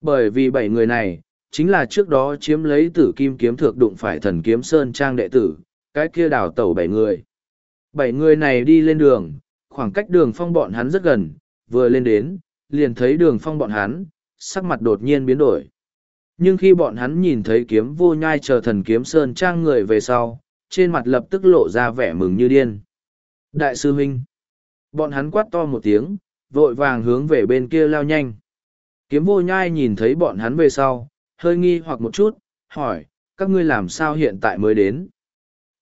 Bởi vì bảy người này, chính là trước đó chiếm lấy tử kim kiếm thược đụng phải thần kiếm sơn trang đệ tử, cái kia đào tẩu bảy người. Bảy người này đi lên đường, khoảng cách đường phong bọn hắn rất gần, vừa lên đến, liền thấy đường phong bọn hắn, sắc mặt đột nhiên biến đổi. Nhưng khi bọn hắn nhìn thấy kiếm vô nhai chờ thần kiếm sơn trang người về sau, trên mặt lập tức lộ ra vẻ mừng như điên. Đại sư huynh. Bọn hắn quát to một tiếng, vội vàng hướng về bên kia lao nhanh. Kiếm vô nhai nhìn thấy bọn hắn về sau, hơi nghi hoặc một chút, hỏi, các ngươi làm sao hiện tại mới đến?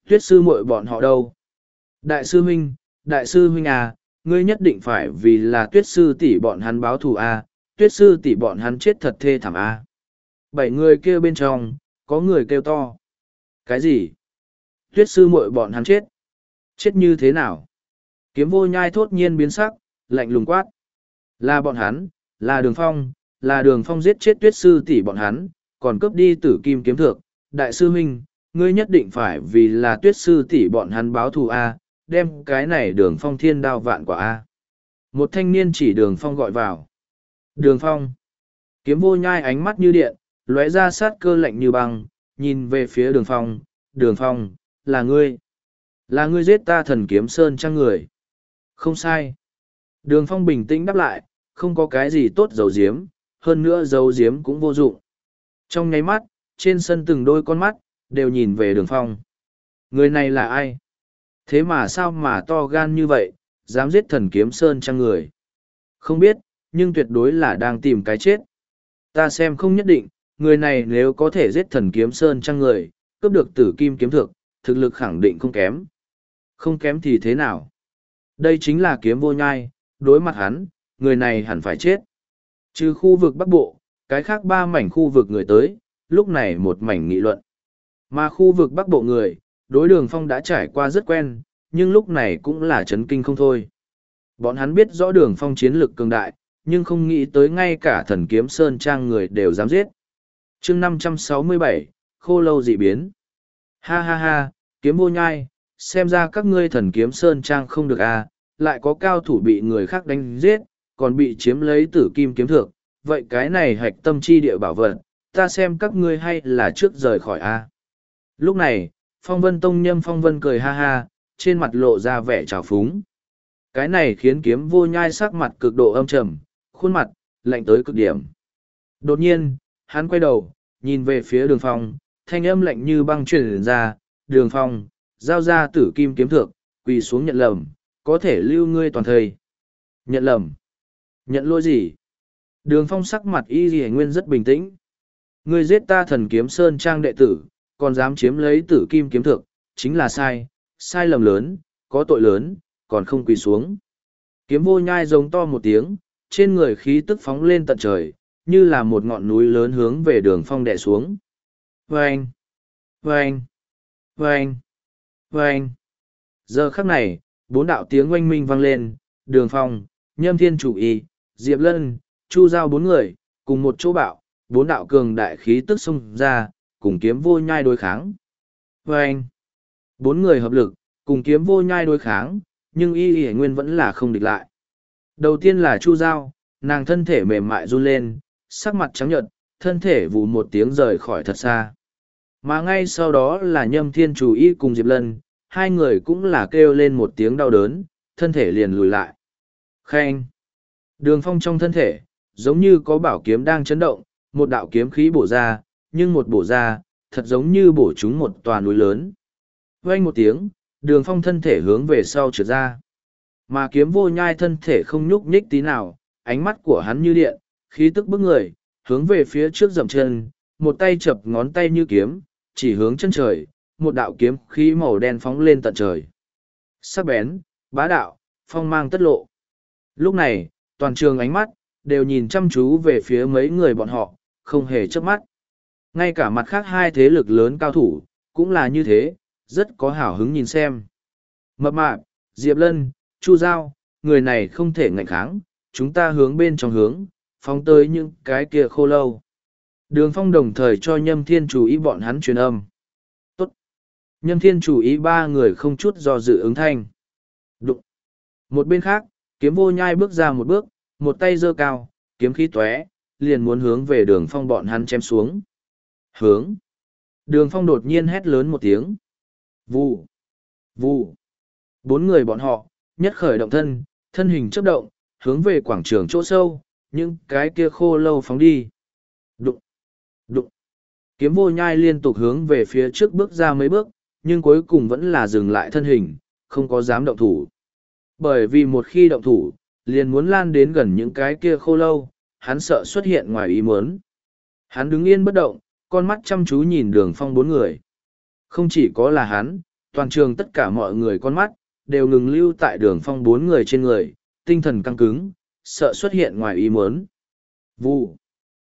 Tuyết sư muội bọn họ đâu? Đại sư huynh, đại sư huynh à, ngươi nhất định phải vì là tuyết sư tỷ bọn hắn báo thù à, tuyết sư tỷ bọn hắn chết thật thê thảm à. Bảy người kia bên trong, có người kêu to. Cái gì? Tuyết sư muội bọn hắn chết. Chết như thế nào? Kiếm vô nhai thốt nhiên biến sắc, lạnh lùng quát. Là bọn hắn, là đường phong, là đường phong giết chết tuyết sư tỷ bọn hắn, còn cướp đi tử kim kiếm thượng. Đại sư huynh, ngươi nhất định phải vì là tuyết sư tỷ bọn hắn báo thù A, đem cái này đường phong thiên đao vạn quả A. Một thanh niên chỉ đường phong gọi vào. Đường phong. Kiếm vô nhai ánh mắt như điện, lóe ra sát cơ lạnh như băng, nhìn về phía đường phong. Đường phong, là ngươi. Là ngươi giết ta thần kiếm sơn trang người. Không sai. Đường phong bình tĩnh đáp lại, không có cái gì tốt dầu diếm, hơn nữa dầu diếm cũng vô dụng. Trong nháy mắt, trên sân từng đôi con mắt, đều nhìn về đường phong. Người này là ai? Thế mà sao mà to gan như vậy, dám giết thần kiếm sơn trang người? Không biết, nhưng tuyệt đối là đang tìm cái chết. Ta xem không nhất định, người này nếu có thể giết thần kiếm sơn trang người, cướp được tử kim kiếm thực, thực lực khẳng định không kém. Không kém thì thế nào? Đây chính là kiếm vô nhai, đối mặt hắn, người này hẳn phải chết. Trừ khu vực Bắc Bộ, cái khác ba mảnh khu vực người tới, lúc này một mảnh nghị luận. Mà khu vực Bắc Bộ người, đối đường phong đã trải qua rất quen, nhưng lúc này cũng là chấn kinh không thôi. Bọn hắn biết rõ đường phong chiến lực cường đại, nhưng không nghĩ tới ngay cả thần kiếm sơn trang người đều dám giết. chương năm trăm sáu mươi bảy khô lâu dị biến. Ha ha ha, kiếm vô nhai, xem ra các ngươi thần kiếm sơn trang không được à, lại có cao thủ bị người khác đánh giết, còn bị chiếm lấy tử kim kiếm thượng, vậy cái này hạch tâm chi địa bảo vật, ta xem các ngươi hay là trước rời khỏi a à. Lúc này, phong vân tông nhâm phong vân cười ha ha, trên mặt lộ ra vẻ trào phúng. Cái này khiến kiếm vô nhai sắc mặt cực độ âm trầm, khuôn mặt, lạnh tới cực điểm. Đột nhiên, hắn quay đầu, nhìn về phía đường phong, thanh âm lạnh như băng truyền ra, đường phong, giao ra tử kim kiếm thượng, quỳ xuống nhận lầm, có thể lưu ngươi toàn thời. Nhận lầm. Nhận lỗi gì? Đường phong sắc mặt y gì nguyên rất bình tĩnh. Ngươi giết ta thần kiếm sơn trang đệ tử, còn dám chiếm lấy tử kim kiếm thực, chính là sai, sai lầm lớn, có tội lớn, còn không quỳ xuống. Kiếm vô nhai giống to một tiếng, trên người khí tức phóng lên tận trời, như là một ngọn núi lớn hướng về đường phong đệ xuống. Vâng! Vâng! Vâng! Vâng! Giờ khắc này, bốn đạo tiếng oanh minh vang lên, đường phong, nhâm thiên chủ y, diệp lân, chu giao bốn người, cùng một chỗ bạo, bốn đạo cường đại khí tức xông ra, cùng kiếm vô nhai đối kháng. Và anh, bốn người hợp lực, cùng kiếm vô nhai đối kháng, nhưng y y nguyên vẫn là không địch lại. Đầu tiên là Chu Giao, nàng thân thể mềm mại run lên, sắc mặt trắng nhợt, thân thể vụ một tiếng rời khỏi thật xa. Mà ngay sau đó là Nhâm Thiên Chủ Y cùng Diệp Lân, hai người cũng là kêu lên một tiếng đau đớn, thân thể liền lùi lại. Khen! Đường phong trong thân thể, giống như có bảo kiếm đang chấn động, một đạo kiếm khí bổ ra, nhưng một bổ ra, thật giống như bổ trúng một tòa núi lớn. Vang một tiếng, đường phong thân thể hướng về sau trượt ra. Mà kiếm vô nhai thân thể không nhúc nhích tí nào, ánh mắt của hắn như điện, khí tức bức người, hướng về phía trước dậm chân, một tay chập ngón tay như kiếm, chỉ hướng chân trời, một đạo kiếm khí màu đen phóng lên tận trời. Sắc bén, bá đạo, phong mang tất lộ. Lúc này, toàn trường ánh mắt, đều nhìn chăm chú về phía mấy người bọn họ, không hề chớp mắt. Ngay cả mặt khác hai thế lực lớn cao thủ, cũng là như thế, rất có hảo hứng nhìn xem. Mập mạp, Diệp Lân, Chu Giao, người này không thể ngạnh kháng, chúng ta hướng bên trong hướng, phóng tới những cái kia khô lâu. Đường phong đồng thời cho nhâm thiên chú ý bọn hắn truyền âm. Nhâm thiên chủ ý ba người không chút do dự ứng thanh. Đụng. Một bên khác, kiếm vô nhai bước ra một bước, một tay giơ cao, kiếm khí tóe, liền muốn hướng về đường phong bọn hắn chém xuống. Hướng. Đường phong đột nhiên hét lớn một tiếng. Vù. Vù. Bốn người bọn họ, nhất khởi động thân, thân hình chấp động, hướng về quảng trường chỗ sâu, những cái kia khô lâu phóng đi. Đụng, đụng. Kiếm vô nhai liên tục hướng về phía trước bước ra mấy bước, nhưng cuối cùng vẫn là dừng lại thân hình, không có dám động thủ. Bởi vì một khi động thủ, liền muốn lan đến gần những cái kia khô lâu, hắn sợ xuất hiện ngoài ý muốn. Hắn đứng yên bất động, con mắt chăm chú nhìn đường phong bốn người. Không chỉ có là hắn, toàn trường tất cả mọi người con mắt, đều ngừng lưu tại đường phong bốn người trên người, tinh thần căng cứng, sợ xuất hiện ngoài ý muốn. Vụ,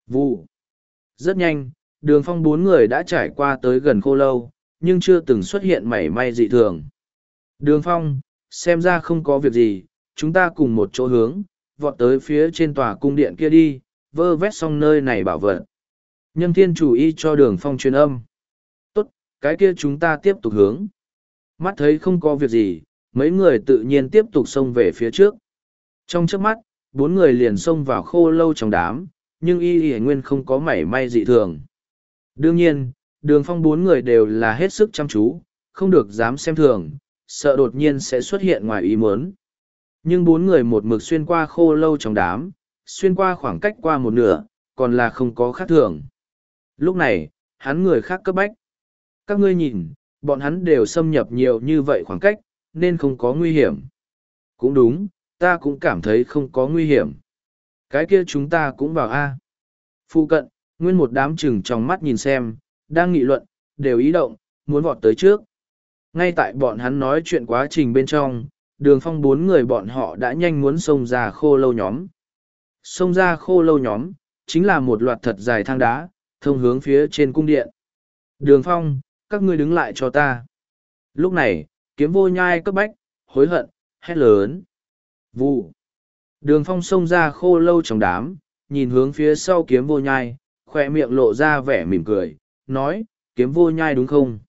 vụ. Rất nhanh, đường phong bốn người đã trải qua tới gần khô lâu, nhưng chưa từng xuất hiện mảy may dị thường. Đường phong, xem ra không có việc gì, chúng ta cùng một chỗ hướng, vọt tới phía trên tòa cung điện kia đi, vơ vét xong nơi này bảo vật. Nhâm thiên chủ y cho đường phong truyền âm. Tốt, cái kia chúng ta tiếp tục hướng. Mắt thấy không có việc gì, mấy người tự nhiên tiếp tục xông về phía trước. Trong trước mắt, bốn người liền xông vào khô lâu trong đám, nhưng y y nguyên không có mảy may dị thường. Đương nhiên, đường phong bốn người đều là hết sức chăm chú, không được dám xem thường, sợ đột nhiên sẽ xuất hiện ngoài ý muốn. Nhưng bốn người một mực xuyên qua khô lâu trong đám, xuyên qua khoảng cách qua một nửa, còn là không có khác thường. Lúc này, hắn người khác cấp bách. Các ngươi nhìn, bọn hắn đều xâm nhập nhiều như vậy khoảng cách, nên không có nguy hiểm. Cũng đúng, ta cũng cảm thấy không có nguy hiểm. Cái kia chúng ta cũng vào A. Phụ cận, nguyên một đám chừng trong mắt nhìn xem, đang nghị luận, đều ý động, muốn vọt tới trước. Ngay tại bọn hắn nói chuyện quá trình bên trong, đường phong bốn người bọn họ đã nhanh muốn xông ra khô lâu nhóm. Xông ra khô lâu nhóm, chính là một loạt thật dài thang đá, thông hướng phía trên cung điện. Đường phong, các ngươi đứng lại cho ta. Lúc này, kiếm vô nhai cấp bách, hối hận, hét lớn. Vụ. Đường phong xông ra khô lâu trong đám, nhìn hướng phía sau kiếm vô nhai, khoe miệng lộ ra vẻ mỉm cười, nói, kiếm vô nhai đúng không?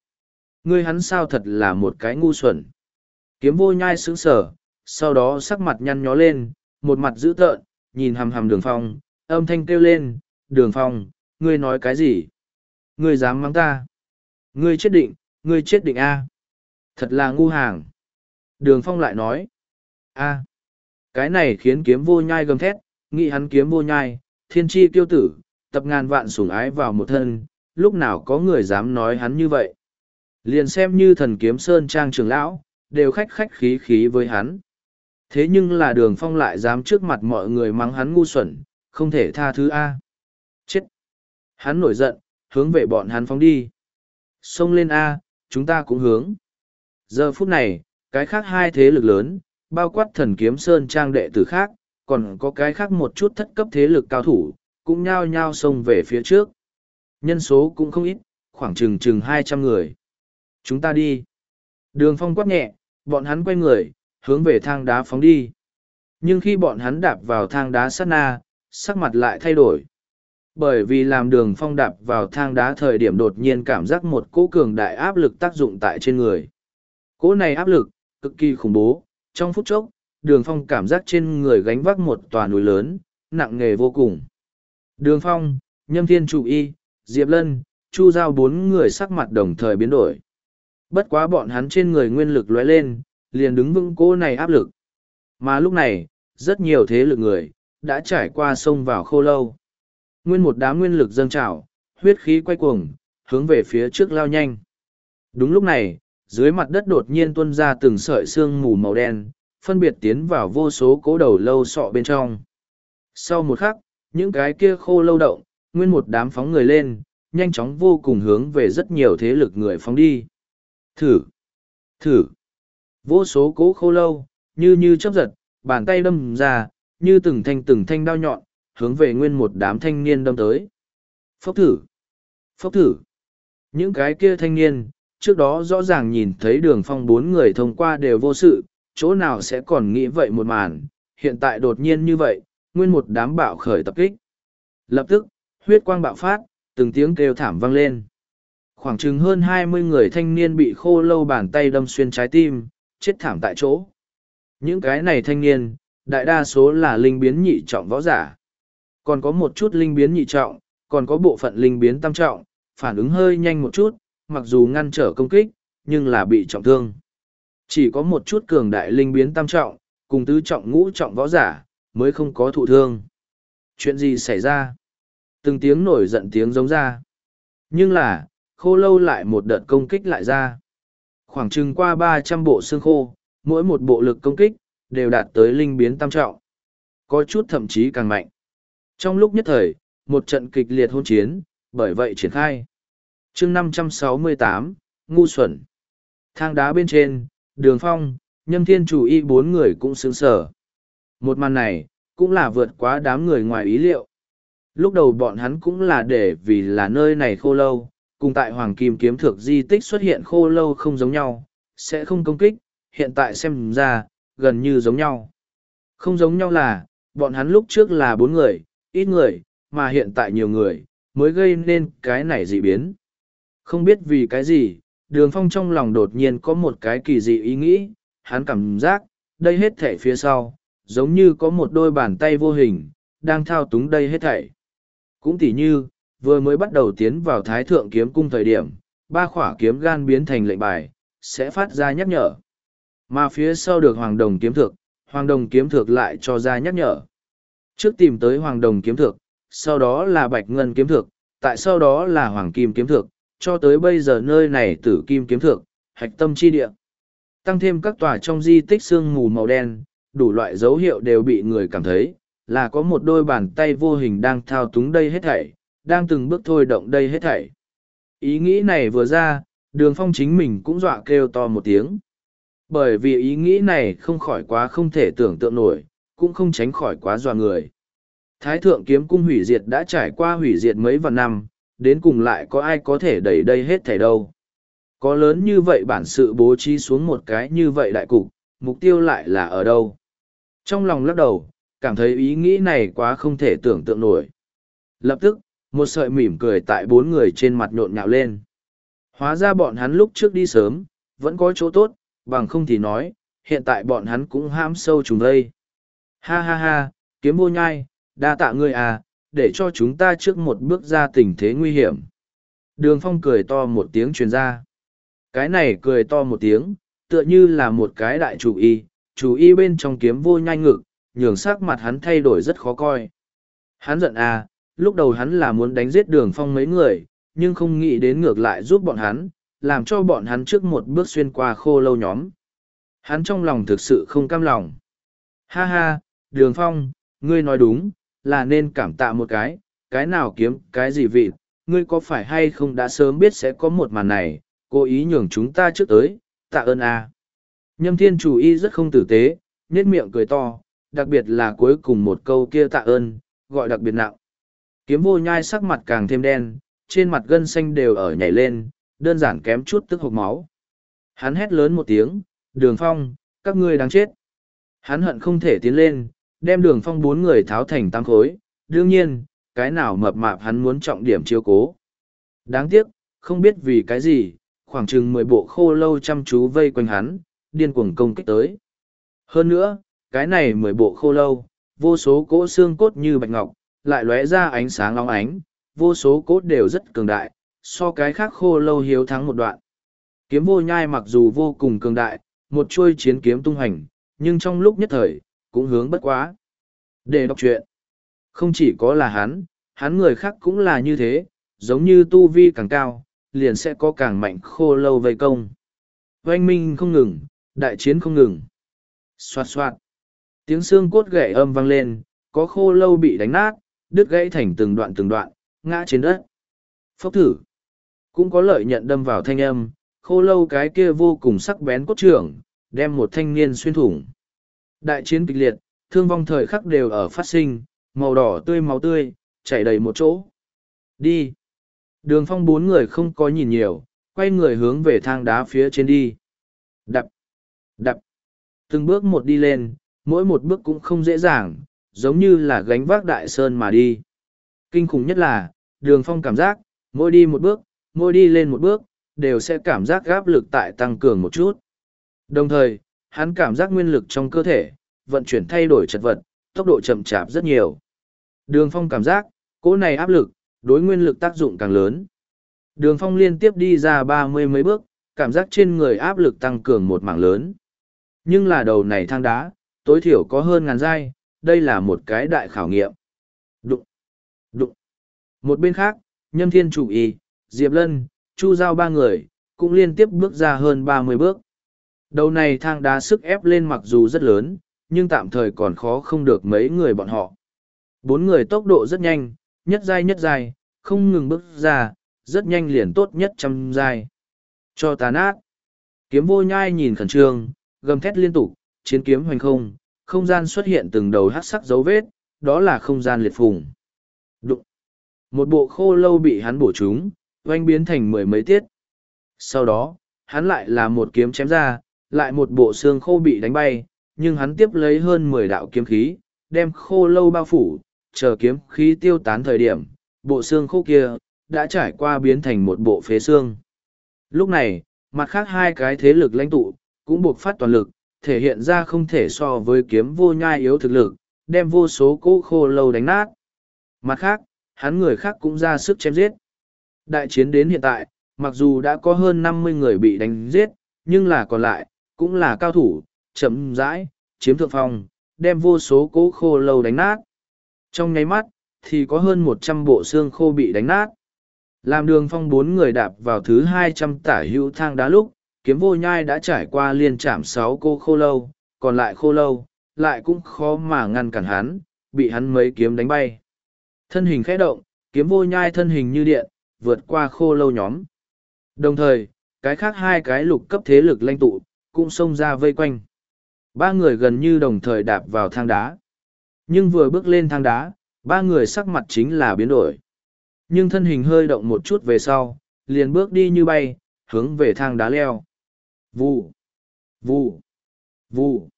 Ngươi hắn sao thật là một cái ngu xuẩn. Kiếm vô nhai sững sờ, sau đó sắc mặt nhăn nhó lên, một mặt dữ tợn, nhìn hằm hằm đường phong, âm thanh kêu lên, đường phong, ngươi nói cái gì? Ngươi dám mắng ta? Ngươi chết định, ngươi chết định A. Thật là ngu hàng. Đường phong lại nói, A. Cái này khiến kiếm vô nhai gầm thét, nghĩ hắn kiếm vô nhai, thiên tri tiêu tử, tập ngàn vạn sủng ái vào một thân, lúc nào có người dám nói hắn như vậy. Liền xem như thần kiếm sơn trang trường lão, đều khách khách khí khí với hắn. Thế nhưng là đường phong lại dám trước mặt mọi người mắng hắn ngu xuẩn, không thể tha thứ A. Chết! Hắn nổi giận, hướng về bọn hắn phóng đi. Xông lên A, chúng ta cũng hướng. Giờ phút này, cái khác hai thế lực lớn, bao quát thần kiếm sơn trang đệ tử khác, còn có cái khác một chút thất cấp thế lực cao thủ, cũng nhao nhao xông về phía trước. Nhân số cũng không ít, khoảng chừng chừng hai trăm người. Chúng ta đi. Đường phong quát nhẹ, bọn hắn quay người, hướng về thang đá phóng đi. Nhưng khi bọn hắn đạp vào thang đá sát na, sắc mặt lại thay đổi. Bởi vì làm đường phong đạp vào thang đá thời điểm đột nhiên cảm giác một cỗ cường đại áp lực tác dụng tại trên người. Cỗ này áp lực, cực kỳ khủng bố, trong phút chốc, đường phong cảm giác trên người gánh vác một tòa núi lớn, nặng nề vô cùng. Đường phong, nhâm thiên chủ y, diệp lân, chu giao bốn người sắc mặt đồng thời biến đổi. Bất quá bọn hắn trên người nguyên lực lóe lên, liền đứng vững cố này áp lực. Mà lúc này, rất nhiều thế lực người, đã trải qua sông vào khô lâu. Nguyên một đám nguyên lực dâng trào, huyết khí quay cuồng, hướng về phía trước lao nhanh. Đúng lúc này, dưới mặt đất đột nhiên tuôn ra từng sợi xương mù màu đen, phân biệt tiến vào vô số cố đầu lâu sọ bên trong. Sau một khắc, những cái kia khô lâu động, nguyên một đám phóng người lên, nhanh chóng vô cùng hướng về rất nhiều thế lực người phóng đi. Thử! Thử! Vô số cố khô lâu, như như chấp giật, bàn tay đâm ra, như từng thanh từng thanh đao nhọn, hướng về nguyên một đám thanh niên đâm tới. Phốc thử! Phốc thử! Những cái kia thanh niên, trước đó rõ ràng nhìn thấy đường phong bốn người thông qua đều vô sự, chỗ nào sẽ còn nghĩ vậy một màn, hiện tại đột nhiên như vậy, nguyên một đám bạo khởi tập kích. Lập tức, huyết quang bạo phát, từng tiếng kêu thảm vang lên. Khoảng chừng hơn hai mươi người thanh niên bị khô lâu bàn tay đâm xuyên trái tim, chết thảm tại chỗ. Những cái này thanh niên, đại đa số là linh biến nhị trọng võ giả. Còn có một chút linh biến nhị trọng, còn có bộ phận linh biến tam trọng, phản ứng hơi nhanh một chút, mặc dù ngăn trở công kích, nhưng là bị trọng thương. Chỉ có một chút cường đại linh biến tam trọng, cùng tứ trọng ngũ trọng võ giả, mới không có thụ thương. Chuyện gì xảy ra? Từng tiếng nổi giận tiếng giống ra. Nhưng là, khô lâu lại một đợt công kích lại ra. Khoảng chừng qua ba trăm bộ xương khô, mỗi một bộ lực công kích, đều đạt tới linh biến tam trọng. Có chút thậm chí càng mạnh. Trong lúc nhất thời, một trận kịch liệt hôn chiến, bởi vậy triển khai. chương năm trăm sáu mươi tám Ngu Xuẩn. Thang đá bên trên, đường phong, nhâm thiên chủ y bốn người cũng sướng sở. Một màn này, cũng là vượt quá đám người ngoài ý liệu. Lúc đầu bọn hắn cũng là để vì là nơi này khô lâu, cùng tại Hoàng Kim Kiếm Thược di tích xuất hiện khô lâu không giống nhau, sẽ không công kích, hiện tại xem ra, gần như giống nhau. Không giống nhau là, bọn hắn lúc trước là bốn người, ít người, mà hiện tại nhiều người, mới gây nên cái này dị biến. Không biết vì cái gì, đường phong trong lòng đột nhiên có một cái kỳ dị ý nghĩ, hắn cảm giác, đây hết thể phía sau, giống như có một đôi bàn tay vô hình, đang thao túng đây hết thảy. Cũng tỉ như, vừa mới bắt đầu tiến vào thái thượng kiếm cung thời điểm, ba khỏa kiếm gan biến thành lệnh bài, sẽ phát ra nhắc nhở. Mà phía sau được hoàng đồng kiếm thực, hoàng đồng kiếm thực lại cho ra nhắc nhở. Trước tìm tới hoàng đồng kiếm thực, sau đó là bạch ngân kiếm thực, tại sau đó là hoàng kim kiếm thực, cho tới bây giờ nơi này tử kim kiếm thực, hạch tâm chi địa. Tăng thêm các tòa trong di tích xương mù màu đen, đủ loại dấu hiệu đều bị người cảm thấy, là có một đôi bàn tay vô hình đang thao túng đây hết thảy, đang từng bước thôi động đây hết thảy. Ý nghĩ này vừa ra, đường phong chính mình cũng dọa kêu to một tiếng. Bởi vì ý nghĩ này không khỏi quá không thể tưởng tượng nổi, cũng không tránh khỏi quá dọa người. Thái thượng kiếm cung hủy diệt đã trải qua hủy diệt mấy vạn năm, đến cùng lại có ai có thể đẩy đây hết thảy đâu. Có lớn như vậy bản sự bố trí xuống một cái như vậy đại cục, mục tiêu lại là ở đâu. Trong lòng lắc đầu, cảm thấy ý nghĩ này quá không thể tưởng tượng nổi. Lập tức, một sợi mỉm cười tại bốn người trên mặt nhộn nhạo lên. Hóa ra bọn hắn lúc trước đi sớm, vẫn có chỗ tốt, bằng không thì nói, hiện tại bọn hắn cũng ham sâu trùng đây. Ha ha ha, kiếm vô nhai, đa tạ ngươi à, để cho chúng ta trước một bước ra tình thế nguy hiểm. Đường phong cười to một tiếng truyền ra. Cái này cười to một tiếng, tựa như là một cái đại chủ y, chủ y bên trong kiếm vô nhai ngực, nhường sắc mặt hắn thay đổi rất khó coi. Hắn giận à, lúc đầu hắn là muốn đánh giết đường phong mấy người, nhưng không nghĩ đến ngược lại giúp bọn hắn, làm cho bọn hắn trước một bước xuyên qua khô lâu nhóm. Hắn trong lòng thực sự không cam lòng. Ha ha, đường phong, ngươi nói đúng, là nên cảm tạ một cái, cái nào kiếm cái gì vị, ngươi có phải hay không đã sớm biết sẽ có một màn này, cố ý nhường chúng ta trước tới, tạ ơn a. À. Nhâm thiên chủ y rất không tử tế, nhét miệng cười to, đặc biệt là cuối cùng một câu kia tạ ơn, gọi đặc biệt nặng. Kiếm vô nhai sắc mặt càng thêm đen, trên mặt gân xanh đều ở nhảy lên, đơn giản kém chút tức hộc máu. Hắn hét lớn một tiếng, đường phong, các ngươi đáng chết. Hắn hận không thể tiến lên, đem đường phong bốn người tháo thành tăng khối, đương nhiên, cái nào mập mạp hắn muốn trọng điểm chiếu cố. Đáng tiếc, không biết vì cái gì, khoảng chừng mười bộ khô lâu chăm chú vây quanh hắn, điên cuồng công kích tới. Hơn nữa, cái này mười bộ khô lâu, vô số cỗ xương cốt như bạch ngọc, lại lóe ra ánh sáng long ánh, vô số cốt đều rất cường đại, so cái khác khô lâu hiếu thắng một đoạn. Kiếm vô nhai mặc dù vô cùng cường đại, một chuôi chiến kiếm tung hành, nhưng trong lúc nhất thời, cũng hướng bất quá. Để đọc chuyện, không chỉ có là hắn, hắn người khác cũng là như thế, giống như tu vi càng cao, liền sẽ có càng mạnh khô lâu vây công. Oanh minh không ngừng, đại chiến không ngừng. Xoạt xoạt. Tiếng xương cốt gãy âm vang lên, có khô lâu bị đánh nát, đứt gãy thành từng đoạn từng đoạn, ngã trên đất. Phốc thử. Cũng có lợi nhận đâm vào thanh âm, khô lâu cái kia vô cùng sắc bén cốt trưởng, đem một thanh niên xuyên thủng. Đại chiến kịch liệt, thương vong thời khắc đều ở phát sinh, màu đỏ tươi máu tươi, chảy đầy một chỗ. Đi. Đường phong bốn người không có nhìn nhiều, quay người hướng về thang đá phía trên đi. Đập. Đập. Từng bước một đi lên, mỗi một bước cũng không dễ dàng, giống như là gánh vác đại sơn mà đi. Kinh khủng nhất là, đường phong cảm giác, mỗi đi một bước, mỗi đi lên một bước, đều sẽ cảm giác gáp lực tại tăng cường một chút. Đồng thời, hắn cảm giác nguyên lực trong cơ thể, vận chuyển thay đổi chật vật, tốc độ chậm chạp rất nhiều. Đường phong cảm giác, cỗ này áp lực, đối nguyên lực tác dụng càng lớn. Đường phong liên tiếp đi ra ba mươi mấy bước, cảm giác trên người áp lực tăng cường một mảng lớn, nhưng là đầu này thang đá, tối thiểu có hơn ngàn giai, đây là một cái đại khảo nghiệm. Đụng, đụng. Một bên khác, Nhâm Thiên Chủ Y, Diệp Lân, Chu Giao ba người, cũng liên tiếp bước ra hơn ba mươi bước. Đầu này thang đá sức ép lên mặc dù rất lớn, nhưng tạm thời còn khó không được mấy người bọn họ. Bốn người tốc độ rất nhanh, nhất giai nhất giai, không ngừng bước ra, rất nhanh liền tốt nhất trăm giai. Cho tà nát. Kiếm vô nhai nhìn khẩn trương, gầm thét liên tục, chiến kiếm hoành không, không gian xuất hiện từng đầu hát sắc dấu vết, đó là không gian liệt phùng. Đụng. Một bộ khô lâu bị hắn bổ trúng, oanh biến thành mười mấy tiết. Sau đó, hắn lại là một kiếm chém ra, lại một bộ xương khô bị đánh bay, nhưng hắn tiếp lấy hơn mười đạo kiếm khí, đem khô lâu bao phủ, chờ kiếm khí tiêu tán thời điểm, bộ xương khô kia, đã trải qua biến thành một bộ phế xương. Lúc này, mặt khác hai cái thế lực lãnh tụ, cũng buộc phát toàn lực, thể hiện ra không thể so với kiếm vô nhai yếu thực lực, đem vô số cỗ khô lâu đánh nát. Mặt khác, hắn người khác cũng ra sức chém giết. Đại chiến đến hiện tại, mặc dù đã có hơn năm mươi người bị đánh giết, nhưng là còn lại, cũng là cao thủ, chậm rãi, chiếm thượng phong, đem vô số cỗ khô lâu đánh nát. Trong nháy mắt, thì có hơn một trăm bộ xương khô bị đánh nát. Làm đường phong bốn người đạp vào thứ hai trăm tả hữu thang đá lúc, kiếm vô nhai đã trải qua liên chạm sáu cô khô lâu, còn lại khô lâu, lại cũng khó mà ngăn cản hắn, bị hắn mấy kiếm đánh bay. Thân hình khẽ động, kiếm vô nhai thân hình như điện, vượt qua khô lâu nhóm. Đồng thời, cái khác hai cái lục cấp thế lực lanh tụ, cũng xông ra vây quanh. Ba người gần như đồng thời đạp vào thang đá. Nhưng vừa bước lên thang đá, ba người sắc mặt chính là biến đổi. Nhưng thân hình hơi động một chút về sau, liền bước đi như bay, hướng về thang đá leo. Vù, vù, vù.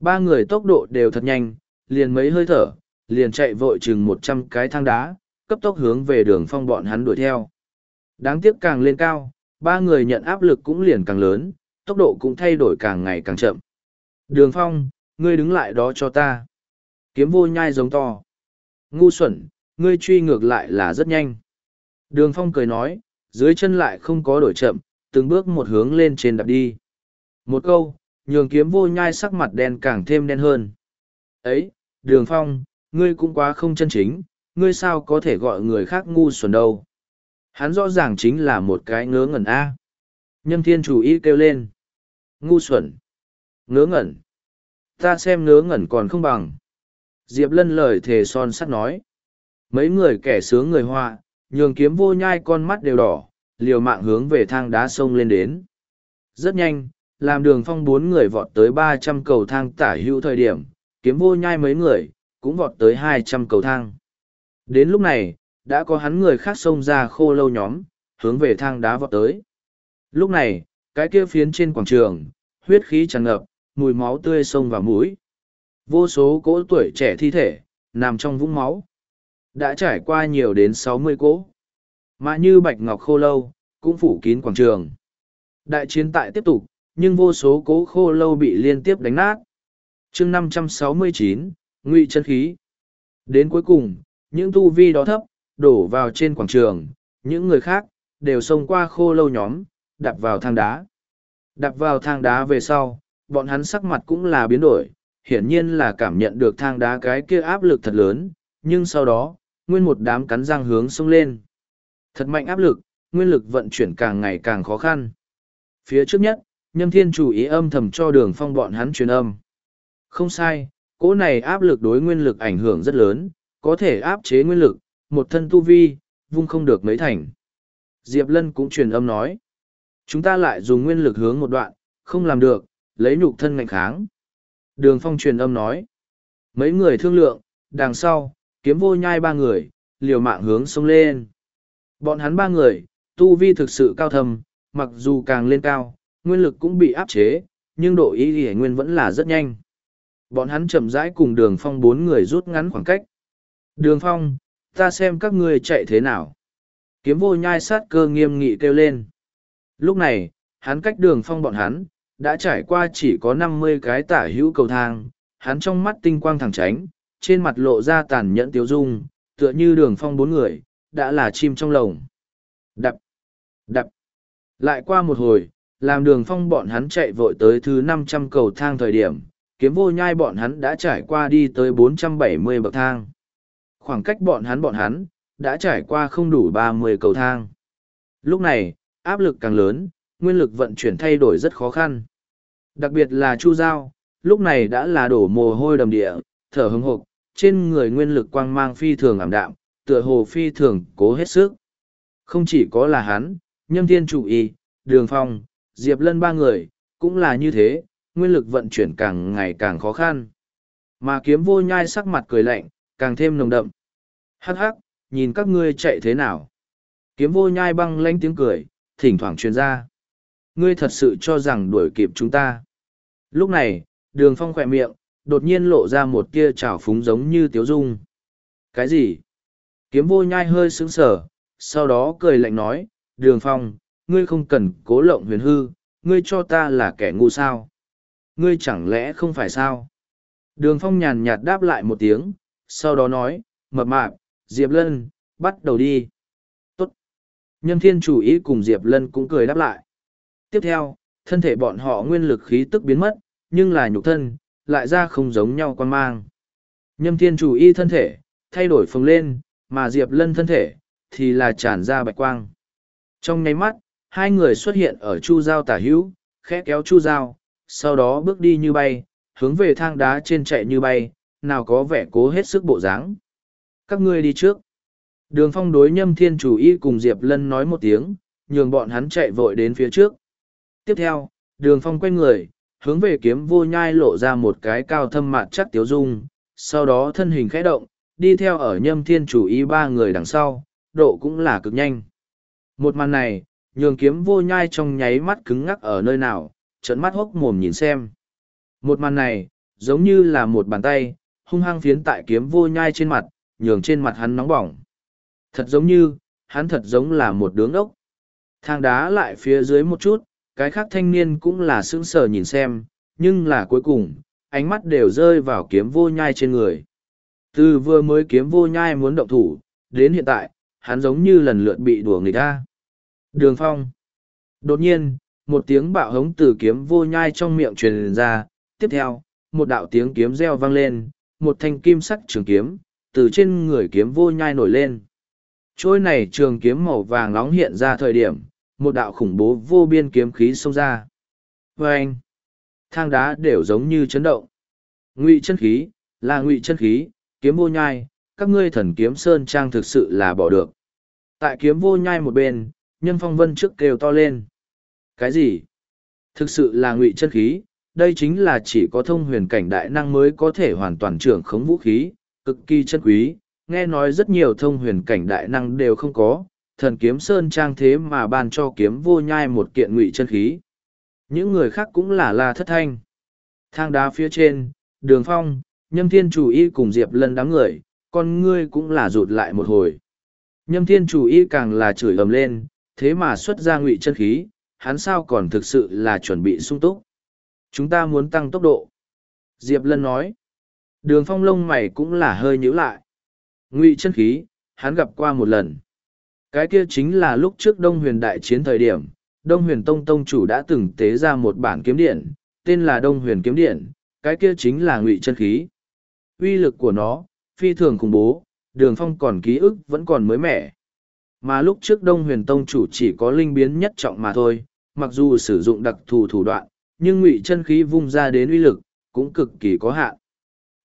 Ba người tốc độ đều thật nhanh, liền mấy hơi thở, liền chạy vội chừng một trăm cái thang đá, cấp tốc hướng về đường phong bọn hắn đuổi theo. Đáng tiếc càng lên cao, ba người nhận áp lực cũng liền càng lớn, tốc độ cũng thay đổi càng ngày càng chậm. Đường phong, ngươi đứng lại đó cho ta. Kiếm vô nhai giống to. Ngu xuẩn, ngươi truy ngược lại là rất nhanh. Đường phong cười nói, dưới chân lại không có đổi chậm, từng bước một hướng lên trên đạp đi. Một câu, nhường kiếm vô nhai sắc mặt đen càng thêm đen hơn. Ấy, đường phong, ngươi cũng quá không chân chính, ngươi sao có thể gọi người khác ngu xuẩn đâu. Hắn rõ ràng chính là một cái ngớ ngẩn A. Nhâm thiên chủ ý kêu lên. Ngu xuẩn. Ngớ ngẩn. Ta xem ngớ ngẩn còn không bằng. Diệp lân lời thề son sắt nói. Mấy người kẻ sướng người họa, nhường kiếm vô nhai con mắt đều đỏ, liều mạng hướng về thang đá sông lên đến. Rất nhanh, làm đường phong bốn người vọt tới ba trăm cầu thang tả hữu thời điểm, kiếm vô nhai mấy người, cũng vọt tới hai trăm cầu thang. Đến lúc này, đã có hắn người khác xông ra khô lâu nhóm, hướng về thang đá vọt tới. Lúc này, cái kia phiến trên quảng trường, huyết khí tràn ngập, mùi máu tươi sông vào mũi. Vô số cỗ tuổi trẻ thi thể, nằm trong vũng máu. Đã trải qua nhiều đến sáu mươi cỗ. Mà như bạch ngọc khô lâu, cũng phủ kín quảng trường. Đại chiến tại tiếp tục, nhưng vô số cố khô lâu bị liên tiếp đánh nát. chương năm trăm sáu mươi chín ngụy chân khí. Đến cuối cùng, những tu vi đó thấp, đổ vào trên quảng trường, những người khác, đều xông qua khô lâu nhóm, đạp vào thang đá. Đạp vào thang đá về sau, bọn hắn sắc mặt cũng là biến đổi, hiển nhiên là cảm nhận được thang đá cái kia áp lực thật lớn, nhưng sau đó, nguyên một đám cắn răng hướng xông lên. Thật mạnh áp lực, nguyên lực vận chuyển càng ngày càng khó khăn. Phía trước nhất, nhâm thiên chủ ý âm thầm cho đường phong bọn hắn truyền âm. Không sai, cỗ này áp lực đối nguyên lực ảnh hưởng rất lớn, có thể áp chế nguyên lực, một thân tu vi, vung không được mấy thành. Diệp Lân cũng truyền âm nói. Chúng ta lại dùng nguyên lực hướng một đoạn, không làm được, lấy nhục thân ngạnh kháng. Đường phong truyền âm nói. Mấy người thương lượng, đằng sau, kiếm vô nhai ba người, liều mạng hướng sông lên. Bọn hắn ba người, tu vi thực sự cao thầm, mặc dù càng lên cao, nguyên lực cũng bị áp chế, nhưng độ ý hề nguyên vẫn là rất nhanh. Bọn hắn chậm rãi cùng đường phong bốn người rút ngắn khoảng cách. Đường phong, ta xem các ngươi chạy thế nào. Kiếm vô nhai sát cơ nghiêm nghị kêu lên. Lúc này, hắn cách đường phong bọn hắn, đã trải qua chỉ có năm mươi cái tả hữu cầu thang, hắn trong mắt tinh quang thẳng tránh, trên mặt lộ ra tàn nhẫn tiêu dung, tựa như đường phong bốn người, đã là chim trong lồng. Đập, đập. Lại qua một hồi, Làm đường phong bọn hắn chạy vội tới thứ năm trăm cầu thang thời điểm, kiếm vô nhai bọn hắn đã trải qua đi tới bốn trăm bảy mươi bậc thang. Khoảng cách bọn hắn bọn hắn, đã trải qua không đủ ba mươi cầu thang. Lúc này, áp lực càng lớn, nguyên lực vận chuyển thay đổi rất khó khăn. Đặc biệt là Chu Giao, lúc này đã là đổ mồ hôi đầm địa, thở hứng hộp, trên người nguyên lực quang mang phi thường ảm đạm, tựa hồ phi thường cố hết sức. Không chỉ có là hắn, nhâm thiên chủ y, đường phong, diệp lân ba người, cũng là như thế, nguyên lực vận chuyển càng ngày càng khó khăn. Mà kiếm vô nhai sắc mặt cười lạnh, càng thêm nồng đậm. Hắc hắc, nhìn các ngươi chạy thế nào. Kiếm vô nhai băng lanh tiếng cười, thỉnh thoảng truyền ra. Ngươi thật sự cho rằng đuổi kịp chúng ta. Lúc này, đường phong khỏe miệng, đột nhiên lộ ra một tia trào phúng giống như tiếu dung. Cái gì? Kiếm vô nhai hơi sững sờ, sau đó cười lạnh nói, đường phong, ngươi không cần cố lộng huyền hư, ngươi cho ta là kẻ ngu sao. Ngươi chẳng lẽ không phải sao? Đường phong nhàn nhạt đáp lại một tiếng, sau đó nói, mập mạp, Diệp Lân, bắt đầu đi. Tốt. Nhân thiên chủ ý cùng Diệp Lân cũng cười đáp lại. Tiếp theo, thân thể bọn họ nguyên lực khí tức biến mất, nhưng là nhục thân, lại ra không giống nhau quan mang. Nhâm thiên chủ y thân thể, thay đổi phồng lên, mà Diệp Lân thân thể, thì là tràn ra bạch quang. Trong nháy mắt, hai người xuất hiện ở chu giao tả hữu, khẽ kéo chu giao, sau đó bước đi như bay, hướng về thang đá trên chạy như bay, nào có vẻ cố hết sức bộ dáng. Các ngươi đi trước. Đường phong đối nhâm thiên chủ y cùng Diệp Lân nói một tiếng, nhường bọn hắn chạy vội đến phía trước. Tiếp theo, đường phong quay người, hướng về kiếm vô nhai lộ ra một cái cao thâm mạt chắc tiếu dung, sau đó thân hình khẽ động, đi theo ở nhâm thiên chủ y ba người đằng sau, độ cũng là cực nhanh. Một màn này, nhường kiếm vô nhai trong nháy mắt cứng ngắc ở nơi nào, trận mắt hốc mồm nhìn xem. Một màn này, giống như là một bàn tay, hung hăng phiến tại kiếm vô nhai trên mặt, nhường trên mặt hắn nóng bỏng. Thật giống như, hắn thật giống là một đứa ốc. Thang đá lại phía dưới một chút, cái khác thanh niên cũng là sững sờ nhìn xem, nhưng là cuối cùng, ánh mắt đều rơi vào kiếm vô nhai trên người. Từ vừa mới kiếm vô nhai muốn động thủ, đến hiện tại, hắn giống như lần lượt bị đùa người ta. Đường phong. Đột nhiên, một tiếng bạo hống từ kiếm vô nhai trong miệng truyền ra, tiếp theo, một đạo tiếng kiếm reo vang lên, một thanh kim sắc trường kiếm, từ trên người kiếm vô nhai nổi lên. Trôi này trường kiếm màu vàng nóng hiện ra thời điểm, một đạo khủng bố vô biên kiếm khí xông ra. Và anh, thang đá đều giống như chấn động. Ngụy chân khí, là ngụy chân khí, kiếm vô nhai, các ngươi thần kiếm sơn trang thực sự là bỏ được. Tại kiếm vô nhai một bên, nhân phong vân trước kêu to lên. Cái gì? Thực sự là ngụy chân khí, đây chính là chỉ có thông huyền cảnh đại năng mới có thể hoàn toàn trưởng khống vũ khí, cực kỳ chân quý, nghe nói rất nhiều thông huyền cảnh đại năng đều không có, thần kiếm sơn trang thế mà ban cho kiếm vô nhai một kiện ngụy chân khí. Những người khác cũng là la thất thanh. Thang đá phía trên, đường phong, nhâm thiên chủ y cùng diệp lân đám người, con ngươi cũng là rụt lại một hồi. Nhâm thiên chủ y càng là chửi ầm lên, thế mà xuất ra ngụy chân khí, hắn sao còn thực sự là chuẩn bị sung túc. Chúng ta muốn tăng tốc độ. Diệp lân nói. Đường phong lông mày cũng là hơi nhíu lại. Ngụy chân khí, hắn gặp qua một lần. Cái kia chính là lúc trước Đông Huyền đại chiến thời điểm, Đông Huyền Tông Tông chủ đã từng tế ra một bản kiếm điện, tên là Đông Huyền Kiếm Điện, cái kia chính là ngụy chân khí. Uy lực của nó, phi thường khủng bố, đường phong còn ký ức vẫn còn mới mẻ. Mà lúc trước Đông Huyền Tông chủ chỉ có linh biến nhất trọng mà thôi, mặc dù sử dụng đặc thù thủ đoạn, nhưng ngụy chân khí vung ra đến uy lực, cũng cực kỳ có hạn.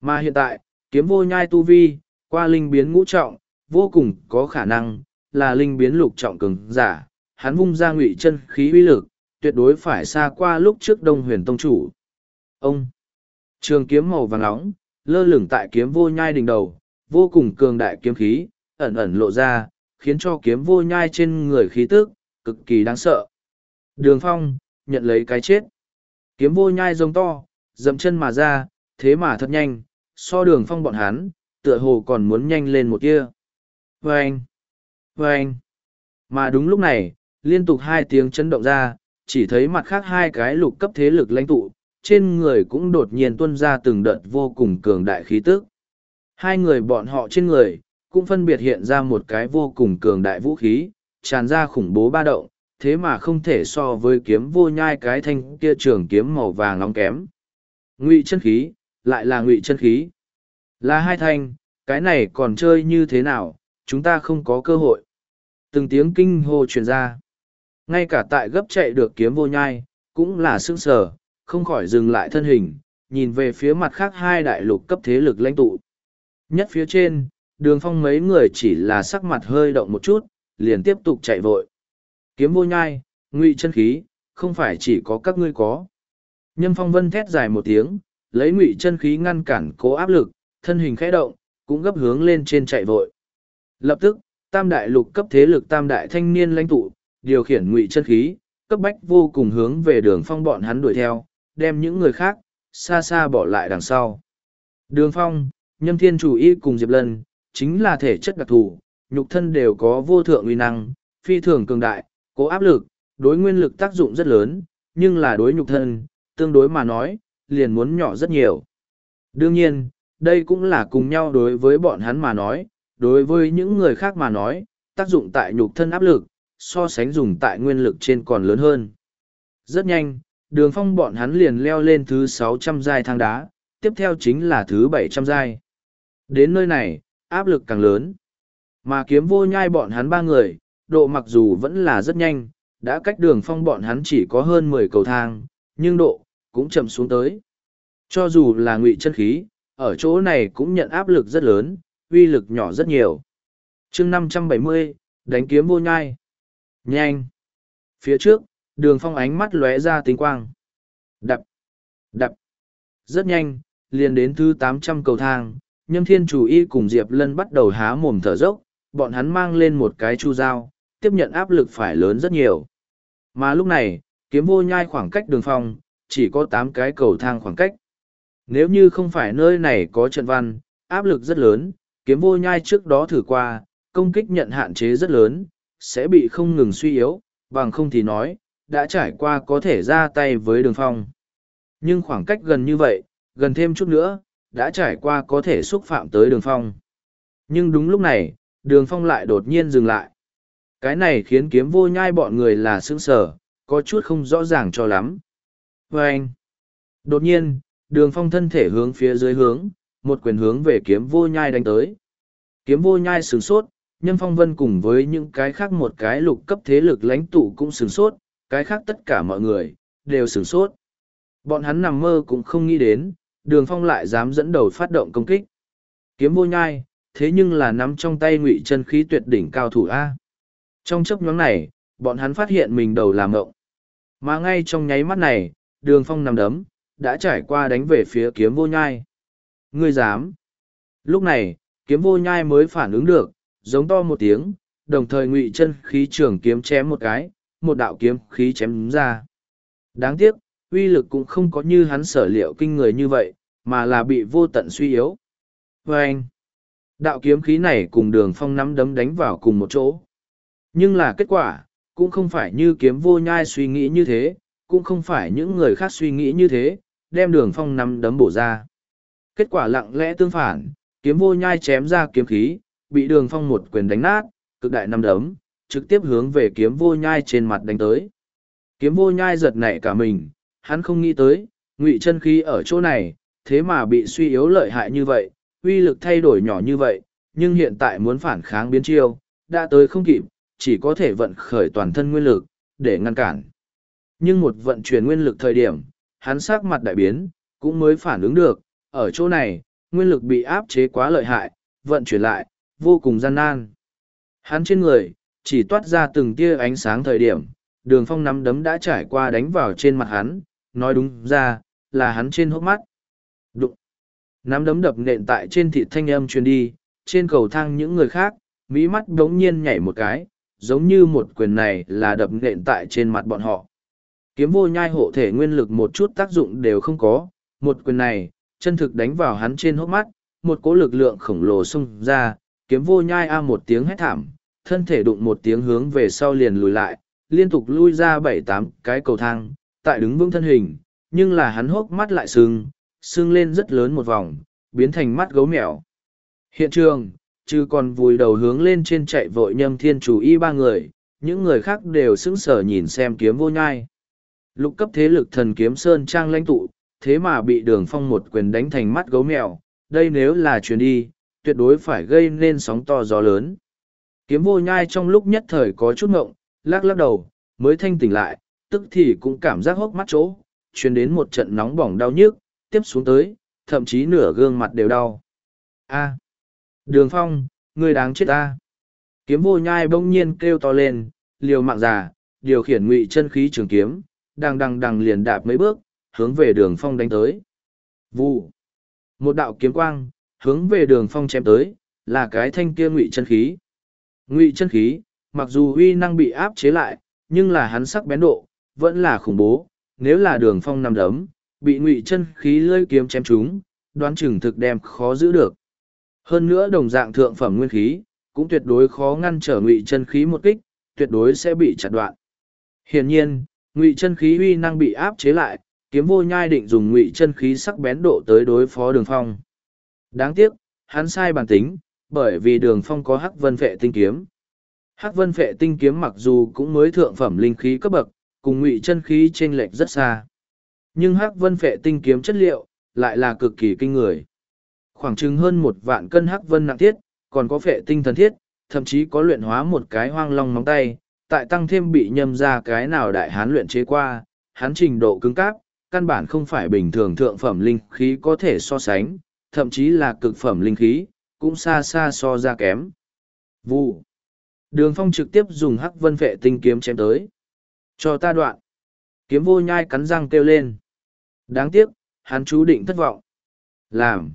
Mà hiện tại, kiếm vô nhai tu vi, qua linh biến ngũ trọng, vô cùng có khả năng, là linh biến lục trọng cường giả, hắn vung ra ngụy chân khí uy lực, tuyệt đối phải xa qua lúc trước đông huyền tông chủ. Ông, trường kiếm màu vàng nóng, lơ lửng tại kiếm vô nhai đỉnh đầu, vô cùng cường đại kiếm khí, ẩn ẩn lộ ra, khiến cho kiếm vô nhai trên người khí tức, cực kỳ đáng sợ. Đường phong, nhận lấy cái chết. Kiếm vô nhai rông to, dậm chân mà ra, thế mà thật nhanh, so đường phong bọn hắn, tựa hồ còn muốn nhanh lên một kia. Vâng! Vâng! Mà đúng lúc này, liên tục hai tiếng chấn động ra, chỉ thấy mặt khác hai cái lục cấp thế lực lãnh tụ, trên người cũng đột nhiên tuôn ra từng đợt vô cùng cường đại khí tức. Hai người bọn họ trên người, cũng phân biệt hiện ra một cái vô cùng cường đại vũ khí, tràn ra khủng bố ba động, thế mà không thể so với kiếm vô nhai cái thanh kia trường kiếm màu vàng nóng kém. Ngụy chân khí, lại là ngụy chân khí. Là hai thanh, cái này còn chơi như thế nào, chúng ta không có cơ hội. Từng tiếng kinh hô truyền ra. Ngay cả tại gấp chạy được kiếm vô nhai, cũng là sững sờ, không khỏi dừng lại thân hình, nhìn về phía mặt khác hai đại lục cấp thế lực lãnh tụ. Nhất phía trên, đường phong mấy người chỉ là sắc mặt hơi động một chút, liền tiếp tục chạy vội. Kiếm vô nhai, ngụy chân khí, không phải chỉ có các ngươi có. Nhâm phong vân thét dài một tiếng, lấy ngụy chân khí ngăn cản cố áp lực, thân hình khẽ động, cũng gấp hướng lên trên chạy vội. Lập tức, tam đại lục cấp thế lực tam đại thanh niên lãnh tụ, điều khiển ngụy chân khí, cấp bách vô cùng hướng về đường phong bọn hắn đuổi theo, đem những người khác, xa xa bỏ lại đằng sau. Đường phong, nhâm thiên chủ y cùng Diệp Lân, chính là thể chất đặc thù, nhục thân đều có vô thượng uy năng, phi thường cường đại, cố áp lực, đối nguyên lực tác dụng rất lớn, nhưng là đối nhục thân, tương đối mà nói, liền muốn nhỏ rất nhiều. Đương nhiên, đây cũng là cùng nhau đối với bọn hắn mà nói, đối với những người khác mà nói, tác dụng tại nhục thân áp lực, so sánh dùng tại nguyên lực trên còn lớn hơn. Rất nhanh, đường phong bọn hắn liền leo lên thứ sáu trăm giai thang đá, tiếp theo chính là thứ bảy trăm giai. Đến nơi này, áp lực càng lớn. Mà kiếm vô nhai bọn hắn ba người, độ mặc dù vẫn là rất nhanh, đã cách đường phong bọn hắn chỉ có hơn mười cầu thang, nhưng độ, cũng chậm xuống tới. Cho dù là ngụy chân khí, ở chỗ này cũng nhận áp lực rất lớn, uy lực nhỏ rất nhiều. chương năm trăm bảy mươi đánh kiếm vô nhai. Nhanh! Phía trước, đường phong ánh mắt lóe ra tinh quang. Đập! Đập! Rất nhanh, liền đến thứ tám trăm cầu thang, nhâm thiên chủ y cùng Diệp Lân bắt đầu há mồm thở dốc, bọn hắn mang lên một cái chu dao, tiếp nhận áp lực phải lớn rất nhiều. Mà lúc này, kiếm vô nhai khoảng cách đường phong, chỉ có tám cái cầu thang khoảng cách. Nếu như không phải nơi này có trận văn, áp lực rất lớn, kiếm vô nhai trước đó thử qua, công kích nhận hạn chế rất lớn, sẽ bị không ngừng suy yếu, bằng không thì nói, đã trải qua có thể ra tay với đường phong. Nhưng khoảng cách gần như vậy, gần thêm chút nữa, đã trải qua có thể xúc phạm tới đường phong. Nhưng đúng lúc này, đường phong lại đột nhiên dừng lại. Cái này khiến kiếm vô nhai bọn người là sững sờ, có chút không rõ ràng cho lắm. vê anh, đột nhiên, đường phong thân thể hướng phía dưới hướng, một quyền hướng về kiếm vô nhai đánh tới. Kiếm vô nhai sửng sốt, nhân phong vân cùng với những cái khác một cái lục cấp thế lực lãnh tụ cũng sửng sốt, cái khác tất cả mọi người, đều sửng sốt. Bọn hắn nằm mơ cũng không nghĩ đến, đường phong lại dám dẫn đầu phát động công kích. Kiếm vô nhai, thế nhưng là nắm trong tay ngụy chân khí tuyệt đỉnh cao thủ A. Trong chấp nhóm này, bọn hắn phát hiện mình đầu làm ngộng. Mà ngay trong nháy mắt này, đường phong nằm đấm, đã trải qua đánh về phía kiếm vô nhai. Ngươi dám. Lúc này, kiếm vô nhai mới phản ứng được, giống to một tiếng, đồng thời ngụy chân khí trường kiếm chém một cái, một đạo kiếm khí chém ra. Đáng tiếc, uy lực cũng không có như hắn sở liệu kinh người như vậy, mà là bị vô tận suy yếu. Và anh, đạo kiếm khí này cùng đường phong nắm đấm đánh vào cùng một chỗ. Nhưng là kết quả, cũng không phải như kiếm vô nhai suy nghĩ như thế, cũng không phải những người khác suy nghĩ như thế, đem đường phong nắm đấm bổ ra. Kết quả lặng lẽ tương phản, kiếm vô nhai chém ra kiếm khí, bị đường phong một quyền đánh nát, cực đại năm đấm, trực tiếp hướng về kiếm vô nhai trên mặt đánh tới. Kiếm vô nhai giật nảy cả mình, hắn không nghĩ tới, ngụy chân khí ở chỗ này, thế mà bị suy yếu lợi hại như vậy, uy lực thay đổi nhỏ như vậy, nhưng hiện tại muốn phản kháng biến chiêu, đã tới không kịp, chỉ có thể vận khởi toàn thân nguyên lực, để ngăn cản. Nhưng một vận chuyển nguyên lực thời điểm, hắn sắc mặt đại biến, cũng mới phản ứng được, ở chỗ này, nguyên lực bị áp chế quá lợi hại, vận chuyển lại, vô cùng gian nan. Hắn trên người, chỉ toát ra từng tia ánh sáng thời điểm, đường phong nắm đấm đã trải qua đánh vào trên mặt hắn, nói đúng ra, là hắn trên hốc mắt. Đụng! Nắm đấm đập nện tại trên thịt thanh âm truyền đi, trên cầu thang những người khác, mỹ mắt đống nhiên nhảy một cái, giống như một quyền này là đập nện tại trên mặt bọn họ. Kiếm vô nhai hộ thể nguyên lực một chút tác dụng đều không có, một quyền này, chân thực đánh vào hắn trên hốc mắt, một cỗ lực lượng khổng lồ xung ra, kiếm vô nhai a một tiếng hét thảm, thân thể đụng một tiếng hướng về sau liền lùi lại, liên tục lui ra bảy tám cái cầu thang, tại đứng vững thân hình, nhưng là hắn hốc mắt lại sưng, sưng lên rất lớn một vòng, biến thành mắt gấu mèo. Hiện trường, chứ còn vùi đầu hướng lên trên chạy vội nhâm thiên chủ y ba người, những người khác đều sững sờ nhìn xem kiếm vô nhai. Lục cấp thế lực thần kiếm Sơn Trang lãnh tụ, thế mà bị đường phong một quyền đánh thành mắt gấu mèo, đây nếu là chuyến đi, tuyệt đối phải gây nên sóng to gió lớn. Kiếm vô nhai trong lúc nhất thời có chút ngộng, lắc lắc đầu, mới thanh tỉnh lại, tức thì cũng cảm giác hốc mắt chỗ, truyền đến một trận nóng bỏng đau nhức, tiếp xuống tới, thậm chí nửa gương mặt đều đau. A. Đường phong, người đáng chết ta. Kiếm vô nhai bỗng nhiên kêu to lên, liều mạng già, điều khiển ngụy chân khí trường kiếm, đang đằng đằng liền đạp mấy bước, hướng về đường phong đánh tới. Vụ. Một đạo kiếm quang, hướng về đường phong chém tới, là cái thanh kia ngụy chân khí. Ngụy chân khí, mặc dù uy năng bị áp chế lại, nhưng là hắn sắc bén độ, vẫn là khủng bố. Nếu là đường phong nằm đấm, bị ngụy chân khí lơi kiếm chém trúng, đoán chừng thực đem khó giữ được. Hơn nữa đồng dạng thượng phẩm nguyên khí, cũng tuyệt đối khó ngăn trở ngụy chân khí một kích, tuyệt đối sẽ bị chặt đoạn. Hiển nhiên, ngụy chân khí uy năng bị áp chế lại, kiếm vô nhai định dùng ngụy chân khí sắc bén độ tới đối phó đường phong. Đáng tiếc, hắn sai bản tính, bởi vì đường phong có hắc vân phệ tinh kiếm. Hắc vân phệ tinh kiếm mặc dù cũng mới thượng phẩm linh khí cấp bậc, cùng ngụy chân khí t r ê n lệch rất xa. Nhưng hắc vân phệ tinh kiếm chất liệu, lại là cực kỳ kinh người. Khoảng chừng hơn một vạn cân hắc vân nặng thiết, còn có phệ tinh thần thiết, thậm chí có luyện hóa một cái hoang long móng tay, tại tăng thêm bị nhâm ra cái nào đại hán luyện chế qua, hán trình độ cứng cáp, căn bản không phải bình thường thượng phẩm linh khí có thể so sánh, thậm chí là cực phẩm linh khí, cũng xa xa so ra kém. Vụ. Đường phong trực tiếp dùng hắc vân vệ tinh kiếm chém tới. Cho ta đoạn. Kiếm vô nhai cắn răng kêu lên. Đáng tiếc, hắn chú định thất vọng. Làm.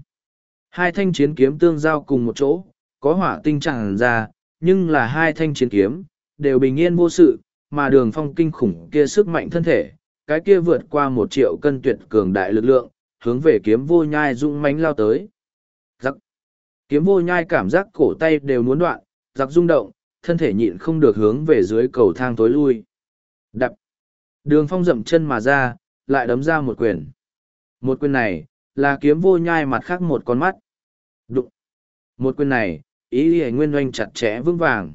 Hai thanh chiến kiếm tương giao cùng một chỗ, có hỏa tinh chẳng ra, nhưng là hai thanh chiến kiếm, đều bình yên vô sự, mà đường phong kinh khủng kia sức mạnh thân thể, cái kia vượt qua một triệu cân tuyệt cường đại lực lượng, hướng về kiếm vô nhai dũng mánh lao tới. Giặc! Kiếm vô nhai cảm giác cổ tay đều muốn đoạn, giặc rung động, thân thể nhịn không được hướng về dưới cầu thang tối lui. Đập! Đường phong dậm chân mà ra, lại đấm ra một quyền. Một quyền này, là kiếm vô nhai mặt khác một con mắt. Đụng! Một quyền này, ý ý nguyên oanh chặt chẽ vững vàng.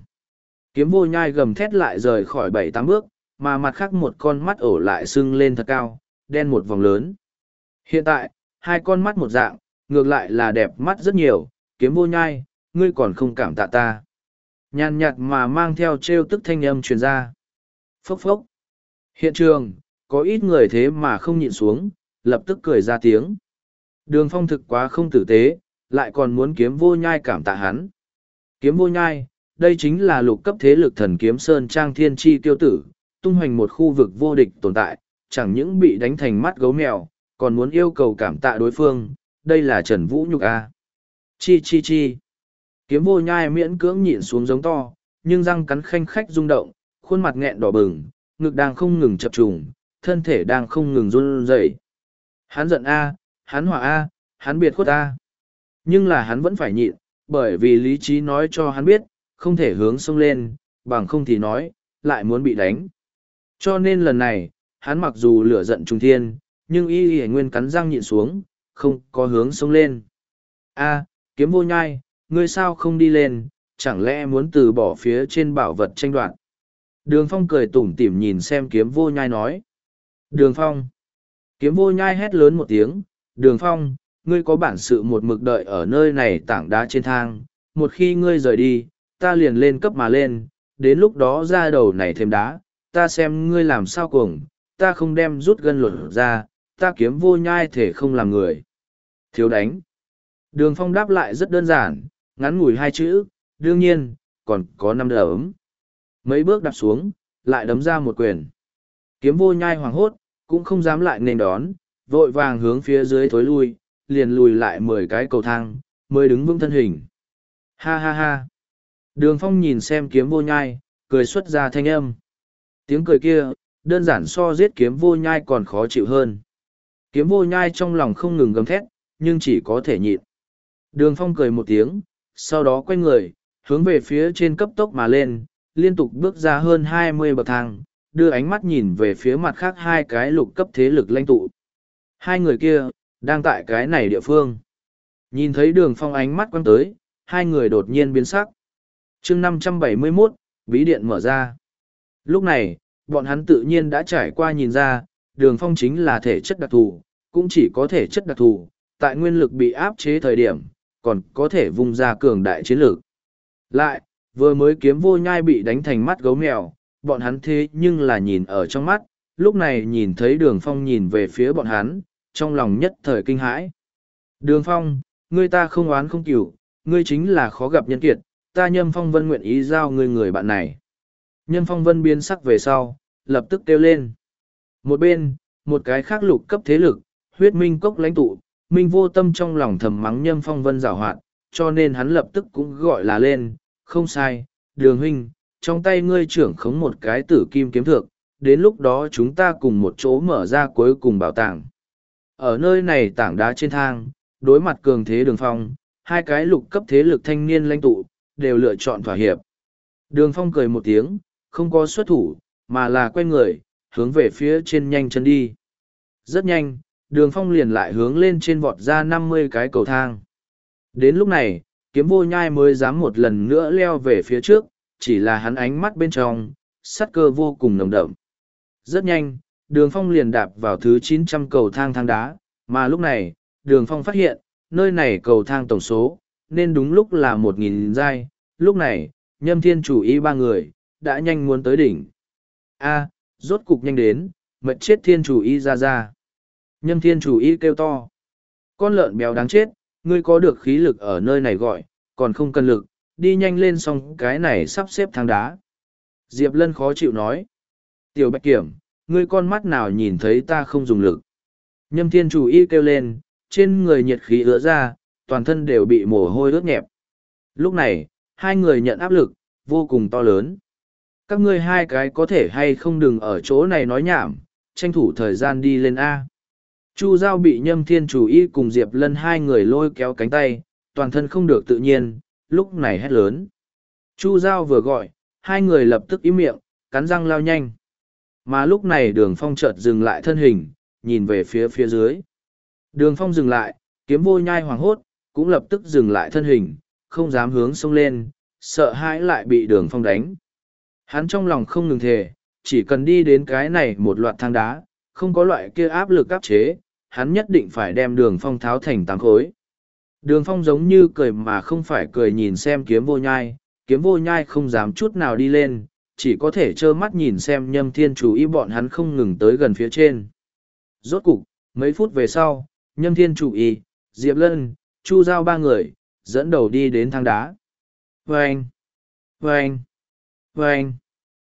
Kiếm vô nhai gầm thét lại rời khỏi bảy tám bước, mà mặt khác một con mắt ổ lại sưng lên thật cao, đen một vòng lớn. Hiện tại, hai con mắt một dạng, ngược lại là đẹp mắt rất nhiều, kiếm vô nhai, ngươi còn không cảm tạ ta. Nhàn nhạt mà mang theo trêu tức thanh âm truyền ra. Phốc phốc. Hiện trường, có ít người thế mà không nhịn xuống, lập tức cười ra tiếng. Đường phong thực quá không tử tế, lại còn muốn kiếm vô nhai cảm tạ hắn. Kiếm vô nhai, đây chính là lục cấp thế lực thần kiếm sơn trang thiên tri tiêu tử, tung hoành một khu vực vô địch tồn tại, chẳng những bị đánh thành mắt gấu mèo, còn muốn yêu cầu cảm tạ đối phương, đây là Trần Vũ Nhục A. Chi chi chi. Kiếm vô nhai miễn cưỡng nhịn xuống giống to, nhưng răng cắn khanh khách rung động, khuôn mặt nghẹn đỏ bừng, ngực đang không ngừng chập trùng, thân thể đang không ngừng run rẩy. Hắn giận A, hắn hỏa A, hắn biệt khuất A. Nhưng là hắn vẫn phải nhịn, bởi vì lý trí nói cho hắn biết, không thể hướng sông lên, bằng không thì nói, lại muốn bị đánh. Cho nên lần này, hắn mặc dù lửa giận trung thiên, nhưng y y nguyên cắn răng nhịn xuống, không có hướng sông lên. A, kiếm vô nhai, ngươi sao không đi lên, chẳng lẽ muốn từ bỏ phía trên bảo vật tranh đoạt. Đường phong cười tủm tỉm nhìn xem kiếm vô nhai nói. Đường phong. Kiếm vô nhai hét lớn một tiếng, đường phong, ngươi có bản sự một mực đợi ở nơi này tảng đá trên thang, một khi ngươi rời đi, ta liền lên cấp mà lên, đến lúc đó ra đầu này thêm đá, ta xem ngươi làm sao cuồng, ta không đem rút gân luật ra, ta kiếm vô nhai thể không làm người. Thiếu đánh. Đường phong đáp lại rất đơn giản, ngắn ngủi hai chữ, đương nhiên, còn có năm đấm. Mấy bước đạp xuống, lại đấm ra một quyền. Kiếm vô nhai hoàng hốt, cũng không dám lại nền đón, vội vàng hướng phía dưới thối lui, liền lùi lại mười cái cầu thang, mới đứng vững thân hình. Ha ha ha. Đường phong nhìn xem kiếm vô nhai, cười xuất ra thanh âm. Tiếng cười kia, đơn giản so giết kiếm vô nhai còn khó chịu hơn. Kiếm vô nhai trong lòng không ngừng gầm thét, nhưng chỉ có thể nhịn. Đường phong cười một tiếng, sau đó quay người, hướng về phía trên cấp tốc mà lên, liên tục bước ra hơn hai mươi bậc thang, đưa ánh mắt nhìn về phía mặt khác hai cái lục cấp thế lực lãnh tụ. Hai người kia, đang tại cái này địa phương. Nhìn thấy đường phong ánh mắt quăng tới, hai người đột nhiên biến sắc. chương năm trăm bảy mươi 571, bí điện mở ra. Lúc này, bọn hắn tự nhiên đã trải qua nhìn ra, đường phong chính là thể chất đặc thù, cũng chỉ có thể chất đặc thù, tại nguyên lực bị áp chế thời điểm, còn có thể vung ra cường đại chiến lược. Lại, vừa mới kiếm vô nhai bị đánh thành mắt gấu mèo, bọn hắn thế nhưng là nhìn ở trong mắt, lúc này nhìn thấy đường phong nhìn về phía bọn hắn, trong lòng nhất thời kinh hãi. Đường phong, ngươi ta không oán không cửu, ngươi chính là khó gặp nhân kiệt, ta nhâm phong vân nguyện ý giao ngươi người bạn này. Nhâm phong vân biến sắc về sau, lập tức kêu lên. Một bên, một cái khác lục cấp thế lực, huyết minh cốc lãnh tụ, minh vô tâm trong lòng thầm mắng nhâm phong vân giảo hoạt, cho nên hắn lập tức cũng gọi là lên, không sai, đường huynh, trong tay ngươi trưởng khống một cái tử kim kiếm thượng, đến lúc đó chúng ta cùng một chỗ mở ra cuối cùng bảo tàng. Ở nơi này tảng đá trên thang, đối mặt cường thế đường phong, hai cái lục cấp thế lực thanh niên lãnh tụ, đều lựa chọn thỏa hiệp. Đường phong cười một tiếng, không có xuất thủ, mà là quay người, hướng về phía trên nhanh chân đi. Rất nhanh, đường phong liền lại hướng lên trên vọt ra năm mươi cái cầu thang. Đến lúc này, kiếm vô nhai mới dám một lần nữa leo về phía trước, chỉ là hắn ánh mắt bên trong, sắt cơ vô cùng nồng đậm. Rất nhanh, đường phong liền đạp vào thứ chín trăm cầu thang thang đá, mà lúc này, đường phong phát hiện, nơi này cầu thang tổng số, nên đúng lúc là một nghìn giai, lúc này, nhâm thiên chủ ý ba người, đã nhanh muốn tới đỉnh. A, rốt cục nhanh đến, mệt chết thiên chủ y ra ra. Nhâm thiên chủ y kêu to. Con lợn béo đáng chết, ngươi có được khí lực ở nơi này gọi, còn không cần lực, đi nhanh lên xong cái này sắp xếp thang đá. Diệp Lân khó chịu nói. Tiểu Bạch Kiểm, ngươi con mắt nào nhìn thấy ta không dùng lực. Nhâm thiên chủ y kêu lên, trên người nhiệt khí ứa ra, toàn thân đều bị mồ hôi ướt nhẹp. Lúc này, hai người nhận áp lực, vô cùng to lớn. Các ngươi hai cái có thể hay không đừng ở chỗ này nói nhảm, tranh thủ thời gian đi lên A. Chu Giao bị nhâm thiên chủ y cùng Diệp Lân hai người lôi kéo cánh tay, toàn thân không được tự nhiên, lúc này hét lớn. Chu Giao vừa gọi, hai người lập tức im miệng, cắn răng lao nhanh. Mà lúc này đường phong chợt dừng lại thân hình, nhìn về phía phía dưới. Đường phong dừng lại, kiếm vô nhai hoàng hốt, cũng lập tức dừng lại thân hình, không dám hướng sông lên, sợ hãi lại bị đường phong đánh. Hắn trong lòng không ngừng thề, chỉ cần đi đến cái này một loạt thang đá, không có loại kia áp lực áp chế, hắn nhất định phải đem đường phong tháo thành tám khối. Đường phong giống như cười mà không phải cười nhìn xem kiếm vô nhai, kiếm vô nhai không dám chút nào đi lên, chỉ có thể trơ mắt nhìn xem nhâm thiên chủ ý bọn hắn không ngừng tới gần phía trên. Rốt cục, mấy phút về sau, nhâm thiên chủ ý, Diệp Lân, Chu Giao ba người, dẫn đầu đi đến thang đá. Vâng! Vâng! Vâng!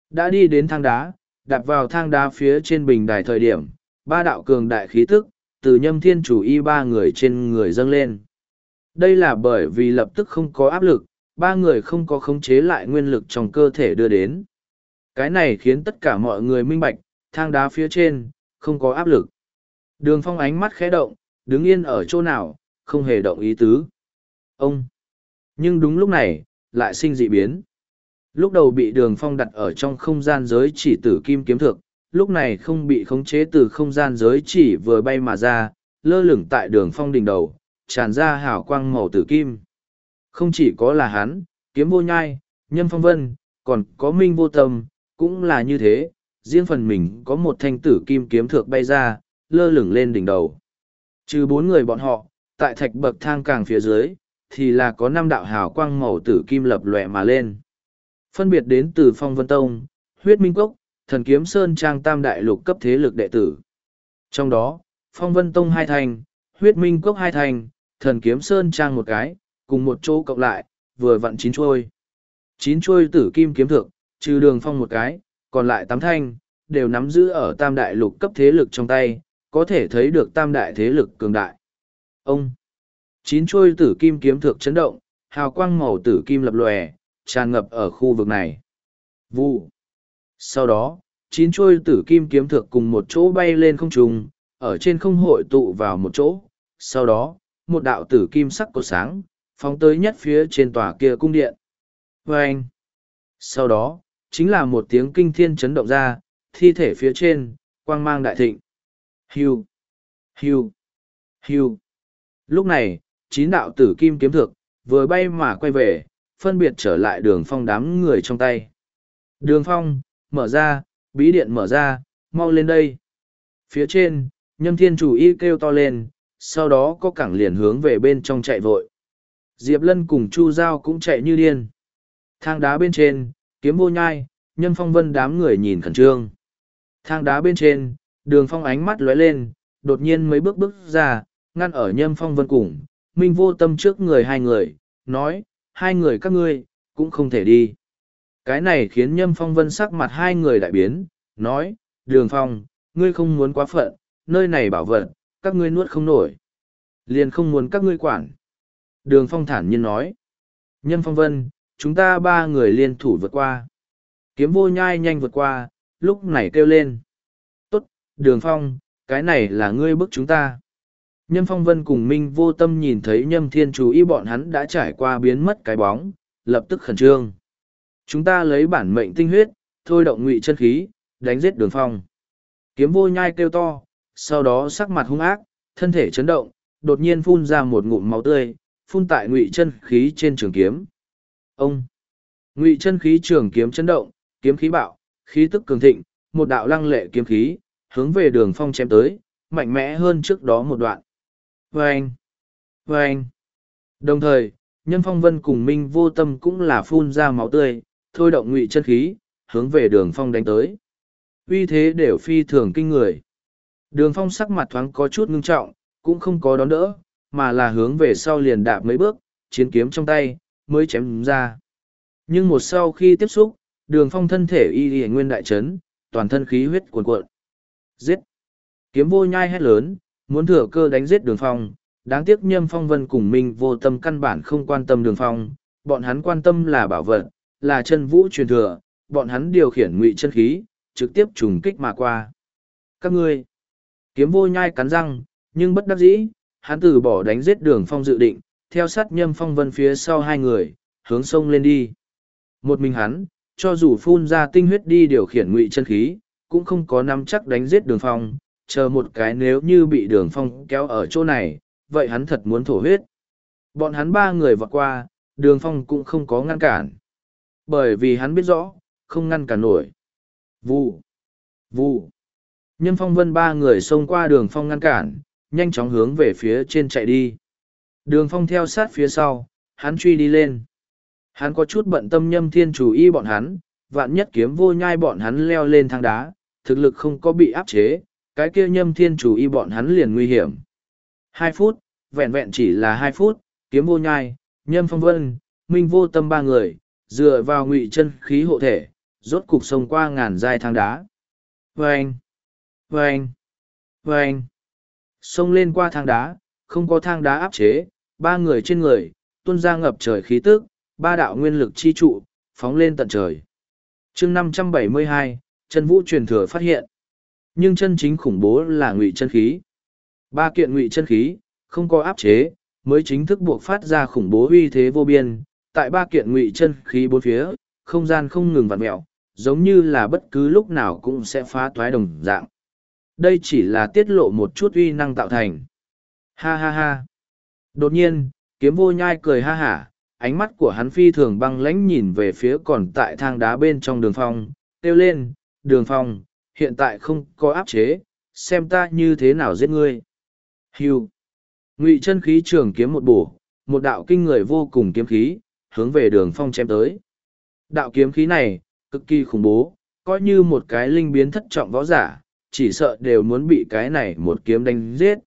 Đã đi đến thang đá, đạp vào thang đá phía trên bình đài thời điểm, ba đạo cường đại khí tức, từ nhâm thiên chủ y ba người trên người dâng lên. Đây là bởi vì lập tức không có áp lực, ba người không có khống chế lại nguyên lực trong cơ thể đưa đến. Cái này khiến tất cả mọi người minh bạch, thang đá phía trên, không có áp lực. Đường phong ánh mắt khẽ động, đứng yên ở chỗ nào, không hề động ý tứ. Ông! Nhưng đúng lúc này, lại sinh dị biến. Lúc đầu bị đường phong đặt ở trong không gian giới chỉ tử kim kiếm thực, lúc này không bị khống chế từ không gian giới chỉ vừa bay mà ra, lơ lửng tại đường phong đỉnh đầu, tràn ra hào quang màu tử kim. Không chỉ có là hắn, kiếm vô nhai, nhân phong vân, còn có minh vô tâm, cũng là như thế, riêng phần mình có một thanh tử kim kiếm thược bay ra, lơ lửng lên đỉnh đầu. Trừ bốn người bọn họ, tại thạch bậc thang càng phía dưới, thì là có năm đạo hào quang màu tử kim lập lòe mà lên. Phân biệt đến từ Phong Vân Tông, Huyết Minh Cốc, Thần Kiếm Sơn Trang Tam Đại Lục cấp thế lực đệ tử. Trong đó, Phong Vân Tông hai thành, Huyết Minh Cốc hai thành, Thần Kiếm Sơn Trang một cái, cùng một chỗ cộng lại, vừa vặn chín chuôi. Chín chuôi tử kim kiếm thượng, trừ đường phong một cái, còn lại tám thanh, đều nắm giữ ở tam đại lục cấp thế lực trong tay, có thể thấy được tam đại thế lực cường đại. Ông! Chín chuôi tử kim kiếm thượng chấn động, hào quang màu tử kim lập lòe, tràn ngập ở khu vực này. Vụ! Sau đó, chín chuôi tử kim kiếm thượng cùng một chỗ bay lên không trung, ở trên không hội tụ vào một chỗ. Sau đó, một đạo tử kim sắc cột sáng, phóng tới nhất phía trên tòa kia cung điện. Và anh, sau đó, chính là một tiếng kinh thiên chấn động ra, thi thể phía trên, quang mang đại thịnh. Hiu, hiu, hiu. Lúc này, chín đạo tử kim kiếm thực, vừa bay mà quay về, phân biệt trở lại đường phong đám người trong tay. Đường phong, mở ra, bí điện mở ra, mau lên đây. Phía trên, nhâm thiên chủ y kêu to lên, sau đó có cảng liền hướng về bên trong chạy vội. Diệp Lân cùng Chu Giao cũng chạy như điên. Thang đá bên trên, kiếm vô nhai, nhâm phong vân đám người nhìn khẩn trương. Thang đá bên trên, đường phong ánh mắt lóe lên, đột nhiên mấy bước bước ra, ngăn ở nhâm phong vân cùng, minh vô tâm trước người hai người, nói, hai người các ngươi, cũng không thể đi. Cái này khiến nhâm phong vân sắc mặt hai người đại biến, nói, đường phong, ngươi không muốn quá phận, nơi này bảo vật, các ngươi nuốt không nổi. Liền không muốn các ngươi quản. Đường phong thản nhiên nói, nhâm phong vân, chúng ta ba người liên thủ vượt qua. Kiếm vô nhai nhanh vượt qua, lúc này kêu lên. Tốt, đường phong, cái này là ngươi bức chúng ta. Nhâm Phong Vân cùng Minh vô tâm nhìn thấy Nhâm Thiên chú ý bọn hắn đã trải qua biến mất cái bóng, lập tức khẩn trương. Chúng ta lấy bản mệnh tinh huyết, thôi động ngụy chân khí, đánh giết đường phong. Kiếm vô nhai kêu to, sau đó sắc mặt hung ác, thân thể chấn động, đột nhiên phun ra một ngụm máu tươi, phun tại ngụy chân khí trên trường kiếm. Ông! Ngụy chân khí trường kiếm chấn động, kiếm khí bạo, khí tức cường thịnh, một đạo lăng lệ kiếm khí, hướng về đường phong chém tới, mạnh mẽ hơn trước đó một đoạn. vê anh vê anh Đồng thời, nhân phong vân cùng minh vô tâm cũng là phun ra máu tươi, thôi động ngụy chân khí, hướng về đường phong đánh tới. Uy thế đều phi thường kinh người. Đường phong sắc mặt thoáng có chút ngưng trọng, cũng không có đón đỡ, mà là hướng về sau liền đạp mấy bước, chiến kiếm trong tay, mới chém ra. Nhưng một sau khi tiếp xúc, đường phong thân thể y y nguyên đại trấn, toàn thân khí huyết cuồn cuộn. Giết! Kiếm vô nhai hét lớn, muốn thừa cơ đánh giết đường phong, đáng tiếc nhâm phong vân cùng minh vô tâm căn bản không quan tâm đường phong, bọn hắn quan tâm là bảo vật, là chân vũ truyền thừa, bọn hắn điều khiển ngụy chân khí, trực tiếp trùng kích mà qua. Các ngươi, kiếm vô nhai cắn răng, nhưng bất đắc dĩ, hắn từ bỏ đánh giết đường phong dự định, theo sát nhâm phong vân phía sau hai người, hướng sông lên đi. Một mình hắn, cho dù phun ra tinh huyết đi điều khiển ngụy chân khí, cũng không có nắm chắc đánh giết đường phong, chờ một cái nếu như bị đường phong kéo ở chỗ này, vậy hắn thật muốn thổ huyết. Bọn hắn ba người vọt qua, đường phong cũng không có ngăn cản. Bởi vì hắn biết rõ, không ngăn cản nổi. Vụ, vụ. Nhân phong vân ba người xông qua đường phong ngăn cản, nhanh chóng hướng về phía trên chạy đi. Đường phong theo sát phía sau, hắn truy đi lên. Hắn có chút bận tâm nhâm thiên chủ y bọn hắn, vạn nhất kiếm vô nhai bọn hắn leo lên thang đá, thực lực không có bị áp chế, cái kia nhâm thiên chủ y bọn hắn liền nguy hiểm. Hai phút, vẹn vẹn chỉ là hai phút, kiếm vô nhai, nhâm phong vân, minh vô tâm ba người, dựa vào ngụy chân khí hộ thể, rốt cục sông qua ngàn dai thang đá. Vâng! Vâng! Vâng! Sông lên qua thang đá, không có thang đá áp chế, ba người trên người, tuôn ra ngập trời khí tức, ba đạo nguyên lực chi trụ, phóng lên tận trời. chương năm trăm bảy mươi hai, chân vũ truyền thừa phát hiện. Nhưng chân chính khủng bố là ngụy chân khí. Ba kiện ngụy chân khí, không có áp chế, mới chính thức buộc phát ra khủng bố uy thế vô biên, tại ba kiện ngụy chân khí bốn phía, không gian không ngừng vặn mẹo, giống như là bất cứ lúc nào cũng sẽ phá toái đồng dạng. Đây chỉ là tiết lộ một chút uy năng tạo thành. Ha ha ha. Đột nhiên, kiếm vô nhai cười ha hả, ánh mắt của hắn phi thường băng lãnh nhìn về phía còn tại thang đá bên trong đường phong, kêu lên, đường phong, hiện tại không có áp chế, xem ta như thế nào giết ngươi. Hưu. Ngụy chân khí trường kiếm một bổ, một đạo kinh người vô cùng kiếm khí, hướng về đường phong chém tới. Đạo kiếm khí này, cực kỳ khủng bố, coi như một cái linh biến thất trọng võ giả, chỉ sợ đều muốn bị cái này một kiếm đánh giết.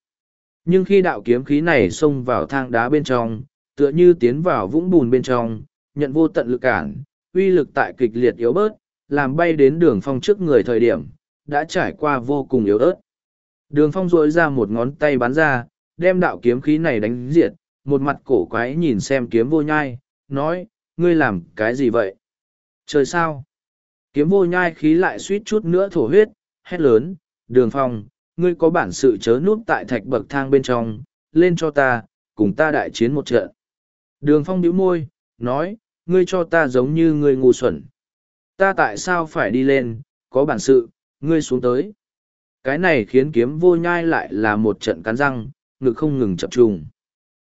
Nhưng khi đạo kiếm khí này xông vào thang đá bên trong, tựa như tiến vào vũng bùn bên trong, nhận vô tận lực cản, uy lực tại kịch liệt yếu bớt, làm bay đến đường phong trước người thời điểm, đã trải qua vô cùng yếu ớt. Đường phong dội ra một ngón tay bắn ra, đem đạo kiếm khí này đánh diệt, một mặt cổ quái nhìn xem kiếm vô nhai, nói, ngươi làm cái gì vậy? Trời sao? Kiếm vô nhai khí lại suýt chút nữa thổ huyết, hét lớn, đường phong, ngươi có bản sự chớ núp tại thạch bậc thang bên trong, lên cho ta, cùng ta đại chiến một trận. Đường phong bĩu môi, nói, ngươi cho ta giống như ngươi ngu xuẩn. Ta tại sao phải đi lên, có bản sự, ngươi xuống tới. Cái này khiến kiếm vô nhai lại là một trận cắn răng, ngực không ngừng chập trùng.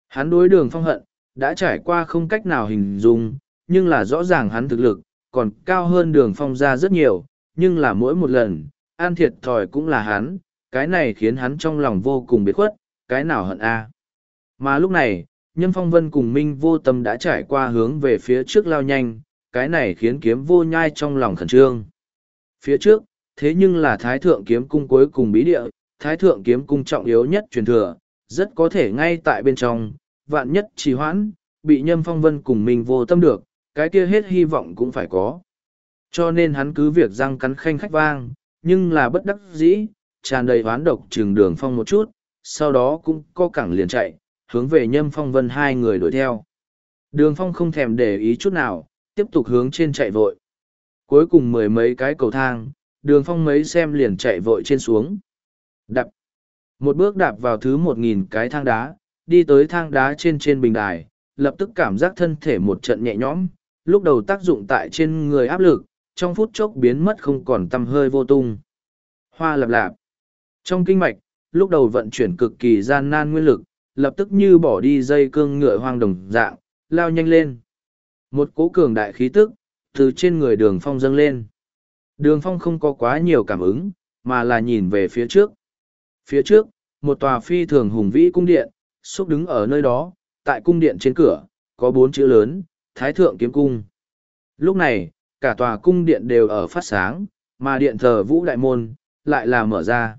Hắn đối đường phong hận, đã trải qua không cách nào hình dung, nhưng là rõ ràng hắn thực lực, còn cao hơn đường phong ra rất nhiều, nhưng là mỗi một lần, an thiệt thòi cũng là hắn, cái này khiến hắn trong lòng vô cùng biệt khuất, cái nào hận a. Mà lúc này, Nhâm Phong Vân cùng Minh vô tâm đã trải qua hướng về phía trước lao nhanh, cái này khiến kiếm vô nhai trong lòng khẩn trương. Phía trước, thế nhưng là Thái Thượng kiếm cung cuối cùng bí địa, Thái Thượng kiếm cung trọng yếu nhất truyền thừa, rất có thể ngay tại bên trong, vạn nhất trì hoãn, bị Nhâm Phong Vân cùng mình vô tâm được, cái kia hết hy vọng cũng phải có. Cho nên hắn cứ việc răng cắn khanh khách vang, nhưng là bất đắc dĩ, tràn đầy oán độc trừng đường phong một chút, sau đó cũng co cẳng liền chạy, hướng về nhâm phong vân hai người đuổi theo. Đường phong không thèm để ý chút nào, tiếp tục hướng trên chạy vội. Cuối cùng mười mấy cái cầu thang, đường phong mấy xem liền chạy vội trên xuống. Đập. Một bước đạp vào thứ một nghìn cái thang đá, đi tới thang đá trên trên bình đài, lập tức cảm giác thân thể một trận nhẹ nhõm, lúc đầu tác dụng tại trên người áp lực, trong phút chốc biến mất không còn tăm hơi vô tung. Hoa lập lạp. Trong kinh mạch, lúc đầu vận chuyển cực kỳ gian nan nguyên lực, lập tức như bỏ đi dây cương ngựa hoang đồng dạng, lao nhanh lên. Một cố cường đại khí tức, từ trên người đường phong dâng lên. Đường phong không có quá nhiều cảm ứng, mà là nhìn về phía trước. Phía trước, một tòa phi thường hùng vĩ cung điện, xúc đứng ở nơi đó, tại cung điện trên cửa, có bốn chữ lớn, Thái Thượng Kiếm Cung. Lúc này, cả tòa cung điện đều ở phát sáng, mà điện thờ Vũ Đại Môn, lại là mở ra.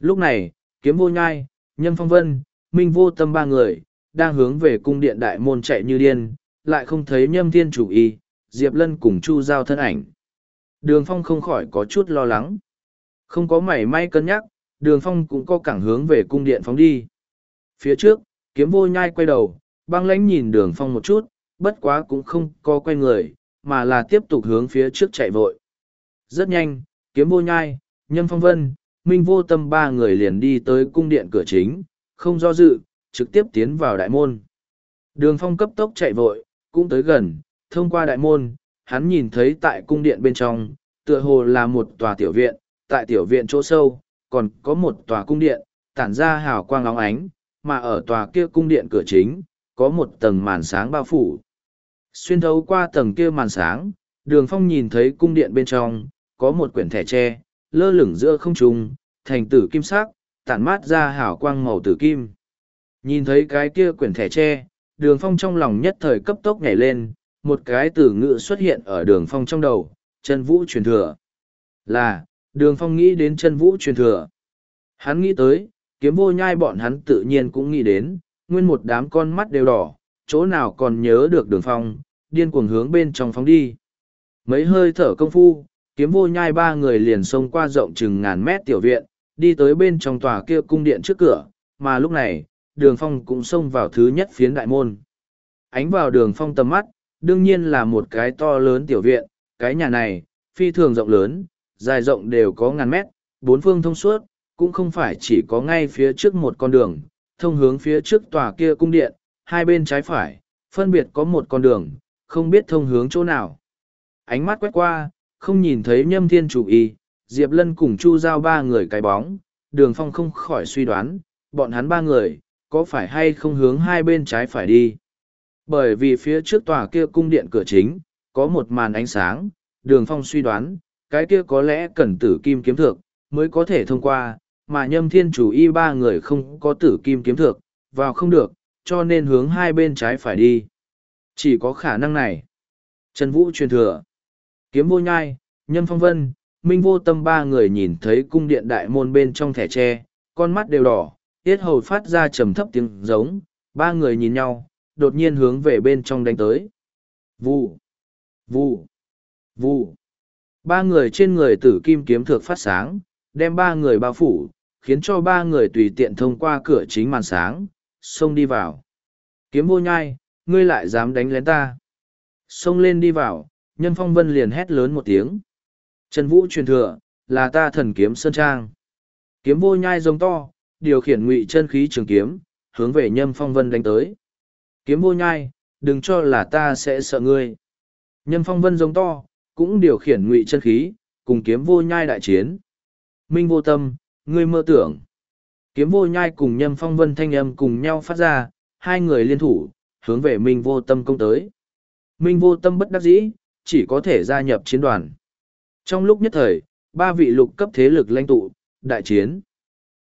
Lúc này, kiếm vô nhai, Nhân phong vân, minh vô tâm ba người, đang hướng về cung điện đại môn chạy như điên, lại không thấy nhâm thiên chủ y, Diệp Lân cùng Chu Giao thân ảnh. Đường phong không khỏi có chút lo lắng. Không có mảy may cân nhắc, đường phong cũng có cảng hướng về cung điện phóng đi. Phía trước, kiếm vô nhai quay đầu, băng lãnh nhìn đường phong một chút, bất quá cũng không có quay người, mà là tiếp tục hướng phía trước chạy vội. Rất nhanh, kiếm vô nhai, nhâm phong vân, minh vô tâm ba người liền đi tới cung điện cửa chính, không do dự, trực tiếp tiến vào đại môn. Đường phong cấp tốc chạy vội, cũng tới gần, thông qua đại môn, hắn nhìn thấy tại cung điện bên trong, tựa hồ là một tòa tiểu viện, tại tiểu viện chỗ sâu, còn có một tòa cung điện, tản ra hào quang óng ánh, mà ở tòa kia cung điện cửa chính, có một tầng màn sáng bao phủ. Xuyên thấu qua tầng kia màn sáng, đường phong nhìn thấy cung điện bên trong, có một quyển thẻ tre, lơ lửng giữa không trung, thành tử kim sắc, tản mát ra hào quang màu tử kim. Nhìn thấy cái kia quyển thẻ tre, đường phong trong lòng nhất thời cấp tốc nhảy lên, một cái từ ngữ xuất hiện ở đường phong trong đầu, chân vũ truyền thừa. Là, đường phong nghĩ đến chân vũ truyền thừa. Hắn nghĩ tới, kiếm vô nhai bọn hắn tự nhiên cũng nghĩ đến, nguyên một đám con mắt đều đỏ, chỗ nào còn nhớ được đường phong, điên cuồng hướng bên trong phóng đi. Mấy hơi thở công phu, kiếm vô nhai ba người liền xông qua rộng chừng ngàn mét tiểu viện, đi tới bên trong tòa kia cung điện trước cửa, mà lúc này, đường phong cũng xông vào thứ nhất phiến đại môn. Ánh vào đường phong tầm mắt, đương nhiên là một cái to lớn tiểu viện, cái nhà này, phi thường rộng lớn, dài rộng đều có ngàn mét, bốn phương thông suốt, cũng không phải chỉ có ngay phía trước một con đường, thông hướng phía trước tòa kia cung điện, hai bên trái phải, phân biệt có một con đường, không biết thông hướng chỗ nào. Ánh mắt quét qua, không nhìn thấy nhâm thiên chủ y, Diệp Lân cùng Chu Giao ba người cái bóng, đường phong không khỏi suy đoán, bọn hắn ba người, có phải hay không hướng hai bên trái phải đi. Bởi vì phía trước tòa kia cung điện cửa chính, có một màn ánh sáng, đường phong suy đoán, cái kia có lẽ cần tử kim kiếm thược, mới có thể thông qua, mà nhâm thiên chủ y ba người không có tử kim kiếm thược, vào không được, cho nên hướng hai bên trái phải đi. Chỉ có khả năng này. Trần Vũ truyền thừa. Kiếm vô nhai, nhâm phong vân, minh vô tâm ba người nhìn thấy cung điện đại môn bên trong thẻ tre, con mắt đều đỏ, tiết hầu phát ra trầm thấp tiếng giống, ba người nhìn nhau, đột nhiên hướng về bên trong đánh tới. Vụ, vụ, vụ. Ba người trên người tử kim kiếm thược phát sáng, đem ba người bao phủ, khiến cho ba người tùy tiện thông qua cửa chính màn sáng, xông đi vào. Kiếm vô nhai, ngươi lại dám đánh lén ta. Xông lên đi vào, nhân phong vân liền hét lớn một tiếng. Trần Vũ truyền thừa, là ta thần kiếm Sơn Trang. Kiếm vô nhai giống to, điều khiển ngụy chân khí trường kiếm, hướng về nhâm phong vân đánh tới. Kiếm vô nhai, đừng cho là ta sẽ sợ ngươi. Nhâm phong vân giống to, cũng điều khiển ngụy chân khí, cùng kiếm vô nhai đại chiến. Minh vô tâm, ngươi mơ tưởng. Kiếm vô nhai cùng nhâm phong vân thanh âm cùng nhau phát ra, hai người liên thủ, hướng về Minh vô tâm công tới. Minh vô tâm bất đắc dĩ, chỉ có thể gia nhập chiến đoàn. Trong lúc nhất thời, ba vị lục cấp thế lực lãnh tụ, đại chiến.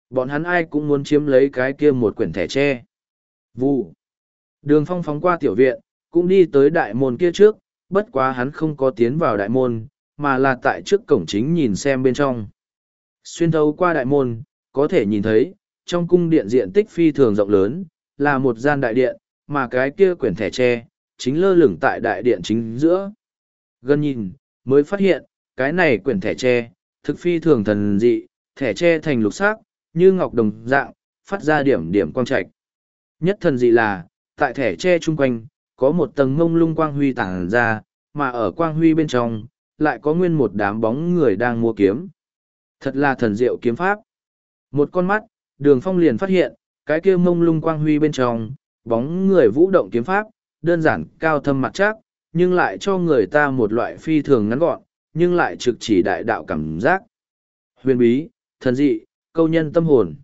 Bọn hắn ai cũng muốn chiếm lấy cái kia một quyển thẻ tre. Vụ. Đường phong phóng qua tiểu viện, cũng đi tới đại môn kia trước, bất quá hắn không có tiến vào đại môn, mà là tại trước cổng chính nhìn xem bên trong. Xuyên thấu qua đại môn, có thể nhìn thấy, trong cung điện diện tích phi thường rộng lớn, là một gian đại điện, mà cái kia quyển thẻ tre, chính lơ lửng tại đại điện chính giữa. Gần nhìn, mới phát hiện, cái này quyển thẻ tre, thực phi thường thần dị, thẻ tre thành lục sắc, như ngọc đồng dạng, phát ra điểm điểm quang trạch. Nhất thần dị là, tại thẻ tre chung quanh, có một tầng ngông lung quang huy tản ra, mà ở quang huy bên trong, lại có nguyên một đám bóng người đang mua kiếm. Thật là thần diệu kiếm pháp. Một con mắt, đường phong liền phát hiện, cái kia mông lung quang huy bên trong, bóng người vũ động kiếm pháp, đơn giản cao thâm mặt chắc, nhưng lại cho người ta một loại phi thường ngắn gọn, nhưng lại trực chỉ đại đạo cảm giác. Huyền bí, thần dị, câu nhân tâm hồn.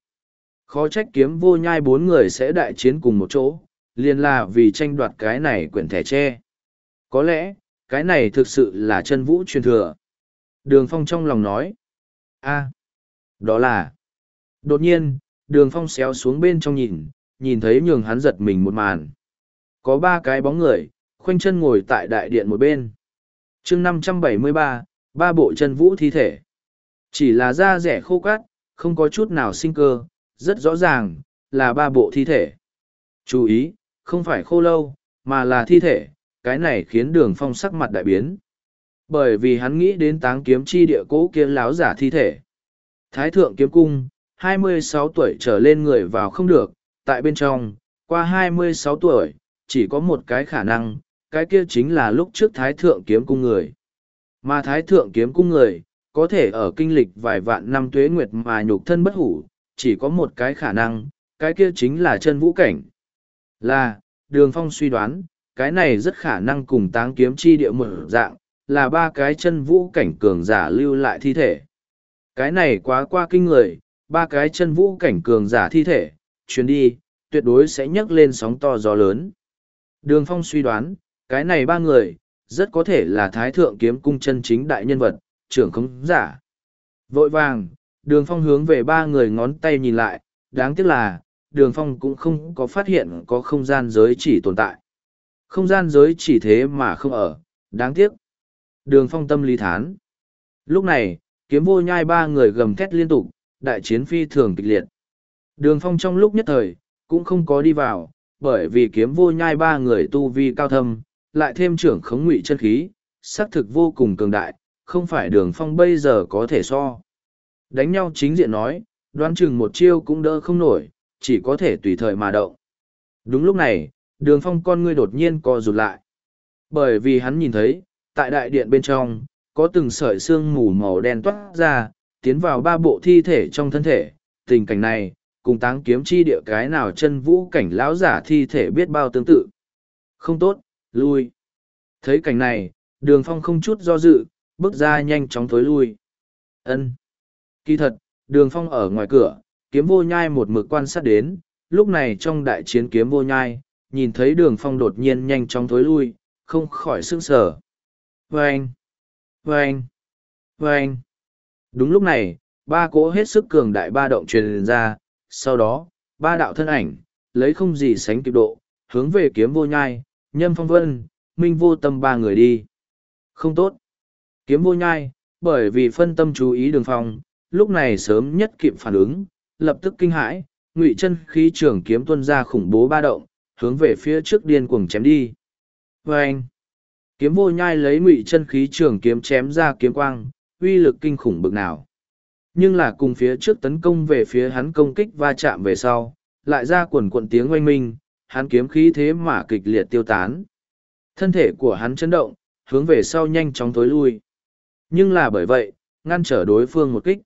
Khó trách kiếm vô nhai bốn người sẽ đại chiến cùng một chỗ, liền là vì tranh đoạt cái này quyển thẻ tre. Có lẽ, cái này thực sự là chân vũ truyền thừa. Đường Phong trong lòng nói a đó là. Đột nhiên, đường Phong xéo xuống bên trong nhìn, nhìn thấy nhường hắn giật mình một màn. Có ba cái bóng người, khoanh chân ngồi tại đại điện một bên. chương năm trăm bảy mươi ba ba bộ chân vũ thi thể. Chỉ là da rẻ khô cát, không có chút nào sinh cơ, rất rõ ràng, là ba bộ thi thể. Chú ý, không phải khô lâu, mà là thi thể, cái này khiến đường phong sắc mặt đại biến. Bởi vì hắn nghĩ đến táng kiếm chi địa cố kia láo giả thi thể. Thái thượng kiếm cung, 26 tuổi trở lên người vào không được, tại bên trong, qua 26 tuổi, chỉ có một cái khả năng, cái kia chính là lúc trước thái thượng kiếm cung người. Mà thái thượng kiếm cung người, có thể ở kinh lịch vài vạn năm tuế nguyệt mà nhục thân bất hủ, chỉ có một cái khả năng, cái kia chính là chân vũ cảnh. Là, đường phong suy đoán, cái này rất khả năng cùng táng kiếm chi địa mở dạng, là ba cái chân vũ cảnh cường giả lưu lại thi thể. Cái này quá qua kinh người, ba cái chân vũ cảnh cường giả thi thể, chuyến đi, tuyệt đối sẽ nhấc lên sóng to gió lớn. Đường phong suy đoán, cái này ba người, rất có thể là thái thượng kiếm cung chân chính đại nhân vật, trưởng khống giả. Vội vàng, đường phong hướng về ba người ngón tay nhìn lại, đáng tiếc là, đường phong cũng không có phát hiện có không gian giới chỉ tồn tại. Không gian giới chỉ thế mà không ở, đáng tiếc. Đường phong tâm lý thán. Lúc này, kiếm vô nhai ba người gầm thét liên tục, đại chiến phi thường kịch liệt. Đường phong trong lúc nhất thời, cũng không có đi vào, bởi vì kiếm vô nhai ba người tu vi cao thâm, lại thêm trưởng khống ngụy chân khí, xác thực vô cùng cường đại, không phải đường phong bây giờ có thể so. Đánh nhau chính diện nói, đoán chừng một chiêu cũng đỡ không nổi, chỉ có thể tùy thời mà động. Đúng lúc này, đường phong con ngươi đột nhiên co rụt lại. Bởi vì hắn nhìn thấy, tại đại điện bên trong, có từng sợi xương mù màu đen toát ra, tiến vào ba bộ thi thể trong thân thể. Tình cảnh này, cùng táng kiếm chi địa cái nào chân vũ cảnh lão giả thi thể biết bao tương tự. Không tốt, lui. Thấy cảnh này, đường phong không chút do dự, bước ra nhanh chóng thối lui. ân Kỳ thật, đường phong ở ngoài cửa, kiếm vô nhai một mực quan sát đến, lúc này trong đại chiến kiếm vô nhai, nhìn thấy đường phong đột nhiên nhanh chóng thối lui, không khỏi sưng sở. Vâng! Vâng! Vâng! Đúng lúc này, ba cỗ hết sức cường đại ba động truyền ra, sau đó, ba đạo thân ảnh, lấy không gì sánh kịp độ, hướng về kiếm vô nhai, nhâm phong vân, minh vô tâm ba người đi. Không tốt. Kiếm vô nhai, bởi vì phân tâm chú ý đường phong, lúc này sớm nhất kịp phản ứng, lập tức kinh hãi, ngụy chân khí trường kiếm tuân ra khủng bố ba động, hướng về phía trước điên cuồng chém đi. Và anh, kiếm vô nhai lấy ngụy chân khí trường kiếm chém ra kiếm quang, uy lực kinh khủng bực nào. Nhưng là cùng phía trước tấn công về phía hắn công kích va chạm về sau, lại ra quần quận tiếng oanh minh, hắn kiếm khí thế mà kịch liệt tiêu tán. Thân thể của hắn chấn động, hướng về sau nhanh chóng tối lui. Nhưng là bởi vậy, ngăn trở đối phương một kích.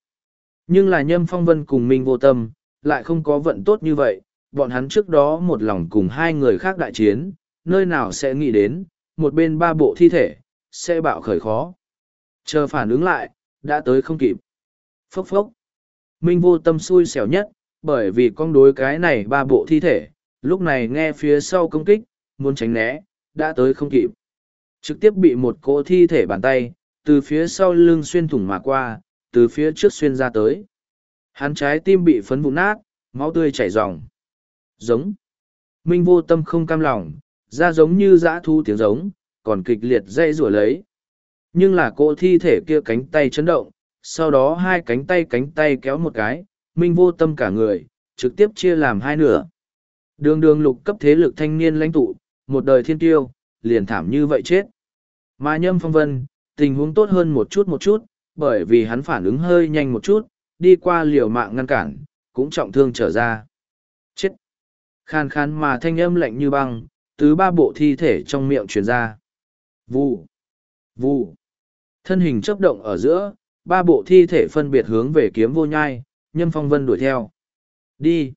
Nhưng là nhâm phong vân cùng minh vô tâm, lại không có vận tốt như vậy, bọn hắn trước đó một lòng cùng hai người khác đại chiến, nơi nào sẽ nghĩ đến, một bên ba bộ thi thể, sẽ bạo khởi khó. Chờ phản ứng lại, đã tới không kịp. Phốc phốc. Minh vô tâm xui xẻo nhất, bởi vì con đối cái này ba bộ thi thể, lúc này nghe phía sau công kích, muốn tránh né, đã tới không kịp. Trực tiếp bị một cỗ thi thể bàn tay, từ phía sau lưng xuyên thủng mà qua, từ phía trước xuyên ra tới. Hắn trái tim bị phấn vụn nát, máu tươi chảy ròng. Giống. Minh vô tâm không cam lòng, ra giống như dã thu tiếng giống, còn kịch liệt dây rủa lấy. Nhưng là cỗ thi thể kia cánh tay chấn động, sau đó hai cánh tay cánh tay kéo một cái, Minh vô tâm cả người, trực tiếp chia làm hai nửa. Đường đường lục cấp thế lực thanh niên lãnh tụ, một đời thiên tiêu, liền thảm như vậy chết. Mà nhâm phong vân, tình huống tốt hơn một chút một chút, bởi vì hắn phản ứng hơi nhanh một chút, đi qua liều mạng ngăn cản, cũng trọng thương trở ra. Chết! Khan khan mà thanh âm lạnh như băng, từ ba bộ thi thể trong miệng truyền ra. Vu, vu, Thân hình chấp động ở giữa, ba bộ thi thể phân biệt hướng về kiếm vô nhai, nhâm phong vân đuổi theo. Đi!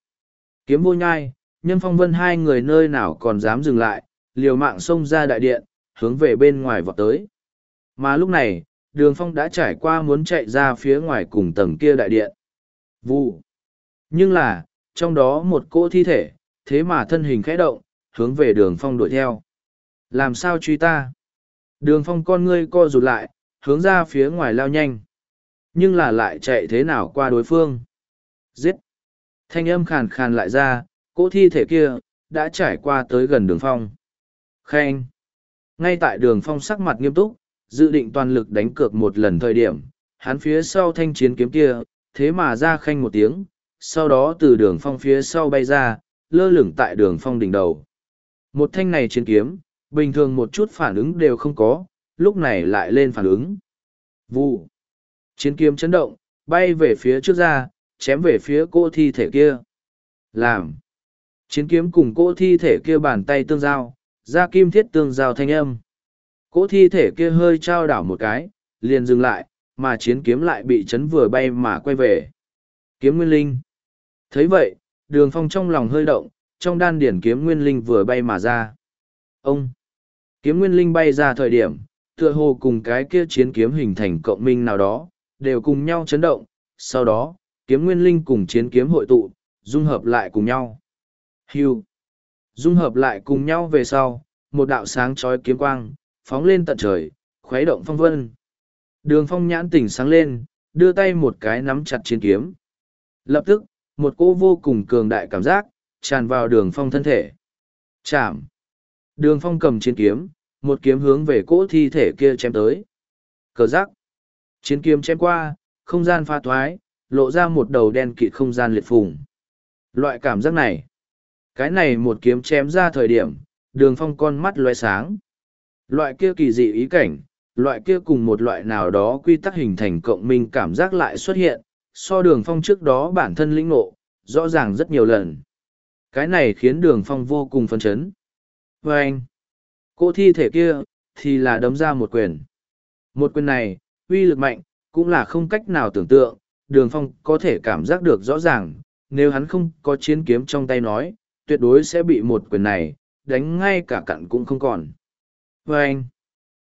Kiếm vô nhai, nhâm phong vân hai người nơi nào còn dám dừng lại, liều mạng xông ra đại điện, hướng về bên ngoài vọt tới. Mà lúc này, đường phong đã trải qua muốn chạy ra phía ngoài cùng tầng kia đại điện. Vu, Nhưng là, trong đó một cỗ thi thể, thế mà thân hình khẽ động, hướng về đường phong đuổi theo. Làm sao truy ta? Đường phong con ngươi co rụt lại, hướng ra phía ngoài lao nhanh. Nhưng là lại chạy thế nào qua đối phương? Giết! Thanh âm khàn khàn lại ra, cỗ thi thể kia, đã trải qua tới gần đường phong. Khen! Ngay tại đường phong sắc mặt nghiêm túc, dự định toàn lực đánh cược một lần thời điểm, hắn phía sau thanh chiến kiếm kia, thế mà ra khanh một tiếng, sau đó từ đường phong phía sau bay ra, lơ lửng tại đường phong đỉnh đầu. Một thanh này chiến kiếm, bình thường một chút phản ứng đều không có, lúc này lại lên phản ứng. Vụ. Chiến kiếm chấn động, bay về phía trước ra, chém về phía cô thi thể kia. Làm. Chiến kiếm cùng cô thi thể kia bàn tay tương giao, ra kim thiết tương giao thanh âm. Cỗ thi thể kia hơi trao đảo một cái, liền dừng lại, mà chiến kiếm lại bị chấn vừa bay mà quay về. Kiếm Nguyên Linh. thấy vậy, đường phong trong lòng hơi động, trong đan điển kiếm Nguyên Linh vừa bay mà ra. Ông. Kiếm Nguyên Linh bay ra thời điểm, tựa hồ cùng cái kia chiến kiếm hình thành cộng minh nào đó, đều cùng nhau chấn động. Sau đó, kiếm Nguyên Linh cùng chiến kiếm hội tụ, dung hợp lại cùng nhau. Hưu. Dung hợp lại cùng nhau về sau, một đạo sáng chói kiếm quang, phóng lên tận trời, khuấy động phong vân. Đường phong nhãn tỉnh sáng lên, đưa tay một cái nắm chặt chiến kiếm. Lập tức, một cô vô cùng cường đại cảm giác, tràn vào đường phong thân thể. Chạm. Đường phong cầm chiến kiếm, một kiếm hướng về cỗ thi thể kia chém tới. Cờ giác. Chiến kiếm chém qua, không gian pha thoái, lộ ra một đầu đen kịt không gian liệt phùng. Loại cảm giác này. Cái này một kiếm chém ra thời điểm, đường phong con mắt loe sáng. Loại kia kỳ dị ý cảnh, loại kia cùng một loại nào đó quy tắc hình thành cộng minh cảm giác lại xuất hiện, so đường phong trước đó bản thân lĩnh ngộ, rõ ràng rất nhiều lần. Cái này khiến đường phong vô cùng phấn chấn. Và anh, cô thi thể kia, thì là đấm ra một quyền. Một quyền này, uy lực mạnh, cũng là không cách nào tưởng tượng, đường phong có thể cảm giác được rõ ràng, nếu hắn không có chiến kiếm trong tay nói, tuyệt đối sẽ bị một quyền này, đánh ngay cả cặn cũng không còn. Và anh,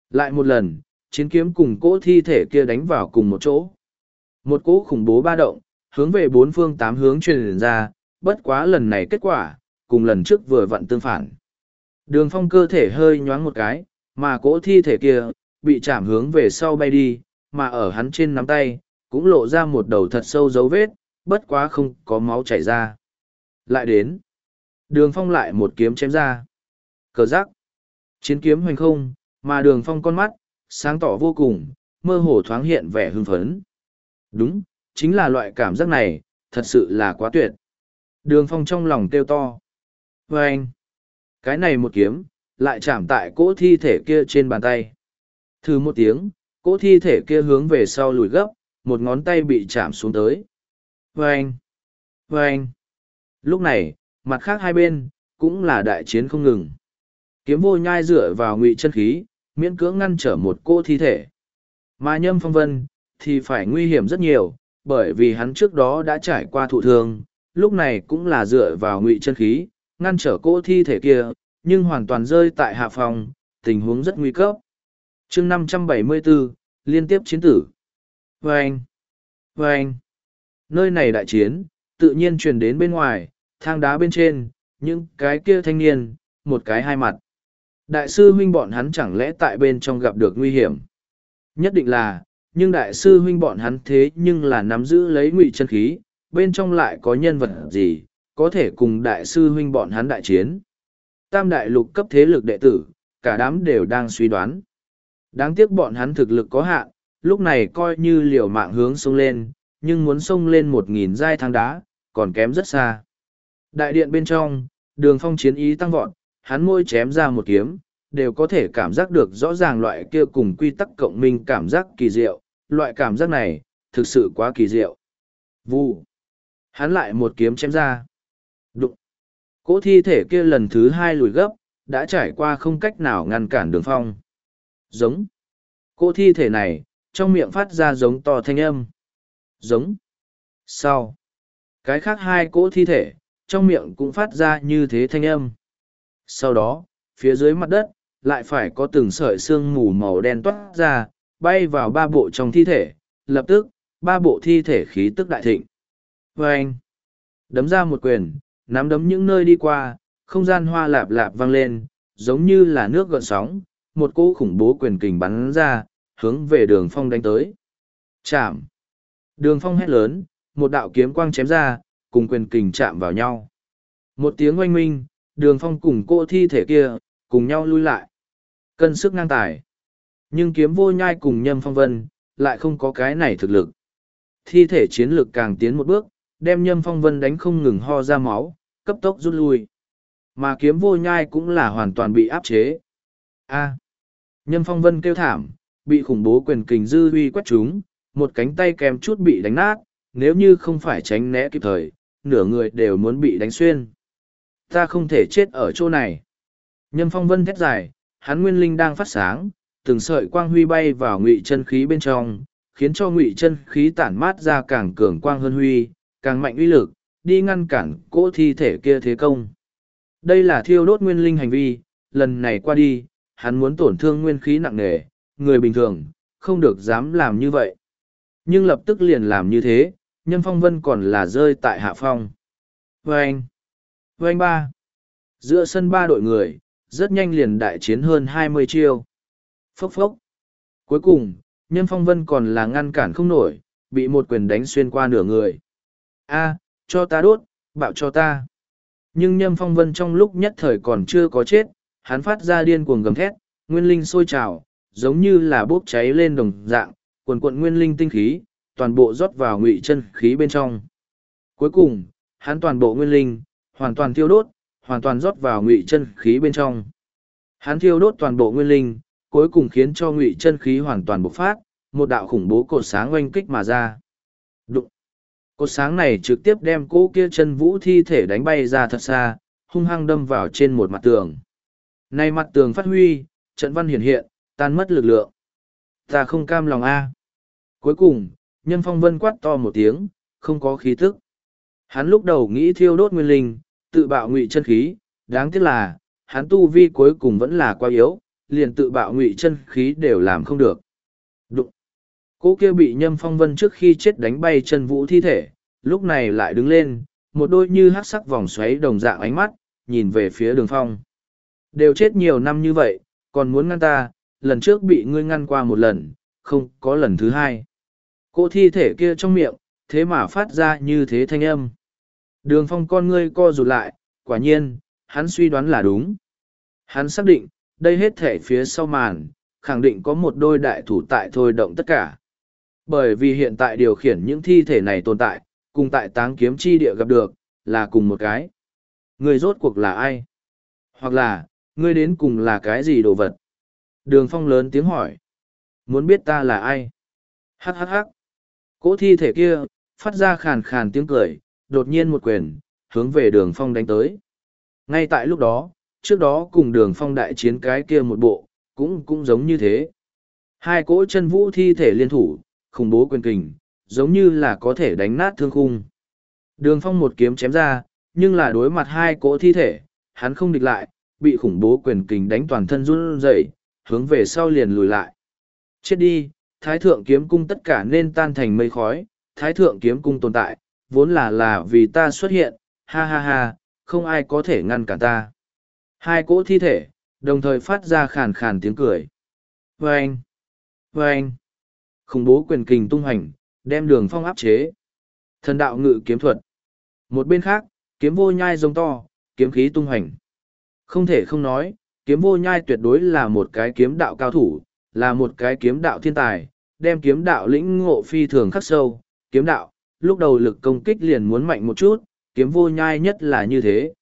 lại một lần, chiến kiếm cùng cỗ thi thể kia đánh vào cùng một chỗ. Một cỗ khủng bố ba động, hướng về bốn phương tám hướng truyền ra, bất quá lần này kết quả, cùng lần trước vừa vặn tương phản. Đường phong cơ thể hơi nhoáng một cái, mà cỗ thi thể kia, bị chạm hướng về sau bay đi, mà ở hắn trên nắm tay, cũng lộ ra một đầu thật sâu dấu vết, bất quá không có máu chảy ra. Lại đến. Đường phong lại một kiếm chém ra. Cờ giác. Chiến kiếm hoành không, mà đường phong con mắt, sáng tỏ vô cùng, mơ hồ thoáng hiện vẻ hưng phấn. Đúng, chính là loại cảm giác này, thật sự là quá tuyệt. Đường phong trong lòng kêu to. Và anh, cái này một kiếm, lại chạm tại cỗ thi thể kia trên bàn tay. Thử một tiếng, cỗ thi thể kia hướng về sau lùi gấp, một ngón tay bị chạm xuống tới. Và anh, và anh. Lúc này, mặt khác hai bên, cũng là đại chiến không ngừng. Kiếm vô nhai dựa vào ngụy chân khí, miễn cưỡng ngăn trở một cô thi thể. Mà nhâm phong vân, thì phải nguy hiểm rất nhiều, bởi vì hắn trước đó đã trải qua thụ thương, lúc này cũng là dựa vào ngụy chân khí, ngăn trở cỗ thi thể kia, nhưng hoàn toàn rơi tại hạ phòng, tình huống rất nguy cấp. chương 574, liên tiếp chiến tử. Vâng! Vâng! Nơi này đại chiến, tự nhiên truyền đến bên ngoài, thang đá bên trên, những cái kia thanh niên, một cái hai mặt. Đại sư huynh bọn hắn chẳng lẽ tại bên trong gặp được nguy hiểm. Nhất định là, nhưng đại sư huynh bọn hắn thế nhưng là nắm giữ lấy ngụy chân khí, bên trong lại có nhân vật gì, có thể cùng đại sư huynh bọn hắn đại chiến. Tam đại lục cấp thế lực đệ tử, cả đám đều đang suy đoán. Đáng tiếc bọn hắn thực lực có hạn, lúc này coi như liều mạng hướng sông lên, nhưng muốn sông lên một nghìn giai thang đá, còn kém rất xa. Đại điện bên trong, đường phong chiến ý tăng vọt, hắn môi chém ra một kiếm, đều có thể cảm giác được rõ ràng loại kia cùng quy tắc cộng minh cảm giác kỳ diệu, loại cảm giác này, thực sự quá kỳ diệu. Vu. Hắn lại một kiếm chém ra. Đụng. Cỗ thi thể kia lần thứ hai lùi gấp, đã trải qua không cách nào ngăn cản đường phong. Giống. Cỗ thi thể này, trong miệng phát ra giống to thanh âm. Giống. Sau. Cái khác hai cỗ thi thể, trong miệng cũng phát ra như thế thanh âm. Sau đó, phía dưới mặt đất, lại phải có từng sợi xương mù màu đen toát ra, bay vào ba bộ trong thi thể, lập tức, ba bộ thi thể khí tức đại thịnh. Và anh, đấm ra một quyền, nắm đấm những nơi đi qua, không gian hoa lạp lạp vang lên, giống như là nước gợn sóng, một cỗ khủng bố quyền kình bắn ra, hướng về đường phong đánh tới. Chạm. Đường phong hét lớn, một đạo kiếm quang chém ra, cùng quyền kình chạm vào nhau. Một tiếng oanh minh, đường phong cùng cô thi thể kia, cùng nhau lui lại. Cân sức ngang tài. Nhưng kiếm vô nhai cùng nhâm phong vân, lại không có cái này thực lực. Thi thể chiến lực càng tiến một bước, đem nhâm phong vân đánh không ngừng ho ra máu, cấp tốc rút lui. Mà kiếm vô nhai cũng là hoàn toàn bị áp chế. A. Nhâm phong vân kêu thảm, bị khủng bố quyền kình dư uy quét chúng, một cánh tay kèm chút bị đánh nát, nếu như không phải tránh né kịp thời, nửa người đều muốn bị đánh xuyên. Ta không thể chết ở chỗ này. Nhâm phong vân thét dài, hắn nguyên linh đang phát sáng, từng sợi quang huy bay vào ngụy chân khí bên trong, khiến cho ngụy chân khí tản mát ra càng cường quang hơn huy, càng mạnh uy lực, đi ngăn cản cỗ thi thể kia thế công. Đây là thiêu đốt nguyên linh hành vi, lần này qua đi, hắn muốn tổn thương nguyên khí nặng nề, người bình thường, không được dám làm như vậy. Nhưng lập tức liền làm như thế, nhân phong vân còn là rơi tại hạ phong. Vâng! Vâng ba! Giữa sân ba đội người, rất nhanh liền đại chiến hơn hai mươi chiêu. Phốc phốc! Cuối cùng, nhân phong vân còn là ngăn cản không nổi, bị một quyền đánh xuyên qua nửa người. A, cho ta đốt, bạo cho ta. Nhưng nhâm phong vân trong lúc nhất thời còn chưa có chết, hắn phát ra điên cuồng gầm thét, nguyên linh sôi trào, giống như là bốc cháy lên đồng dạng, quần quận nguyên linh tinh khí, toàn bộ rót vào ngụy chân khí bên trong. Cuối cùng, hắn toàn bộ nguyên linh, hoàn toàn thiêu đốt, hoàn toàn rót vào ngụy chân khí bên trong. Hắn thiêu đốt toàn bộ nguyên linh, cuối cùng khiến cho ngụy chân khí hoàn toàn bộc phát, một đạo khủng bố cột sáng oanh kích mà ra. Cột sáng này trực tiếp đem cỗ kia chân vũ thi thể đánh bay ra thật xa, hung hăng đâm vào trên một mặt tường. nay mặt tường phát huy, trận văn hiển hiện, tan mất lực lượng. Ta không cam lòng a. Cuối cùng, nhân phong vân quát to một tiếng, không có khí tức. Hắn lúc đầu nghĩ thiêu đốt nguyên linh, tự bạo ngụy chân khí, đáng tiếc là, hắn tu vi cuối cùng vẫn là quá yếu, liền tự bạo ngụy chân khí đều làm không được. Cô kia bị nhâm phong vân trước khi chết đánh bay chân vũ thi thể, lúc này lại đứng lên, một đôi như hát sắc vòng xoáy đồng dạng ánh mắt, nhìn về phía đường phong. Đều chết nhiều năm như vậy, còn muốn ngăn ta, lần trước bị ngươi ngăn qua một lần, không có lần thứ hai. Cô thi thể kia trong miệng, thế mà phát ra như thế thanh âm. Đường phong con ngươi co rụt lại, quả nhiên, hắn suy đoán là đúng. Hắn xác định, đây hết thể phía sau màn, khẳng định có một đôi đại thủ tại thôi động tất cả. Bởi vì hiện tại điều khiển những thi thể này tồn tại, cùng tại táng kiếm chi địa gặp được, là cùng một cái. Người rốt cuộc là ai? Hoặc là, ngươi đến cùng là cái gì đồ vật? Đường phong lớn tiếng hỏi. Muốn biết ta là ai? Hắc hắc hắc. Cỗ thi thể kia, phát ra khàn khàn tiếng cười, đột nhiên một quyền, hướng về đường phong đánh tới. Ngay tại lúc đó, trước đó cùng đường phong đại chiến cái kia một bộ, cũng cũng giống như thế. Hai cỗ chân vũ thi thể liên thủ, khủng bố quyền kình, giống như là có thể đánh nát thương khung. Đường phong một kiếm chém ra, nhưng là đối mặt hai cỗ thi thể, hắn không địch lại, bị khủng bố quyền kình đánh toàn thân run rẩy, hướng về sau liền lùi lại. Chết đi, thái thượng kiếm cung tất cả nên tan thành mây khói, thái thượng kiếm cung tồn tại, vốn là là vì ta xuất hiện, ha ha ha, không ai có thể ngăn cản ta. Hai cỗ thi thể, đồng thời phát ra khàn khàn tiếng cười. Vâng! Vâng! Khủng bố quyền kình tung hành, đem đường phong áp chế. Thần đạo ngự kiếm thuật. Một bên khác, kiếm vô nhai giống to, kiếm khí tung hành. Không thể không nói, kiếm vô nhai tuyệt đối là một cái kiếm đạo cao thủ, là một cái kiếm đạo thiên tài, đem kiếm đạo lĩnh ngộ phi thường khắc sâu, kiếm đạo, lúc đầu lực công kích liền muốn mạnh một chút, kiếm vô nhai nhất là như thế.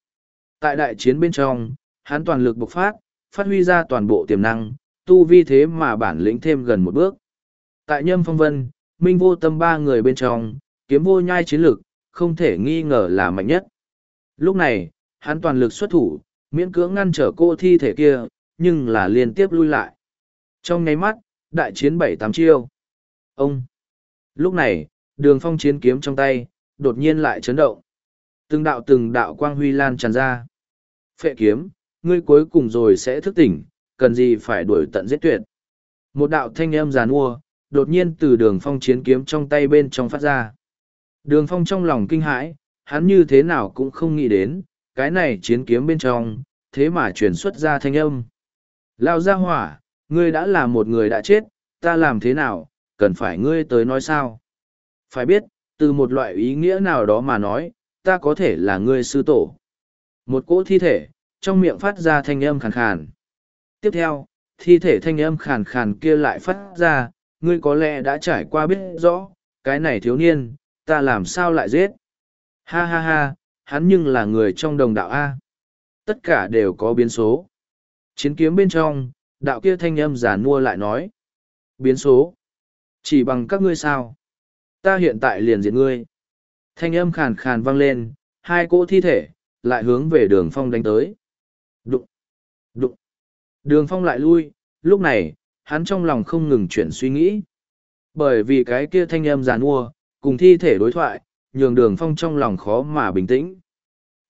Tại đại chiến bên trong, hắn toàn lực bộc phát, phát huy ra toàn bộ tiềm năng, tu vi thế mà bản lĩnh thêm gần một bước. Tại nhâm phong vân, minh vô tâm ba người bên trong, kiếm vô nhai chiến lực, không thể nghi ngờ là mạnh nhất. Lúc này, hắn toàn lực xuất thủ, miễn cưỡng ngăn trở cô thi thể kia, nhưng là liên tiếp lui lại. Trong nháy mắt, đại chiến bảy tám chiêu. Ông! Lúc này, đường phong chiến kiếm trong tay, đột nhiên lại chấn động. Từng đạo từng đạo quang huy lan tràn ra. Phệ kiếm, ngươi cuối cùng rồi sẽ thức tỉnh, cần gì phải đuổi tận giết tuyệt. Một đạo thanh âm giàn mua, đột nhiên từ đường phong chiến kiếm trong tay bên trong phát ra. Đường phong trong lòng kinh hãi, hắn như thế nào cũng không nghĩ đến, cái này chiến kiếm bên trong, thế mà chuyển xuất ra thanh âm. Lao ra hỏa, ngươi đã là một người đã chết, ta làm thế nào, cần phải ngươi tới nói sao? Phải biết, từ một loại ý nghĩa nào đó mà nói, ta có thể là ngươi sư tổ. Một cỗ thi thể, trong miệng phát ra thanh âm khàn khàn. Tiếp theo, thi thể thanh âm khàn khàn kia lại phát ra, ngươi có lẽ đã trải qua biết rõ, cái này thiếu niên, ta làm sao lại giết. Ha ha ha, hắn nhưng là người trong đồng đạo A. Tất cả đều có biến số. Chiến kiếm bên trong, đạo kia thanh âm giả nua lại nói. Biến số. Chỉ bằng các ngươi sao. Ta hiện tại liền diệt ngươi. Thanh âm khàn khàn vang lên, hai cỗ thi thể, lại hướng về đường phong đánh tới. Đụng, đụng. Đường phong lại lui, lúc này, hắn trong lòng không ngừng chuyển suy nghĩ. Bởi vì cái kia thanh âm giàn mua, cùng thi thể đối thoại, nhường đường phong trong lòng khó mà bình tĩnh.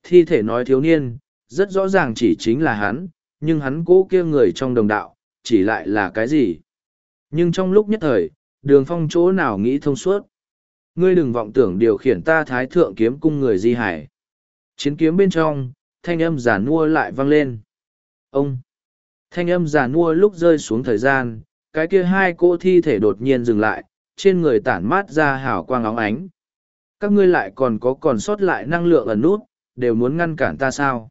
Thi thể nói thiếu niên, rất rõ ràng chỉ chính là hắn, nhưng hắn cố kia người trong đồng đạo, chỉ lại là cái gì. Nhưng trong lúc nhất thời, đường phong chỗ nào nghĩ thông suốt. Ngươi đừng vọng tưởng điều khiển ta thái thượng kiếm cung người di hải. Chiến kiếm bên trong, thanh âm giàn ua lại vang lên. Ông! Thanh âm giả nua lúc rơi xuống thời gian, cái kia hai cô thi thể đột nhiên dừng lại, trên người tản mát ra hào quang óng ánh. Các ngươi lại còn có còn sót lại năng lượng ẩn nút, đều muốn ngăn cản ta sao?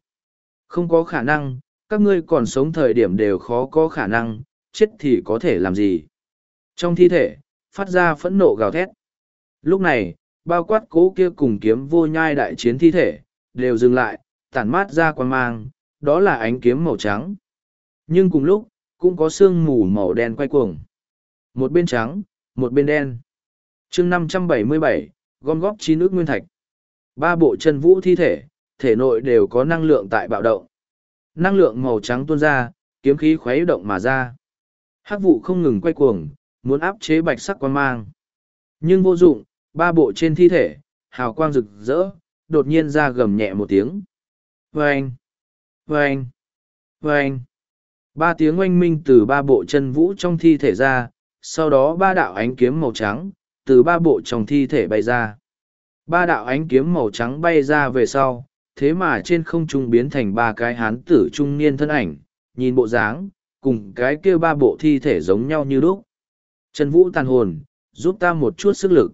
Không có khả năng, các ngươi còn sống thời điểm đều khó có khả năng, chết thì có thể làm gì? Trong thi thể, phát ra phẫn nộ gào thét. Lúc này, bao quát cố kia cùng kiếm vô nhai đại chiến thi thể, đều dừng lại, tản mát ra quan mang, đó là ánh kiếm màu trắng. Nhưng cùng lúc, cũng có sương mù màu đen quay cuồng. Một bên trắng, một bên đen. chương năm trăm bảy mươi bảy gom góp chi nước nguyên thạch. Ba bộ chân vũ thi thể, thể nội đều có năng lượng tại bạo động. Năng lượng màu trắng tuôn ra, kiếm khí khuấy động mà ra. Hắc vụ không ngừng quay cuồng, muốn áp chế bạch sắc quan mang. Nhưng vô dụng, ba bộ trên thi thể, hào quang rực rỡ, đột nhiên ra gầm nhẹ một tiếng. Vâng! Vâng! Vâng! Ba tiếng oanh minh từ ba bộ chân vũ trong thi thể ra, sau đó ba đạo ánh kiếm màu trắng, từ ba bộ trong thi thể bay ra. Ba đạo ánh kiếm màu trắng bay ra về sau, thế mà trên không trung biến thành ba cái hán tử trung niên thân ảnh, nhìn bộ dáng, cùng cái kia ba bộ thi thể giống nhau như lúc. Chân vũ tàn hồn, giúp ta một chút sức lực.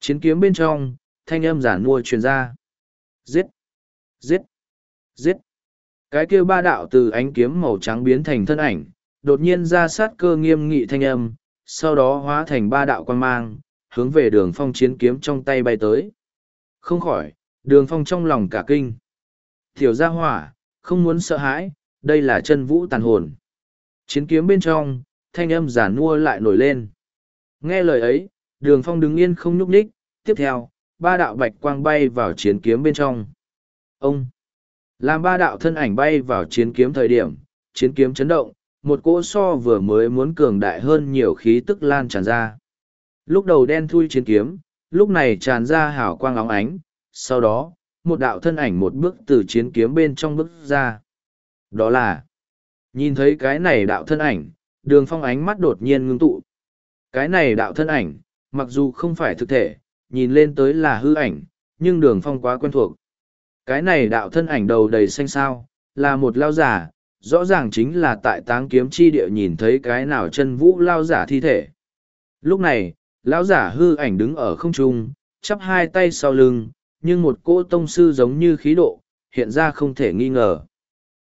Chiến kiếm bên trong, thanh âm giản mua truyền ra. Giết! Giết! Giết! Cái kia ba đạo từ ánh kiếm màu trắng biến thành thân ảnh, đột nhiên ra sát cơ nghiêm nghị thanh âm, sau đó hóa thành ba đạo quan mang, hướng về đường phong chiến kiếm trong tay bay tới. Không khỏi, đường phong trong lòng cả kinh. thiểu gia hỏa, không muốn sợ hãi, đây là chân vũ tàn hồn. Chiến kiếm bên trong, thanh âm giả nua lại nổi lên. Nghe lời ấy, đường phong đứng yên không nhúc nhích, tiếp theo, ba đạo bạch quang bay vào chiến kiếm bên trong. Ông! Làm ba đạo thân ảnh bay vào chiến kiếm thời điểm, chiến kiếm chấn động, một cỗ so vừa mới muốn cường đại hơn nhiều khí tức lan tràn ra. Lúc đầu đen thui chiến kiếm, lúc này tràn ra hào quang óng ánh, sau đó, một đạo thân ảnh một bước từ chiến kiếm bên trong bước ra. Đó là, nhìn thấy cái này đạo thân ảnh, đường phong ánh mắt đột nhiên ngưng tụ. Cái này đạo thân ảnh, mặc dù không phải thực thể, nhìn lên tới là hư ảnh, nhưng đường phong quá quen thuộc. Cái này đạo thân ảnh đầu đầy xanh sao, là một lao giả, rõ ràng chính là tại táng kiếm chi địa nhìn thấy cái nào chân vũ lao giả thi thể. lúc này lão giả hư ảnh đứng ở không trung chắp hai tay sau lưng nhưng một cỗ tông sư giống như khí độ hiện ra không thể nghi ngờ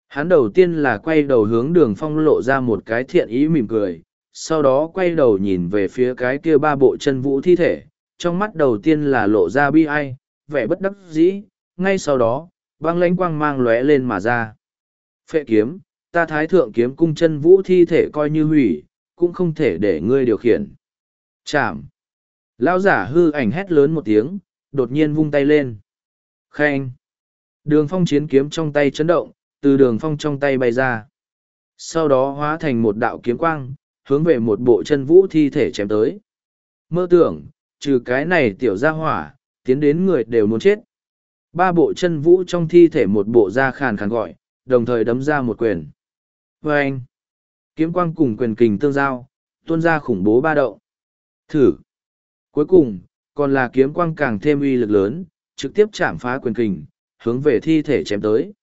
hắn đầu tiên là quay đầu hướng đường phong lộ ra một cái thiện ý mỉm cười sau đó quay đầu nhìn về phía cái kia ba bộ chân vũ thi thể trong mắt đầu tiên là lộ ra bi ai vẻ bất đắc dĩ ngay sau đó, băng lãnh quang mang lóe lên mà ra. Phệ kiếm, ta thái thượng kiếm cung chân vũ thi thể coi như hủy, cũng không thể để ngươi điều khiển. Chạm lão giả hư ảnh hét lớn một tiếng, đột nhiên vung tay lên. Khen. Đường phong chiến kiếm trong tay chấn động, từ đường phong trong tay bay ra. Sau đó hóa thành một đạo kiếm quang, hướng về một bộ chân vũ thi thể chém tới. Mơ tưởng, trừ cái này tiểu ra hỏa, tiến đến người đều muốn chết ba bộ chân vũ trong thi thể một bộ da khàn khàn gọi, đồng thời đấm ra một quyền. Vê anh, kiếm quang cùng quyền kình tương giao, tuôn ra khủng bố ba động. Thử. Cuối cùng, còn là kiếm quang càng thêm uy lực lớn, trực tiếp chạm phá quyền kình, hướng về thi thể chém tới.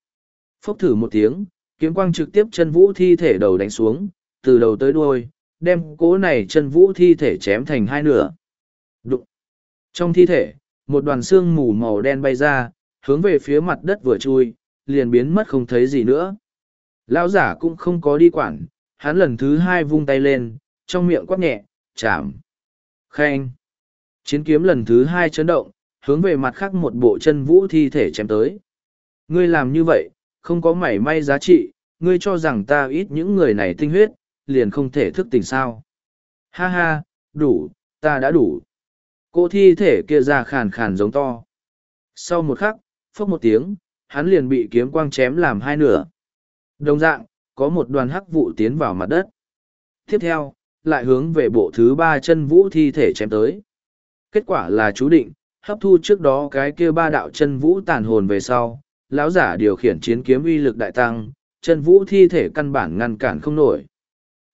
Phốc thử một tiếng, kiếm quang trực tiếp chân vũ thi thể đầu đánh xuống, từ đầu tới đuôi, đem cố này chân vũ thi thể chém thành hai nửa. Đụng. trong thi thể, một đoàn xương mù màu đen bay ra hướng về phía mặt đất vừa chui, liền biến mất không thấy gì nữa. Lão giả cũng không có đi quản, hắn lần thứ hai vung tay lên, trong miệng quát nhẹ chạm khen chiến kiếm lần thứ hai chấn động, hướng về mặt khác một bộ chân vũ thi thể chém tới. Ngươi làm như vậy, không có mảy may giá trị, ngươi cho rằng ta ít những người này tinh huyết, liền không thể thức tỉnh sao? Ha ha, đủ, ta đã đủ. Cô thi thể kia ra khàn khàn giống to. Sau một khắc phốc một tiếng, hắn liền bị kiếm quang chém làm hai nửa. Đồng dạng, có một đoàn hắc vụ tiến vào mặt đất. Tiếp theo, lại hướng về bộ thứ ba chân vũ thi thể chém tới. Kết quả là chú định, hấp thu trước đó cái kia ba đạo chân vũ tàn hồn về sau, lão giả điều khiển chiến kiếm uy lực đại tăng, chân vũ thi thể căn bản ngăn cản không nổi.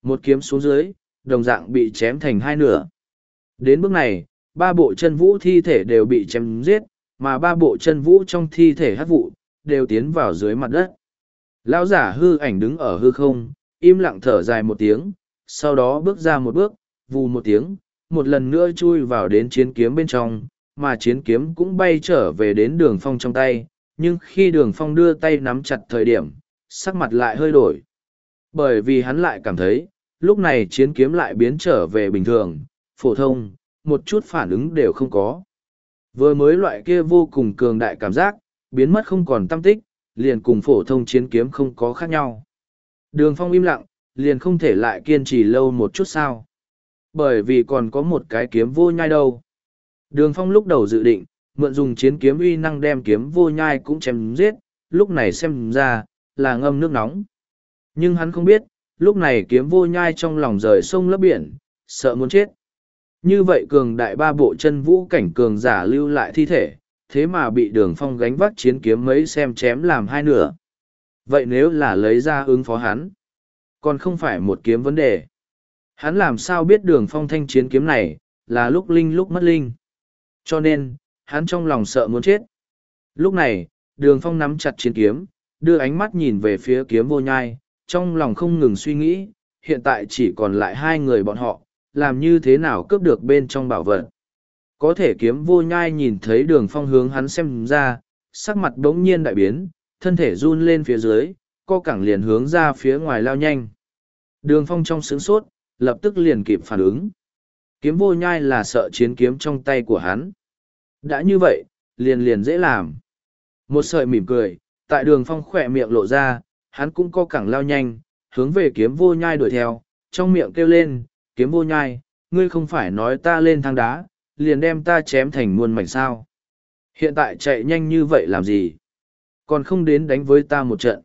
Một kiếm xuống dưới, đồng dạng bị chém thành hai nửa. Đến bước này, ba bộ chân vũ thi thể đều bị chém giết mà ba bộ chân vũ trong thi thể hát vụ đều tiến vào dưới mặt đất. Lão giả hư ảnh đứng ở hư không, im lặng thở dài một tiếng, sau đó bước ra một bước, vù một tiếng, một lần nữa chui vào đến chiến kiếm bên trong, mà chiến kiếm cũng bay trở về đến đường phong trong tay, nhưng khi đường phong đưa tay nắm chặt thời điểm, sắc mặt lại hơi đổi. Bởi vì hắn lại cảm thấy, lúc này chiến kiếm lại biến trở về bình thường, phổ thông, một chút phản ứng đều không có vừa mới loại kia vô cùng cường đại cảm giác, biến mất không còn tâm tích, liền cùng phổ thông chiến kiếm không có khác nhau. Đường phong im lặng, liền không thể lại kiên trì lâu một chút sao. Bởi vì còn có một cái kiếm vô nhai đâu. Đường phong lúc đầu dự định, mượn dùng chiến kiếm uy năng đem kiếm vô nhai cũng chém giết, lúc này xem ra, là ngâm nước nóng. Nhưng hắn không biết, lúc này kiếm vô nhai trong lòng rời sông lấp biển, sợ muốn chết như vậy cường đại ba bộ chân vũ cảnh cường giả lưu lại thi thể, thế mà bị đường phong gánh vác chiến kiếm mấy xem chém làm hai nửa. Vậy nếu là lấy ra ứng phó hắn, còn không phải một kiếm vấn đề. Hắn làm sao biết đường phong thanh chiến kiếm này là lúc linh lúc mất linh. Cho nên, hắn trong lòng sợ muốn chết. Lúc này, đường phong nắm chặt chiến kiếm, đưa ánh mắt nhìn về phía kiếm vô nhai, trong lòng không ngừng suy nghĩ, hiện tại chỉ còn lại hai người bọn họ làm như thế nào cướp được bên trong bảo vật. Có thể kiếm vô nhai nhìn thấy đường phong hướng hắn xem ra, sắc mặt bỗng nhiên đại biến, thân thể run lên phía dưới, co cẳng liền hướng ra phía ngoài lao nhanh. Đường phong trong sướng sốt, lập tức liền kịp phản ứng. Kiếm vô nhai là sợ chiến kiếm trong tay của hắn. Đã như vậy, liền liền dễ làm. Một sợi mỉm cười, tại đường phong khỏe miệng lộ ra, hắn cũng co cẳng lao nhanh, hướng về kiếm vô nhai đuổi theo, trong miệng kêu lên kiếm vô nhai ngươi không phải nói ta lên thang đá liền đem ta chém thành muôn mảnh sao. Hiện tại chạy nhanh như vậy làm gì? Còn không đến đánh với ta một trận.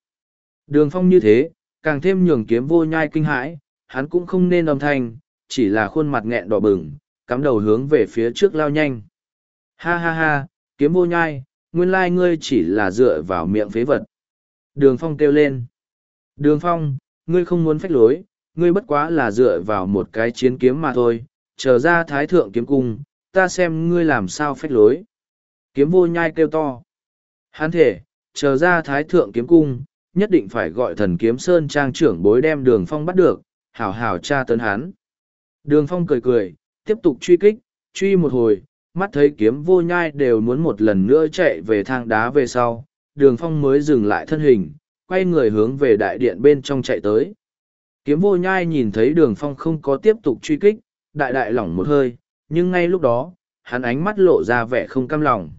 Đường phong như thế, càng thêm nhường kiếm vô nhai kinh hãi, hắn cũng không nên âm thanh, chỉ là khuôn mặt nghẹn đỏ bừng, cắm đầu hướng về phía trước lao nhanh. Ha ha ha, kiếm vô nhai, nguyên lai ngươi chỉ là dựa vào miệng phế vật. Đường phong kêu lên. Đường phong, ngươi không muốn phách lối, ngươi bất quá là dựa vào một cái chiến kiếm mà thôi, trở ra thái thượng kiếm cung, ta xem ngươi làm sao phách lối. Kiếm vô nhai kêu to. Hán thể, chờ ra thái thượng kiếm cung, nhất định phải gọi thần kiếm sơn trang trưởng bối đem đường phong bắt được, hảo hảo tra tấn hắn. Đường phong cười cười, tiếp tục truy kích, truy một hồi, mắt thấy kiếm vô nhai đều muốn một lần nữa chạy về thang đá về sau, đường phong mới dừng lại thân hình, quay người hướng về đại điện bên trong chạy tới. Kiếm vô nhai nhìn thấy đường phong không có tiếp tục truy kích, đại đại lỏng một hơi, nhưng ngay lúc đó, hắn ánh mắt lộ ra vẻ không cam lòng.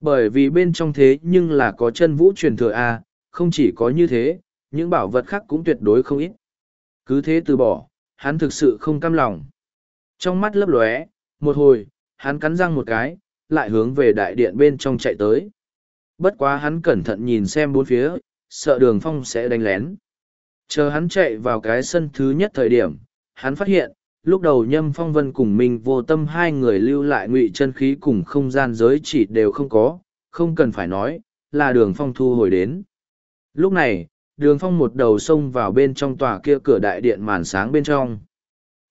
Bởi vì bên trong thế nhưng là có chân vũ truyền thừa A, không chỉ có như thế, những bảo vật khác cũng tuyệt đối không ít. Cứ thế từ bỏ, hắn thực sự không cam lòng. Trong mắt lấp lóe, một hồi, hắn cắn răng một cái, lại hướng về đại điện bên trong chạy tới. Bất quá hắn cẩn thận nhìn xem bốn phía, sợ đường phong sẽ đánh lén. Chờ hắn chạy vào cái sân thứ nhất thời điểm, hắn phát hiện, lúc đầu nhâm phong vân cùng mình vô tâm hai người lưu lại ngụy chân khí cùng không gian giới chỉ đều không có, không cần phải nói, là đường phong thu hồi đến. Lúc này, đường phong một đầu xông vào bên trong tòa kia cửa đại điện màn sáng bên trong.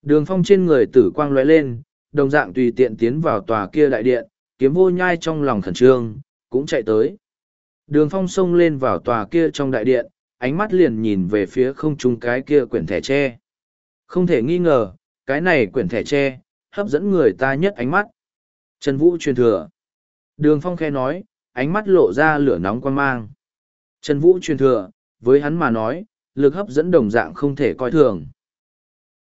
Đường phong trên người tử quang lóe lên, đồng dạng tùy tiện tiến vào tòa kia đại điện, kiếm vô nhai trong lòng khẩn trương, cũng chạy tới. Đường phong xông lên vào tòa kia trong đại điện, ánh mắt liền nhìn về phía không trung cái kia quyển thẻ tre. Không thể nghi ngờ, cái này quyển thẻ tre, hấp dẫn người ta nhất ánh mắt. Trần Vũ truyền thừa. Đường phong khe nói, ánh mắt lộ ra lửa nóng quan mang. Trần Vũ truyền thừa, với hắn mà nói, lực hấp dẫn đồng dạng không thể coi thường.